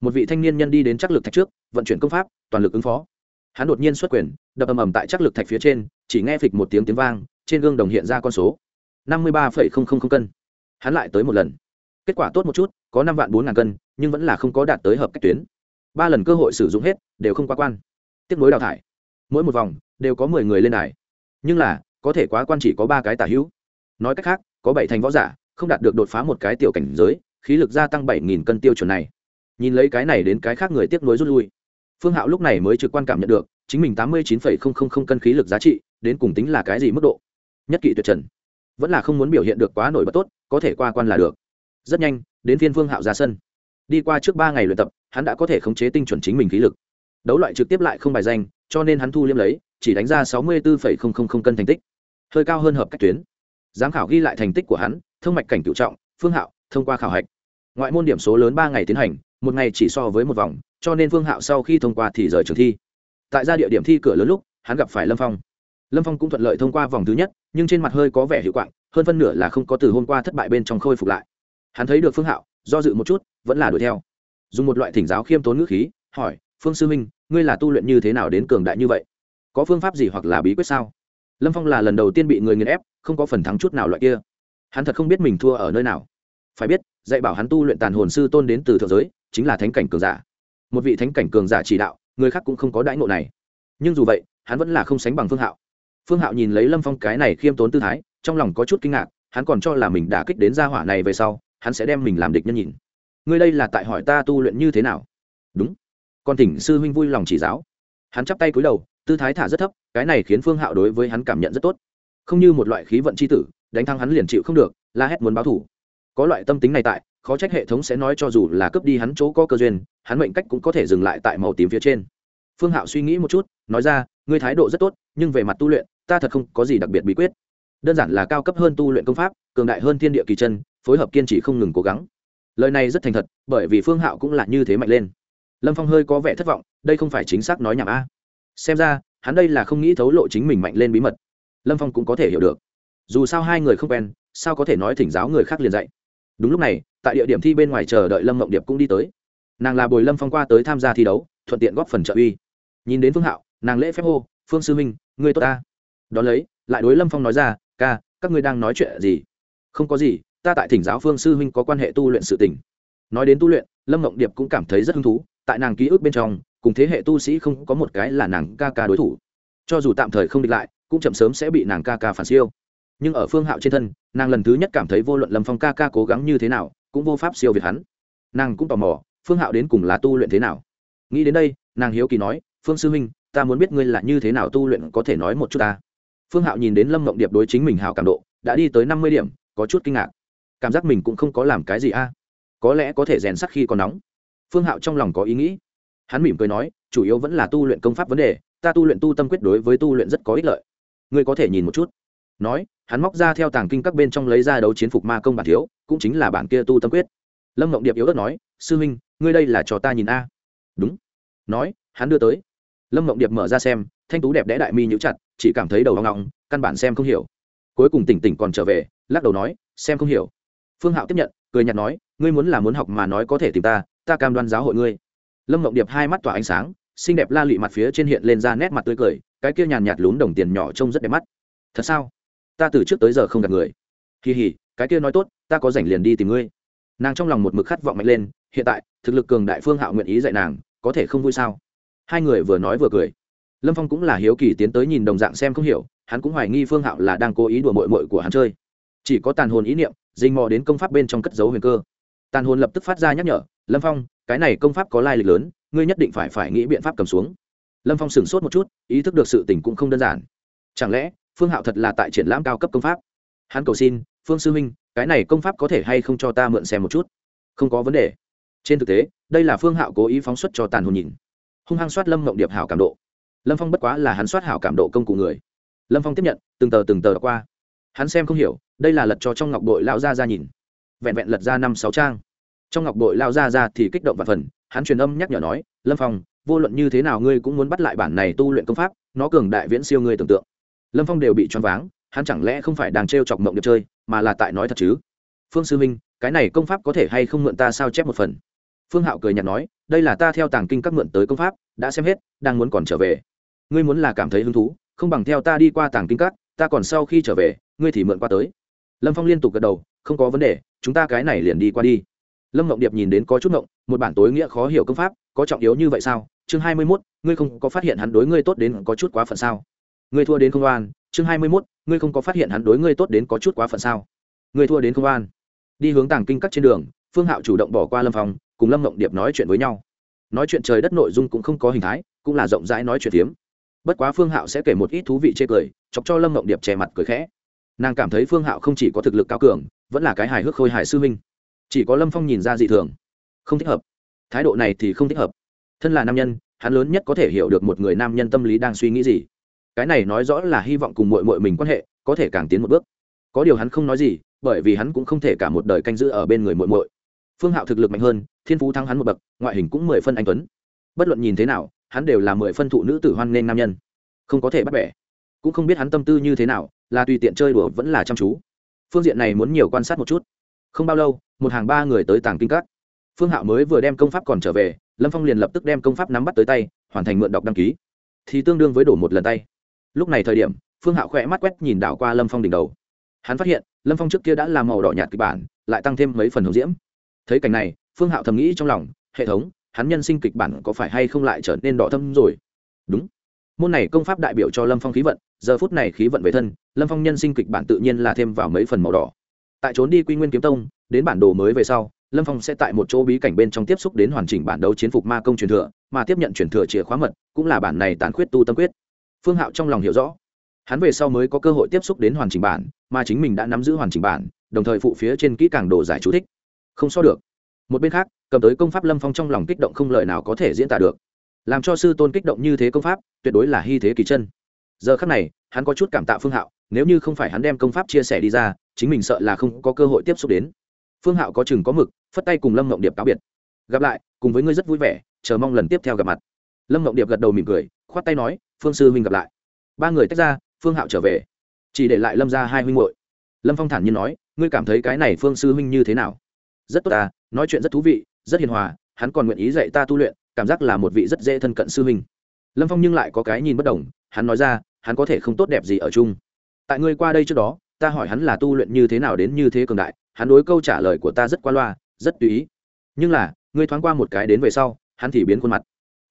Một vị thanh niên nhân đi đến chắc lực thạch trước, vận chuyển công pháp, toàn lực ứng phó. Hắn đột nhiên xuất quyền, đập ầm ầm tại chắc lực thạch phía trên, chỉ nghe phịch một tiếng tiếng vang, trên gương đồng hiện ra con số. năm mươi ba cân. Hắn lại tới một lần. Kết quả tốt một chút, có năm vạn bốn ngàn cân, nhưng vẫn là không có đạt tới hợp cách tuyến. Ba lần cơ hội sử dụng hết, đều không qua quan. Tiếp nối đào thải. Mỗi một vòng, đều có mười người lên đài. Nhưng là, có thể quá quan chỉ có ba cái tả hữu nói cách khác, có bảy thành võ giả, không đạt được đột phá một cái tiểu cảnh giới, khí lực gia tăng bảy nghìn cân tiêu chuẩn này. Nhìn lấy cái này đến cái khác người tiếp nối rút lui. Phương hạo lúc này mới trực quan cảm nhận được, chính mình tám mươi chín cân khí lực giá trị, đến cùng tính là cái gì mức độ? Nhất kỵ tuyệt trần. Vẫn là không muốn biểu hiện được quá nổi bật tốt, có thể qua quan là được. Rất nhanh, đến phiên phương hạo ra sân. Đi qua trước ba ngày luyện tập, hắn đã có thể khống chế tinh chuẩn chính mình khí lực. Đấu loại trực tiếp lại không bài danh, cho nên hắn thu liêm lấy, chỉ đánh ra sáu mươi bốn cân thành tích. Hơi cao hơn hợp cách tuyến giám khảo ghi lại thành tích của hắn thương mạch cảnh cựu trọng, phương hạo, thông qua khảo hạch. Ngoại môn điểm số lớn ba ngày tiến hành, một ngày chỉ so với một vòng, cho nên phương hạo sau khi thông qua thì rời trường thi. Tại ra địa điểm thi cửa lớn lúc, hắn gặp phải lâm phong. Lâm phong cũng thuận lợi thông qua vòng thứ nhất, nhưng trên mặt hơi có vẻ hiệu quạng, hơn phân nửa là không có từ hôm qua thất bại bên trong khôi phục lại. Hắn thấy được phương hạo, do dự một chút, vẫn là đuổi theo. Dùng một loại thỉnh giáo khiêm tốn ngữ khí, hỏi, phương sư minh ngươi là tu luyện như thế nào đến cường đại như vậy? Có phương pháp gì hoặc là bí quyết sao? Lâm phong là lần đầu tiên bị người nghiền ép không có phần thắng chút nào loại kia. Hắn thật không biết mình thua ở nơi nào. Phải biết, dạy bảo hắn tu luyện tàn hồn sư tôn đến từ thượng giới, chính là thánh cảnh cường giả. Một vị thánh cảnh cường giả chỉ đạo, người khác cũng không có đãi ngộ này. Nhưng dù vậy, hắn vẫn là không sánh bằng phương hạo. Phương hạo nhìn lấy lâm phong cái này khiêm tốn tư thái, trong lòng có chút kinh ngạc, hắn còn cho là mình đã kích đến gia hỏa này về sau, hắn sẽ đem mình làm địch nhân nhìn. Ngươi đây là tại hỏi ta tu luyện như thế nào? Đúng. Còn tỉnh sư huynh vui lòng chỉ giáo. Hắn chắp tay cúi đầu, tư thái thả rất thấp, cái này khiến phương hạo đối với hắn cảm nhận rất tốt không như một loại khí vận c h i tử, đánh thắng hắn liền chịu không được, la hét muốn báo thủ. Có loại tâm tính này tại, khó trách hệ thống sẽ nói cho dù là cướp đi hắn chỗ có cơ duyên, hắn mệnh cách cũng có thể dừng lại tại màu tím phía trên. Phương hạo suy nghĩ một chút, nói ra, ngươi thái độ rất tốt, nhưng về mặt tu luyện, ta thật không có gì đặc biệt bí quyết. Đơn giản là cao cấp hơn tu luyện công pháp, cường đại hơn thiên địa kỳ chân, phối hợp kiên trì không ngừng cố gắng. Lời này rất thành thật, bởi vì phương hạo cũng là như thế mạnh lên. Lâm phong hơi có vẻ thất vọng, đây không phải chính xác nói nhảm a. Xem ra, hắn đây là không nghĩ thấu lộ chính mình mạnh lên bí mật lâm phong cũng có thể hiểu được. Dù sao hai người không quen, sao có thể nói thỉnh giáo người khác liền dạy? Đúng lúc này, tại địa điểm thi bên ngoài chờ đợi lâm mộng điệp cũng đi tới. Nàng là bồi lâm phong qua tới tham gia thi đấu, thuận tiện góp phần trợ uy. Nhìn đến phương hạo, nàng lễ phép hô, phương sư minh ngươi tốt ta. Đón lấy, lại đối lâm phong nói ra, ca, các ngươi đang nói chuyện gì? Không có gì, ta tại thỉnh giáo phương sư huynh có quan hệ tu luyện sự tình. Nói đến tu luyện, lâm mộng điệp cũng cảm thấy rất hứng thú, tại nàng ký ức bên trong, cùng thế hệ tu sĩ không có một cái là nàng ca ca đối thủ. Cho dù tạm thời không địch lại cũng chậm sớm sẽ bị nàng ca ca phản siêu. Nhưng ở phương hạo trên thân, nàng lần thứ nhất cảm thấy vô luận lâm phong ca ca cố gắng như thế nào, cũng vô pháp siêu việt hắn. Nàng cũng tò mò, phương hạo đến cùng là tu luyện thế nào? Nghĩ đến đây, nàng hiếu kỳ nói, phương sư huynh, ta muốn biết ngươi là như thế nào tu luyện, có thể nói một chút ta. Phương hạo nhìn đến lâm mộng điệp đối chính mình hào cảm độ, đã đi tới năm mươi điểm, có chút kinh ngạc. Cảm giác mình cũng không có làm cái gì a. Có lẽ có thể rèn sắc khi còn nóng. Phương hạo trong lòng có ý nghĩ. Hắn mỉm cười nói, chủ yếu vẫn là tu luyện công pháp vấn đề, ta tu luyện tu tâm quyết đối với tu luyện rất có ích lợi ngươi có thể nhìn một chút. Nói, hắn móc ra theo tàng kinh các bên trong lấy ra đấu chiến phục ma công bản thiếu, cũng chính là bản kia tu tâm quyết. Lâm ngộng điệp yếu ớt nói, sư huynh, ngươi đây là cho ta nhìn a. Đúng. Nói, hắn đưa tới. Lâm ngộng điệp mở ra xem, thanh tú đẹp đẽ đại mi nhũ chặt, chỉ cảm thấy đầu hoang ngọng căn bản xem không hiểu. Cuối cùng tỉnh tỉnh còn trở về, lắc đầu nói, xem không hiểu. Phương hạo tiếp nhận, cười nhạt nói, ngươi muốn là muốn học mà nói có thể tìm ta ta cam đoan giáo hội ngươi. Lâm ngộng điệp hai mắt tỏa ánh sáng, xinh đẹp la lụy mặt phía trên hiện lên ra nét mặt tươi cười cái kia nhàn nhạt lún đồng tiền nhỏ trông rất đẹp mắt. Thật sao? Ta từ trước tới giờ không gặp người. Kỳ hỉ cái kia nói tốt, ta có rảnh liền đi tìm ngươi. Nàng trong lòng một mực khát vọng mạnh lên, hiện tại, thực lực cường đại phương hạo nguyện ý dạy nàng, có thể không vui sao? Hai người vừa nói vừa cười. Lâm phong cũng là hiếu kỳ tiến tới nhìn đồng dạng xem không hiểu, hắn cũng hoài nghi phương hạo là đang cố ý đùa mội mội của hắn chơi. Chỉ có tàn hồn ý niệm, dình mò đến công pháp bên trong cất dấu huyền cơ. Tàn hồn lập tức phát ra nhắc nhở, lâm phong, cái này công pháp có lai lịch lớn, ngươi nhất định phải phải nghĩ biện pháp cầm xuống lâm phong sửng sốt một chút, ý thức được sự tình cũng không đơn giản. Chẳng lẽ, phương hạo thật là tại triển lãm cao cấp công pháp? Hắn cầu xin, phương sư minh cái này công pháp có thể hay không cho ta mượn xem một chút? Không có vấn đề. Trên thực tế, đây là phương hạo cố ý phóng xuất cho tàn hồn nhìn. Hung hăng soát lâm mộng điệp hảo cảm độ. Lâm phong bất quá là hắn soát hảo cảm độ công cụ người. Lâm phong tiếp nhận, từng tờ từng tờ qua. Hắn xem không hiểu, đây là lật cho trong ngọc bội lao ra ra nhìn. Vẹn vẹn lật ra năm sáu trang. Trong ngọc bội lao ra ra thì kích động và phần, hắn truyền âm nhắc nhở nói, lâm phong vô luận như thế nào ngươi cũng muốn bắt lại bản này tu luyện công pháp, nó cường đại viễn siêu ngươi tưởng tượng. Lâm phong đều bị choáng váng, hắn chẳng lẽ không phải đang trêu chọc mộng điệp chơi, mà là tại nói thật chứ? Phương sư minh cái này công pháp có thể hay không mượn ta sao chép một phần? Phương hạo cười n h ạ t nói, đây là ta theo tàng kinh các mượn tới công pháp, đã xem hết, đang muốn còn trở về. Ngươi muốn là cảm thấy hứng thú, không bằng theo ta đi qua tàng kinh các, ta còn sau khi trở về, ngươi thì mượn qua tới. Lâm phong liên tục gật đầu, không có vấn đề, chúng ta cái này liền đi qua đi lâm mộng điệp nhìn đến có chút mộng một bản tối nghĩa khó hiểu công pháp, có trọng yếu như vậy sao? Chương hai mươi mốt, ngươi không có phát hiện hắn đối ngươi tốt đến có chút quá phận sao? Ngươi thua đến không oan, chương hai mươi mốt, ngươi không có phát hiện hắn đối ngươi tốt đến có chút quá phận sao? Ngươi thua đến không oan. Đi hướng tàng kinh cắt trên đường, phương hạo chủ động bỏ qua lâm phòng cùng lâm mộng điệp nói chuyện với nhau. Nói chuyện trời đất nội dung cũng không có hình thái, cũng là rộng rãi nói chuyện tiếm bất quá phương hạo sẽ kể một ít thú vị chê cười, chọc cho lâm mộng điệp che mặt cười khẽ. Nàng cảm thấy phương hạo không chỉ có thực lực cao cường, vẫn là cái hài hước khôi hài sư huynh chỉ có lâm phong nhìn ra dị thường. Không thích hợp. Thái độ này thì không thích hợp. Thân là nam nhân, hắn lớn nhất có thể hiểu được một người nam nhân tâm lý đang suy nghĩ gì. Cái này nói rõ là hy vọng cùng mội mội mình quan hệ, có thể càng tiến một bước. Có điều hắn không nói gì, bởi vì hắn cũng không thể cả một đời canh giữ ở bên người mội mội phương hạo thực lực mạnh hơn, thiên phú thắng hắn một bậc, ngoại hình cũng mười phân anh tuấn. Bất luận nhìn thế nào, hắn đều là mười phân thụ nữ tử hoan nghênh nam nhân. Không có thể bắt bẻ. Cũng không biết hắn tâm tư như thế nào, là tùy tiện chơi đùa vẫn là chăm chú. Phương diện này muốn nhiều quan sát một chút. Không bao lâu một hàng ba người tới tàng kinh các. Phương hạo mới vừa đem công pháp còn trở về, lâm phong liền lập tức đem công pháp nắm bắt tới tay, hoàn thành mượn đọc đăng ký. Thì tương đương với đổ một lần tay. Lúc này thời điểm, phương hạo khỏe mắt quét nhìn đảo qua lâm phong đỉnh đầu. Hắn phát hiện, lâm phong trước kia đã làm màu đỏ nhạt kịch bản, lại tăng thêm mấy phần hồng diễm. Thấy cảnh này, phương hạo thầm nghĩ trong lòng, hệ thống, hắn nhân sinh kịch bản có phải hay không lại trở nên đỏ thâm rồi? Đúng. Môn này công pháp đại biểu cho lâm phong khí vận, giờ phút này khí vận về thân, lâm phong nhân sinh kịch bản tự nhiên là thêm vào mấy phần màu đỏ. Tại trốn đi quy nguyên kiếm tông đến bản đồ mới về sau, lâm phong sẽ tại một chỗ bí cảnh bên trong tiếp xúc đến hoàn chỉnh bản đấu chiến phục ma công truyền thừa, mà tiếp nhận truyền thừa chìa khóa mật, cũng là bản này tán khuyết tu tâm quyết. Phương hạo trong lòng hiểu rõ, hắn về sau mới có cơ hội tiếp xúc đến hoàn chỉnh bản, mà chính mình đã nắm giữ hoàn chỉnh bản, đồng thời phụ phía trên kỹ càng đồ giải chú thích. Không so được. Một bên khác, cầm tới công pháp lâm phong trong lòng kích động không lời nào có thể diễn tả được. Làm cho sư tôn kích động như thế công pháp, tuyệt đối là hy thế kỳ chân. Giờ khắc này, hắn có chút cảm tạ phương hạo, nếu như không phải hắn đem công pháp chia sẻ đi ra, chính mình sợ là không có cơ hội tiếp xúc đến phương hạo có chừng có mực, phất tay cùng lâm mộng điệp cáo biệt. Gặp lại, cùng với ngươi rất vui vẻ, chờ mong lần tiếp theo gặp mặt. Lâm mộng điệp gật đầu mỉm cười, khoát tay nói, phương sư huynh gặp lại. Ba người tách ra, phương hạo trở về. Chỉ để lại lâm ra hai huynh hội lâm phong thản nhiên nói, ngươi cảm thấy cái này phương sư huynh như thế nào? Rất tốt ta nói chuyện rất thú vị, rất hiền hòa, hắn còn nguyện ý dạy ta tu luyện, cảm giác là một vị rất dễ thân cận sư huynh. Lâm phong nhưng lại có cái nhìn bất đồng, hắn nói ra, hắn có thể không tốt đẹp gì ở chung. Tại ngươi qua đây trước đó, ta hỏi hắn là tu luyện như thế nào đến như thế cường đại hắn đối câu trả lời của ta rất qua loa, rất tùy ý. Nhưng là, ngươi thoáng qua một cái đến về sau, hắn thì biến khuôn mặt.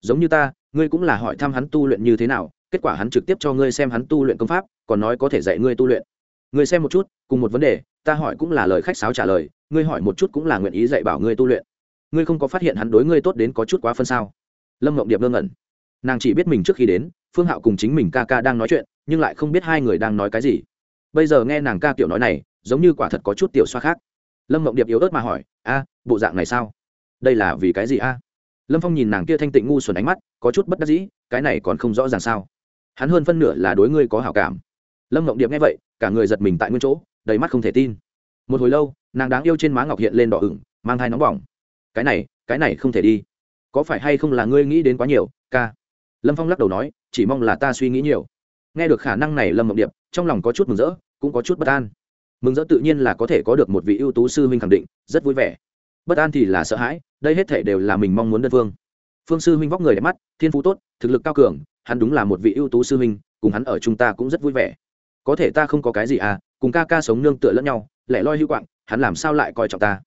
Giống như ta, ngươi cũng là hỏi thăm hắn tu luyện như thế nào, kết quả hắn trực tiếp cho ngươi xem hắn tu luyện công pháp, còn nói có thể dạy ngươi tu luyện. Ngươi xem một chút, cùng một vấn đề, ta hỏi cũng là lời khách sáo trả lời, ngươi hỏi một chút cũng là nguyện ý dạy bảo ngươi tu luyện. Ngươi không có phát hiện hắn đối ngươi tốt đến có chút quá phân sao? Lâm mộng điệp ngơ ngẩn. Nàng chỉ biết mình trước khi đến, phương hạo cùng chính mình ca ca đang nói chuyện, nhưng lại không biết hai người đang nói cái gì. Bây giờ nghe nàng ca kiểu nói này giống như quả thật có chút tiểu xoa khác. Lâm mộng điệp yếu ớt mà hỏi, a, bộ dạng này sao? Đây là vì cái gì a? Lâm phong nhìn nàng kia thanh tịnh ngu xuẩn ánh mắt, có chút bất đắc dĩ, cái này còn không rõ ràng sao? Hắn hơn phân nửa là đối ngươi có hảo cảm. Lâm mộng điệp nghe vậy, cả người giật mình tại nguyên chỗ, đầy mắt không thể tin. Một hồi lâu, nàng đáng yêu trên má ngọc hiện lên đỏ ửng, mang thai nóng bỏng. Cái này cái này không thể đi. Có phải hay không là ngươi nghĩ đến quá nhiều, ca? Lâm phong lắc đầu nói, chỉ mong là ta suy nghĩ nhiều. Nghe được khả năng này, lâm mộng điệp trong lòng có chút mừng rỡ, cũng có chút bất an mừng rỡ tự nhiên là có thể có được một vị ưu tú sư huynh khẳng định, rất vui vẻ. Bất an thì là sợ hãi, đây hết thể đều là mình mong muốn đơn phương. Phương sư huynh vóc người đẹp mắt, thiên phú tốt, thực lực cao cường, hắn đúng là một vị ưu tú sư huynh, cùng hắn ở chúng ta cũng rất vui vẻ. Có thể ta không có cái gì à cùng ca ca sống nương tựa lẫn nhau, lẻ loi hữu quạng, hắn làm sao lại coi trọng ta?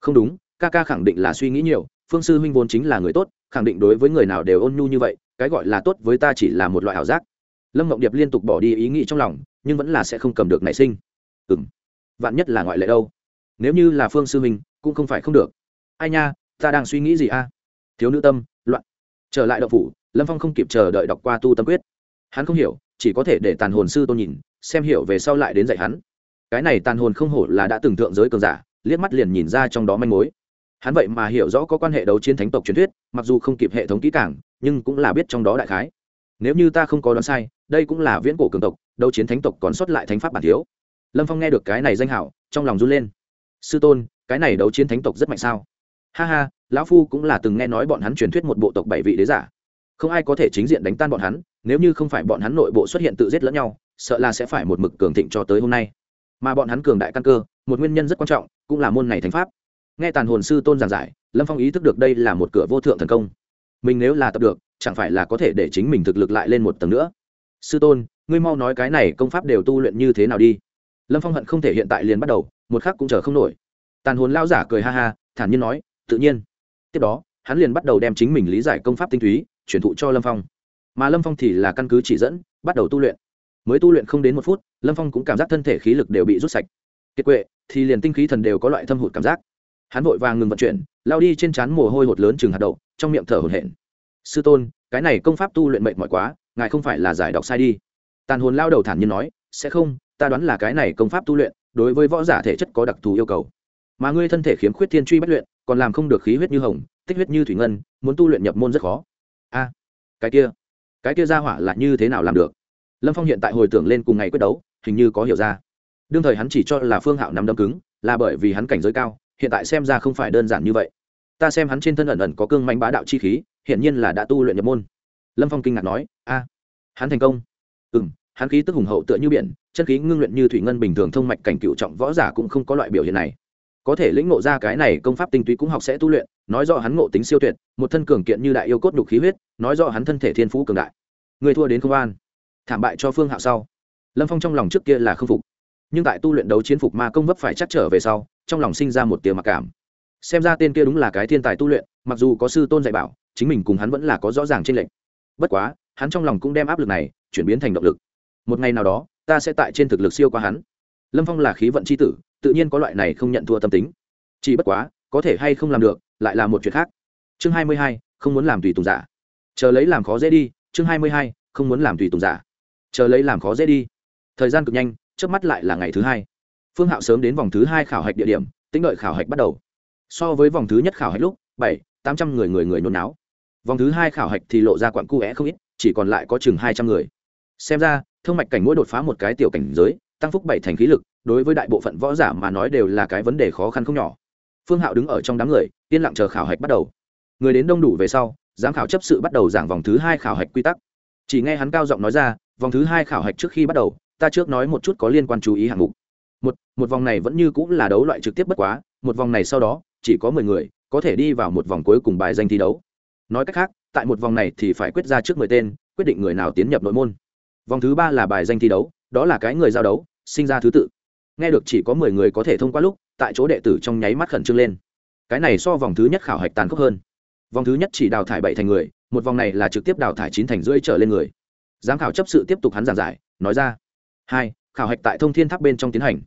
Không đúng, ca ca khẳng định là suy nghĩ nhiều, phương sư huynh vốn chính là người tốt, khẳng định đối với người nào đều ôn nhu như vậy, cái gọi là tốt với ta chỉ là một loại ảo giác. Lâm mộng điệp liên tục bỏ đi ý nghĩ trong lòng, nhưng vẫn là sẽ không cầm được nảy sinh. Ừ m vạn nhất là ngoại lệ đâu. Nếu như là phương sư minh, cũng không phải không được. Ai nha, ta đang suy nghĩ gì a? Thiếu nữ tâm, loạn. Trở lại đậu phủ, lâm phong không kịp chờ đợi đọc qua tu tâm quyết. Hắn không hiểu, chỉ có thể để tàn hồn sư tôn nhìn, xem hiểu về sau lại đến dạy hắn. Cái này tàn hồn không hổ là đã từng thượng giới cường giả, liếc mắt liền nhìn ra trong đó manh mối. Hắn vậy mà hiểu rõ có quan hệ đấu chiến thánh tộc truyền thuyết, mặc dù không kịp hệ thống kỹ cảng nhưng cũng là biết trong đó đại khái. Nếu như ta không có đoán sai, đây cũng là viễn cổ cường tộc, đấu chiến thánh tộc còn sót lại thánh pháp bản thiếu lâm phong nghe được cái này danh hảo, trong lòng run lên. Sư tôn, cái này đấu chiến thánh tộc rất mạnh sao? Ha ha, lão phu cũng là từng nghe nói bọn hắn truyền thuyết một bộ tộc bảy vị đế giả. Không ai có thể chính diện đánh tan bọn hắn, nếu như không phải bọn hắn nội bộ xuất hiện tự giết lẫn nhau, sợ là sẽ phải một mực cường thịnh cho tới hôm nay. Mà bọn hắn cường đại căn cơ, một nguyên nhân rất quan trọng, cũng là môn này thánh pháp. Nghe tàn hồn sư tôn giảng giải, lâm phong ý thức được đây là một cửa vô thượng thần công. Mình nếu là tập được, chẳng phải là có thể để chính mình thực lực lại lên một tầng nữa? Sư tôn, ngươi mau nói cái này công pháp đều tu luyện như thế nào đi lâm phong hận không thể hiện tại liền bắt đầu, một khắc cũng chờ không nổi. Tàn hồn lao giả cười ha ha, thản nhiên nói, tự nhiên. Tiếp đó, hắn liền bắt đầu đem chính mình lý giải công pháp tinh túy, truyền thụ cho lâm phong. Mà lâm phong thì là căn cứ chỉ dẫn, bắt đầu tu luyện. Mới tu luyện không đến một phút, lâm phong cũng cảm giác thân thể khí lực đều bị rút sạch. Kiệt quệ, thì liền tinh khí thần đều có loại thâm hụt cảm giác. Hắn vội vàng ngừng vận chuyển, lao đi trên trán mồ hôi hột lớn chừng hạt đậu, trong miệng thở hổn hển. Sư tôn, cái này công pháp tu luyện mệnh mỏi quá, ngài không phải là giải đọc sai đi. Tàn hồn lao đầu thản nhiên nói, sẽ không ta đoán là cái này công pháp tu luyện, đối với võ giả thể chất có đặc thù yêu cầu. Mà ngươi thân thể khiếm khuyết thiên truy bất luyện, còn làm không được khí huyết như hồng, tích huyết như thủy ngân, muốn tu luyện nhập môn rất khó. A, cái kia cái kia ra hỏa là như thế nào làm được? Lâm phong hiện tại hồi tưởng lên cùng ngày quyết đấu, hình như có hiểu ra. Đương thời hắn chỉ cho là phương hạo nắm đấm cứng, là bởi vì hắn cảnh giới cao, hiện tại xem ra không phải đơn giản như vậy. Ta xem hắn trên thân ẩn ẩn có cương manh bá đạo chi khí, hiển nhiên là đã tu luyện nhập môn. Lâm phong kinh ngạc nói, a, hắn thành công hắn khí tức hùng hậu tựa như biển, chân khí ngưng luyện như thủy ngân bình thường thông mạch cảnh cựu trọng võ giả cũng không có loại biểu hiện này. Có thể lĩnh ngộ ra cái này công pháp tinh túy cũng học sẽ tu luyện, nói rõ hắn ngộ tính siêu tuyệt, một thân cường kiện như đại yêu cốt đục khí huyết, nói rõ hắn thân thể thiên phú cường đại. Người thua đến công an. Thảm bại cho phương hạo sau. Lâm phong trong lòng trước kia là k phục. Nhưng tại tu luyện đấu chiến phục ma công vấp phải chắc trở về sau, trong lòng sinh ra một tiếng mặc cảm. Xem ra tên kia đúng là cái thiên tài tu luyện, mặc dù có sư tôn dạy bảo, chính mình cùng hắn vẫn là có rõ ràng trên lệnh bất quá, hắn trong lòng cũng đem áp lực này chuyển biến thành động lực một ngày nào đó, ta sẽ tại trên thực lực siêu qua hắn. Lâm phong là khí vận c h i tử, tự nhiên có loại này không nhận thua tâm tính. Chỉ bất quá, có thể hay không làm được, lại là một chuyện khác. Chương hai mươi hai, không muốn làm tùy tùng giả. Chờ lấy làm khó dễ đi, chương hai mươi hai, không muốn làm tùy tùng giả. Chờ lấy làm khó dễ đi. Thời gian cực nhanh trước mắt lại là ngày thứ hai. Phương hạo sớm đến vòng thứ hai khảo hạch địa điểm, tính đợi khảo hạch bắt đầu. So với vòng thứ nhất khảo hạch lúc, bảy, tám trăm người người người nôn náo. Vòng thứ hai khảo hạch thì lộ ra quặn cu é không ít, chỉ còn lại có chừng hai trăm người. Xem ra thương mạch cảnh mỗi đột phá một cái tiểu cảnh giới, tăng phúc bảy thành khí lực, đối với đại bộ phận võ giả mà nói đều là cái vấn đề khó khăn không nhỏ. Phương hạo đứng ở trong đám người, yên lặng chờ khảo hạch bắt đầu. Người đến đông đủ về sau, giám khảo chấp sự bắt đầu giảng vòng thứ hai khảo hạch quy tắc. Chỉ nghe hắn cao giọng nói ra, vòng thứ hai khảo hạch trước khi bắt đầu, ta trước nói một chút có liên quan chú ý hạng mục. Một một vòng này vẫn như cũng là đấu loại trực tiếp bất quá, một vòng này sau đó, chỉ có mười người, có thể đi vào một vòng cuối cùng bài danh thi đấu. Nói cách khác, tại một vòng này thì phải quyết ra trước mười tên, quyết định người nào tiến nhập nội môn vòng thứ ba là bài danh thi đấu, đó là cái người giao đấu, sinh ra thứ tự. Nghe được chỉ có mười người có thể thông qua lúc, tại chỗ đệ tử trong nháy mắt khẩn trương lên. Cái này so vòng thứ nhất khảo hạch tàn khốc hơn. Vòng thứ nhất chỉ đào thải bảy thành người, một vòng này là trực tiếp đào thải chín thành rưỡi trở lên người. Giám khảo chấp sự tiếp tục hắn giảng giải, nói ra. Hai, khảo hạch tại thông thiên tháp bên trong tiến hành.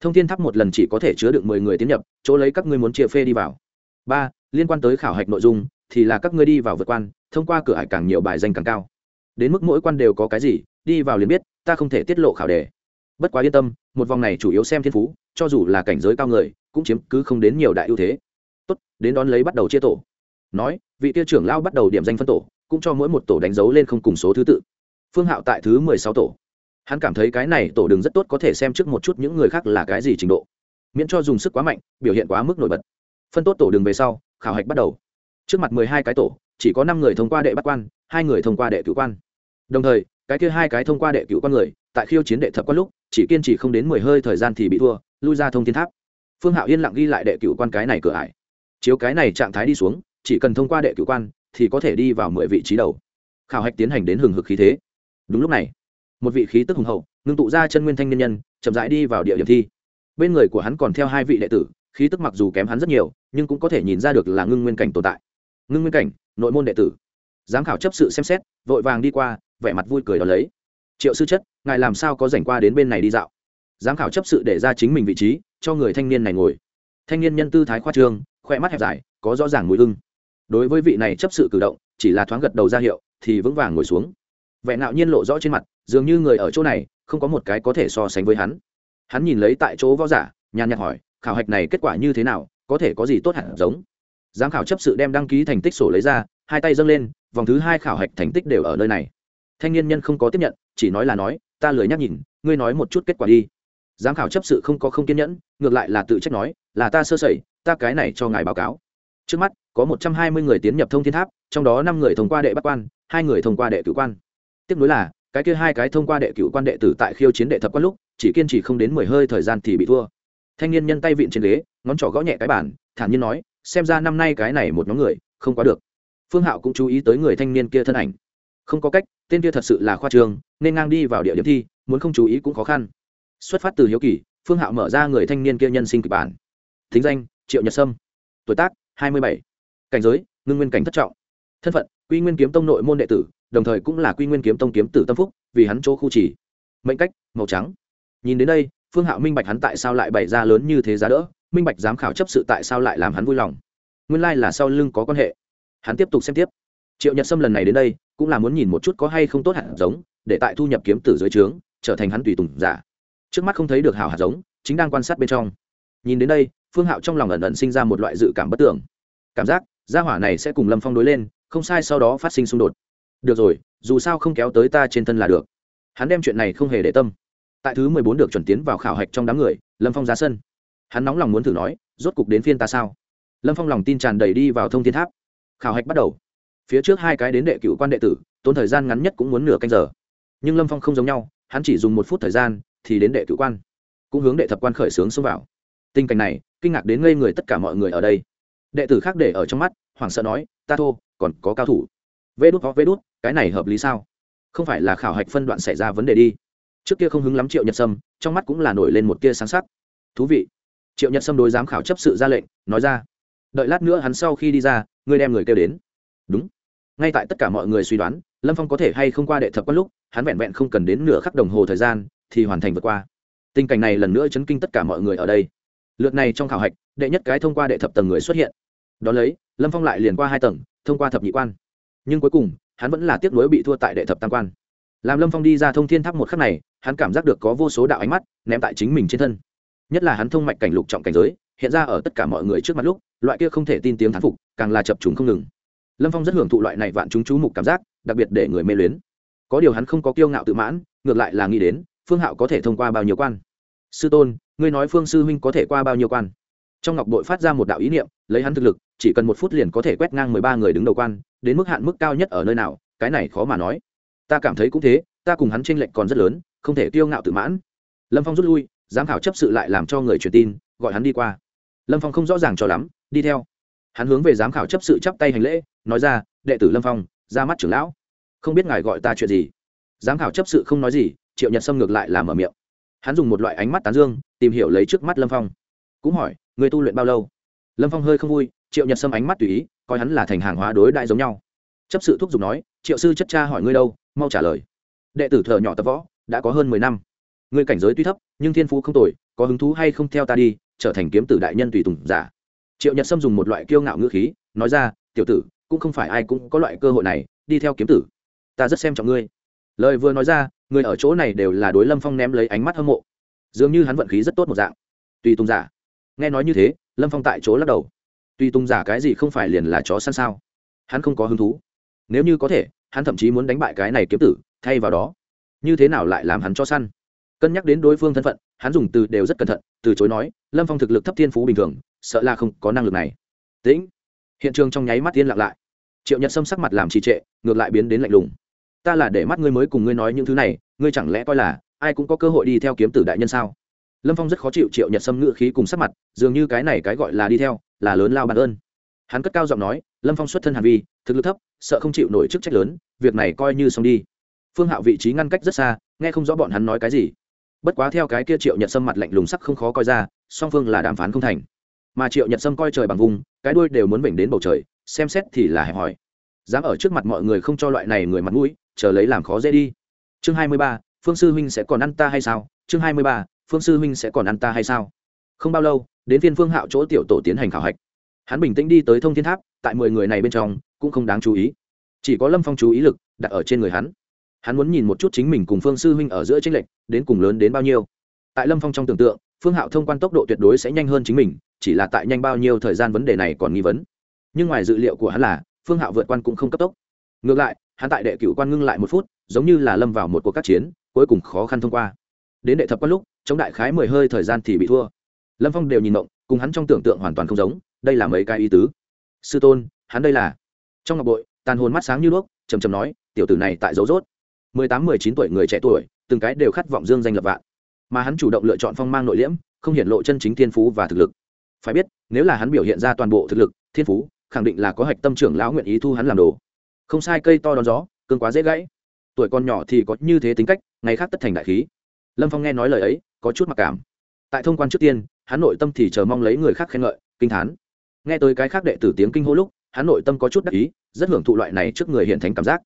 Thông thiên tháp một lần chỉ có thể chứa được mười người tiến nhập, chỗ lấy các ngươi muốn chia phê đi vào. Ba, liên quan tới khảo hạch nội dung, thì là các ngươi đi vào vượt quan, thông qua cửa hải càng nhiều bài danh càng cao. Đến mức mỗi quan đều có cái gì đi vào liền biết, ta không thể tiết lộ khảo đề. Bất quá yên tâm, một vòng này chủ yếu xem thiên phú, cho dù là cảnh giới cao người, cũng chiếm cứ không đến nhiều đại ưu thế. Tốt, đến đón lấy bắt đầu chia tổ. Nói, vị tiêu trưởng lao bắt đầu điểm danh phân tổ, cũng cho mỗi một tổ đánh dấu lên không cùng số thứ tự. Phương hạo tại thứ mười sáu tổ. Hắn cảm thấy cái này tổ đường rất tốt, có thể xem trước một chút những người khác là cái gì trình độ. Miễn cho dùng sức quá mạnh, biểu hiện quá mức nổi bật. Phân tốt tổ đường về sau, khảo hạch bắt đầu. Trước mặt mười hai cái tổ, chỉ có năm người thông qua đệ bắt quan, hai người thông qua đệ cử quan. Đồng thời cái kia hai cái thông qua đệ cựu quan người, tại khiêu chiến đệ thập quan lúc, chỉ kiên trì không đến mười hơi thời gian thì bị thua, lui ra thông thiên tháp. Phương hạo yên lặng ghi lại đệ cựu quan cái này cửa ải. Chiếu cái này trạng thái đi xuống, chỉ cần thông qua đệ cựu quan, thì có thể đi vào mười vị trí đầu. Khảo hạch tiến hành đến hừng hực khí thế. Đúng lúc này, một vị khí tức hùng hậu, ngưng tụ ra chân nguyên thanh nhân nhân, chậm rãi đi vào địa điểm thi. Bên người của hắn còn theo hai vị đệ tử, khí tức mặc dù kém hắn rất nhiều, nhưng cũng có thể nhìn ra được là ngưng nguyên cảnh tồn tại. Ngưng nguyên cảnh, nội môn đệ tử. Giám khảo chấp sự xem xét, vội vàng đi qua vẻ mặt vui cười đó lấy. Triệu sư chất, ngài làm sao có rảnh qua đến bên này đi dạo? Giám khảo chấp sự để ra chính mình vị trí, cho người thanh niên này ngồi. Thanh niên nhân tư thái khoa trương, khoe mắt hẹp dài, có rõ ràng mùi ưng. Đối với vị này chấp sự cử động, chỉ là thoáng gật đầu ra hiệu, thì vững vàng ngồi xuống. Vẻ ngạo nhiên lộ rõ trên mặt, dường như người ở chỗ này, không có một cái có thể so sánh với hắn. Hắn nhìn lấy tại chỗ võ giả, nhàn nhạt hỏi, khảo hạch này kết quả như thế nào, có thể có gì tốt hẳn giống? Giám khảo chấp sự đem đăng ký thành tích sổ lấy ra, hai tay dâng lên, vòng thứ hai khảo hạch thành tích đều ở nơi này thanh niên nhân không có tiếp nhận, chỉ nói là nói, ta lười nhắc nhìn, ngươi nói một chút kết quả đi. Giám khảo chấp sự không có không kiên nhẫn, ngược lại là tự trách nói, là ta sơ sẩy, ta cái này cho ngài báo cáo. Trước mắt, có một trăm hai mươi người tiến nhập thông thiên tháp, trong đó năm người thông qua đệ bắc quan, hai người thông qua đệ cửu quan. Tiếp nối là, cái kia hai cái thông qua đệ cửu quan đệ tử tại khiêu chiến đệ thập quan lúc, chỉ kiên trì không đến mười hơi thời gian thì bị thua. Thanh niên nhân tay vịn trên ghế, ngón trỏ gõ nhẹ cái bản thản nhiên nói, xem ra năm nay cái này một nhóm người, không quá được. Phương hạo cũng chú ý tới người thanh niên kia thân ảnh không có cách, tên kia thật sự là khoa trường, nên ngang đi vào địa điểm thi, muốn không chú ý cũng khó khăn. Xuất phát từ hiếu kỳ, phương hạo mở ra người thanh niên kia nhân sinh kịch bản. Thính danh, triệu nhật sâm. Tuổi tác, hai mươi bảy. Cảnh giới, ngưng nguyên cảnh thất trọng. Thân phận, quy nguyên kiếm tông nội môn đệ tử, đồng thời cũng là quy nguyên kiếm tông kiếm tử tâm phúc, vì hắn chỗ khu chỉ mệnh cách, màu trắng. Nhìn đến đây, phương hạo minh bạch hắn tại sao lại bày ra lớn như thế giá đỡ, minh bạch giám khảo chấp sự tại sao lại làm hắn vui lòng. Nguyên lai、like、là sau lưng có quan hệ. Hắn tiếp tục xem tiếp. Triệu nhật sâm lần này đến đây cũng là muốn nhìn một chút có hay không tốt hạt giống, để tại thu nhập kiếm tử dưới trướng, trở thành hắn tùy tùng giả. Trước mắt không thấy được hào hạt giống, chính đang quan sát bên trong. Nhìn đến đây, phương hạo trong lòng ẩn ẩn sinh ra một loại dự cảm bất tưởng. Cảm giác, gia hỏa này sẽ cùng lâm phong đối lên, không sai sau đó phát sinh xung đột. Được rồi, dù sao không kéo tới ta trên thân là được. Hắn đem chuyện này không hề để tâm. Tại thứ mười bốn được chuẩn tiến vào khảo hạch trong đám người, lâm phong ra sân. Hắn nóng lòng muốn thử nói, rốt cục đến phiên ta sao? Lâm phong lòng tin tràn đầy đi vào thông thiên tháp. Khảo hạch bắt đầu phía trước hai cái đến đệ cựu quan đệ tử, tốn thời gian ngắn nhất cũng muốn nửa canh giờ. Nhưng lâm phong không giống nhau, hắn chỉ dùng một phút thời gian thì đến đệ cựu quan, cũng hướng đệ thập quan khởi xướng xông vào. Tình cảnh này, kinh ngạc đến ngây người tất cả mọi người ở đây. Đệ tử khác để ở trong mắt, hoảng sợ nói, ta thô, còn có cao thủ. Vê đút có vê đút, cái này hợp lý sao? Không phải là khảo hạch phân đoạn xảy ra vấn đề đi. Trước kia không hứng lắm triệu nhật sâm, trong mắt cũng là nổi lên một tia sáng sắc. Thú vị. Triệu nhật sâm đối giám khảo chấp sự ra lệnh, nói ra. Đợi lát nữa hắn sau khi đi ra, ngươi đem người kêu đến. Đúng ngay tại tất cả mọi người suy đoán, lâm phong có thể hay không qua đệ thập quan lúc, hắn vẹn vẹn không cần đến nửa khắc đồng hồ thời gian, thì hoàn thành vượt qua. Tình cảnh này lần nữa chấn kinh tất cả mọi người ở đây. Lượt này trong khảo hạch, đệ nhất cái thông qua đệ thập tầng người xuất hiện. Đón lấy, lâm phong lại liền qua hai tầng, thông qua thập nhị quan. Nhưng cuối cùng, hắn vẫn là tiếc nuối bị thua tại đệ thập tam quan. Làm lâm phong đi ra thông thiên tháp một khắc này, hắn cảm giác được có vô số đạo ánh mắt ném tại chính mình trên thân. Nhất là hắn thông mạch cảnh lục trọng cảnh giới, hiện ra ở tất cả mọi người trước mặt lúc, loại kia không thể tin tiếng thán phục, càng là chập trùng không ngừng lâm phong rất hưởng thụ loại này vạn chúng chú mục cảm giác, đặc biệt để người mê luyến. Có điều hắn không có kiêu ngạo tự mãn, ngược lại là nghĩ đến, phương hạo có thể thông qua bao nhiêu quan? Sư tôn, ngươi nói phương sư huynh có thể qua bao nhiêu quan? Trong ngọc đội phát ra một đạo ý niệm, lấy hắn thực lực, chỉ cần một phút liền có thể quét ngang mười ba người đứng đầu quan, đến mức hạn mức cao nhất ở nơi nào, cái này khó mà nói. Ta cảm thấy cũng thế, ta cùng hắn tranh lệch còn rất lớn, không thể kiêu ngạo tự mãn. Lâm phong rút lui, giám khảo chấp sự lại làm cho người truyền tin, gọi hắn đi qua. Lâm phong không rõ ràng cho lắm, đi theo hắn hướng về giám khảo chấp sự chắp tay hành lễ, nói ra, đệ tử lâm phong, ra mắt trưởng lão. Không biết ngài gọi ta chuyện gì? Giám khảo chấp sự không nói gì, triệu nhật sâm ngược lại làm ở miệng. Hắn dùng một loại ánh mắt tán dương, tìm hiểu lấy trước mắt lâm phong. Cũng hỏi, người tu luyện bao lâu? Lâm phong hơi không vui, triệu nhật sâm ánh mắt tùy ý, coi hắn là thành hàng hóa đối đại giống nhau. Chấp sự thúc giục nói, triệu sư chất cha hỏi ngươi đâu, mau trả lời. Đệ tử thợ nhỏ tập võ, đã có hơn mười năm. Ngươi cảnh giới tuy thấp, nhưng thiên phú không tồi, có hứng thú hay không theo ta đi, trở thành kiếm tử đại nhân tùy tùng giả triệu nhật sâm dùng một loại kiêu ngạo ngữ khí, nói ra, tiểu tử, cũng không phải ai cũng có loại cơ hội này, đi theo kiếm tử. Ta rất xem trọng ngươi. Lời vừa nói ra, người ở chỗ này đều là đối lâm phong ném lấy ánh mắt hâm mộ. Dường như hắn vận khí rất tốt một dạng. Tùy tùng giả. Nghe nói như thế, lâm phong tại chỗ lắc đầu. Tùy tùng giả cái gì không phải liền là chó săn sao? Hắn không có hứng thú. Nếu như có thể, hắn thậm chí muốn đánh bại cái này kiếm tử, thay vào đó. Như thế nào lại làm hắn cho săn? Cân nhắc đến đối phương thân phận, hắn dùng từ đều rất cẩn thận, từ chối nói, lâm phong thực lực thấp thiên phú bình thường sợ là không có năng lực này. Tĩnh. Hiện trường trong nháy mắt yên lặng lại. Triệu nhật sâm sắc mặt làm trì trệ, ngược lại biến đến lạnh lùng. Ta là để mắt ngươi mới cùng ngươi nói những thứ này, ngươi chẳng lẽ coi là ai cũng có cơ hội đi theo kiếm tử đại nhân sao? Lâm phong rất khó chịu triệu nhật sâm ngự khí cùng sắc mặt, dường như cái này cái gọi là đi theo, là lớn lao bản ơn. Hắn cất cao giọng nói, lâm phong xuất thân hàn vi, thực lực thấp, sợ không chịu nổi chức trách lớn, việc này coi như xong đi. Phương hạo vị trí ngăn cách rất xa, nghe không rõ bọn hắn nói cái gì. Bất quá theo cái kia triệu nhật sâm mặt lạnh lùng sắc không khó coi ra, song phương là đàm phán không thành mà triệu nhật sâm coi trời bằng vùng, cái đuôi đều muốn vểnh đến bầu trời, xem xét thì là hẹp hòi. Dám ở trước mặt mọi người không cho loại này người mặt mũi, chờ lấy làm khó dễ đi. Chương hai mươi ba, phương sư huynh sẽ còn ăn ta hay sao? Chương hai mươi ba, phương sư huynh sẽ còn ăn ta hay sao? Không bao lâu, đến phiên phương hạo chỗ tiểu tổ tiến hành khảo hạch. Hắn bình tĩnh đi tới thông thiên tháp, tại mười người này bên trong, cũng không đáng chú ý. Chỉ có lâm phong chú ý lực đặt ở trên người hắn. Hắn muốn nhìn một chút chính mình cùng phương sư huynh ở giữa tranh lệch, đến cùng lớn đến bao nhiêu. Tại lâm phong trong tưởng tượng phương hạo thông quan tốc độ tuyệt đối sẽ nhanh hơn chính mình, chỉ là tại nhanh bao nhiêu thời gian vấn đề này còn nghi vấn. Nhưng ngoài dự liệu của hắn là, phương hạo vượt quan cũng không cấp tốc. Ngược lại, hắn tại đệ cựu quan ngưng lại một phút, giống như là lâm vào một cuộc các chiến, cuối cùng khó khăn thông qua. Đến đệ thập quan lúc, chống đại khái mười hơi thời gian thì bị thua. Lâm phong đều nhìn động cùng hắn trong tưởng tượng hoàn toàn không giống, đây là mấy cái ý tứ. Sư tôn, hắn đây là. Trong ngọc bội, tàn hồn mắt sáng như đuốc chầm chầm nói, tiểu tử này tại dấu rốt mười tám, mười chín tuổi người trẻ tuổi, từng cái đều khát vọng dương danh lập vạn mà hắn chủ động lựa chọn phong mang nội liễm, không hiện lộ chân chính thiên phú và thực lực. Phải biết, nếu là hắn biểu hiện ra toàn bộ thực lực, thiên phú, khẳng định là có hạch tâm trưởng lão nguyện ý thu hắn làm đồ. Không sai, cây to đón gió, cương quá dễ gãy. Tuổi con nhỏ thì có như thế tính cách, ngày khác tất thành đại khí. Lâm phong nghe nói lời ấy, có chút mặc cảm. Tại thông quan trước tiên, hắn nội tâm thì chờ mong lấy người khác khen ngợi, kinh thán. Nghe tới cái khác đệ tử tiếng kinh hô lúc, hắn nội tâm có chút đắc ý, rất hưởng thụ loại này trước người hiện thành cảm giác.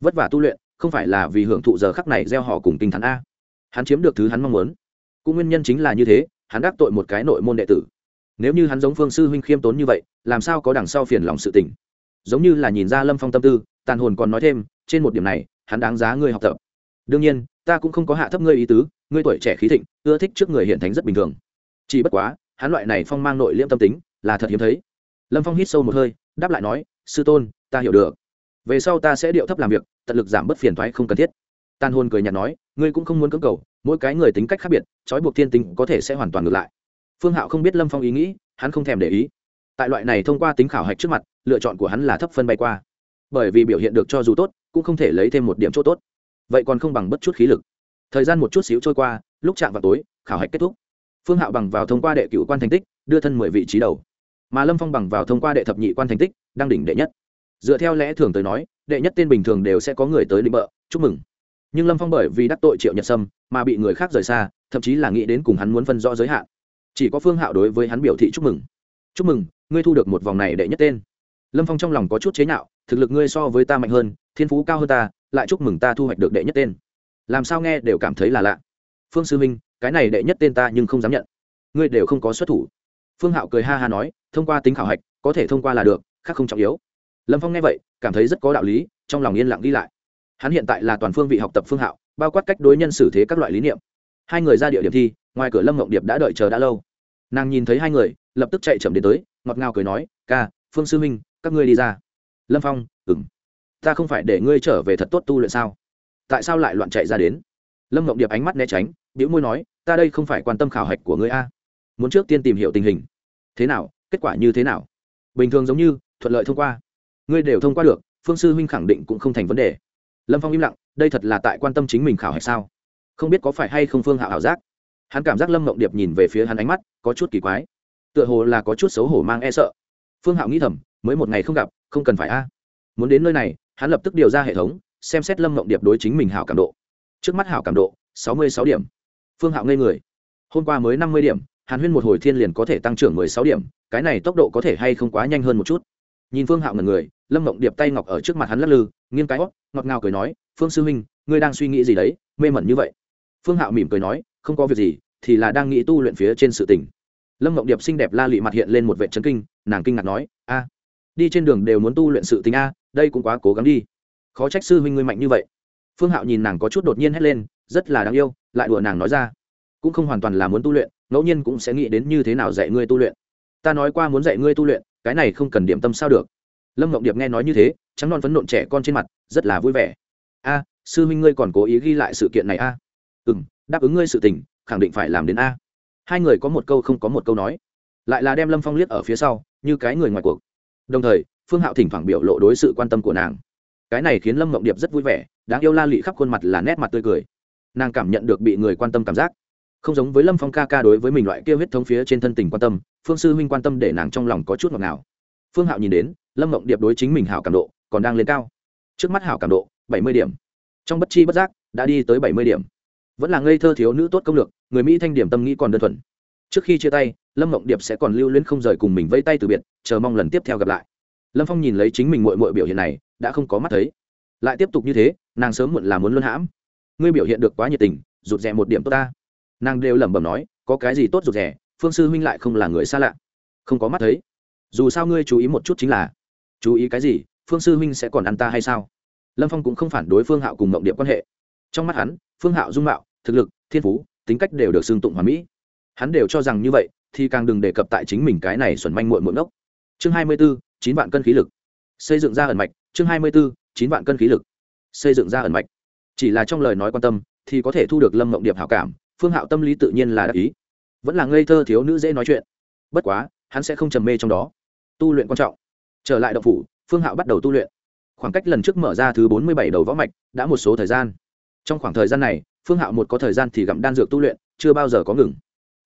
Vất vả tu luyện, không phải là vì hưởng thụ giờ khắc này gieo họ cùng kinh thán a hắn chiếm được thứ hắn mong muốn. Cũng nguyên nhân chính là như thế, hắn đắc tội một cái nội môn đệ tử. Nếu như hắn giống phương sư huynh khiêm tốn như vậy, làm sao có đằng sau phiền lòng sự tình? Giống như là nhìn ra lâm phong tâm tư, tàn hồn còn nói thêm, trên một điểm này, hắn đáng giá ngươi học tập. Đương nhiên, ta cũng không có hạ thấp ngươi ý tứ, ngươi tuổi trẻ khí thịnh, ưa thích trước người hiện thánh rất bình thường. Chỉ bất quá, hắn loại này phong mang nội liễm tâm tính, là thật hiếm thấy. Lâm phong hít sâu một hơi, đáp lại nói, sư tôn, ta hiểu được. Về sau ta sẽ điệu thấp làm việc, tận lực giảm bớt phiền thoái không cần thiết tàn hồn cười nhạt nói, ngươi cũng không muốn cưỡng cầu, mỗi cái người tính cách khác biệt, trói buộc thiên tính có thể sẽ hoàn toàn ngược lại. Phương hạo không biết lâm phong ý nghĩ, hắn không thèm để ý. Tại loại này thông qua tính khảo hạch trước mặt, lựa chọn của hắn là thấp phân bay qua. Bởi vì biểu hiện được cho dù tốt, cũng không thể lấy thêm một điểm chỗ tốt. Vậy còn không bằng bất chút khí lực. Thời gian một chút xíu trôi qua, lúc chạm vào tối, khảo hạch kết thúc. Phương hạo bằng vào thông qua đệ cựu quan thành tích, đưa thân mười vị trí đầu. Mà lâm phong bằng vào thông qua đệ thập nhị quan thành tích, đang đỉnh đệ nhất. Dựa theo lẽ thường tới nói, đệ nhất tên bình thường đều sẽ có người tới định bợ, chúc mừng nhưng lâm phong bởi vì đắc tội triệu nhật sâm mà bị người khác rời xa thậm chí là nghĩ đến cùng hắn muốn phân rõ giới hạn chỉ có phương hạo đối với hắn biểu thị chúc mừng chúc mừng ngươi thu được một vòng này đệ nhất tên lâm phong trong lòng có chút chế nhạo thực lực ngươi so với ta mạnh hơn thiên phú cao hơn ta lại chúc mừng ta thu hoạch được đệ nhất tên làm sao nghe đều cảm thấy là lạ phương sư minh cái này đệ nhất tên ta nhưng không dám nhận ngươi đều không có xuất thủ phương hạo cười ha ha nói thông qua tính khảo hạch có thể thông qua là được khác không trọng yếu lâm phong nghe vậy cảm thấy rất có đạo lý trong lòng yên lặng đi lại hắn hiện tại là toàn phương vị học tập phương hạo bao quát cách đối nhân xử thế các loại lý niệm. Hai người ra địa điểm thi ngoài cửa lâm ngộng điệp đã đợi chờ đã lâu. Nàng nhìn thấy hai người lập tức chạy chậm đến tới ngọt ngào cười nói ca phương sư Minh, các ngươi đi ra. Lâm phong ừng ta không phải để ngươi trở về thật tốt tu luyện sao? Tại sao lại loạn chạy ra đến? Lâm ngộng điệp ánh mắt né tránh biểu môi nói ta đây không phải quan tâm khảo hạch của ngươi a. Muốn trước tiên tìm hiểu tình hình. Thế nào? Kết quả như thế nào? Bình thường giống như thuận lợi thông qua. Ngươi đều thông qua được phương sư huynh khẳng định cũng không thành vấn đề lâm phong im lặng, đây thật là tại quan tâm chính mình khảo hay sao? Không biết có phải hay không phương hạ ảo giác. Hắn cảm giác lâm mộng điệp nhìn về phía hắn ánh mắt, có chút kỳ quái. Tựa hồ là có chút xấu hổ mang e sợ. Phương hạo nghĩ thầm, mới một ngày không gặp, không cần phải a. Muốn đến nơi này, hắn lập tức điều ra hệ thống, xem xét lâm mộng điệp đối chính mình hảo cảm độ. Trước mắt hảo cảm độ, sáu mươi sáu điểm. Phương hạo ngây người. Hôm qua mới năm mươi điểm, hàn huyên một hồi thiên liền có thể tăng trưởng mười sáu điểm, cái này tốc độ có thể hay không quá nhanh hơn một chút? Nhìn phương hạo ngần người, lâm mộng điệp tay ngọc ở trước mặt hắn lắc lư nghiêng cái hót ngọt ngào cười nói, phương sư huynh, ngươi đang suy nghĩ gì đấy? Mê mẩn như vậy. Phương hạo mỉm cười nói, không có việc gì, thì là đang nghĩ tu luyện phía trên sự tình. Lâm mộng điệp xinh đẹp la lị mặt hiện lên một vệ trấn kinh, nàng kinh ngạc nói, a, đi trên đường đều muốn tu luyện sự tình a, đây cũng quá cố gắng đi. Khó trách sư huynh ngươi mạnh như vậy. Phương hạo nhìn nàng có chút đột nhiên hét lên, rất là đáng yêu, lại đùa nàng nói ra, cũng không hoàn toàn là muốn tu luyện, ngẫu nhiên cũng sẽ nghĩ đến như thế nào dạy ngươi tu luyện. Ta nói qua muốn dạy ngươi tu luyện, cái này không cần điểm tâm sao được. Lâm mộng điệp nghe nói như thế trắng non phấn nộn trẻ con trên mặt, rất là vui vẻ. A, sư huynh ngươi còn cố ý ghi lại sự kiện này a? À? ừ m đáp ứng ngươi sự tình, khẳng định phải làm đến a. Hai người có một câu không có một câu nói. Lại là đem lâm phong liếc ở phía sau, như cái người ngoài cuộc. Đồng thời, phương hạo thỉnh thoảng biểu lộ đối sự quan tâm của nàng. Cái này khiến lâm mộng điệp rất vui vẻ, đáng yêu la lị khắp khuôn mặt là nét mặt tươi cười. Nàng cảm nhận được bị người quan tâm cảm giác. Không giống với lâm phong ca ca đối với mình loại kia huyết thống phía trên thân tình quan tâm, phương sư huynh quan tâm để nàng trong lòng có chút ngọt ngào. Phương hạo nhìn đến, lâm mộng điệp đối chính mình hảo cảm độ còn đang lên cao. Trước mắt hảo cảm độ, bảy mươi điểm. Trong bất chi bất giác, đã đi tới bảy mươi điểm. Vẫn là ngây thơ thiếu nữ tốt công lược, người mỹ thanh điểm tâm nghĩ còn đơn thuần. Trước khi chia tay, lâm mộng điệp sẽ còn lưu luyến không rời cùng mình vây tay từ biệt, chờ mong lần tiếp theo gặp lại. Lâm phong nhìn lấy chính mình mội mội biểu hiện này, đã không có mắt thấy. Lại tiếp tục như thế, nàng sớm muộn là muốn luân hãm. Ngươi biểu hiện được quá nhiệt tình, rụt rè một điểm tốt ta. Nàng đều lẩm bẩm nói, có cái gì tốt rụt rè, phương sư huynh lại không là người xa lạ. Không có mắt thấy. Dù sao ngươi chú ý một chút chính là, chú ý cái gì? Phương sư huynh sẽ còn ăn ta hay sao? Lâm phong cũng không phản đối phương hạo cùng mộng điệp quan hệ. Trong mắt hắn, phương hạo dung mạo, thực lực, thiên phú, tính cách đều được xưng tụng hoàn mỹ. Hắn đều cho rằng như vậy, thì càng đừng đề cập tại chính mình cái này xuẩn manh muộn muộn ốc chương hai mươi b ố chín vạn cân khí lực. Xây dựng ra ẩn mạch, chương hai mươi b ố chín vạn cân khí lực. Xây dựng ra ẩn mạch. Chỉ là trong lời nói quan tâm, thì có thể thu được lâm mộng điệp hảo cảm, phương hạo tâm lý tự nhiên là đắc ý. Vẫn là ngây thơ thiếu nữ dễ nói chuyện. Bất quá, hắn sẽ không trầm mê trong đó. Tu luyện quan trọng. Trở lại động phủ phương hạo bắt đầu tu luyện. Khoảng cách lần trước mở ra thứ bốn mươi bảy đầu võ mạch đã một số thời gian. Trong khoảng thời gian này, phương hạo một có thời gian thì gặm đan dược tu luyện, chưa bao giờ có ngừng.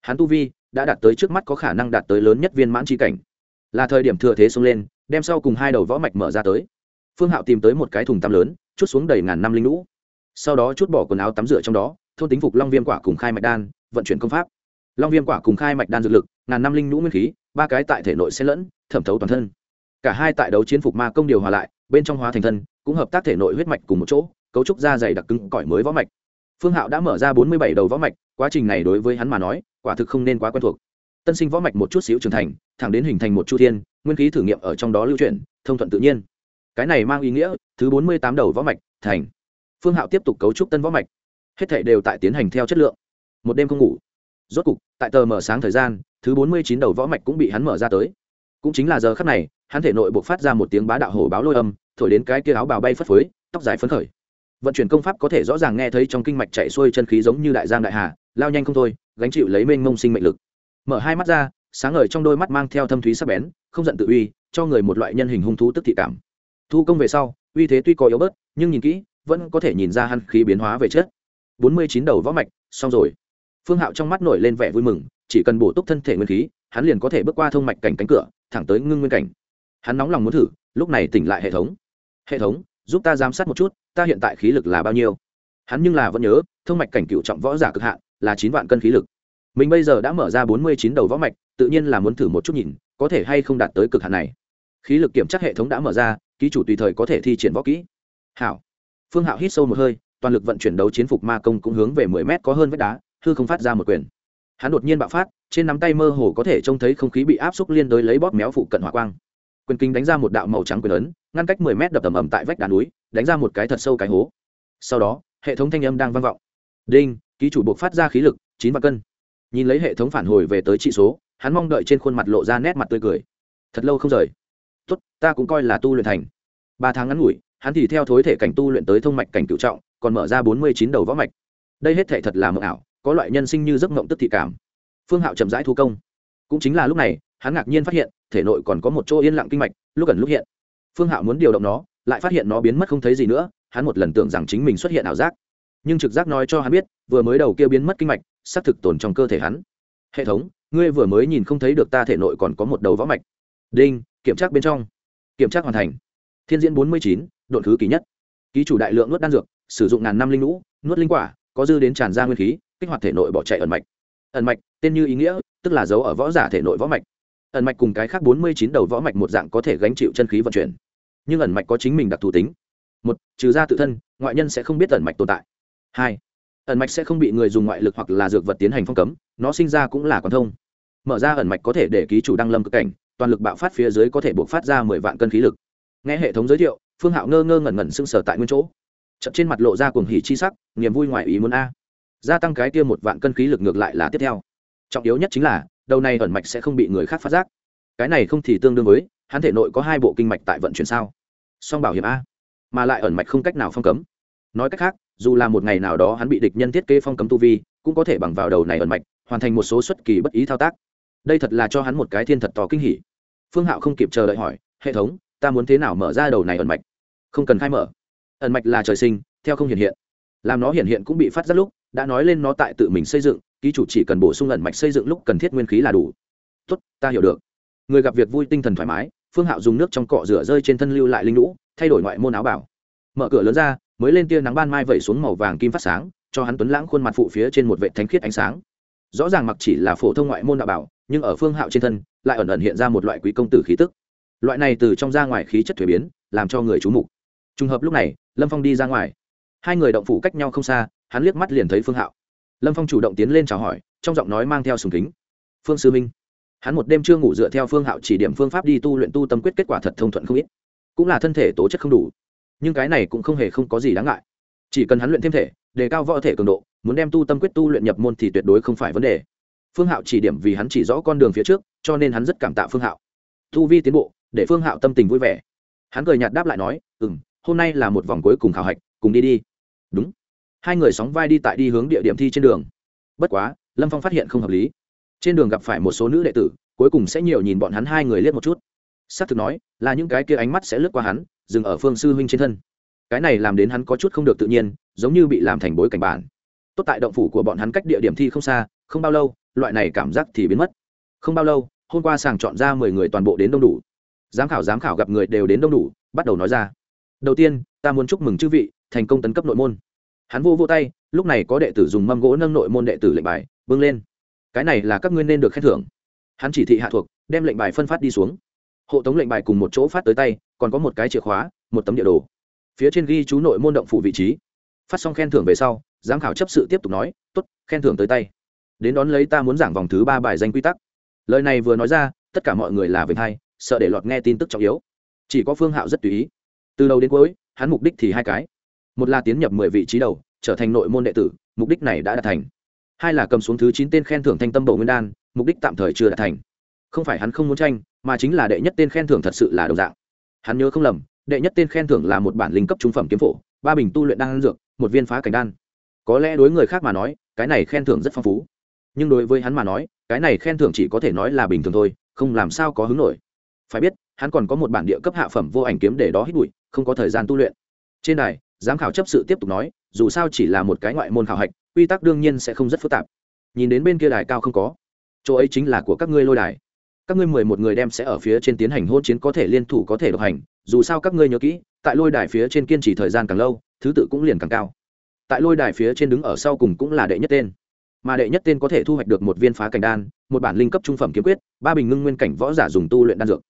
Hắn tu vi đã đạt tới trước mắt có khả năng đạt tới lớn nhất viên mãn tri cảnh. Là thời điểm thừa thế xông lên, đem sau cùng hai đầu võ mạch mở ra tới. Phương hạo tìm tới một cái thùng tắm lớn, chút xuống đầy ngàn năm linh lũ. Sau đó chút bỏ quần áo tắm rửa trong đó, thôn tính phục long viêm quả cùng khai mạch đan, vận chuyển công pháp. Long viêm quả cùng khai mạch đan dược lực, ngàn năm linh lũ nguyên khí, ba cái tại thể nội xen lẫn, thẩm thấu toàn thân cả hai tại đấu chiến phục ma công điều hòa lại, bên trong hóa thành thân, cũng hợp tác thể nội huyết mạch cùng một chỗ, cấu trúc da dày đặc cứng cỏi mới võ mạch. Phương hạo đã mở ra bốn mươi bảy đầu võ mạch, quá trình này đối với hắn mà nói, quả thực không nên quá quen thuộc. Tân sinh võ mạch một chút xíu trưởng thành, thẳng đến hình thành một chu thiên, nguyên khí thử nghiệm ở trong đó lưu chuyển, thông thuận tự nhiên. Cái này mang ý nghĩa, thứ bốn mươi tám đầu võ mạch, thành. Phương hạo tiếp tục cấu trúc tân võ mạch. Hết thể đều tại tiến hành theo chất lượng. Một đêm không ngủ. Rốt cục, tại tờ mở sáng thời gian, thứ bốn mươi chín đầu võ mạch cũng bị hắn mở ra tới. Cũng chính là giờ khắc này hắn thể nội buộc phát ra một tiếng bá đạo hổ báo lôi âm, thổi đến cái kia áo bào bay phất phới, tóc dài phấn khởi. Vận chuyển công pháp có thể rõ ràng nghe thấy trong kinh mạch chạy xuôi chân khí giống như đại giang đại hà, lao nhanh không thôi, gánh chịu lấy mênh mông sinh mệnh lực. Mở hai mắt ra, sáng ngời trong đôi mắt mang theo thâm thúy sắc bén, không giận tự uy, cho người một loại nhân hình hung thú tức thị cảm. Thu công về sau, uy thế tuy có yếu bớt, nhưng nhìn kỹ, vẫn có thể nhìn ra hăn khí biến hóa về chết bốn mươi chín đầu võ mạch, xong rồi. Phương hạo trong mắt nổi lên vẻ vui mừng, chỉ cần bổ túc thân thể nguyên khí, hắn liền có thể bước qua thông mạch cảnh cánh cửa, thẳng tới ngưng nguyên cảnh hắn nóng lòng muốn thử, lúc này tỉnh lại hệ thống. Hệ thống, giúp ta giám sát một chút, ta hiện tại khí lực là bao nhiêu? Hắn nhưng là vẫn nhớ, thông mạch cảnh cựu trọng võ giả cực hạn, là chín vạn cân khí lực. Mình bây giờ đã mở ra bốn mươi chín đầu võ mạch, tự nhiên là muốn thử một chút nhìn, có thể hay không đạt tới cực hạn này. Khí lực kiểm tra hệ thống đã mở ra, ký chủ tùy thời có thể thi triển võ kỹ. Hảo. Phương hạo hít sâu một hơi, toàn lực vận chuyển đấu chiến phục ma công cũng hướng về mười mét có hơn vách đá, hư không phát ra một quyền. Hắn đột nhiên bạo phát, trên nắm tay mơ hồ có thể trông thấy không khí bị áp xúc liên đối lấy bóp méo phụ cận hỏa quang quyền kinh đánh ra một đạo màu trắng quyền ấn, ngăn cách mười mét đập tầm ầm tại vách đá núi, đánh ra một cái thật sâu cái hố. Sau đó, hệ thống thanh âm đang vang vọng. Đinh, ký chủ buộc phát ra khí lực, chín vạn cân. Nhìn lấy hệ thống phản hồi về tới trị số, hắn mong đợi trên khuôn mặt lộ ra nét mặt tươi cười. Thật lâu không rời. Tốt, ta cũng coi là tu luyện thành. Ba tháng ngắn ngủi, hắn thì theo thối thể cảnh tu luyện tới thông mạch cảnh cựu trọng, còn mở ra bốn mươi chín đầu võ mạch. Đây hết thể thật là mộng ảo, có loại nhân sinh như giấc mộng tức thị cảm. Phương hạo chậm rãi thu công. Cũng chính là lúc này, hắn ngạc nhiên phát hiện thể nội còn có một chỗ yên lặng kinh mạch, lúc gần lúc hiện. Phương hạo muốn điều động nó, lại phát hiện nó biến mất không thấy gì nữa, hắn một lần tưởng rằng chính mình xuất hiện ảo giác. Nhưng trực giác nói cho hắn biết, vừa mới đầu kia biến mất kinh mạch, xác thực tồn trong cơ thể hắn. Hệ thống, ngươi vừa mới nhìn không thấy được ta thể nội còn có một đầu võ mạch. Đinh, kiểm tra bên trong. Kiểm tra hoàn thành. Thiên diễn bốn mươi chín đột thứ kỳ nhất. Ký chủ đại lượng nuốt đan dược, sử dụng ngàn năm linh lũ nuốt linh quả, có dư đến tràn ra nguyên khí, kích hoạt thể nội bỏ chạy ẩn mạch. Ẩn mạch, tên như ý nghĩa, tức là dấu ở võ giả thể nội võ mạch ẩn mạch cùng cái khác bốn mươi chín đầu võ mạch một dạng có thể gánh chịu chân khí vận chuyển. Nhưng ẩn mạch có chính mình đặc thù tính. Một, trừ ra tự thân, ngoại nhân sẽ không biết ẩn mạch tồn tại. Hai, ẩn mạch sẽ không bị người dùng ngoại lực hoặc là dược vật tiến hành phong cấm, nó sinh ra cũng là quan thông. Mở ra ẩn mạch có thể để ký chủ đăng lâm cực cảnh, toàn lực bạo phát phía dưới có thể buộc phát ra mười vạn cân khí lực. Nghe hệ thống giới thiệu, phương hạo ngơ ngơ ngẩn ngẩn sưng sở tại nguyên chỗ. Chậm trên mặt lộ ra cuồng hỉ chi sắc, niềm vui ngoài ý muốn a. Gia tăng cái kia một vạn cân khí lực ngược lại là tiếp theo. Trọng yếu nhất chính là đầu này ẩn mạch sẽ không bị người khác phát giác. Cái này không thì tương đương với, hắn thể nội có hai bộ kinh mạch tại vận chuyển sao? Song bảo hiểm a, mà lại ẩn mạch không cách nào phong cấm. Nói cách khác, dù là một ngày nào đó hắn bị địch nhân thiết kế phong cấm tu vi, cũng có thể bằng vào đầu này ẩn mạch, hoàn thành một số xuất kỳ bất ý thao tác. Đây thật là cho hắn một cái thiên thật to kinh hỉ. Phương hạo không kịp chờ đợi hỏi, hệ thống, ta muốn thế nào mở ra đầu này ẩn mạch? Không cần khai mở. Ẩn mạch là trời sinh, theo không hiện hiện. Làm nó hiện hiện cũng bị phát giác lúc, đã nói lên nó tại tự mình xây dựng ký chủ chỉ cần bổ sung ẩn mạch xây dựng lúc cần thiết nguyên khí là đủ. Tốt, ta hiểu được. Người gặp việc vui tinh thần thoải mái, phương hạo dùng nước trong cọ rửa rơi trên thân lưu lại linh lũ thay đổi ngoại môn áo bảo. Mở cửa lớn ra, mới lên tia nắng ban mai vẩy xuống màu vàng kim phát sáng, cho hắn tuấn lãng khuôn mặt phụ phía trên một vệ thánh khiết ánh sáng. Rõ ràng mặc chỉ là phổ thông ngoại môn đạo bảo, nhưng ở phương hạo trên thân, lại ẩn ẩn hiện ra một loại quý công tử khí tức. Loại này từ trong ra ngoài khí chất thuế biến, làm cho người chú mục. Trùng hợp lúc này, lâm phong đi ra ngoài. Hai người động phủ cách nhau không xa, hắn liếc mắt liền thấy phương hạo lâm phong chủ động tiến lên chào hỏi, trong giọng nói mang theo sùng kính. Phương sư minh. Hắn một đêm chưa ngủ dựa theo phương hạo chỉ điểm phương pháp đi tu luyện tu tâm quyết kết quả thật thông thuận không ít. Cũng là thân thể tố chất không đủ. Nhưng cái này cũng không hề không có gì đáng ngại. Chỉ cần hắn luyện thêm thể, đề cao võ thể cường độ, muốn đem tu tâm quyết tu luyện nhập môn thì tuyệt đối không phải vấn đề. Phương hạo chỉ điểm vì hắn chỉ rõ con đường phía trước, cho nên hắn rất cảm tạ phương hạo. Thu vi tiến bộ, để phương hạo tâm tình vui vẻ. Hắn cười nhạt đáp lại nói ừ m hôm nay là một vòng cuối cùng khảo hạch, cùng đi đi hai người sóng vai đi tại đi hướng địa điểm thi trên đường. Bất quá, lâm phong phát hiện không hợp lý. Trên đường gặp phải một số nữ đệ tử, cuối cùng sẽ nhiều nhìn bọn hắn hai người liếc một chút. S á c thực nói, là những cái kia ánh mắt sẽ lướt qua hắn, dừng ở phương sư huynh trên thân. Cái này làm đến hắn có chút không được tự nhiên, giống như bị làm thành bối cảnh bản. Tốt tại động phủ của bọn hắn cách địa điểm thi không xa, không bao lâu, loại này cảm giác thì biến mất. Không bao lâu, hôm qua sàng chọn ra mười người toàn bộ đến đông đủ. Giám khảo giám khảo gặp người đều đến đông đủ, bắt đầu nói ra. Đầu tiên, ta muốn chúc mừng chư vị, thành công tấn cấp nội môn hắn vô vô tay, lúc này có đệ tử dùng mâm gỗ nâng nội môn đệ tử lệnh bài, bưng lên. Cái này là các ngươi nên được khen thưởng. Hắn chỉ thị hạ thuộc, đem lệnh bài phân phát đi xuống. Hộ tống lệnh bài cùng một chỗ phát tới tay, còn có một cái chìa khóa, một tấm địa đồ. Phía trên ghi chú nội môn động phủ vị trí. Phát xong khen thưởng về sau, giám khảo chấp sự tiếp tục nói t ố t khen thưởng tới tay. Đến đón lấy ta muốn giảng vòng thứ ba bài danh quy tắc. Lời này vừa nói ra, tất cả mọi người là về thay sợ để lọt nghe tin tức trọng yếu. Chỉ có phương hạo rất tùy ý. Từ đầu đến cuối, hắn mục đích thì hai cái một là tiến nhập mười vị trí đầu, trở thành nội môn đệ tử, mục đích này đã đạt thành. Hai là cầm xuống thứ chín tên khen thưởng thanh tâm bộ nguyên đan, mục đích tạm thời chưa đạt thành. Không phải hắn không muốn tranh, mà chính là đệ nhất tên khen thưởng thật sự là đồng dạng. Hắn nhớ không lầm, đệ nhất tên khen thưởng là một bản linh cấp trung phẩm kiếm phổ, ba bình tu luyện đan dược, một viên phá cảnh đan. Có lẽ đối người khác mà nói, cái này khen thưởng rất phong phú. Nhưng đối với hắn mà nói, cái này khen thưởng chỉ có thể nói là bình thường thôi, không làm sao có hứng nổi. Phải biết, hắn còn có một bản địa cấp hạ phẩm vô ảnh kiếm để đó hít bụi, không có thời gian tu luyện. Trên đài giám khảo chấp sự tiếp tục nói, dù sao chỉ là một cái ngoại môn khảo hạch, quy tắc đương nhiên sẽ không rất phức tạp. Nhìn đến bên kia đài cao không có. Chỗ ấy chính là của các ngươi lôi đài. Các ngươi mười một người đem sẽ ở phía trên tiến hành hôn chiến có thể liên thủ có thể độc hành, dù sao các ngươi nhớ kỹ, tại lôi đài phía trên kiên trì thời gian càng lâu, thứ tự cũng liền càng cao. Tại lôi đài phía trên đứng ở sau cùng cũng là đệ nhất tên. Mà đệ nhất tên có thể thu hoạch được một viên phá cảnh đan, một bản linh cấp trung phẩm kiếm quyết, ba bình ngưng nguyên cảnh võ giả dùng tu luyện đan dược.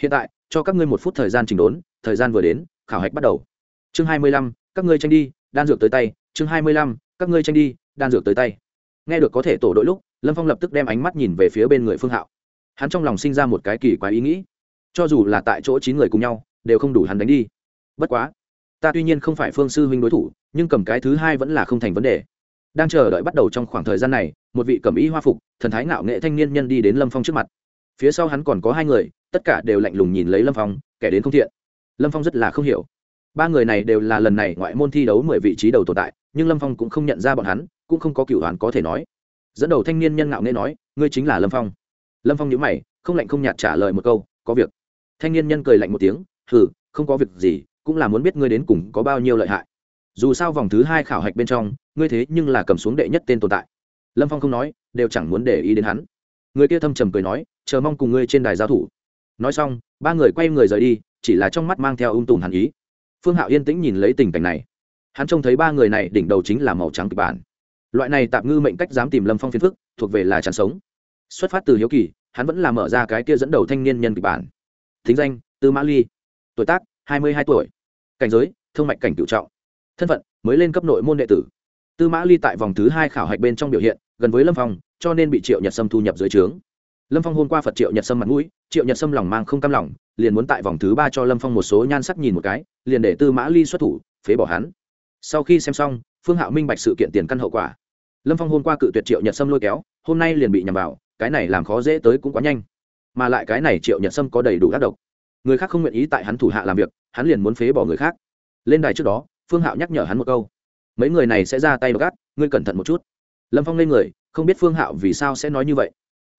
Hiện tại, cho các ngươi một phút thời gian trình đốn, thời gian vừa đến, khảo hạch bắt đầu chương hai mươi lăm, các ngươi tranh đi, đan dược tới tay, chương hai mươi lăm, các ngươi tranh đi, đan dược tới tay. Nghe được có thể tổ đội lúc, lâm phong lập tức đem ánh mắt nhìn về phía bên người phương hạo. Hắn trong lòng sinh ra một cái kỳ quái ý nghĩ. Cho dù là tại chỗ chín người cùng nhau, đều không đủ hắn đánh đi. Bất quá, ta tuy nhiên không phải phương sư huynh đối thủ, nhưng cầm cái thứ hai vẫn là không thành vấn đề. Đang chờ đợi bắt đầu trong khoảng thời gian này, một vị cầm y hoa phục, thần thái ngạo nghệ thanh niên nhân đi đến lâm phong trước mặt. Phía sau hắn còn có hai người, tất cả đều lạnh lùng nhìn lấy lâm phong, kẻ đến không thiện. Lâm phong rất là không hiểu ba người này đều là lần này ngoại môn thi đấu mười vị trí đầu tồn tại, nhưng lâm phong cũng không nhận ra bọn hắn, cũng không có cựu đoán có thể nói. Dẫn đầu thanh niên nhân ngạo nghệ nói, ngươi chính là lâm phong. Lâm phong nhữ mày, không lạnh không nhạt trả lời một câu, có việc. Thanh niên nhân cười lạnh một tiếng, hừ, không có việc gì, cũng là muốn biết ngươi đến cùng có bao nhiêu lợi hại. Dù sao vòng thứ hai khảo hạch bên trong, ngươi thế nhưng là cầm xuống đệ nhất tên tồn tại. Lâm phong không nói, đều chẳng muốn để ý đến hắn. Người kia thâm trầm cười nói, chờ mong cùng ngươi trên đài giao thủ. Nói xong, ba người quay người rời đi, chỉ là trong mắt mang theo ung tùm hàn ý phương hạo yên tĩnh nhìn lấy tình cảnh này. Hắn trông thấy ba người này đỉnh đầu chính là màu trắng kịch bản. Loại này tạm ngư mệnh cách dám tìm lâm phong phiền phức, thuộc về là chán sống. Xuất phát từ hiếu kỳ, hắn vẫn là mở ra cái kia dẫn đầu thanh niên nhân kịch bản. Thính danh, tư mã ly. Tuổi tác, hai mươi hai tuổi. Cảnh giới thương mạch cảnh cựu trọng. Thân phận, mới lên cấp nội môn đệ tử. Tư mã ly tại vòng thứ hai khảo hạch bên trong biểu hiện, gần với lâm phong, cho nên bị triệu nhật sâm thu nhập dưới trướng lâm phong hôm qua phật triệu nhật sâm mặt mũi, triệu nhật sâm lòng mang không cam lòng, liền muốn tại vòng thứ ba cho lâm phong một số nhan sắc nhìn một cái, liền để tư mã ly xuất thủ, phế bỏ hắn. Sau khi xem xong, phương hạo minh bạch sự kiện tiền căn hậu quả. Lâm phong hôm qua cự tuyệt triệu nhật sâm lôi kéo, hôm nay liền bị nhằm vào, cái này làm khó dễ tới cũng quá nhanh. Mà lại cái này triệu nhật sâm có đầy đủ tác độc. Người khác không nguyện ý tại hắn thủ hạ làm việc, hắn liền muốn phế bỏ người khác. Lên đài trước đó, phương hạo nhắc nhở hắn một câu. Mấy người này sẽ ra tay gắt, ngươi cẩn thận một chút. Lâm phong lên người, không biết phương hạo vì sao sẽ nói như vậy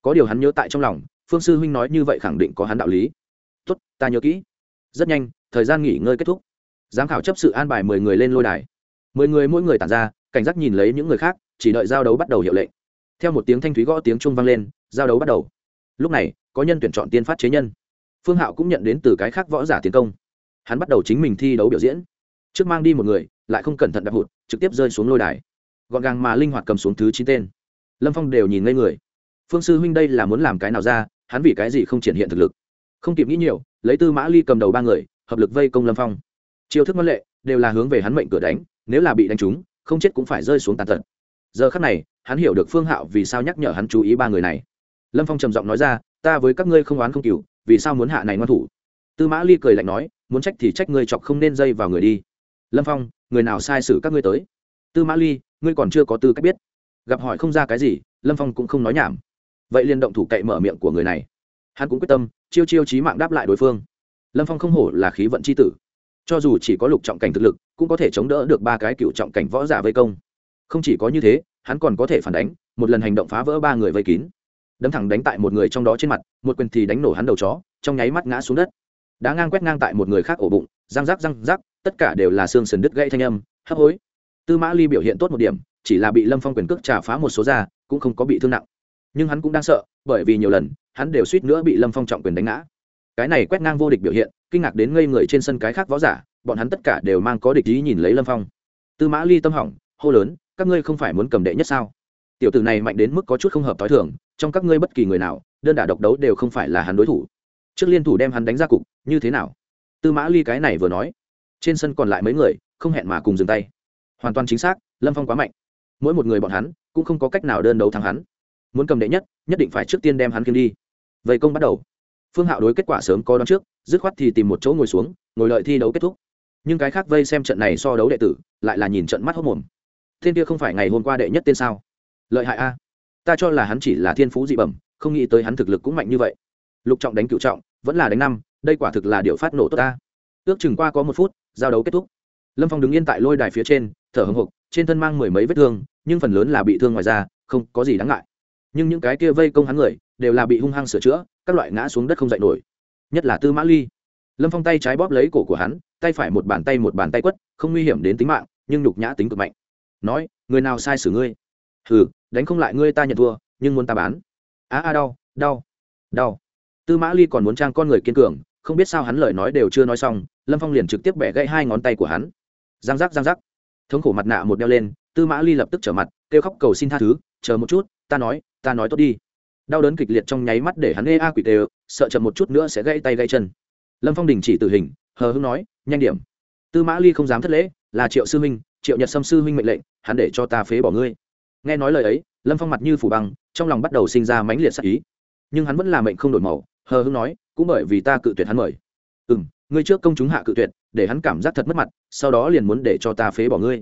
có điều hắn nhớ tại trong lòng, phương sư huynh nói như vậy khẳng định có hắn đạo lý. Tốt, ta nhớ kỹ. Rất nhanh, thời gian nghỉ ngơi kết thúc. Giám khảo chấp sự an bài mười người lên lôi đài. Mười người mỗi người tản ra, cảnh giác nhìn lấy những người khác, chỉ đợi giao đấu bắt đầu hiệu lệnh. Theo một tiếng thanh thúy gõ tiếng trung vang lên, giao đấu bắt đầu. Lúc này, có nhân tuyển chọn tiên phát chế nhân. Phương hạo cũng nhận đến từ cái khác võ giả tiến công. Hắn bắt đầu chính mình thi đấu biểu diễn. Trước mang đi một người, lại không cẩn thận đạp hụt, trực tiếp rơi xuống lôi đài. Gọn gàng mà linh hoạt cầm xuống thứ chín tên. Lâm phong đều nhìn ngây người phương sư huynh đây là muốn làm cái nào ra, hắn vì cái gì không triển hiện thực lực? Không kịp nghĩ nhiều, lấy tư mã ly cầm đầu ba người, hợp lực vây công lâm phong. Chiêu thức ngân lệ, đều là hướng về hắn mệnh cửa đánh, nếu là bị đánh trúng, không chết cũng phải rơi xuống tàn tật. Giờ khắc này, hắn hiểu được phương hạo vì sao nhắc nhở hắn chú ý ba người này. Lâm phong trầm giọng nói ra, ta với các ngươi không oán không cừu, vì sao muốn hạ này ngoan thủ? Tư mã ly cười lạnh nói, muốn trách thì trách ngươi chọc không nên dây vào người đi. Lâm phong, người nào sai sử các ngươi tới? Tư mã ly, ngươi còn chưa có tư cách biết. Gặp hỏi không ra cái gì, lâm phong cũng không nói nhảm vậy liền động thủ cậy mở miệng của người này. Hắn cũng quyết tâm, chiêu chiêu trí mạng đáp lại đối phương. Lâm phong không hổ là khí vận c h i tử. Cho dù chỉ có lục trọng cảnh thực lực, cũng có thể chống đỡ được ba cái cựu trọng cảnh võ giả vây công. Không chỉ có như thế, hắn còn có thể phản đánh, một lần hành động phá vỡ ba người vây kín. Đấm thẳng đánh tại một người trong đó trên mặt, một quyền thì đánh nổ hắn đầu chó, trong nháy mắt ngã xuống đất. Đá ngang quét ngang tại một người khác ổ bụng, răng rắc răng rắc, tất cả đều là xương sườn đứt gãy thanh âm, hấp hối. Tư mã ly biểu hiện tốt một điểm, chỉ là bị lâm phong quyền cước trả phá một số ra, cũng không có bị thương nặng nhưng hắn cũng đang sợ, bởi vì nhiều lần, hắn đều suýt nữa bị lâm phong trọng quyền đánh ngã. Cái này quét ngang vô địch biểu hiện, kinh ngạc đến ngây người trên sân cái khác võ giả, bọn hắn tất cả đều mang có địch ý nhìn lấy lâm phong. Tư mã ly tâm hỏng, hô lớn, các ngươi không phải muốn cầm đệ nhất sao? Tiểu tử này mạnh đến mức có chút không hợp t h o i thường, trong các ngươi bất kỳ người nào, đơn đả độc đấu đều không phải là hắn đối thủ. Trước liên thủ đem hắn đánh ra cục, như thế nào? Tư mã ly cái này vừa nói. Trên sân còn lại mấy người, không hẹn mà cùng dừng tay. Hoàn toàn chính xác, lâm phong quá mạnh. Mỗi một người bọn hắn, cũng không có cách nào đơn đấu thắng hắn muốn cầm đệ nhất nhất định phải trước tiên đem hắn kiếm đi. Vây công bắt đầu. Phương hạo đối kết quả sớm có đón trước, dứt khoát thì tìm một chỗ ngồi xuống, ngồi lợi thi đấu kết thúc. Nhưng cái khác vây xem trận này so đấu đệ tử, lại là nhìn trận mắt hốc mồm. Thiên kia không phải ngày hôm qua đệ nhất tên sao? Lợi hại a. Ta cho là hắn chỉ là thiên phú dị bẩm, không nghĩ tới hắn thực lực cũng mạnh như vậy. Lục trọng đánh cựu trọng, vẫn là đánh năm, đây quả thực là điệu phát nổ tốt ta. Ước chừng qua có một phút, giao đấu kết thúc. Lâm phong đứng yên tại lôi đài phía trên, thở hồng hộc, trên thân mang mười mấy vết thương, nhưng phần lớn là bị thương ngoài ra không có gì đáng ngại nhưng những cái kia vây công hắn người đều là bị hung hăng sửa chữa, các loại ngã xuống đất không dậy nổi. Nhất là tư mã ly. Lâm phong tay trái bóp lấy cổ của hắn, tay phải một bàn tay một bàn tay quất, không nguy hiểm đến tính mạng, nhưng nhục nhã tính cực mạnh. Nói, người nào sai xử ngươi? Hừ, đánh không lại ngươi ta nhận thua, nhưng muốn ta bán. Á a, đau đau đau. Tư mã ly còn muốn trang con người kiên cường, không biết sao hắn lời nói đều chưa nói xong, lâm phong liền trực tiếp bẻ gãy hai ngón tay của hắn. Giang giác giang giác. Thống khổ mặt nạ một đeo lên, tư mã ly lập tức trở mặt, kêu khóc cầu xin tha thứ, chờ một chút, ta nói ta nói tốt đi. Đau đớn kịch liệt trong nháy mắt để hắn ê a quỷ tê sợ chậm một chút nữa sẽ gãy tay gãy chân. Lâm phong đình chỉ tử hình, hờ hưng nói, nhanh điểm. Tư mã ly không dám thất lễ, là triệu sư huynh, triệu nhật sâm sư huynh mệnh lệnh, hắn để cho ta phế bỏ ngươi. Nghe nói lời ấy, lâm phong mặt như phủ băng, trong lòng bắt đầu sinh ra mãnh liệt sắc ý. Nhưng hắn vẫn là mệnh không đổi màu, hờ hưng nói, cũng bởi vì ta cự tuyệt hắn mời. Ừ m ngươi trước công chúng hạ cự tuyệt, để hắn cảm giác thật mất mặt, sau đó liền muốn để cho ta phế bỏ ngươi.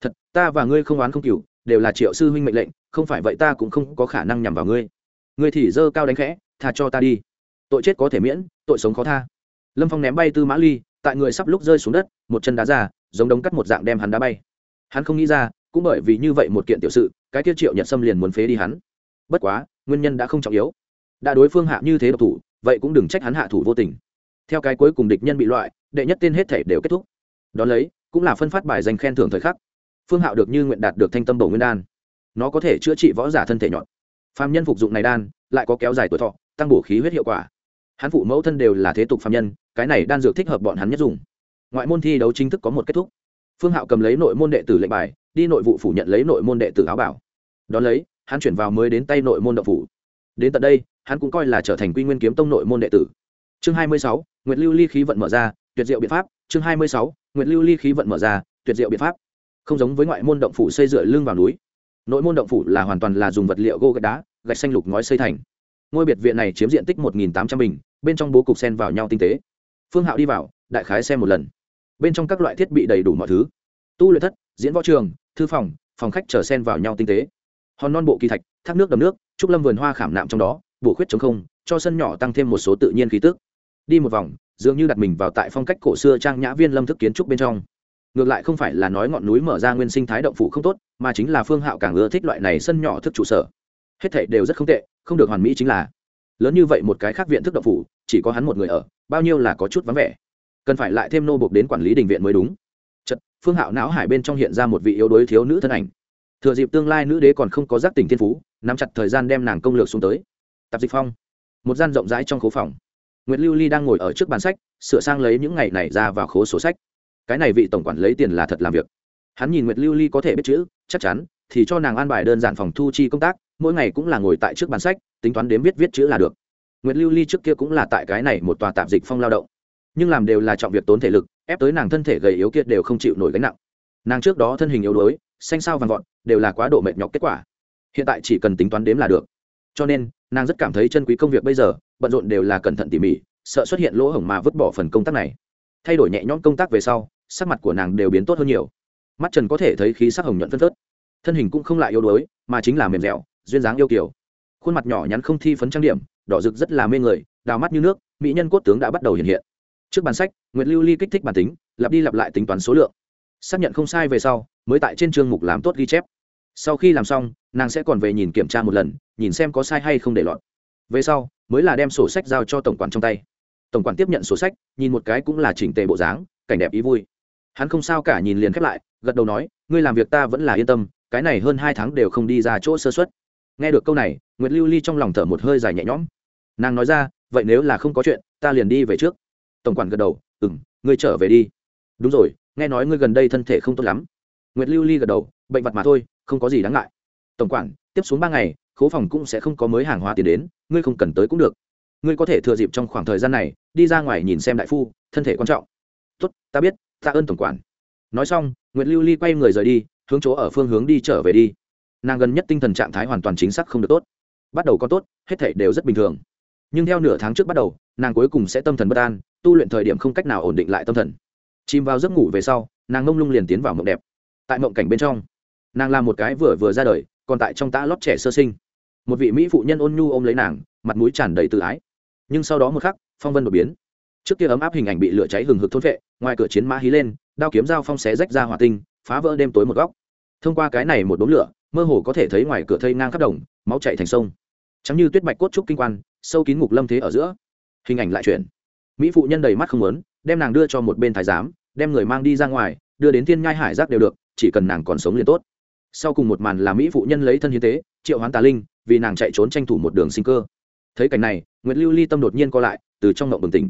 Thật, ta và ngươi không oán không cựu đều là triệu sư huynh mệnh lệnh không phải vậy ta cũng không có khả năng nhằm vào ngươi. Ngươi thì dơ cao đánh khẽ, tha cho ta đi. Tội chết có thể miễn, tội sống khó tha. Lâm phong ném bay tư mã ly, tại người sắp lúc rơi xuống đất, một chân đá ra, giống đống cắt một dạng đem hắn đá bay. Hắn không nghĩ ra, cũng bởi vì như vậy một kiện tiểu sự, cái tiêu triệu nhật sâm liền muốn phế đi hắn. Bất quá, nguyên nhân đã không trọng yếu. Đã đối phương hạ như thế độc thủ, vậy cũng đừng trách hắn hạ thủ vô tình. Theo cái cuối cùng địch nhân bị loại, đệ nhất tên hết thể đều kết thúc. Đón lấy, cũng là phân phát bài danh khen thưởng thời khắc. Phương hạo được như nguyện đạt được thanh tâm bổ nguyên đan nó có thể chữa trị võ giả thân thể nhọn. Phạm nhân phục dụng này đan, lại có kéo dài tuổi thọ, tăng bổ khí huyết hiệu quả. Hắn phụ mẫu thân đều là thế tục phạm nhân, cái này đan dược thích hợp bọn hắn nhất dùng. Ngoại môn thi đấu chính thức có một kết thúc. Phương hạo cầm lấy nội môn đệ tử lệnh bài, đi nội vụ phủ nhận lấy nội môn đệ tử áo bảo. Đón lấy, hắn chuyển vào mới đến tay nội môn đậu phủ. Đến tận đây, hắn cũng coi là trở thành quy nguyên kiếm tông nội môn đệ tử. Chương hai mươi sáu, nguyệt lưu ly khí vận mở ra, tuyệt diệu biện pháp. Chương hai mươi sáu, nguyệt lưu ly khí vận mở ra, tuyệt diệu biện pháp. Không giống với ngoại môn động phủ xây dựa lưng vào núi nội môn động phủ là hoàn toàn là dùng vật liệu gỗ gạch đá, gạch xanh lục ngói xây thành. Ngôi biệt viện này chiếm diện tích một tám trăm bình, bên trong bố cục sen vào nhau tinh tế. Phương hạo đi vào, đại khái xem một lần. Bên trong các loại thiết bị đầy đủ mọi thứ. Tu luyện thất, diễn võ trường, thư phòng phòng khách chờ sen vào nhau tinh tế. Hòn non bộ kỳ thạch, thác nước đầm nước, trúc lâm vườn hoa khảm nạm trong đó, bổ khuyết chống không, cho sân nhỏ tăng thêm một số tự nhiên khí tức. Đi một vòng, dường như đặt mình vào tại phong cách cổ xưa trang nhã viên lâm thức kiến trúc bên trong ngược lại không phải là nói ngọn núi mở ra nguyên sinh thái động phủ không tốt, mà chính là phương hạo càng ưa thích loại này sân nhỏ thức trụ sở. Hết thảy đều rất không tệ, không được hoàn mỹ chính là. Lớn như vậy một cái khác viện thức động phủ, chỉ có hắn một người ở, bao nhiêu là có chút vắng vẻ. Cần phải lại thêm nô buộc đến quản lý đình viện mới đúng. Chật, phương hạo não hải bên trong hiện ra một vị yếu đuối thiếu nữ thân ảnh. Thừa dịp tương lai nữ đế còn không có giác tỉnh thiên phú, nắm chặt thời gian đem nàng công lược xuống tới. Tạp dịch phong. Một gian rộng rãi trong khố phòng. Nguyễn lưu ly đang ngồi ở trước bàn sách, sửa sang lấy những ngày này ra vào khố sổ sách cái này vị tổng quản lấy tiền là thật làm việc. Hắn nhìn nguyệt lưu ly có thể biết chữ, chắc chắn, thì cho nàng an bài đơn giản phòng thu chi công tác, mỗi ngày cũng là ngồi tại trước bàn sách, tính toán đếm viết viết chữ là được. Nguyệt lưu ly trước kia cũng là tại cái này một tòa tạp dịch phong lao động. Nhưng làm đều là trọng việc tốn thể lực, ép tới nàng thân thể gầy yếu kiệt đều không chịu nổi gánh nặng. Nàng trước đó thân hình yếu đuối, xanh sao vàng vọt, đều là quá độ mệt nhọc kết quả. Hiện tại chỉ cần tính toán đếm là được. Cho nên, nàng rất cảm thấy chân quý công việc bây giờ, bận rộn đều là cẩn thận tỉ mỉ, sợ xuất hiện lỗ hổng mà vứt bỏ phần công tác này. Thay đổi nhẹ nhõm công tác về sau sắc mặt của nàng đều biến tốt hơn nhiều. Mắt trần có thể thấy khí sắc hồng nhuận phân phớt. Thân hình cũng không lại yếu đuối, mà chính là mềm dẻo, duyên dáng yêu kiểu khuôn mặt nhỏ nhắn không thi phấn trang điểm, đỏ rực rất là mê người, đào mắt như nước, mỹ nhân cốt tướng đã bắt đầu hiện hiện. Trước bản sách nguyễn lưu ly kích thích bản tính, lặp đi lặp lại tính toán số lượng. Xác nhận không sai về sau, mới tại trên chương mục làm tốt ghi chép. Sau khi làm xong, nàng sẽ còn về nhìn kiểm tra một lần, nhìn xem có sai hay không để lọt. Về sau, mới là đem sổ sách giao cho tổng quản trong tay. Tổng quản tiếp nhận sổ sách, nhìn một cái cũng là chỉnh tề bộ dáng, cảnh đẹp ý vui hắn không sao cả nhìn liền khép lại, gật đầu nói, ngươi làm việc ta vẫn là yên tâm, cái này hơn hai tháng đều không đi ra chỗ sơ xuất nghe được câu này, nguyệt lưu ly trong lòng thở một hơi dài nhẹ nhõm. Nàng nói ra, vậy nếu là không có chuyện, ta liền đi về trước. Tổng quản gật đầu ừ m ngươi trở về đi. Đúng rồi, nghe nói ngươi gần đây thân thể không tốt lắm. Nguyệt lưu ly gật đầu, bệnh vật mà thôi, không có gì đáng ngại. Tổng quản, tiếp xuống ba ngày, khố phòng cũng sẽ không có mới hàng hóa tiền đến, ngươi không cần tới cũng được. Ngươi có thể thừa dịp trong khoảng thời gian này, đi ra ngoài nhìn xem đại phu, thân thể quan trọng. Tốt, ta biết ta ơn tổng quản. Nói xong nguyễn lưu ly quay người rời đi, hướng chỗ ở phương hướng đi trở về đi. Nàng gần nhất tinh thần trạng thái hoàn toàn chính xác không được tốt. Bắt đầu có tốt, hết thể đều rất bình thường. Nhưng theo nửa tháng trước bắt đầu, nàng cuối cùng sẽ tâm thần bất an, tu luyện thời điểm không cách nào ổn định lại tâm thần. Chìm vào giấc ngủ về sau, nàng ngông lung liền tiến vào mộng đẹp. Tại mộng cảnh bên trong, nàng làm một cái vừa vừa ra đời, còn tại trong tã lót trẻ sơ sinh. Một vị mỹ phụ nhân ôn nhu ôm lấy nàng, mặt mũi tràn đầy tự ái. Nhưng sau đó một khắc, phong vân đột biến trước kia ấm áp hình ảnh bị lửa cháy hừng hực thôn vệ, ngoài cửa chiến mã hí lên, đao kiếm dao phong xé rách ra hỏa tinh, phá vỡ đêm tối một góc. Thông qua cái này một đốm lửa, mơ hồ có thể thấy ngoài cửa thây ngang khắp đồng, máu chạy thành sông. Chẳng như tuyết bạch cốt trúc kinh quan, sâu kín ngục lâm thế ở giữa. Hình ảnh lại chuyển. Mỹ phụ nhân đầy mắt không muốn, đem nàng đưa cho một bên thái giám, đem người mang đi ra ngoài, đưa đến thiên nhai hải giác đều được, chỉ cần nàng còn sống liền tốt. Sau cùng một màn là mỹ phụ nhân lấy thân hiến tế, triệu hoán tà linh, vì nàng chạy trốn tranh thủ một đường sinh cơ. Thấy cảnh này nguyễn lưu ly tâm đột nhiên co lại, từ trong ngộng bừng tỉnh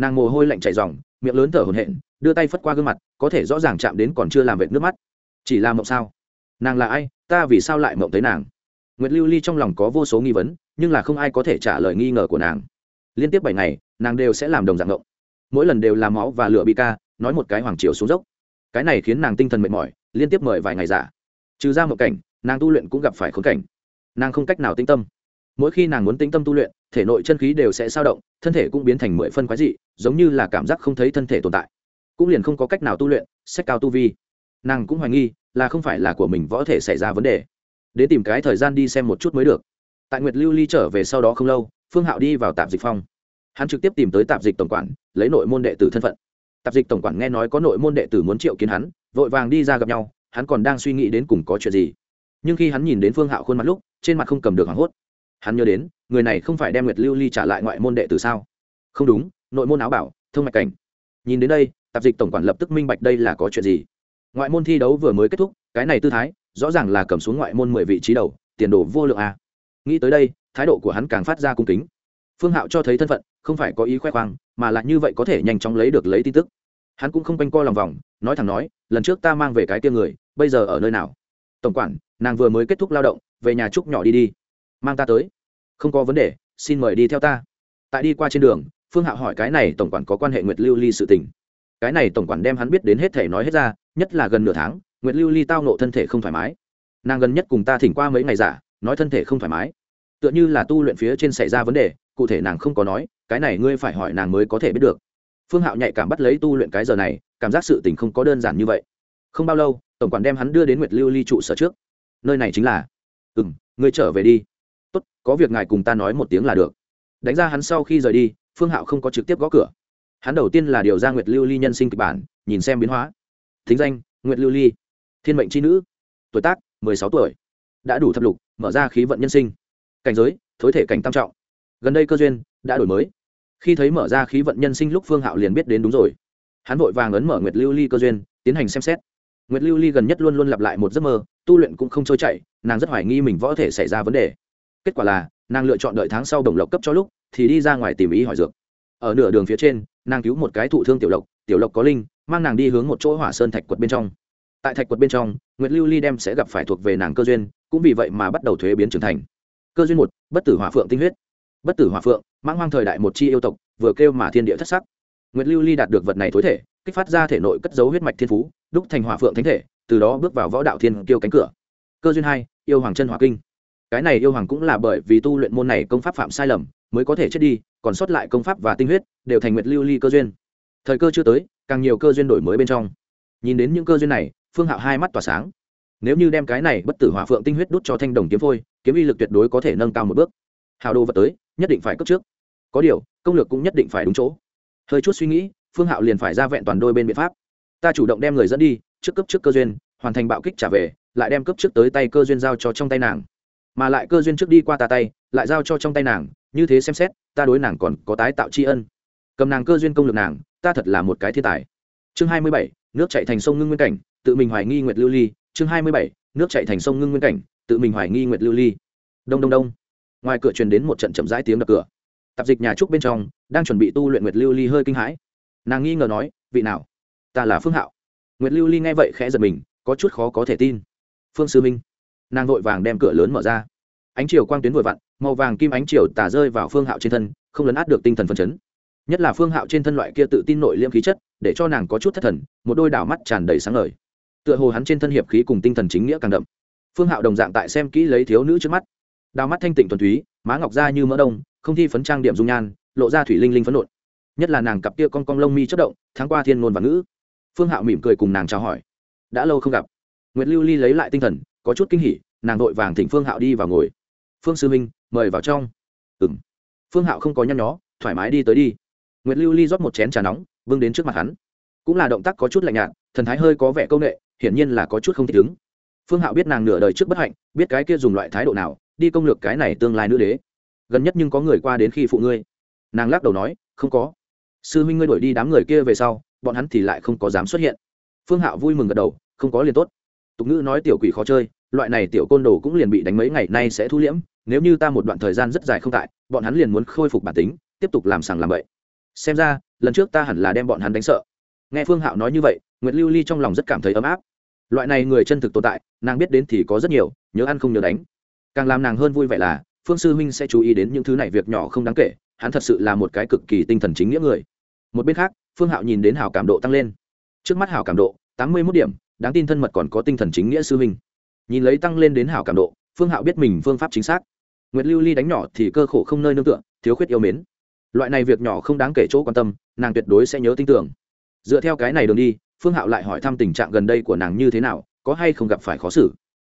nàng mồ hôi lạnh chảy ròng, miệng lớn thở hổn hển đưa tay phất qua gương mặt có thể rõ ràng chạm đến còn chưa làm vệt nước mắt. Chỉ là mộng sao? Nàng là ai? Ta vì sao lại mộng tới nàng? Nguyệt lưu ly trong lòng có vô số nghi vấn nhưng là không ai có thể trả lời nghi ngờ của nàng. Liên tiếp bảy ngày nàng đều sẽ làm đồng dạng mộng. Mỗi lần đều làm máu và lửa bị ca nói một cái hoàng triều xuống dốc. Cái này khiến nàng tinh thần mệt mỏi liên tiếp mời vài ngày giả. Trừ ra một cảnh nàng tu luyện cũng gặp phải khốn cảnh. Nàng không cách nào tinh tâm. Mỗi khi nàng muốn tinh tâm tu luyện thể nội chân khí đều sẽ sao động, thân thể cũng biến thành mười phân quái dị, giống như là cảm giác không thấy thân thể tồn tại. Cũng liền không có cách nào tu luyện, sách cao tu vi. Nàng cũng hoài nghi, là không phải là của mình võ thể xảy ra vấn đề. Đến tìm cái thời gian đi xem một chút mới được. Tại nguyệt lưu ly trở về sau đó không lâu, phương hạo đi vào tạp dịch phong hắn trực tiếp tìm tới tạp dịch tổng quản, lấy nội môn đệ tử thân phận. Tạp dịch tổng quản nghe nói có nội môn đệ tử muốn triệu kiến hắn, vội vàng đi ra gặp nhau, hắn còn đang suy nghĩ đến cùng có chuyện gì. Nhưng khi hắn nhìn đến phương hạo khuôn mặt lúc, trên mặt không cầm được hoảng hốt hắn nhớ đến, người này không phải đem nguyệt lưu ly trả lại ngoại môn đệ tử sao? Không đúng, nội môn áo bảo, thông mạch cảnh. Nhìn đến đây, tạp dịch tổng quản lập tức minh bạch đây là có chuyện gì. Ngoại môn thi đấu vừa mới kết thúc, cái này tư thái, rõ ràng là cầm xuống ngoại môn mười vị trí đầu, tiền đồ vô lượng à? nghĩ tới đây, thái độ của hắn càng phát ra cung kính. Phương hạo cho thấy thân phận, không phải có ý khoe khoang, mà lại như vậy có thể nhanh chóng lấy được lấy tin tức. Hắn cũng không quanh co lòng vòng, nói thẳng nói, lần trước ta mang về cái tia người, bây giờ ở nơi nào? Tổng quản, nàng vừa mới kết thúc lao động, về nhà trúc nhỏ đi đi mang ta tới. Không có vấn đề, xin mời đi theo ta. Tại đi qua trên đường, phương hạo hỏi cái này tổng quản có quan hệ nguyệt lưu ly sự tình. Cái này tổng quản đem hắn biết đến hết thể nói hết ra, nhất là gần nửa tháng, nguyệt lưu ly tao nộ thân thể không thoải mái. Nàng gần nhất cùng ta thỉnh qua mấy ngày giả, nói thân thể không thoải mái. Tựa như là tu luyện phía trên xảy ra vấn đề, cụ thể nàng không có nói, cái này ngươi phải hỏi nàng mới có thể biết được. Phương hạo nhạy cảm bắt lấy tu luyện cái giờ này, cảm giác sự tình không có đơn giản như vậy. Không bao lâu, tổng quản đem hắn đưa đến nguyệt lưu ly trụ sở trước. Nơi này chính là ừ m ngươi trở về đi có việc ngài cùng ta nói một tiếng là được. Đánh ra hắn sau khi rời đi, phương hạo không có trực tiếp gõ cửa. Hắn đầu tiên là điều ra nguyệt lưu ly nhân sinh kịch bản, nhìn xem biến hóa. Thính danh, nguyệt lưu ly. Thiên mệnh c h i nữ. Tuổi tác, mười sáu tuổi. Đã đủ thập lục, mở ra khí vận nhân sinh. Cảnh giới, thối thể cảnh tam trọng. Gần đây cơ duyên, đã đổi mới. Khi thấy mở ra khí vận nhân sinh lúc phương hạo liền biết đến đúng rồi. Hắn vội vàng ấn mở nguyệt lưu ly cơ duyên, tiến hành xem xét. Nguyệt lưu ly gần nhất luôn luôn lặp lại một giấc mơ, tu luyện cũng không trôi chảy, nàng rất hoài nghi mình võ thể xảy ra vấn đề kết quả là, nàng lựa chọn đợi tháng sau đồng lộc cấp cho lúc, thì đi ra ngoài tìm ý hỏi dược. Ở nửa đường phía trên, nàng cứu một cái thụ thương tiểu lộc tiểu lộc có linh, mang nàng đi hướng một chỗ hỏa sơn thạch quật bên trong. Tại thạch quật bên trong, nguyệt lưu ly đem sẽ gặp phải thuộc về nàng cơ duyên, cũng vì vậy mà bắt đầu thuế biến trưởng thành. Cơ duyên một, bất tử hỏa phượng tinh huyết. Bất tử hỏa phượng mang hoang thời đại một chi yêu tộc, vừa kêu mà thiên địa thất sắc. Nguyệt lưu ly đạt được vật này thối thể, kích phát ra thể nội cất dấu huyết mạch thiên phú, đúc thành hỏa phượng thánh thể, từ đó bước vào võ đạo thiên kiêu cánh cửa. Cơ duyên hai, yêu hoàng chân hỏa kinh cái này yêu hoàng cũng là bởi vì tu luyện môn này công pháp phạm sai lầm, mới có thể chết đi, còn sót lại công pháp và tinh huyết, đều thành nguyệt lưu ly cơ duyên. Thời cơ chưa tới, càng nhiều cơ duyên đổi mới bên trong. Nhìn đến những cơ duyên này, phương hạo hai mắt tỏa sáng. Nếu như đem cái này bất tử hỏa phượng tinh huyết đút cho thanh đồng kiếm phôi, kiếm uy lực tuyệt đối có thể nâng cao một bước. Hào đồ vật tới, nhất định phải cấp trước. Có điều, công lược cũng nhất định phải đúng chỗ. Hơi chút suy nghĩ, phương hạo liền phải ra vẹn toàn đôi bên biện pháp. Ta chủ động đem người dẫn đi, trước cấp trước cơ duyên, hoàn thành bạo kích trả về, lại đem cấp trước tới tay cơ duyên giao cho trong tay nàng mà lại cơ duyên trước đi qua ta tay, lại giao cho trong tay nàng, như thế xem xét, ta đối nàng còn có tái tạo tri ân. Cầm nàng cơ duyên công lực nàng, ta thật là một cái thiên tài. Chương hai mươi bảy, nước chạy thành sông ngưng nguyên cảnh, tự mình hoài nghi nguyệt lưu ly. Chương hai mươi bảy, nước chạy thành sông ngưng nguyên cảnh, tự mình hoài nghi nguyệt lưu ly. Đông đông đông. Ngoài cửa truyền đến một trận chậm rãi tiếng đập cửa. Tạp dịch nhà trúc bên trong, đang chuẩn bị tu luyện nguyệt lưu ly hơi kinh hãi. Nàng nghi ngờ nói, vị nào? Ta là phương hạo. Nguyệt lưu ly nghe vậy khẽ giật mình, có chút khó có thể tin. Phương sư minh nàng vội vàng đem cửa lớn mở ra. Ánh chiều quang tuyến vội vặn, màu vàng kim ánh chiều tả rơi vào phương hạo trên thân, không lấn át được tinh thần phân chấn. Nhất là phương hạo trên thân loại kia tự tin nội liêm khí chất, để cho nàng có chút thất thần, một đôi đảo mắt tràn đầy sáng ngời. Tựa hồ hắn trên thân hiệp khí cùng tinh thần chính nghĩa càng đậm. Phương hạo đồng dạng tại xem kỹ lấy thiếu nữ trước mắt. Đào mắt thanh tịnh thuần túy, má ngọc da như mỡ đông, không thi phấn trang điểm dung nhan, lộ ra thủy linh linh phấn nộn. Nhất là nàng cặp kia con con lông mi chất động, tháng qua thiên ngôn và ngữ. Phương hạo mỉm cười cùng nàng chào hỏi. Đã lâu không gặp. Nguyệt lưu ly lấy lại tinh thần có chút kinh hỉ, nàng đội vàng thỉnh phương hạo đi vào ngồi. Phương sư minh mời vào trong. Ừ m phương hạo không có nhăn nhó, thoải mái đi tới đi. Nguyệt lưu ly rót một chén trà nóng vương đến trước mặt hắn. Cũng là động tác có chút lạnh nhạt, thần thái hơi có vẻ c â u n ệ hiển nhiên là có chút không thích ứng. Phương hạo biết nàng nửa đời trước bất hạnh, biết cái kia dùng loại thái độ nào, đi công lược cái này tương lai nữ đế. Gần nhất nhưng có người qua đến khi phụ ngươi. Nàng lắc đầu nói, không có. Sư huynh ngươi đuổi đi đám người kia về sau, bọn hắn thì lại không có dám xuất hiện. Phương hạo vui mừng gật đầu, không có liền tốt tục ngữ nói tiểu quỷ khó chơi, loại này tiểu côn đồ cũng liền bị đánh mấy ngày nay sẽ thu liễm, nếu như ta một đoạn thời gian rất dài không tại, bọn hắn liền muốn khôi phục bản tính, tiếp tục làm sàng làm bậy. Xem ra, lần trước ta hẳn là đem bọn hắn đánh sợ. Nghe phương hạo nói như vậy nguyễn lưu ly trong lòng rất cảm thấy ấm áp. Loại này người chân thực tồn tại, nàng biết đến thì có rất nhiều, nhớ ăn không nhớ đánh. Càng làm nàng hơn vui vẻ là, phương sư huynh sẽ chú ý đến những thứ này việc nhỏ không đáng kể, hắn thật sự là một cái cực kỳ tinh thần chính nghĩa người. Một bên khác, phương hạo nhìn đến hào cảm độ tăng lên. Trước mắt hào cảm độ, tám mươi mốt điểm đáng tin thân mật còn có tinh thần chính nghĩa sư huynh. Nhìn lấy tăng lên đến hảo cảm độ, phương hạo biết mình phương pháp chính xác. Nguyệt lưu ly đánh nhỏ thì cơ khổ không nơi nương tựa, thiếu khuyết yêu mến. Loại này việc nhỏ không đáng kể chỗ quan tâm, nàng tuyệt đối sẽ nhớ tin tưởng. Dựa theo cái này đường đi, phương hạo lại hỏi thăm tình trạng gần đây của nàng như thế nào, có hay không gặp phải khó xử.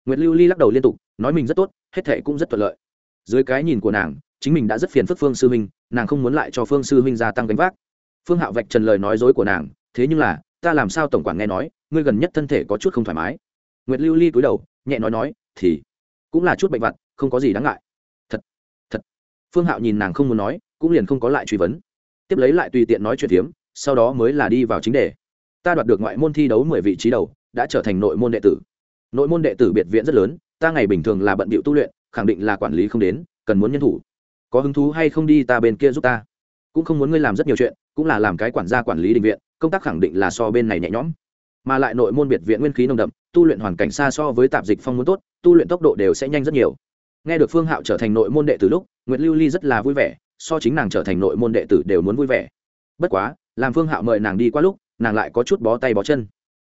Nguyệt lưu ly lắc đầu liên tục, nói mình rất tốt, hết thệ cũng rất thuận lợi. Dưới cái nhìn của nàng, chính mình đã rất phiền phức phương sư huynh, nàng không muốn lại cho phương sư huynh gia tăng gánh vác. Phương hạo vạch trần lời nói dối của nàng, thế nhưng là, ta làm sao tổng quản nghe nói ngươi gần nhất thân thể có chút không thoải mái. Nguyệt lưu ly cúi đầu, nhẹ nói nói, thì cũng là chút bệnh vặt, không có gì đáng ngại. Thật thật. Phương hạo nhìn nàng không muốn nói, cũng liền không có lại truy vấn. Tiếp lấy lại tùy tiện nói chuyện tiếm sau đó mới là đi vào chính đề. Ta đoạt được ngoại môn thi đấu mười vị trí đầu, đã trở thành nội môn đệ tử. Nội môn đệ tử biệt viện rất lớn, ta ngày bình thường là bận bịu tu luyện, khẳng định là quản lý không đến, cần muốn nhân thủ. Có hứng thú hay không đi ta bên kia giúp ta. Cũng không muốn ngươi làm rất nhiều chuyện, cũng là làm cái quản gia quản lý định viện, công tác khẳng định là so bên này nhẹ nhõm mà lại nội môn biệt viện nguyên khí nồng đậm, tu luyện hoàn cảnh xa so với tạp dịch phong muốn tốt, tu luyện tốc độ đều sẽ nhanh rất nhiều. Nghe được phương hạo trở thành nội môn đệ tử lúc nguyễn lưu ly rất là vui vẻ, so chính nàng trở thành nội môn đệ tử đều muốn vui vẻ. Bất quá, làm phương hạo mời nàng đi qua lúc, nàng lại có chút bó tay bó chân.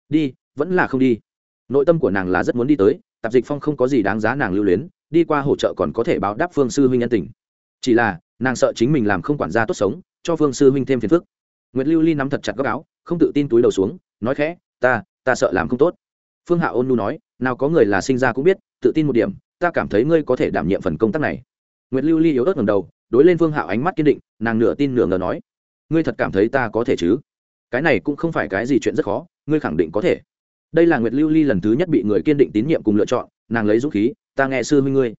Đi, vẫn là không đi. Nội tâm của nàng là rất muốn đi tới, tạp dịch phong không có gì đáng giá nàng lưu luyến, đi qua hỗ trợ còn có thể báo đáp phương sư huynh nhân tình. Chỉ là, nàng sợ chính mình làm không quản gia tốt sống, cho phương sư huynh thêm phiền phức. Nguyễn lưu ly nắm thật chặt góc áo, không tự tin túi đầu xuống, nói khẽ ta ta sợ làm không tốt. Phương hạ ôn nu nói, nào có người là sinh ra cũng biết, tự tin một điểm, ta cảm thấy ngươi có thể đảm nhiệm phần công tác này. Nguyệt lưu ly yếu ớt ngầm đầu, đối lên phương hạo ánh mắt kiên định, nàng nửa tin nửa ngờ nói, ngươi thật cảm thấy ta có thể chứ? Cái này cũng không phải cái gì chuyện rất khó, ngươi khẳng định có thể. Đây là nguyệt lưu ly lần thứ nhất bị người kiên định tín nhiệm cùng lựa chọn, nàng lấy dũng khí, ta nghe sư huynh ngươi.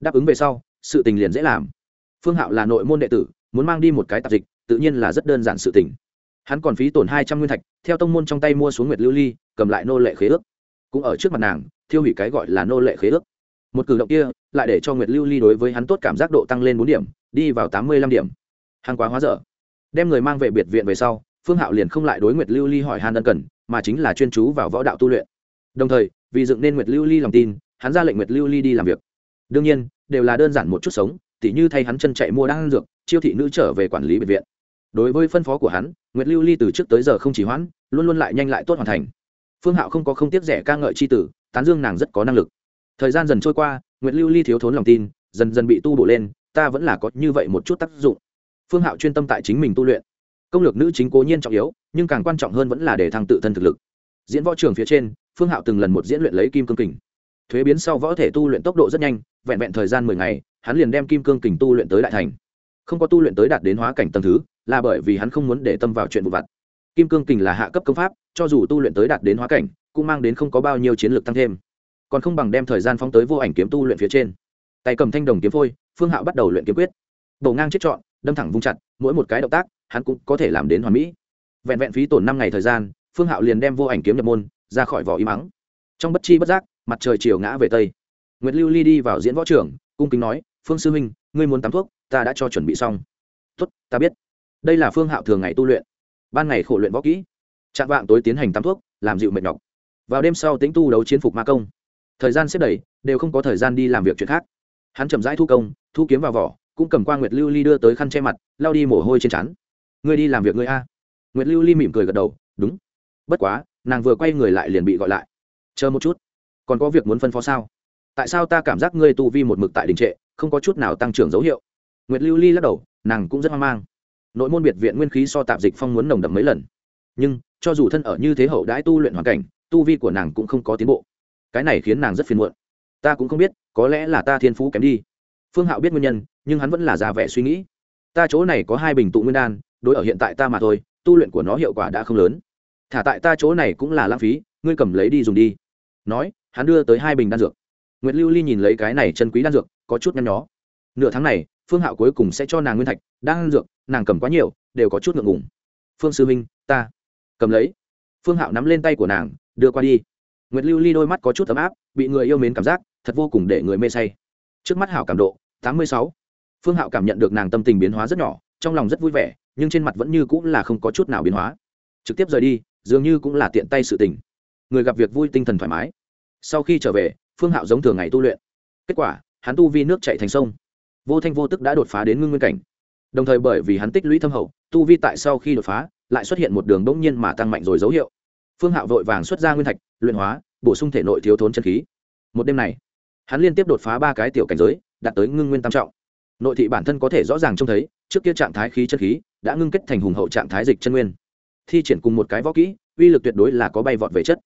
Đáp ứng về sau, sự tình liền dễ làm. Phương hạo là nội môn đệ tử, muốn mang đi một cái tạp dịch, tự nhiên là rất đơn giản sự tình hắn còn phí tổn hai trăm nguyên thạch, theo tông môn trong tay mua xuống nguyệt lưu ly, cầm lại nô lệ khế ước. Cũng ở trước mặt nàng, thiêu hủy cái gọi là nô lệ khế ước. Một cử động kia, lại để cho nguyệt lưu ly đối với hắn tốt cảm giác độ tăng lên bốn điểm, đi vào tám mươi lăm điểm. Hàng quá hóa dở. Đem người mang về biệt viện về sau, phương hạo liền không lại đối nguyệt lưu ly hỏi han ân cần, mà chính là chuyên chú vào võ đạo tu luyện. Đồng thời, vì dựng nên nguyệt lưu ly lòng tin, hắn ra lệnh nguyệt lưu ly đi làm việc. Đương nhiên, đều là đơn giản một chút sống, tỉ như thay hắn chân chạy mua đan dược, chiêu thị nữ trở về quản lý biệt viện. Đối với phân phó của hắn nguyệt lưu ly từ trước tới giờ không chỉ hoãn, luôn luôn lại nhanh lại tốt hoàn thành. Phương hạo không có không tiếc rẻ ca ngợi c h i tử, tán dương nàng rất có năng lực. Thời gian dần trôi qua, nguyệt lưu ly thiếu thốn lòng tin, dần dần bị tu bổ lên, ta vẫn là có như vậy một chút tác dụng. Phương hạo chuyên tâm tại chính mình tu luyện. Công lược nữ chính cố nhiên trọng yếu, nhưng càng quan trọng hơn vẫn là để thăng tự thân thực lực. Diễn võ trường phía trên, phương hạo từng lần một diễn luyện lấy kim cương kình. Thuế biến sau võ thể tu luyện tốc độ rất nhanh, vẹn vẹn thời gian mười ngày, hắn liền đem kim cương kình tu luyện tới đại thành. Không có tu luyện tới đạt đến hóa cảnh tầng thứ là bởi vì hắn không muốn để tâm vào chuyện vụ vặt. Kim cương kình là hạ cấp công pháp, cho dù tu luyện tới đạt đến hóa cảnh, cũng mang đến không có bao nhiêu chiến lược tăng thêm. Còn không bằng đem thời gian phóng tới vô ảnh kiếm tu luyện phía trên. Tay cầm thanh đồng kiếm phôi, phương hạo bắt đầu luyện kiếm quyết. Bầu ngang chết trọn, đâm thẳng vung chặt, mỗi một cái động tác, hắn cũng có thể làm đến hoàn mỹ. Vẹn vẹn phí tổn năm ngày thời gian, phương hạo liền đem vô ảnh kiếm nhập môn, ra khỏi vỏ y mắng. Trong bất chi bất giác, mặt trời chiều ngã về tây. Nguyệt lưu ly đi vào diễn võ trưởng, cung kính nói, phương sư huynh, ngươi muốn tắm thuốc, ta đã cho chuẩn bị xong. Tốt, ta biết đây là phương hạo thường ngày tu luyện. Ban ngày khổ luyện võ kỹ chạm vạng tối tiến hành tắm thuốc làm dịu mệt nhọc. Vào đêm sau tính tu đấu chiến phục ma công. Thời gian xếp đầy, đều không có thời gian đi làm việc chuyện khác. Hắn chậm rãi thu công thu kiếm vào vỏ cũng cầm qua nguyệt lưu ly đưa tới khăn che mặt lao đi mồ hôi trên chắn ngươi đi làm việc ngươi a. Nguyệt lưu ly mỉm cười gật đầu đúng. Bất quá nàng vừa quay người lại liền bị gọi lại. Chờ một chút. Còn có việc muốn phân phó sao? Tại sao ta cảm giác ngươi tu vi một mực tại đình trệ không có chút nào tăng trưởng dấu hiệu? Nguyệt lưu ly lắc đầu nàng cũng rất hoang mang nội môn biệt viện nguyên khí so tạp dịch phong muốn nồng đậm mấy lần. Nhưng, cho dù thân ở như thế hậu đãi tu luyện hoàn cảnh, tu vi của nàng cũng không có tiến bộ. Cái này khiến nàng rất phiền muộn. Ta cũng không biết, có lẽ là ta thiên phú kém đi. Phương hạo biết nguyên nhân, nhưng hắn vẫn là già vẻ suy nghĩ. Ta chỗ này có hai bình tụ nguyên đan, đối ở hiện tại ta mà thôi, tu luyện của nó hiệu quả đã không lớn. Thả tại ta chỗ này cũng là lãng phí, ngươi cầm lấy đi dùng đi. Nói, hắn đưa tới hai bình đan dược. Nguyệt lưu ly nhìn lấy cái này chân quý đan dược, có chút nhăn nhó. Nửa tháng này, phương hạo cuối cùng sẽ cho nàng nguyên thạch, đan dược nàng cầm quá nhiều, đều có chút ngượng ngùng. Phương sư minh ta cầm lấy. Phương hạo nắm lên tay của nàng, đưa qua đi. Nguyệt lưu ly đôi mắt có chút ấm áp, bị người yêu mến cảm giác, thật vô cùng để người mê say. Trước mắt hảo cảm độ, tám mươi sáu. Phương hạo cảm nhận được nàng tâm tình biến hóa rất nhỏ, trong lòng rất vui vẻ, nhưng trên mặt vẫn như cũng là không có chút nào biến hóa. Trực tiếp rời đi, dường như cũng là tiện tay sự tình. Người gặp việc vui tinh thần thoải mái. Sau khi trở về, phương hạo giống thường ngày tu luyện. Kết quả, hắn tu vi nước chạy thành sông. Vô thanh vô tức đã đột phá đến ngưng nguyên cảnh đồng thời bởi vì hắn tích lũy thâm hậu, tu vi tại sau khi đột phá, lại xuất hiện một đường bỗng nhiên mà tăng mạnh rồi dấu hiệu. Phương hạo vội vàng xuất ra nguyên thạch, luyện hóa, bổ sung thể nội thiếu thốn chân khí. Một đêm này, hắn liên tiếp đột phá ba cái tiểu cảnh giới, đạt tới ngưng nguyên tam trọng. Nội thị bản thân có thể rõ ràng trông thấy, trước kia trạng thái khí chân khí đã ngưng kết thành hùng hậu trạng thái dịch chân nguyên. Thi triển cùng một cái võ kỹ, uy lực tuyệt đối là có bay vọt về chất.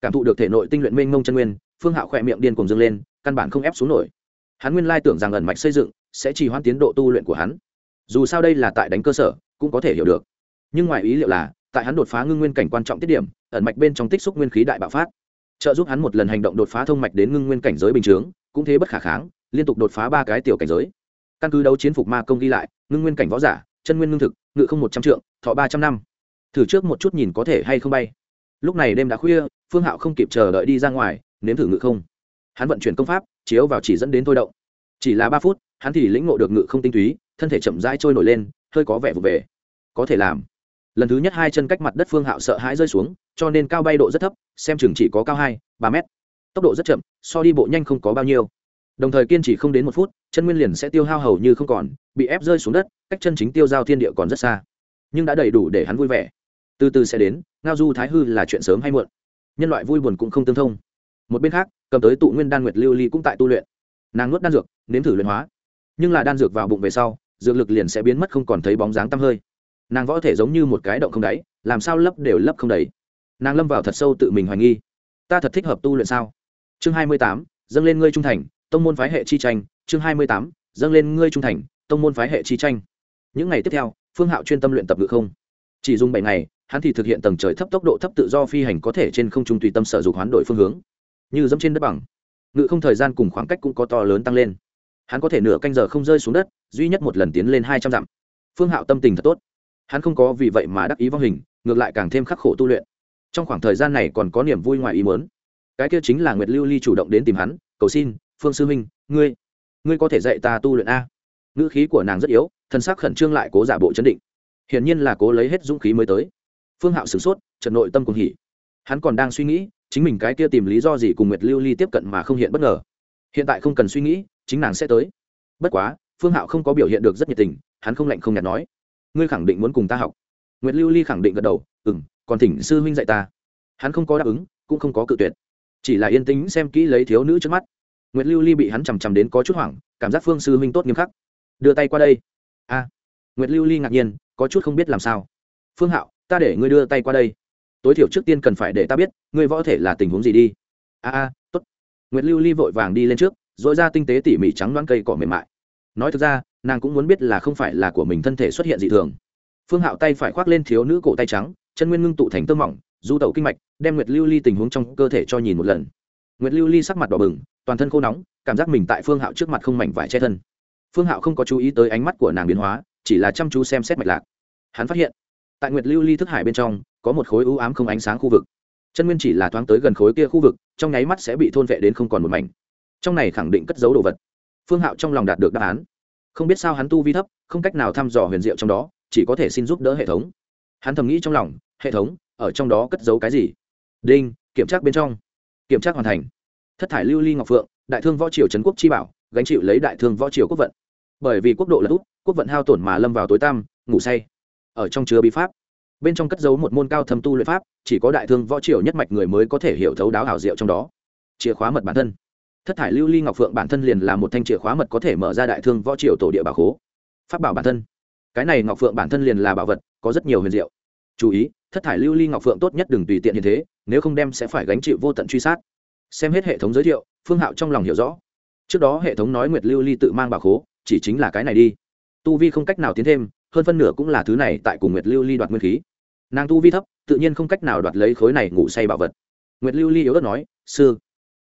Cảm thụ được thể nội tinh luyện mênh mông chân nguyên, phương hạo khỏe miệng điên cùng dâng lên, căn bản không ép xuống nổi. Hắn nguyên lai tưởng rằng ẩn mạch xây dựng sẽ trì hoãn tiến độ tu luyện của hắn dù sao đây là tại đánh cơ sở, cũng có thể hiểu được. Nhưng ngoài ý liệu là, tại hắn đột phá ngưng nguyên cảnh quan trọng tiết điểm, ẩn mạch bên trong tích xúc nguyên khí đại bạo phát. Trợ giúp hắn một lần hành động đột phá thông mạch đến ngưng nguyên cảnh giới bình chướng, cũng thế bất khả kháng, liên tục đột phá ba cái tiểu cảnh giới. Căn cứ đấu chiến phục ma công ghi lại, ngưng nguyên cảnh võ giả, chân nguyên ngưng thực, ngự không một trăm trượng, thọ ba trăm năm. Thử trước một chút nhìn có thể hay không bay. Lúc này đêm đã khuya, phương hạo không kịp chờ đợi đi ra ngoài, nếm thử ngự không. Hắn vận chuyển công pháp, chiếu vào chỉ dẫn đến thôi động. Chỉ là ba phút, hắn thì lĩnh ngộ được ngự không tinh túy thân thể chậm rãi trôi nổi lên, hơi có vẻ vụ về. Có thể làm. Lần thứ nhất hai chân cách mặt đất phương hạo sợ hãi rơi xuống, cho nên cao bay độ rất thấp, xem chừng chỉ có cao hai, ba mét. Tốc độ rất chậm, so đi bộ nhanh không có bao nhiêu. Đồng thời kiên trì không đến một phút, chân nguyên liền sẽ tiêu hao hầu như không còn, bị ép rơi xuống đất, cách chân chính tiêu giao thiên địa còn rất xa. Nhưng đã đầy đủ để hắn vui vẻ. Từ từ sẽ đến, ngao du thái hư là chuyện sớm hay muộn. Nhân loại vui buồn cũng không tương thông. Một bên khác, cầm tới tụ nguyên đan nguyệt lưu ly cũng tại tu luyện. Nàng nuốt đan dược, nếm thử luyện hóa. Nhưng là đan dược vào bụng về sau dược lực liền sẽ biến mất không còn thấy bóng dáng tăm hơi. Nàng võ thể giống như một cái động không đáy, làm sao lấp đều lấp không đầy. Nàng lâm vào thật sâu tự mình hoài nghi. Ta thật thích hợp tu luyện sao? Chương hai mươi tám, dâng lên ngươi trung thành, tông môn phái hệ chi tranh. Chương hai mươi tám, dâng lên ngươi trung thành, tông môn phái hệ chi tranh. Những ngày tiếp theo, phương hạo chuyên tâm luyện tập ngự không. Chỉ dùng bảy ngày, hắn thì thực hiện tầng trời thấp tốc độ thấp tự do phi hành có thể trên không trung tùy tâm sở dục hoán đổi phương hướng. Như dẫm trên đất bằng, ngự không thời gian cùng khoảng cách cũng có to lớn tăng lên hắn có thể nửa canh giờ không rơi xuống đất, duy nhất một lần tiến lên hai trăm dặm. Phương hạo tâm tình thật tốt. Hắn không có vì vậy mà đắc ý vong hình, ngược lại càng thêm khắc khổ tu luyện. Trong khoảng thời gian này còn có niềm vui ngoài ý muốn. Cái kia chính là nguyệt lưu ly chủ động đến tìm hắn, cầu xin, phương sư huynh, ngươi ngươi có thể dạy ta tu luyện a? Ngữ khí của nàng rất yếu, thân xác khẩn trương lại cố giả bộ chấn định. Hiển nhiên là cố lấy hết dũng khí mới tới. Phương hạo sửng sốt, trận nội tâm cùng hỉ. Hắn còn đang suy nghĩ, chính mình cái kia tìm lý do gì cùng nguyệt lưu ly tiếp cận mà không hiện bất ngờ. Hiện tại không cần suy nghĩ chính nàng sẽ tới. Bất quá, phương hạo không có biểu hiện được rất nhiệt tình, hắn không lạnh không nhạt nói, ngươi khẳng định muốn cùng ta học. Nguyệt lưu ly khẳng định gật đầu ừ m còn thỉnh sư huynh dạy ta. Hắn không có đáp ứng, cũng không có cự tuyệt. Chỉ là yên tĩnh xem kỹ lấy thiếu nữ trước mắt. Nguyệt lưu ly bị hắn chằm chằm đến có chút hoảng, cảm giác phương sư huynh tốt nghiêm khắc. Đưa tay qua đây. A. Nguyệt lưu ly ngạc nhiên, có chút không biết làm sao. Phương hạo, ta để ngươi đưa tay qua đây. Tối thiểu trước tiên cần phải để ta biết, ngươi võ thể là tình huống gì đi. A a t ố t nguyệt lưu ly vội vàng đi lên trước dội ra tinh tế tỉ mỉ trắng đoán cây cỏ mềm mại. Nói thực ra, nàng cũng muốn biết là không phải là của mình thân thể xuất hiện dị thường. Phương hạo tay phải khoác lên thiếu nữ cổ tay trắng, chân nguyên ngưng tụ thành tơ mỏng, du tẩu kinh mạch, đem nguyệt lưu ly tình huống trong cơ thể cho nhìn một lần. Nguyệt lưu ly sắc mặt đỏ bừng, toàn thân khô nóng, cảm giác mình tại phương hạo trước mặt không mảnh vải che thân. Phương hạo không có chú ý tới ánh mắt của nàng biến hóa, chỉ là chăm chú xem xét mạch lạc. Hắn phát hiện, tại nguyệt lưu ly thức hải bên trong, có một khối ưu ám không ánh sáng khu vực. Chân nguyên chỉ là thoáng tới gần khối kia khu vực, trong nháy mắt sẽ bị thôn vệ đến không còn một mảnh trong này khẳng định cất giấu đồ vật. Phương hạo trong lòng đạt được đáp án. Không biết sao hắn tu vi thấp, không cách nào thăm dò huyền diệu trong đó, chỉ có thể xin giúp đỡ hệ thống. Hắn thầm nghĩ trong lòng, hệ thống, ở trong đó cất giấu cái gì? Đinh, kiểm tra bên trong. Kiểm tra hoàn thành. Thất thải lưu ly ngọc phượng, đại thương võ triều trấn quốc chi bảo, gánh chịu lấy đại thương võ triều quốc vận. Bởi vì quốc độ là út, quốc vận hao tổn mà lâm vào tối tăm, ngủ say. Ở trong chứa bí pháp, bên trong cất giấu một môn cao thâm tu luyện pháp, chỉ có đại thương võ triều nhất mạch người mới có thể hiểu thấu đáo hảo diệu trong đó. Chìa khóa mật bản thân thất thải lưu ly ngọc phượng bản thân liền là một thanh chìa khóa mật có thể mở ra đại thương võ triều tổ địa bảo khố. Pháp bảo bản thân. Cái này ngọc phượng bản thân liền là bảo vật, có rất nhiều huyền diệu. Chú ý, thất thải lưu ly ngọc phượng tốt nhất đừng tùy tiện như thế, nếu không đem sẽ phải gánh chịu vô tận truy sát. Xem hết hệ thống giới thiệu, phương hạo trong lòng hiểu rõ. Trước đó hệ thống nói nguyệt lưu ly tự mang bảo khố, chỉ chính là cái này đi. Tu vi không cách nào tiến thêm, hơn phân nửa cũng là thứ này tại cùng nguyệt lưu ly đoạt nguyên khí. Nàng tu vi thấp, tự nhiên không cách nào đoạt lấy khối này ngủ say bảo vật. Nguyệt lưu ly yếu ớt nói, sư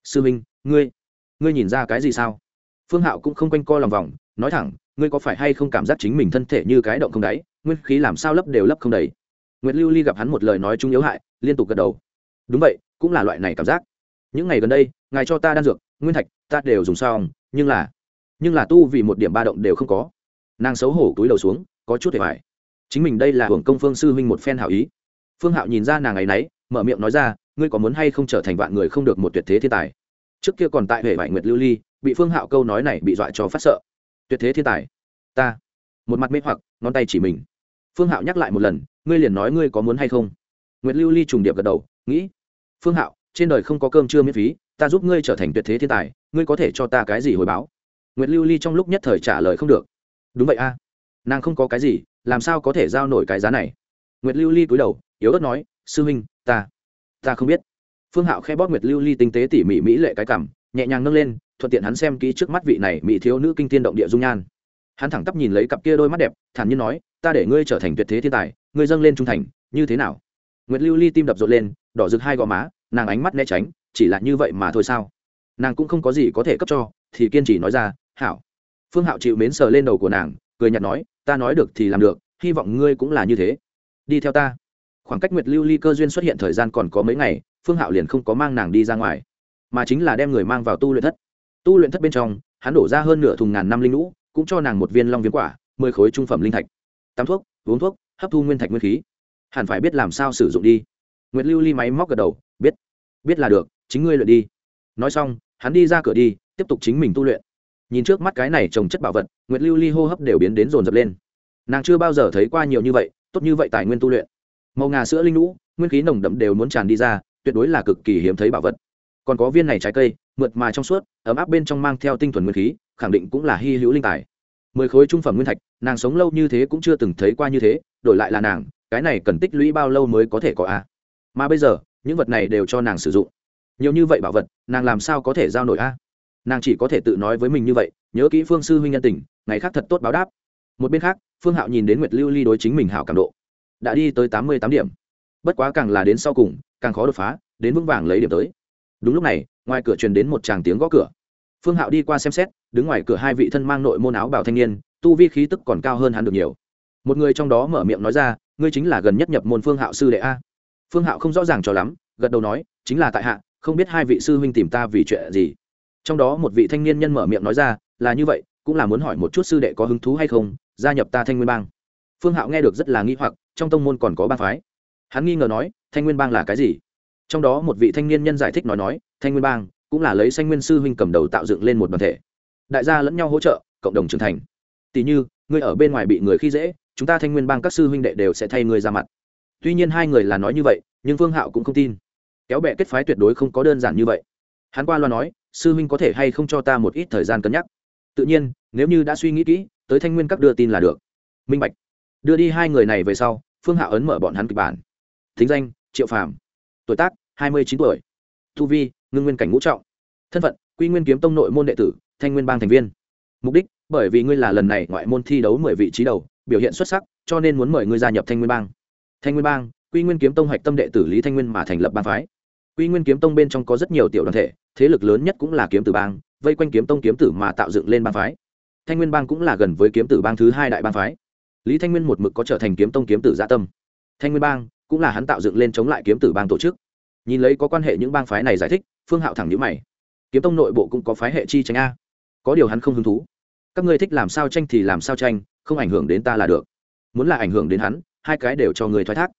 sư minh ngươi ngươi nhìn ra cái gì sao? Phương hạo cũng không quanh co lòng vòng, nói thẳng, ngươi có phải hay không cảm giác chính mình thân thể như cái động không đáy, nguyên khí làm sao lấp đều lấp không đầy? Nguyệt lưu ly gặp hắn một lời nói chung yếu hại, liên tục gật đầu. Đúng vậy, cũng là loại này cảm giác. Những ngày gần đây, ngài cho ta đan dược, nguyên thạch, ta đều dùng xong, nhưng là nhưng là tu vì một điểm ba động đều không có. Nàng xấu hổ túi đầu xuống, có chút để phải chính mình đây là hưởng công phương sư huynh một phen hảo ý. Phương hạo nhìn ra nàng ấy nấy, mở miệng nói ra, ngươi có muốn hay không trở thành vạn người không được một tuyệt thế thiên tài? Trước kia còn tại hệ vải nguyệt lưu ly, bị phương hạo câu nói này bị dọa cho phát sợ. Tuyệt thế thiên tài, ta. Một mặt mê hoặc, ngón tay chỉ mình. Phương hạo nhắc lại một lần, ngươi liền nói ngươi có muốn hay không? Nguyệt lưu ly trùng điệp gật đầu, nghĩ. Phương hạo, trên đời không có cơm chưa miễn phí, ta giúp ngươi trở thành tuyệt thế thiên tài, ngươi có thể cho ta cái gì hồi báo? Nguyệt lưu ly trong lúc nhất thời trả lời không được. Đúng vậy a. Nàng không có cái gì, làm sao có thể giao nổi cái giá này? Nguyệt lưu ly cúi đầu, yếu ớt nói, sư huynh, ta ta không biết phương hạo khe bóp nguyệt lưu ly tinh tế tỉ mỉ mỹ lệ cái cảm, nhẹ nhàng nâng lên, thuận tiện hắn xem kỹ trước mắt vị này mỹ thiếu nữ kinh tiên động địa dung nhan. Hắn thẳng tắp nhìn lấy cặp kia đôi mắt đẹp, thản nhiên nói, ta để ngươi trở thành tuyệt thế thiên tài, ngươi dâng lên trung thành, như thế nào? Nguyệt lưu ly tim đập rộn lên, đỏ rực hai gò má, nàng ánh mắt né tránh, chỉ là như vậy mà thôi sao? Nàng cũng không có gì có thể cấp cho, thì kiên trì nói ra, hảo. Phương hạo chịu mến sờ lên đầu của nàng, cười nhạt nói, ta nói được thì làm được, hy vọng ngươi cũng là như thế. Đi theo ta. Khoảng cách nguyệt lưu ly cơ duyên xuất hiện thời gian còn có mấy ngày phương hạo liền không có mang nàng đi ra ngoài, mà chính là đem người mang vào tu luyện thất. Tu luyện thất bên trong, hắn đổ ra hơn nửa thùng ngàn năm linh lũ, cũng cho nàng một viên long viếng quả, mười khối trung phẩm linh thạch. Tắm thuốc, uống thuốc, hấp thu nguyên thạch nguyên khí. Hẳn phải biết làm sao sử dụng đi. Nguyệt lưu ly máy móc gật đầu, biết. Biết là được, chính ngươi luyện đi. Nói xong, hắn đi ra cửa đi, tiếp tục chính mình tu luyện. Nhìn trước mắt cái này trồng chất bảo vật, nguyệt lưu ly hô hấp đều biến đến rồn rập lên. Nàng chưa bao giờ thấy qua nhiều như vậy, tốt như vậy tài nguyên tu luyện. Màu ngà sữa linh lũ, nguyên khí nồng đậm đều muốn tràn đi ra tuyệt đối là cực kỳ hiếm thấy bảo vật. Còn có viên này trái cây, mượt mà trong suốt, ấm áp bên trong mang theo tinh thuần nguyên khí, khẳng định cũng là hy hữu linh tài. Mười khối trung phẩm nguyên thạch, nàng sống lâu như thế cũng chưa từng thấy qua như thế, đổi lại là nàng, cái này cần tích lũy bao lâu mới có thể có a? Mà bây giờ, những vật này đều cho nàng sử dụng. Nhiều như vậy bảo vật, nàng làm sao có thể giao nổi a? Nàng chỉ có thể tự nói với mình như vậy, nhớ kỹ phương sư huynh nhân tình, ngày khác thật tốt báo đáp. Một bên khác, phương hạo nhìn đến nguyệt lưu ly đối chính mình hảo cảm độ. Đã đi tới tám mươi tám điểm. Bất quá càng là đến sau cùng càng khó đột phá, đến vững vàng lấy điểm tới. Đúng lúc này, ngoài cửa truyền đến một tràng tiếng gõ cửa. Phương hạo đi qua xem xét, đứng ngoài cửa hai vị thân mang nội môn áo bảo thanh niên, tu vi khí tức còn cao hơn hắn được nhiều. Một người trong đó mở miệng nói ra, ngươi chính là gần nhất nhập môn phương hạo sư đệ a. Phương hạo không rõ ràng cho lắm, gật đầu nói, chính là tại hạ, không biết hai vị sư huynh tìm ta vì chuyện gì. Trong đó một vị thanh niên nhân mở miệng nói ra, là như vậy, cũng là muốn hỏi một chút sư đệ có hứng thú hay không, gia nhập ta thanh nguyên bang. Phương hạo nghe được rất là nghi hoặc, trong tông môn còn có ba phái. Hắn nghi ngờ nói thanh nguyên bang là cái gì? Trong đó một vị thanh niên nhân giải thích nói nói, thanh nguyên bang cũng là lấy sanh nguyên sư huynh cầm đầu tạo dựng lên một đoàn thể. Đại gia lẫn nhau hỗ trợ, cộng đồng trưởng thành. Tỷ như, ngươi ở bên ngoài bị người khi dễ, chúng ta thanh nguyên bang các sư huynh đệ đều sẽ thay ngươi ra mặt. Tuy nhiên hai người là nói như vậy, nhưng Vương hạo cũng không tin. Kéo bẹ kết phái tuyệt đối không có đơn giản như vậy. Hắn qua loa nói, sư huynh có thể hay không cho ta một ít thời gian cân nhắc? Tự nhiên, nếu như đã suy nghĩ kỹ, tới thanh nguyên các đưa tin là được. Minh bạch. Đưa đi hai người này về sau, phương hạo ấn mở bọn hắn kịch bản. Thính danh triệu phàm. Tuổi tác, hai mươi chín tuổi. Thu vi, ngưng nguyên cảnh ngũ trọng. Thân phận, quy nguyên kiếm tông nội môn đệ tử, thanh nguyên bang thành viên. Mục đích, bởi vì ngươi là lần này ngoại môn thi đấu mười vị trí đầu, biểu hiện xuất sắc, cho nên muốn mời ngươi gia nhập thanh nguyên bang. Thanh nguyên bang, quy nguyên kiếm tông hạch tâm đệ tử lý thanh nguyên mà thành lập bang phái. Quy nguyên kiếm tông bên trong có rất nhiều tiểu đoàn thể, thế lực lớn nhất cũng là kiếm tử bang, vây quanh kiếm tông kiếm tử mà tạo dựng lên bang phái. Thanh nguyên bang cũng là gần với kiếm tử bang thứ hai đại bang phái. Lý thanh nguyên một mực có trở thành kiếm tông kiếm tử gia tâm. Thanh nguyên bang cũng là hắn tạo dựng lên chống lại kiếm tử bang tổ chức. Nhìn lấy có quan hệ những bang phái này giải thích, phương hạo thẳng nhữ mày. Kiếm tông nội bộ cũng có phái hệ chi tranh a. Có điều hắn không hứng thú. Các ngươi thích làm sao tranh thì làm sao tranh, không ảnh hưởng đến ta là được. Muốn là ảnh hưởng đến hắn, hai cái đều cho người thoái thác.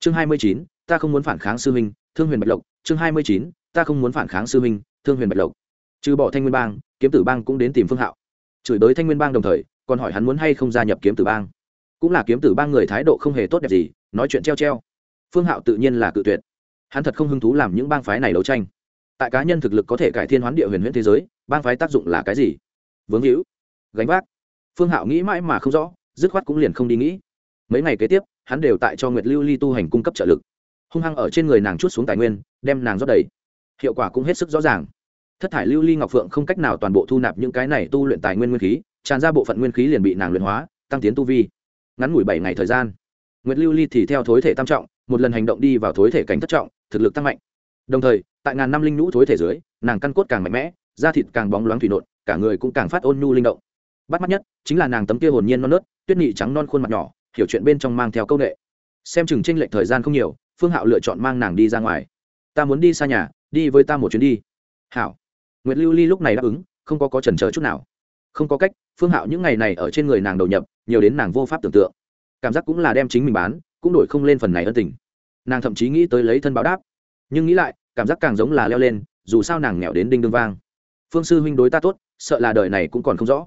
Chương hai mươi chín, ta không muốn phản kháng sư minh thương huyền bạch lộc. Chương hai mươi chín, ta không muốn phản kháng sư minh thương huyền bạch lộc. Trừ bỏ thanh nguyên bang, kiếm tử bang cũng đến tìm phương hạo. Chửi đới thanh nguyên bang đồng thời, còn hỏi hắn muốn hay không gia nhập kiếm tử bang. Cũng là kiếm tử bang người thái độ không hề tốt đẹp gì, nói chuyện treo treo phương hạo tự nhiên là cự tuyệt. Hắn thật không hứng thú làm những bang phái này đấu tranh. Tại cá nhân thực lực có thể cải thiên hoán địa huyền huyễn thế giới, bang phái tác dụng là cái gì? Vướng hữu gánh vác. Phương hạo nghĩ mãi mà không rõ, dứt khoát cũng liền không đi nghĩ. Mấy ngày kế tiếp, hắn đều tại cho nguyệt lưu ly tu hành cung cấp trợ lực. Hung hăng ở trên người nàng chút xuống tài nguyên, đem nàng rót đầy. Hiệu quả cũng hết sức rõ ràng. Thất thải lưu ly ngọc phượng không cách nào toàn bộ thu nạp những cái này tu luyện tài nguyên nguyên khí, tràn ra bộ phận nguyên khí liền bị nàng luyện hóa, tăng tiến tu vi. Ngắn ngủi bảy ngày thời gian, nguyệt lưu ly thì theo thối thể tam trọng một lần hành động đi vào thối thể cảnh thất trọng, thực lực tăng mạnh. Đồng thời, tại ngàn năm linh nhũ thối thể dưới, nàng căn cốt càng mạnh mẽ, da thịt càng bóng loáng thủy nộn, cả người cũng càng phát ôn nhu linh động. Bắt mắt nhất chính là nàng tấm kia hồn nhiên non nớt, tuyết nhị trắng non khuôn mặt nhỏ, hiểu chuyện bên trong mang theo công nghệ xem chừng tranh lệch thời gian không nhiều, phương hạo lựa chọn mang nàng đi ra ngoài. Ta muốn đi xa nhà, đi với ta một chuyến đi. Hảo. Nguyễn lưu ly lúc này đáp ứng, không có có chần chờ chút nào. Không có cách, phương hạo những ngày này ở trên người nàng đầu nhập, nhiều đến nàng vô pháp tưởng tượng. Cảm giác cũng là đem chính mình bán cũng đổi không lên phần này ân tình. Nàng thậm chí nghĩ tới lấy thân báo đáp. Nhưng nghĩ lại, cảm giác càng giống là leo lên, dù sao nàng nghèo đến đinh đương vang. Phương sư huynh đối ta tốt, sợ là đời này cũng còn không rõ.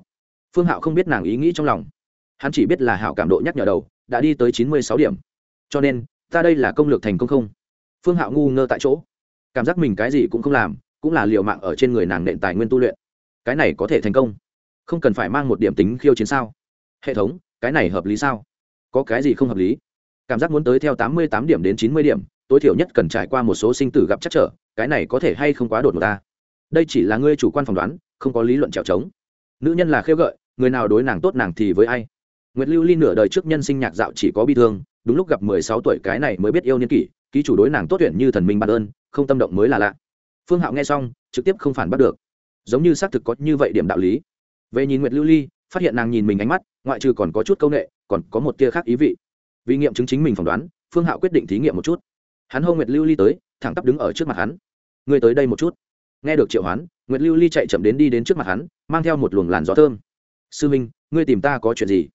Phương hạo không biết nàng ý nghĩ trong lòng. Hắn chỉ biết là hảo cảm độ nhắc nhở đầu, đã đi tới chín mươi sáu điểm. Cho nên, ta đây là công lược thành công không? Phương hạo ngu ngơ tại chỗ. Cảm giác mình cái gì cũng không làm, cũng là liều mạng ở trên người nàng nện tài nguyên tu luyện. Cái này có thể thành công? Không cần phải mang một điểm tính khiêu chiến sao? Hệ thống, cái này hợp lý sao? Có cái gì không hợp lý? Cảm giác muốn tới theo tám mươi tám điểm đến chín mươi điểm, tối thiểu nhất cần trải qua một số sinh tử gặp chắc trở, cái này có thể hay không quá đột ngột ta? Đây chỉ là ngươi chủ quan phỏng đoán, không có lý luận trèo trống. Nữ nhân là khêu gợi, người nào đối nàng tốt nàng thì với ai. Nguyệt lưu ly nửa đời trước nhân sinh nhạc dạo chỉ có bi thương, đúng lúc gặp mười sáu tuổi cái này mới biết yêu niên kỷ, ký chủ đối nàng tốt tuyển như thần minh ban ơn, không tâm động mới là lạ. Phương hạo nghe xong, trực tiếp không phản bắt được. Giống như xác thực có như vậy điểm đạo lý. Về nhìn nguyệt lưu ly, phát hiện nàng nhìn mình ánh mắt, ngoại trừ còn có chút c â u n ệ còn có một tia khác ý vị vì nghiệm chứng chính mình phỏng đoán, phương hạo quyết định thí nghiệm một chút. Hắn hô nguyệt lưu ly tới, thẳng tắp đứng ở trước mặt hắn. Người tới đây một chút. Nghe được triệu hoán, nguyệt lưu ly chạy chậm đến đi đến trước mặt hắn, mang theo một luồng làn gió thơm. Sư minh, ngươi tìm ta có chuyện gì?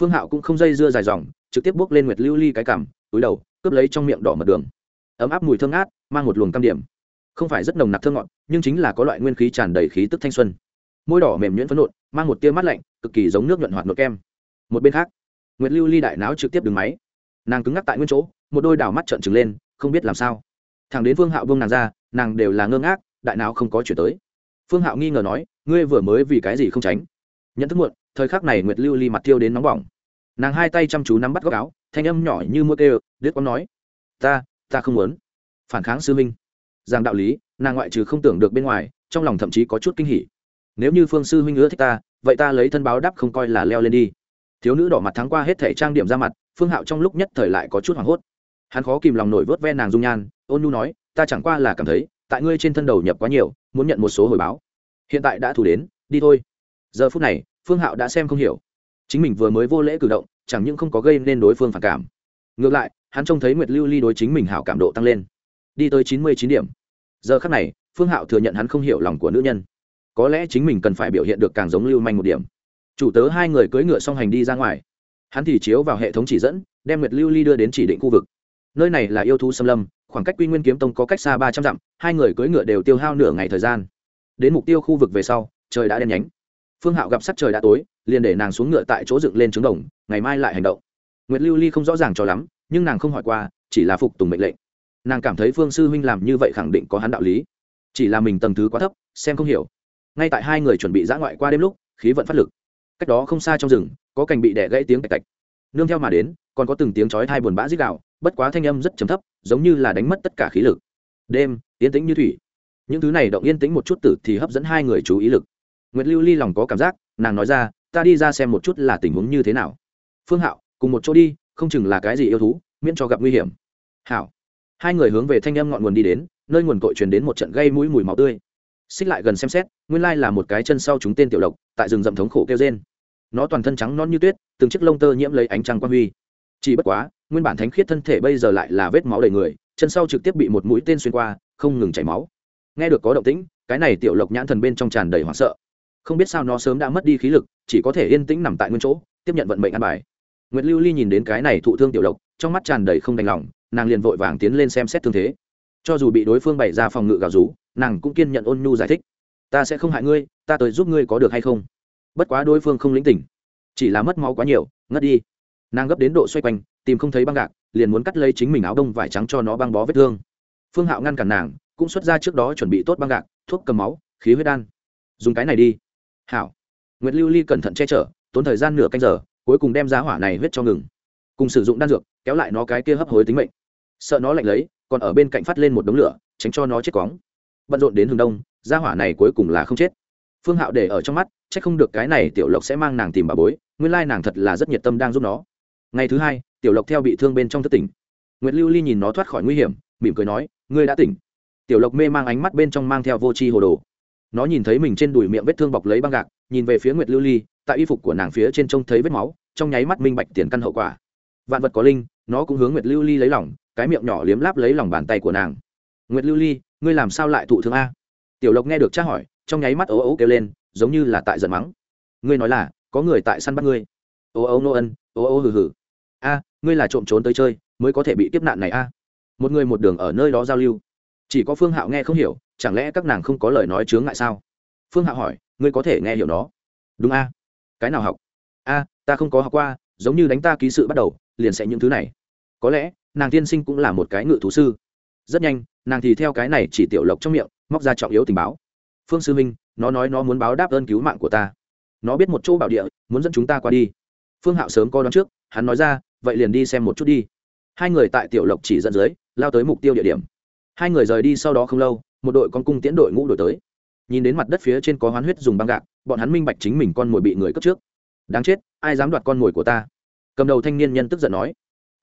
Phương hạo cũng không dây dưa dài dòng, trực tiếp bước lên nguyệt lưu ly cái cằm, túi đầu, cướp lấy trong miệng đỏ mật đường. Ấm áp mùi thơm ngát, mang một luồng cam điểm. Không phải rất nồng nặc thơm ngọt, nhưng chính là có loại nguyên khí tràn đầy khí tức thanh xuân. Môi đỏ mềm nhuyễn phấn nộn, mang một tia mát lạnh, cực kỳ giống nước nhuận hoạt nội kem. Một bên khác nguyệt lưu ly đại não trực tiếp đứng máy. Nàng cứng ngắc tại nguyên chỗ, một đôi đảo mắt trợn trừng lên, không biết làm sao. Thằng đến phương hạo vương nàng ra, nàng đều là ngơ ngác, đại não không có chuyển tới. Phương hạo nghi ngờ nói, ngươi vừa mới vì cái gì không tránh? Nhận thức muộn, thời khắc này nguyệt lưu ly mặt tiêu đến nóng bỏng. Nàng hai tay chăm chú nắm bắt góc áo, thanh âm nhỏ như mưa kêu đứt quãng nói, ta ta không muốn. Phản kháng sư minh rằng đạo lý, nàng ngoại trừ không tưởng được bên ngoài, trong lòng thậm chí có chút kinh hỉ. Nếu như phương sư huynh ưa thích ta, vậy ta lấy thân báo đáp không coi là leo lên đi thiếu nữ đỏ mặt thắng qua hết thể trang điểm ra mặt, phương hạo trong lúc nhất thời lại có chút hoảng hốt. Hắn khó kìm lòng nổi vớt ve nàng dung nhan, ôn nhu nói, ta chẳng qua là cảm thấy, tại ngươi trên thân đầu nhập quá nhiều, muốn nhận một số hồi báo. Hiện tại đã thủ đến, đi thôi. Giờ phút này, phương hạo đã xem không hiểu. Chính mình vừa mới vô lễ cử động, chẳng những không có gây nên đối phương phản cảm. Ngược lại, hắn trông thấy nguyệt lưu ly đối chính mình hảo cảm độ tăng lên. Đi tới chín mươi chín điểm. Giờ khắc này, phương hạo thừa nhận hắn không hiểu lòng của nữ nhân. Có lẽ chính mình cần phải biểu hiện được càng giống lưu manh một điểm chủ tớ hai người cưỡi ngựa song hành đi ra ngoài. Hắn thì chiếu vào hệ thống chỉ dẫn, đem nguyệt lưu ly đưa đến chỉ định khu vực. Nơi này là yêu thú xâm lâm, khoảng cách quy nguyên kiếm tông có cách xa ba trăm dặm, hai người cưỡi ngựa đều tiêu hao nửa ngày thời gian. Đến mục tiêu khu vực về sau, trời đã đen nhánh. Phương hạo gặp sắc trời đã tối, liền để nàng xuống ngựa tại chỗ dựng lên trứng đồng, ngày mai lại hành động. Nguyệt lưu ly không rõ ràng cho lắm, nhưng nàng không hỏi qua, chỉ là phục tùng mệnh lệnh. Nàng cảm thấy phương sư huynh làm như vậy khẳng định có hắn đạo lý. Chỉ là mình tầng thứ quá thấp, xem không hiểu. Ngay tại hai người chuẩn bị giã ngoại qua đêm lúc, khí vận phát lực cách đó không xa trong rừng, có cành bị đẻ gãy tiếng tạch tạch. Nương theo mà đến, còn có từng tiếng chói thai buồn bã dích đạo bất quá thanh âm rất chấm thấp, giống như là đánh mất tất cả khí lực. Đêm, yên tĩnh như thủy. Những thứ này động yên tĩnh một chút tử thì hấp dẫn hai người chú ý lực. Nguyệt lưu ly lòng có cảm giác, nàng nói ra, ta đi ra xem một chút là tình huống như thế nào. Phương hạo, cùng một chỗ đi, không chừng là cái gì yêu thú, miễn cho gặp nguy hiểm. Hảo. Hai người hướng về thanh âm ngọn nguồn đi đến, nơi nguồn cội truyền đến một trận gây mũi mùi máu tươi. Xích lại gần xem xét, nguyên lai là một cái chân sau chúng tên tiểu lộc tại rừng rậm thống khổ kêu rên. Nó toàn thân trắng non như tuyết, từng chiếc lông tơ nhiễm lấy ánh trăng quang huy. Chỉ bất quá, nguyên bản thánh khiết thân thể bây giờ lại là vết máu đầy người, chân sau trực tiếp bị một mũi tên xuyên qua, không ngừng chảy máu. Nghe được có động tĩnh, cái này tiểu lộc nhãn thần bên trong tràn đầy hoảng sợ. Không biết sao nó sớm đã mất đi khí lực, chỉ có thể yên tĩnh nằm tại nguyên chỗ, tiếp nhận vận mệnh ăn bài. Nguyệt lưu ly nhìn đến cái này thụ thương tiểu lộc, trong mắt tràn đầy không đành lòng, nàng liền vội vàng tiến lên xem xét thương thế. Cho dù bị đối phương bày ra phòng ngự gào rú, nàng cũng kiên nhận ôn nhu giải thích ta sẽ không hại ngươi, ta tới giúp ngươi có được hay không? Bất quá đối phương không lĩnh tỉnh chỉ là mất máu quá nhiều, ngất đi. Nàng gấp đến độ xoay quanh, tìm không thấy băng gạc, liền muốn cắt lấy chính mình áo đông vải trắng cho nó băng bó vết thương. Phương hạo ngăn cản nàng, cũng xuất ra trước đó chuẩn bị tốt băng gạc, thuốc cầm máu, khí huyết đan. Dùng cái này đi. Hảo. Nguyễn lưu ly cẩn thận che chở, tốn thời gian nửa canh giờ, cuối cùng đem giá hỏa này huyết cho ngừng. Cùng sử dụng đan dược, kéo lại nó cái kia hấp hối tính mệnh. Sợ nó lạnh lấy, còn ở bên cạnh phát lên một đống lửa, tránh cho nó chết cóng bận rộn đến hừng đông, gia hỏa này cuối cùng là không chết. Phương hạo để ở trong mắt c h ắ c không được cái này tiểu lộc sẽ mang nàng tìm bà bối, nguyên lai nàng thật là rất nhiệt tâm đang giúp nó. Ngày thứ hai, tiểu lộc theo bị thương bên trong thất tỉnh. Nguyễn lưu ly nhìn nó thoát khỏi nguy hiểm, mỉm cười nói, ngươi đã tỉnh. Tiểu lộc mê mang ánh mắt bên trong mang theo vô tri hồ đồ. Nó nhìn thấy mình trên đùi miệng vết thương bọc lấy băng gạc, nhìn về phía nguyệt lưu ly, tại y phục của nàng phía trên trông thấy vết máu, trong nháy mắt minh bạch tiền căn hậu quả. Vạn vật có linh, nó cũng hướng nguyệt lưu ly lấy lòng, cái miệng nhỏ liếm láp lấy lòng bàn tay của nàng. Nguyệt lưu ly ngươi làm sao lại thụ thương a? Tiểu lộc nghe được tra hỏi, trong nháy mắt ố ấu kêu lên, giống như là tại giận mắng. Ngươi nói là, có người tại săn bắt ngươi. Ô ô nô ân, ô ô hừ hừ. A, ngươi là trộm trốn tới chơi, mới có thể bị tiếp nạn này a. Một người một đường ở nơi đó giao lưu. Chỉ có phương hạo nghe không hiểu, chẳng lẽ các nàng không có lời nói chướng ngại sao? Phương hạo hỏi, ngươi có thể nghe hiểu nó. Đúng a. Cái nào học? A, ta không có học qua, giống như đánh ta ký sự bắt đầu, liền sẽ những thứ này. Có lẽ, nàng tiên sinh cũng là một cái ngự thú sư rất nhanh, nàng thì theo cái này chỉ tiểu lộc trong miệng, móc ra trọng yếu tình báo. Phương sư minh nó nói nó muốn báo đáp ơn cứu mạng của ta. Nó biết một chỗ bảo địa, muốn dẫn chúng ta qua đi. Phương hạo sớm coi đón trước, hắn nói ra, vậy liền đi xem một chút đi. Hai người tại tiểu lộc chỉ dẫn dưới, lao tới mục tiêu địa điểm. Hai người rời đi sau đó không lâu, một đội con cung tiễn đội ngũ đổi tới. Nhìn đến mặt đất phía trên có hoán huyết dùng băng gạc, bọn hắn minh bạch chính mình con mồi bị người cướp trước. Đáng chết, ai dám đoạt con mồi của ta? Cầm đầu thanh niên nhân tức giận nói.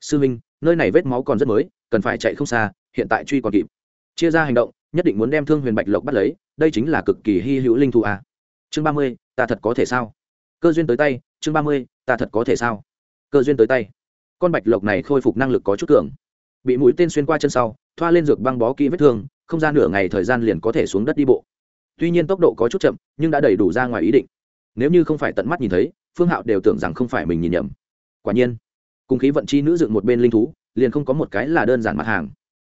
Sư minh nơi này vết máu còn rất mới, cần phải chạy không xa hiện tại truy còn kịp. Chia ra hành động, nhất định muốn đem thương huyền bạch lộc bắt lấy, đây chính là cực kỳ hy hữu linh thú à. chương ba mươi, ta thật có thể sao? Cơ duyên tới tay, chương ba mươi, ta thật có thể sao? Cơ duyên tới tay. Con bạch lộc này khôi phục năng lực có chút cường. Bị mũi tên xuyên qua chân sau, thoa lên dược băng bó kỹ vết thương, không ra nửa ngày thời gian liền có thể xuống đất đi bộ. Tuy nhiên tốc độ có chút chậm, nhưng đã đầy đủ ra ngoài ý định. Nếu như không phải tận mắt nhìn thấy, phương hạo đều tưởng rằng không phải mình nhìn nhầm. Quả nhiên, cùng khí vận chi nữ dựng một bên linh thú, liền không có một cái là đơn giản mặt hàng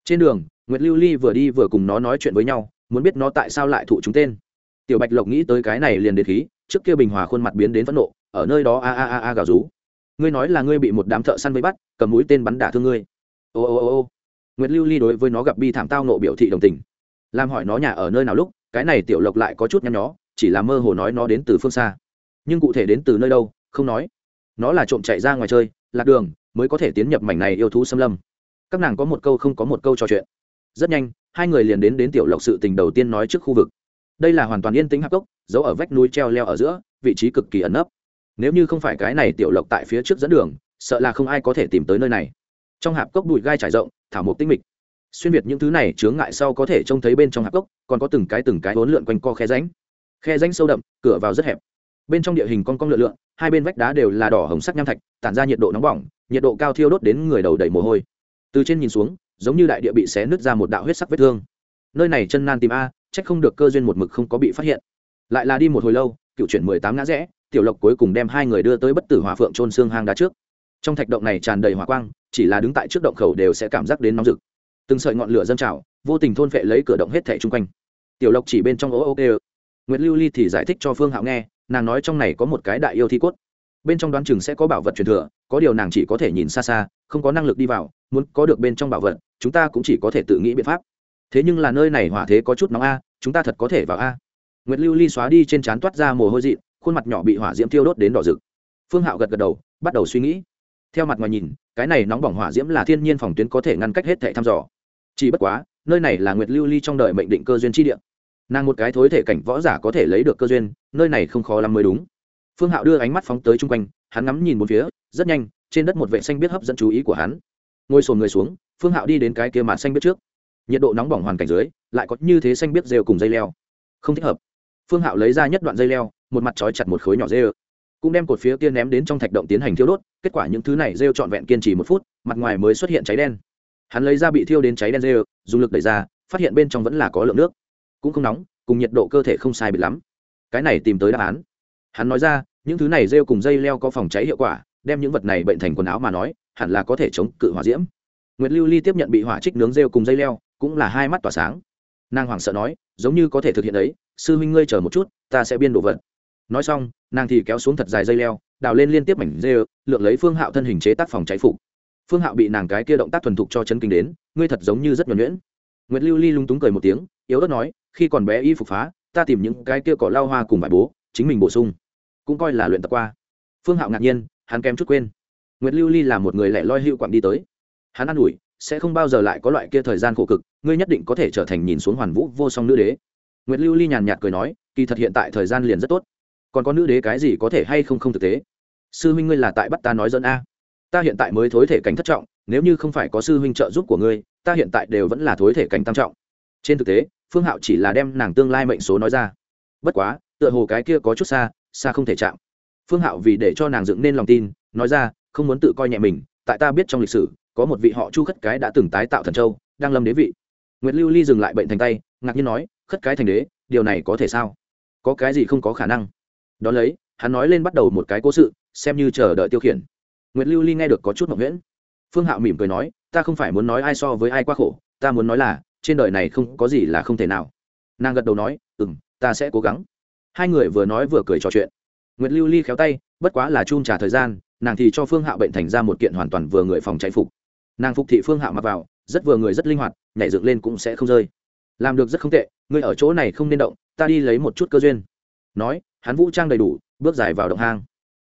trên đường, nguyệt lưu ly vừa đi vừa cùng nó nói chuyện với nhau, muốn biết nó tại sao lại thụ chúng tên. Tiểu bạch lộc nghĩ tới cái này liền đến khí, trước kia bình hòa khuôn mặt biến đến phẫn nộ, ở nơi đó a a a a gào rú. Ngươi nói là ngươi bị một đám thợ săn vây bắt, cầm mũi tên bắn đả thương ngươi. Ô ô ô ô. Nguyệt lưu ly đối với nó gặp bi thảm tao nộ biểu thị đồng tình. Làm hỏi nó nhà ở nơi nào lúc, cái này tiểu lộc lại có chút nhăn nhó, chỉ là mơ hồ nói nó đến từ phương xa. Nhưng cụ thể đến từ nơi đâu, không nói. Nó là trộm chạy ra ngoài chơi, lạc đường, mới có thể tiến nhập mảnh này yêu thú xâm lâm các nàng có một câu không có một câu trò chuyện. Rất nhanh, hai người liền đến đến tiểu lộc sự tình đầu tiên nói trước khu vực. Đây là hoàn toàn yên tĩnh hạp cốc giấu ở vách núi treo leo ở giữa, vị trí cực kỳ ẩn nấp. Nếu như không phải cái này tiểu lộc tại phía trước dẫn đường, sợ là không ai có thể tìm tới nơi này. Trong hạp cốc bụi gai trải rộng, thảo mộc tinh mịch. Xuyên việt những thứ này chướng ngại sau có thể trông thấy bên trong hạp cốc, còn có từng cái từng cái hỗn lượn quanh co khe ránh khe ránh sâu đậm, cửa vào rất hẹp. Bên trong địa hình con con lượn lượn, hai bên vách đá đều là đỏ hồng sắc nham thạch, tản ra nhiệt độ nóng bỏng, nhiệt độ cao thiêu đốt đến người đầu đầy mồ hôi từ trên nhìn xuống, giống như đại địa bị xé nứt ra một đạo huyết sắc vết thương. Nơi này chân nan tìm a trách không được cơ duyên một mực không có bị phát hiện. Lại là đi một hồi lâu, cựu chuyển mười tám ngã rẽ, tiểu lộc cuối cùng đem hai người đưa tới bất tử hỏa phượng trôn xương hang đá trước. Trong thạch động này tràn đầy hỏa quang, chỉ là đứng tại trước động khẩu đều sẽ cảm giác đến nóng rực. Từng sợi ngọn lửa dâng trào, vô tình thôn phệ lấy cửa động hết thẻ chung quanh. Tiểu lộc chỉ bên trong ố kê nguyễn lưu ly thì giải thích cho phương hạo nghe, nàng nói trong này có một cái đại yêu thi cốt. Bên trong đoán chừng sẽ có bảo vật truyền thừa, có điều nàng chỉ có thể nhìn xa xa, không có năng lực đi vào muốn có được bên trong bảo vật, chúng ta cũng chỉ có thể tự nghĩ biện pháp. Thế nhưng là nơi này hỏa thế có chút nóng a, chúng ta thật có thể vào a. Nguyệt lưu ly xóa đi trên trán toát ra mồ hôi dị, khuôn mặt nhỏ bị hỏa diễm tiêu đốt đến đỏ rực. Phương hạo gật gật đầu, bắt đầu suy nghĩ. Theo mặt ngoài nhìn, cái này nóng bỏng hỏa diễm là thiên nhiên phòng tuyến có thể ngăn cách hết thệ thăm dò. Chỉ bất quá, nơi này là nguyệt lưu ly trong đời mệnh định cơ duyên chi địa. Nàng một cái thối thể cảnh võ giả có thể lấy được cơ duyên, nơi này không khó lắm mới đúng. Phương hạo đưa ánh mắt phóng tới chung quanh, hắn ngắm nhìn một phía, rất nhanh, trên đất một vệ xanh biết hấp dẫn chú ý của hắn ngồi sồn người xuống, phương hạo đi đến cái kia màn xanh biết trước. Nhiệt độ nóng bỏng hoàn cảnh dưới, lại có như thế xanh biết rêu cùng dây leo. Không thích hợp. Phương hạo lấy ra nhất đoạn dây leo, một mặt trói chặt một khối nhỏ rêu cũng đem cột phía kia ném đến trong thạch động tiến hành thiêu đốt, kết quả những thứ này rêu trọn vẹn kiên trì một phút, mặt ngoài mới xuất hiện cháy đen. Hắn lấy ra bị thiêu đến cháy đen rêu dùng lực đẩy ra, phát hiện bên trong vẫn là có lượng nước. Cũng không nóng, cùng nhiệt độ cơ thể không sai bị lắm. Cái này tìm tới đáp án. Hắn nói ra, những thứ này rêu cùng dây leo có phòng cháy hiệu quả, đem những vật này bệnh thành quần áo mà nói hẳn là có thể chống cự hỏa diễm. Nguyệt lưu ly tiếp nhận bị hỏa trích nướng rêu cùng dây leo, cũng là hai mắt tỏa sáng. Nàng hoảng sợ nói, giống như có thể thực hiện đấy, sư huynh ngươi chờ một chút, ta sẽ biên đồ vật. Nói xong, nàng thì kéo xuống thật dài dây leo, đào lên liên tiếp mảnh rêu lượng lấy phương hạo thân hình chế tác phòng cháy phục. Phương hạo bị nàng cái kia động tác thuần thục cho chấn kinh đến, ngươi thật giống như rất nhuẩn nhuyễn. Nguyệt lưu ly lung túng cười một tiếng, yếu ớt nói, khi còn bé y phục phá, ta tìm những cái kia cỏ lao hoa cùng vải bố, chính mình bổ sung. Cũng coi là luyện tập qua. Phương hạo ngạc nhiên, hắn kém chút quên nguyệt lưu ly là một người lẻ loi hữu quặng đi tới. Hắn an ủi, sẽ không bao giờ lại có loại kia thời gian khổ cực, ngươi nhất định có thể trở thành nhìn xuống hoàn vũ vô song nữ đế. Nguyệt lưu ly nhàn nhạt cười nói, kỳ thật hiện tại thời gian liền rất tốt. Còn có nữ đế cái gì có thể hay không không thực tế? Sư huynh ngươi là tại bắt ta nói dẫn a. Ta hiện tại mới thối thể cảnh thất trọng, nếu như không phải có sư huynh trợ giúp của ngươi, ta hiện tại đều vẫn là thối thể cảnh tam trọng. Trên thực tế, phương hạo chỉ là đem nàng tương lai mệnh số nói ra. Bất quá, tựa hồ cái kia có chút xa xa không thể chạm. Phương hạo vì để cho nàng dựng nên lòng tin, nói ra không muốn tự coi nhẹ mình, tại ta biết trong lịch sử, có một vị họ chu khất cái đã từng tái tạo thần châu, đang lâm đế vị. Nguyệt lưu ly dừng lại bệnh thành tay, ngạc nhiên nói, khất cái thành đế, điều này có thể sao? Có cái gì không có khả năng? Đ ó lấy, hắn nói lên bắt đầu một cái cố sự, xem như chờ đợi tiêu khiển. Nguyệt lưu ly nghe được có chút mộng nguyễn phương hạo mỉm cười nói, ta không phải muốn nói ai so với ai quá khổ, ta muốn nói là, trên đời này không có gì là không thể nào. Nàng gật đầu nói ừ m ta sẽ cố gắng. Hai người vừa nói vừa cười trò chuyện. Nguyệt lưu ly khéo tay, bất quá là chun trả thời gian nàng thì cho phương hạo bệnh thành ra một kiện hoàn toàn vừa người phòng cháy phục. Nàng phục thị phương hạo mặc vào rất vừa người rất linh hoạt nhảy dựng lên cũng sẽ không rơi. Làm được rất không tệ ngươi ở chỗ này không nên động ta đi lấy một chút cơ duyên. Nói hắn vũ trang đầy đủ bước dài vào động hang.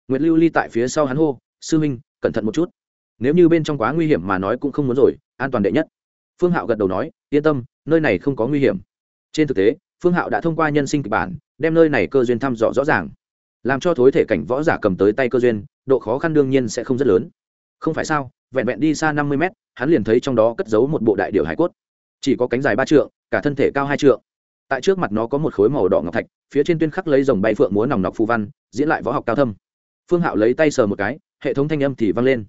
Nguyệt lưu ly tại phía sau hắn hô sư minh, cẩn thận một chút. Nếu như bên trong quá nguy hiểm mà nói cũng không muốn rồi an toàn đệ nhất. Phương hạo gật đầu nói yên tâm nơi này không có nguy hiểm. Trên thực tế phương hạo đã thông qua nhân sinh kịch bản đem nơi này cơ duyên thăm dò rõ ràng làm cho thối thể cảnh võ giả cầm tới tay cơ duyên, độ khó khăn đương nhiên sẽ không rất lớn. Không phải sao, vẹn vẹn đi xa năm mươi mét, hắn liền thấy trong đó cất giấu một bộ đại điệu hải cốt. Chỉ có cánh dài ba trượng, cả thân thể cao hai trượng. Tại trước mặt nó có một khối màu đỏ ngọc thạch, phía trên tuyên khắc lấy dòng bay phượng múa nòng nọc phù văn, diễn lại võ học cao thâm. Phương hạo lấy tay sờ một cái, hệ thống thanh âm thì vang lên.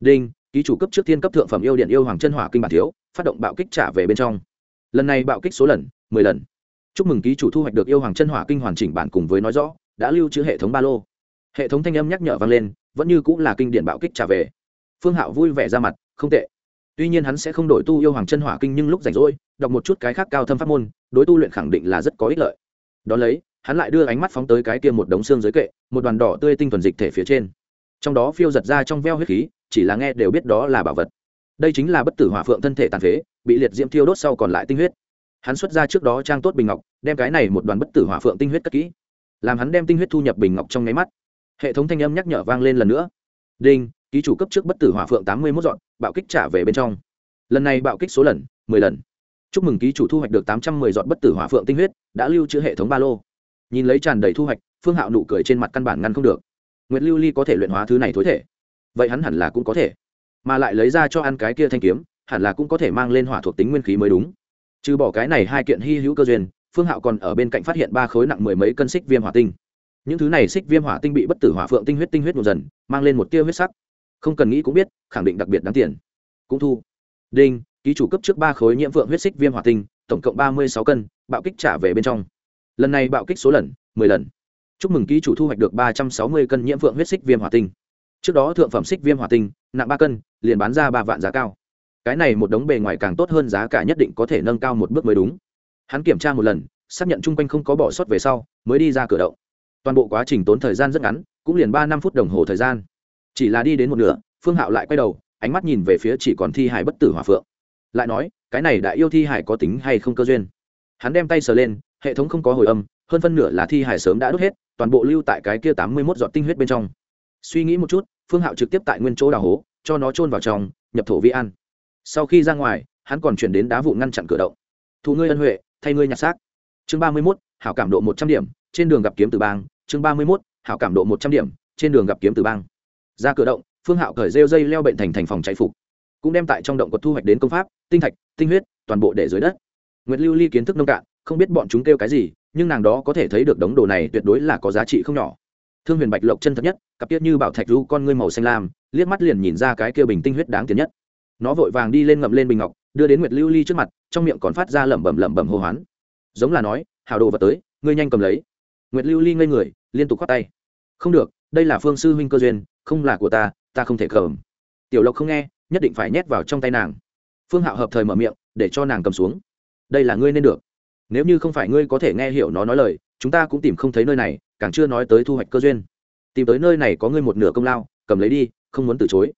Đinh, ký chủ cấp trước thiên cấp thượng phẩm yêu điện yêu hoàng chân hỏa kinh bản thiếu, phát động bạo kích trả về bên trong. Lần này bạo kích số lần, mười lần. Chúc mừng ký chủ thu hoạch được yêu hoàng chân hỏa kinh hoàn chỉnh bản cùng với nói rõ đã lưu trữ hệ thống ba lô. Hệ thống thanh âm nhắc nhở vang lên, vẫn như cũng là kinh điển bạo kích trả về. Phương hạo vui vẻ ra mặt, không tệ. Tuy nhiên hắn sẽ không đổi tu yêu hoàng chân hỏa kinh nhưng lúc rảnh rỗi, đọc một chút cái khác cao thâm pháp môn, đối tu luyện khẳng định là rất có ích lợi. Đ ó lấy, hắn lại đưa ánh mắt phóng tới cái kia một đống xương dưới kệ, một đoàn đỏ tươi tinh thuần dịch thể phía trên. Trong đó phiêu giật ra trong veo huyết khí, chỉ là nghe đều biết đó là bảo vật. Đây chính là bất tử hỏa phượng thân thể tàn phế, bị liệt diễm thiêu đốt sau còn lại tinh huyết. Hắn xuất ra trước đó trang tốt bình ngọc, đem cái này một đoàn bất tử hỏa phượng tinh huyết cất kỹ làm hắn đem tinh huyết thu nhập bình ngọc trong nháy mắt. Hệ thống thanh âm nhắc nhở vang lên lần nữa. Đinh, ký chủ cấp trước bất tử hỏa phượng tám mươi mốt dọn, bạo kích trả về bên trong. Lần này bạo kích số lần, mười lần. Chúc mừng ký chủ thu hoạch được tám trăm mười dọn bất tử hỏa phượng tinh huyết, đã lưu trữ hệ thống ba lô. Nhìn lấy tràn đầy thu hoạch, phương hạo nụ cười trên mặt căn bản ngăn không được. Nguyễn lưu ly có thể luyện hóa thứ này thối thể. Vậy hắn hẳn là cũng có thể. Mà lại lấy ra cho ăn cái kia thanh kiếm, hẳn là cũng có thể mang lên hỏa thuộc tính nguyên khí mới đúng. Trừ bỏ cái này hai kiện hy hữu cơ duyên phương hạo còn ở bên cạnh phát hiện ba khối nặng mười mấy cân xích viêm hỏa tinh. Những thứ này xích viêm hỏa tinh bị bất tử hỏa phượng tinh huyết tinh huyết một dần, mang lên một tia huyết sắc. Không cần nghĩ cũng biết, khẳng định đặc biệt đáng tiền. Cũng thu. Đinh, ký chủ cấp trước ba khối nhiễm phượng huyết xích viêm hỏa tinh, tổng cộng ba mươi sáu cân, bạo kích trả về bên trong. Lần này bạo kích số lần, mười lần. Chúc mừng ký chủ thu hoạch được ba trăm sáu mươi cân nhiễm phượng huyết xích viêm hỏa tinh. Trước đó thượng phẩm xích viêm hỏa tinh, nặng ba cân, liền bán ra ba vạn giá cao. Cái này một đống bề ngoài càng tốt hơn giá cả nhất định có thể nâng cao một bước mới đúng hắn kiểm tra một lần, xác nhận chung quanh không có bỏ sót về sau, mới đi ra cửa động. Toàn bộ quá trình tốn thời gian rất ngắn, cũng liền ba năm phút đồng hồ thời gian. Chỉ là đi đến một nửa, phương hạo lại quay đầu, ánh mắt nhìn về phía chỉ còn thi hải bất tử hòa phượng. Lại nói, cái này đã yêu thi hải có tính hay không cơ duyên? Hắn đem tay sờ lên, hệ thống không có hồi âm, hơn phân nửa là thi hải sớm đã đốt hết, toàn bộ lưu tại cái kia tám mươi mốt giọt tinh huyết bên trong. Suy nghĩ một chút, phương hạo trực tiếp tại nguyên chỗ đào hố, cho nó trôn vào trong, nhập thổ vi an. sau khi ra ngoài, hắn còn chuyển đến đá vụ ngăn chặn cửa động. Thụ ngươi ân huệ thay ngươi nhặt xác. Chương ba mươi mốt, hảo cảm độ một trăm điểm, trên đường gặp kiếm từ bang. Chương ba mươi mốt, hảo cảm độ một trăm điểm, trên đường gặp kiếm từ bang. Ra cửa động, phương hạo cởi rêu dây leo bệnh thành thành phòng chạy phục. Cũng đem tại trong động có thu hoạch đến công pháp, tinh thạch, tinh huyết, toàn bộ để dưới đất. Nguyễn lưu ly kiến thức nông cạn, không biết bọn chúng kêu cái gì, nhưng nàng đó có thể thấy được đống đồ này tuyệt đối là có giá trị không nhỏ. Thương huyền bạch lộc chân thật nhất, cặp tiết như bảo thạch ru con ngươi màu xanh lam, liếc mắt liền nhìn ra cái kia bình tinh huyết đáng tiền nhất nó vội vàng đi lên ngậm lên bình ngọc, đưa đến nguyệt lưu ly trước mặt, trong miệng còn phát ra lẩm bẩm lẩm bẩm hô hoán. Giống là nói hào đồ vật tới, ngươi nhanh cầm lấy. Nguyệt lưu ly ngây người, liên tục khoát tay. Không được, đây là phương sư huynh cơ duyên, không là của ta ta không thể cầm. Tiểu lộc không nghe, nhất định phải nhét vào trong tay nàng. Phương hạo hợp thời mở miệng, để cho nàng cầm xuống. Đây là ngươi nên được. Nếu như không phải ngươi có thể nghe hiểu nó nói lời, chúng ta cũng tìm không thấy nơi này, càng chưa nói tới thu hoạch cơ duyên. Tìm tới nơi này có ngươi một nửa công lao, cầm lấy đi, không muốn từ chối.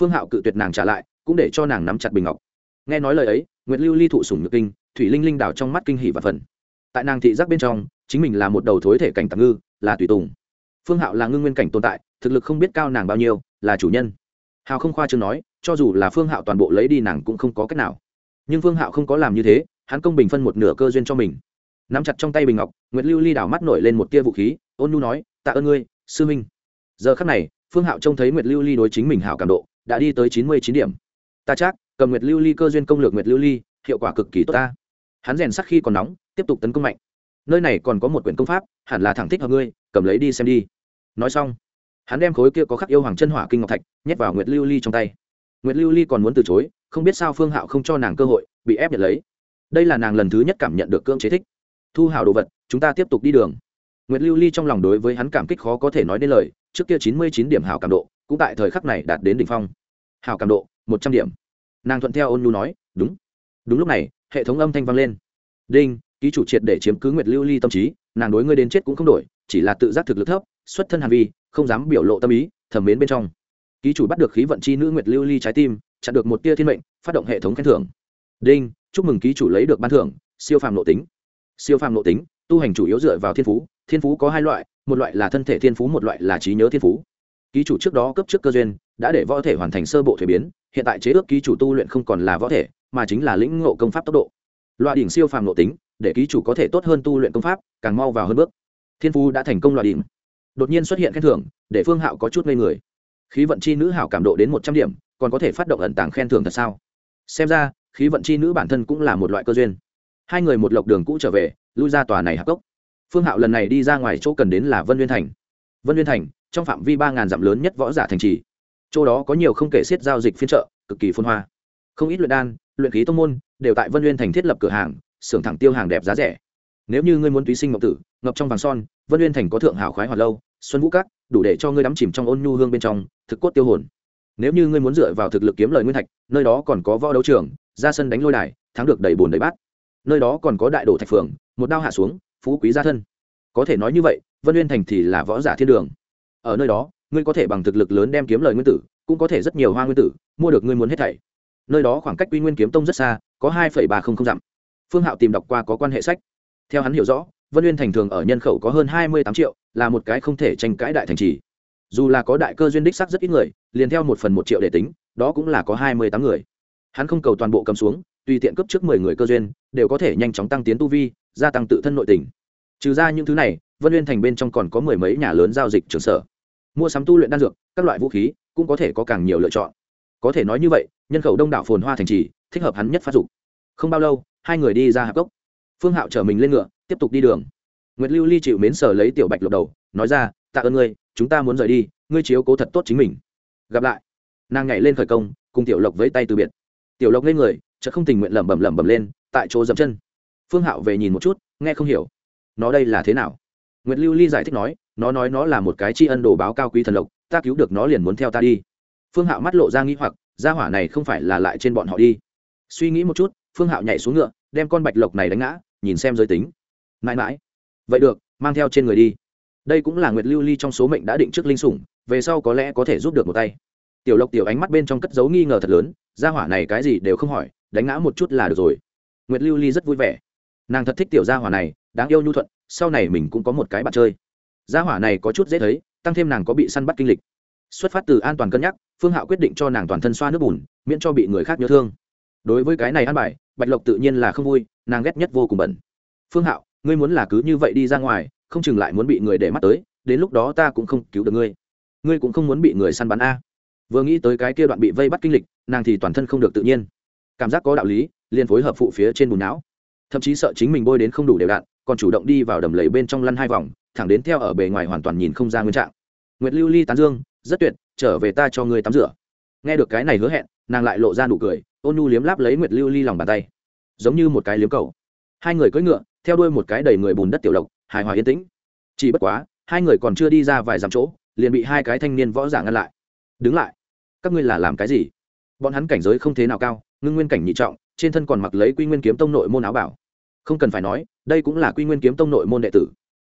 Phương hạo cự tuyệt nàng trả lại cũng để cho nàng nắm chặt bình ngọc. Nghe nói lời ấy, nguyệt lưu ly thụ sủng nhược kinh, thủy linh linh đảo trong mắt kinh hỷ và phần. Tại nàng thị giác bên trong, chính mình là một đầu thối thể cảnh tạm ngư, là tùy tùng. Phương hạo là ngưng nguyên cảnh tồn tại, thực lực không biết cao nàng bao nhiêu, là chủ nhân. Hào không khoa chương nói, cho dù là phương hạo toàn bộ lấy đi nàng cũng không có cách nào. Nhưng phương hạo không có làm như thế, hắn công bình phân một nửa cơ duyên cho mình. Nắm chặt trong tay bình ngọc nguyễn lưu ly đảo mắt nổi lên một tia vũ khí, ôn nhu nói, tạ ơn ngươi, sư minh. Giờ khắc này, phương hạo trông thấy nguyệt lưu ly đối chính mình hảo cảm độ, đã đi tới chín mươi chín điểm ta chắc, cầm nguyệt lưu ly cơ duyên công lược nguyệt lưu ly, hiệu quả cực kỳ tốt ta. Hắn rèn sắc khi còn nóng, tiếp tục tấn công mạnh. Nơi này còn có một quyển công pháp, hẳn là thẳng thích hợp ngươi, cầm lấy đi xem đi. Nói xong, hắn đem khối kia có khắc yêu hoàng chân hỏa kinh ngọc thạch nhét vào nguyệt lưu ly trong tay. Nguyệt lưu ly còn muốn từ chối, không biết sao phương hạo không cho nàng cơ hội, bị ép nhận lấy. Đây là nàng lần thứ nhất cảm nhận được cưỡng chế thích. Thu hảo đồ vật, chúng ta tiếp tục đi đường. Nguyệt lưu ly trong lòng đối với hắn cảm kích khó có thể nói đến lời, trước kia chín mươi chín điểm hảo cảm độ, cũng tại thời khắc này đạt đến đỉnh phong. Hảo cảm độ một trăm điểm. Nàng thuận theo ôn nhu nói, đúng. Đúng lúc này, hệ thống âm thanh vang lên. Đinh, ký chủ triệt để chiếm cứ nguyệt lưu ly tâm trí, nàng đối ngươi đến chết cũng không đổi, chỉ là tự giác thực lực thấp, xuất thân hàn vi, không dám biểu lộ tâm ý thẩm mến bên trong. Ký chủ bắt được khí vận chi nữ nguyệt lưu ly trái tim, chặn được một tia thiên mệnh, phát động hệ thống khen thưởng. Đinh, chúc mừng ký chủ lấy được ban thưởng, siêu phàm nội tính. Siêu phàm nội tính, tu hành chủ yếu dựa vào thiên phú thiên phú có hai loại, một loại là thân thể thiên phú, một loại là trí nhớ thiên phú ký chủ trước đó cấp trước cơ duyên, đã để võ thể hoàn thành sơ bộ thuế biến, hiện tại chế ước ký chủ tu luyện không còn là võ thể, mà chính là lĩnh ngộ công pháp tốc độ. Loại đỉnh siêu phàm nội tính, để ký chủ có thể tốt hơn tu luyện công pháp, càng mau vào hơn bước. Thiên Phu đã thành công loại đỉnh. Đột nhiên xuất hiện khen thưởng, để phương hạo có chút ngây người. Khí vận chi nữ hảo cảm độ đến một trăm điểm, còn có thể phát động ẩn tàng khen thưởng thật sao? Xem ra, khí vận chi nữ bản thân cũng là một loại cơ duyên. Hai người một lộc đường cũ trở về, lui ra tòa này hạc cốc. Phương hạo lần này đi ra ngoài chỗ cần đến là vân nguyên thành. Vân nguyên thành trong phạm vi ba ngàn dặm lớn nhất võ giả thành trì. Chỗ đó có nhiều không kể xiết giao dịch phiên trợ cực kỳ phôn hoa. Không ít luyện đan, luyện khí tông môn đều tại vân nguyên thành thiết lập cửa hàng, xưởng thẳng tiêu hàng đẹp giá rẻ. Nếu như ngươi muốn túy sinh ngọc tử, ngập trong vàng son, vân nguyên thành có thượng hảo khoái hoạt lâu, xuân vũ cát đủ để cho ngươi đắm chìm trong ôn nhu hương bên trong, thực cốt tiêu hồn. Nếu như ngươi muốn dựa vào thực lực kiếm lời nguyên thạch, nơi đó còn có võ đấu trường, ra sân đánh lôi đài, thắng được đầy bồn đầy bát. Nơi đó còn có đại đồ thạch phường, một đao hạ xuống, phú quý gia thân. Có thể nói như vậy, vân nguyên thành thì là võ giả thiên đường ở nơi đó, ngươi có thể bằng thực lực lớn đem kiếm lời nguyên tử, cũng có thể rất nhiều hoa nguyên tử, mua được ngươi muốn hết thảy. Nơi đó khoảng cách quy nguyên kiếm tông rất xa, có hai ba không không dặm. Phương hạo tìm đọc qua có quan hệ sách. Theo hắn hiểu rõ, vân Uyên thành thường ở nhân khẩu có hơn hai mươi tám triệu, là một cái không thể tranh cãi đại thành trì. Dù là có đại cơ duyên đích sắc rất ít người, liền theo một phần một triệu để tính, đó cũng là có hai mươi tám người. Hắn không cầu toàn bộ cầm xuống, tùy tiện cấp trước mười người cơ duyên, đều có thể nhanh chóng tăng tiến tu vi, gia tăng tự thân nội tình. Trừ ra những thứ này, vân Uyên thành bên trong còn có mười mấy nhà lớn giao dịch trường sở mua sắm tu luyện đan dược, các loại vũ khí, cũng có thể có càng nhiều lựa chọn. Có thể nói như vậy, nhân khẩu đông đảo phồn hoa thành trì, thích hợp hắn nhất phát dục. Không bao lâu, hai người đi ra hạp cốc. Phương hạo chở mình lên ngựa, tiếp tục đi đường. Nguyệt lưu ly chịu mến sở lấy tiểu bạch lộc đầu, nói ra, tạ ơn ngươi, chúng ta muốn rời đi, ngươi chiếu cố thật tốt chính mình. Gặp lại, nàng nhảy lên khởi công, cùng tiểu lộc với tay từ biệt. Tiểu lộc lên người, chợt không tình nguyện lẩm bẩm lẩm bẩm lên, tại chỗ dậm chân. Phương hạo về nhìn một chút, nghe không hiểu. Nó đây là thế nào? Nguyệt lưu ly giải thích nói nó nói nó là một cái tri ân đồ báo cao quý thần lộc, ta cứu được nó liền muốn theo ta đi. Phương hạo mắt lộ ra nghĩ hoặc, gia hỏa này không phải là lại trên bọn họ đi. Suy nghĩ một chút, phương hạo nhảy xuống ngựa, đem con bạch lộc này đánh ngã, nhìn xem giới tính. Mãi mãi. Vậy được, mang theo trên người đi. Đây cũng là nguyệt lưu ly trong số mệnh đã định trước linh sủng, về sau có lẽ có thể giúp được một tay. Tiểu lộc tiểu ánh mắt bên trong cất dấu nghi ngờ thật lớn, gia hỏa này cái gì đều không hỏi, đánh ngã một chút là được rồi. Nguyệt lưu ly rất vui vẻ. Nàng thật thích tiểu gia hỏa này, đáng yêu nhu thuận, sau này mình cũng có một cái bạn chơi gia hỏa này có chút dễ thấy, tăng thêm nàng có bị săn bắt kinh lịch. Xuất phát từ an toàn cân nhắc, phương hạo quyết định cho nàng toàn thân xoa nước bùn, miễn cho bị người khác nhớ thương. Đối với cái này ăn bài, bạch lộc tự nhiên là không vui, nàng ghét nhất vô cùng bẩn phương hạo, ngươi muốn là cứ như vậy đi ra ngoài, không chừng lại muốn bị người để mắt tới, đến lúc đó ta cũng không cứu được ngươi. Ngươi cũng không muốn bị người săn bắn a. Vừa nghĩ tới cái kia đoạn bị vây bắt kinh lịch, nàng thì toàn thân không được tự nhiên. Cảm giác có đạo lý, liền phối hợp phụ phía trên bùn não. Thậm chí sợ chính mình bôi đến không đủ đều đạn còn chủ động đi vào đầm lầy bên trong lăn hai vòng thẳng đến theo ở bề ngoài hoàn toàn nhìn không ra nguyên trạng. Nguyệt lưu ly tán dương, rất tuyệt, trở về ta cho ngươi tắm rửa. Nghe được cái này hứa hẹn, nàng lại lộ ra nụ cười, ôn nhu liếm láp lấy nguyệt lưu ly lòng bàn tay. Giống như một cái liếm cầu. Hai người cưỡi ngựa, theo đuôi một cái đầy người bùn đất tiểu lộc, hài hòa yên tĩnh. Chỉ bất quá, hai người còn chưa đi ra vài dặm chỗ, liền bị hai cái thanh niên võ giả ngăn lại. Đứng lại. Các ngươi là làm cái gì? Bọn hắn cảnh giới không thế nào cao, ngưng nguyên cảnh nhị trọng, trên thân còn mặc lấy quy nguyên kiếm tông nội môn áo bảo. Không cần phải nói, đây cũng là quy nguyên kiếm tông nội môn đệ tử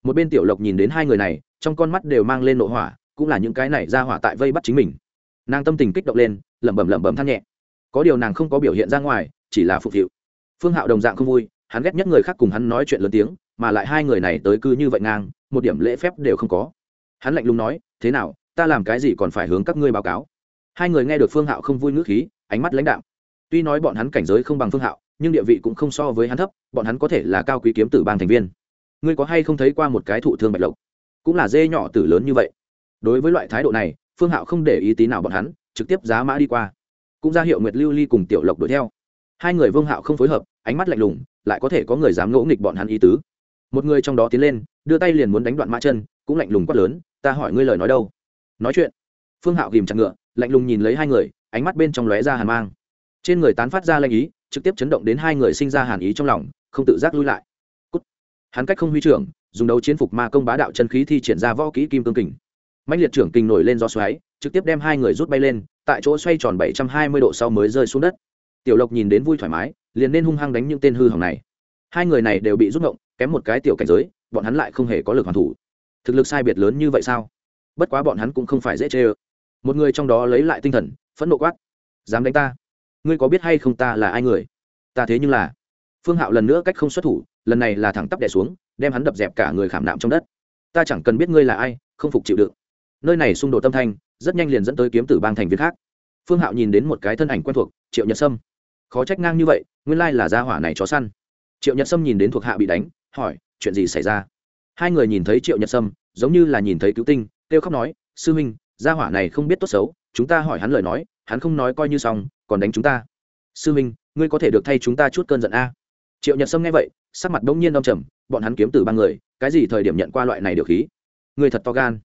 một bên tiểu lộc nhìn đến hai người này, trong con mắt đều mang lên nội hỏa, cũng là những cái này ra hỏa tại vây bắt chính mình. Nàng tâm tình kích động lên, lẩm bẩm lẩm bẩm than nhẹ. Có điều nàng không có biểu hiện ra ngoài, chỉ là phục vụ phương hạo đồng dạng không vui, hắn ghét nhất người khác cùng hắn nói chuyện lớn tiếng, mà lại hai người này tới cư như vậy ngang, một điểm lễ phép đều không có. Hắn lạnh lùng nói, thế nào, ta làm cái gì còn phải hướng các ngươi báo cáo? Hai người nghe được phương hạo không vui ngữ khí, ánh mắt lãnh đạo tuy nói bọn hắn cảnh giới không bằng phương hạo, nhưng địa vị cũng không so với hắn thấp, bọn hắn có thể là cao quý kiếm tử bang thành viên ngươi có hay không thấy qua một cái thụ thương bạch lộc? Cũng là dê nhỏ tử lớn như vậy. Đối với loại thái độ này, phương hạo không để ý tí nào bọn hắn, trực tiếp giá mã đi qua. Cũng ra hiệu nguyệt lưu ly cùng tiểu lộc đuổi theo. Hai người vương hạo không phối hợp, ánh mắt lạnh lùng, lại có thể có người dám ngỗ nghịch bọn hắn ý tứ. Một người trong đó tiến lên, đưa tay liền muốn đánh đoạn mã chân, cũng lạnh lùng quát lớn, ta hỏi ngươi lời nói đâu? Nói chuyện. Phương hạo ghìm chặt ngựa, lạnh lùng nhìn lấy hai người, ánh mắt bên trong lóe ra hàn mang. Trên người tán phát ra lanh ý, trực tiếp chấn động đến hai người sinh ra hàn ý trong lòng, không tự giác lui lại hắn cách không huy trưởng, dùng đấu chiến phục ma công bá đạo chân khí thi triển ra võ kỹ kim cương kình. Mạnh liệt trưởng kình nổi lên do xoáy, trực tiếp đem hai người rút bay lên, tại chỗ xoay tròn bảy trăm hai mươi độ sau mới rơi xuống đất. Tiểu lộc nhìn đến vui thoải mái, liền nên hung hăng đánh những tên hư hỏng này. Hai người này đều bị rút ngộng, kém một cái tiểu cảnh giới, bọn hắn lại không hề có lực hoàn thủ. Thực lực sai biệt lớn như vậy sao? Bất quá bọn hắn cũng không phải dễ chê ơ. Một người trong đó lấy lại tinh thần, phẫn nộ quát. Dám đánh ta? Ngươi có biết hay không ta là ai người? Ta thế nhưng là. Phương hạo lần nữa cách không xuất thủ lần này là thẳng tắp đè xuống, đem hắn đập dẹp cả người khảm nạm trong đất. Ta chẳng cần biết ngươi là ai, không phục chịu đựng. Nơi này xung đột tâm thanh, rất nhanh liền dẫn tới kiếm tử bang thành viên khác. Phương hạo nhìn đến một cái thân ảnh quen thuộc, triệu nhật sâm. Khó trách ngang như vậy, nguyên lai là gia hỏa này chó săn. Triệu nhật sâm nhìn đến thuộc hạ bị đánh, hỏi, chuyện gì xảy ra? Hai người nhìn thấy triệu nhật sâm, giống như là nhìn thấy cứu tinh, kêu khóc nói, sư minh gia hỏa này không biết tốt xấu, chúng ta hỏi hắn lời nói, hắn không nói coi như xong, còn đánh chúng ta. Sư minh ngươi có thể được thay chúng ta chút cơn giận a? Triệu nhật sâm nghe vậy sắc mặt bỗng nhiên đông trầm, bọn hắn kiếm từ ba người, cái gì thời điểm nhận qua loại này được khí? Người thật to gan.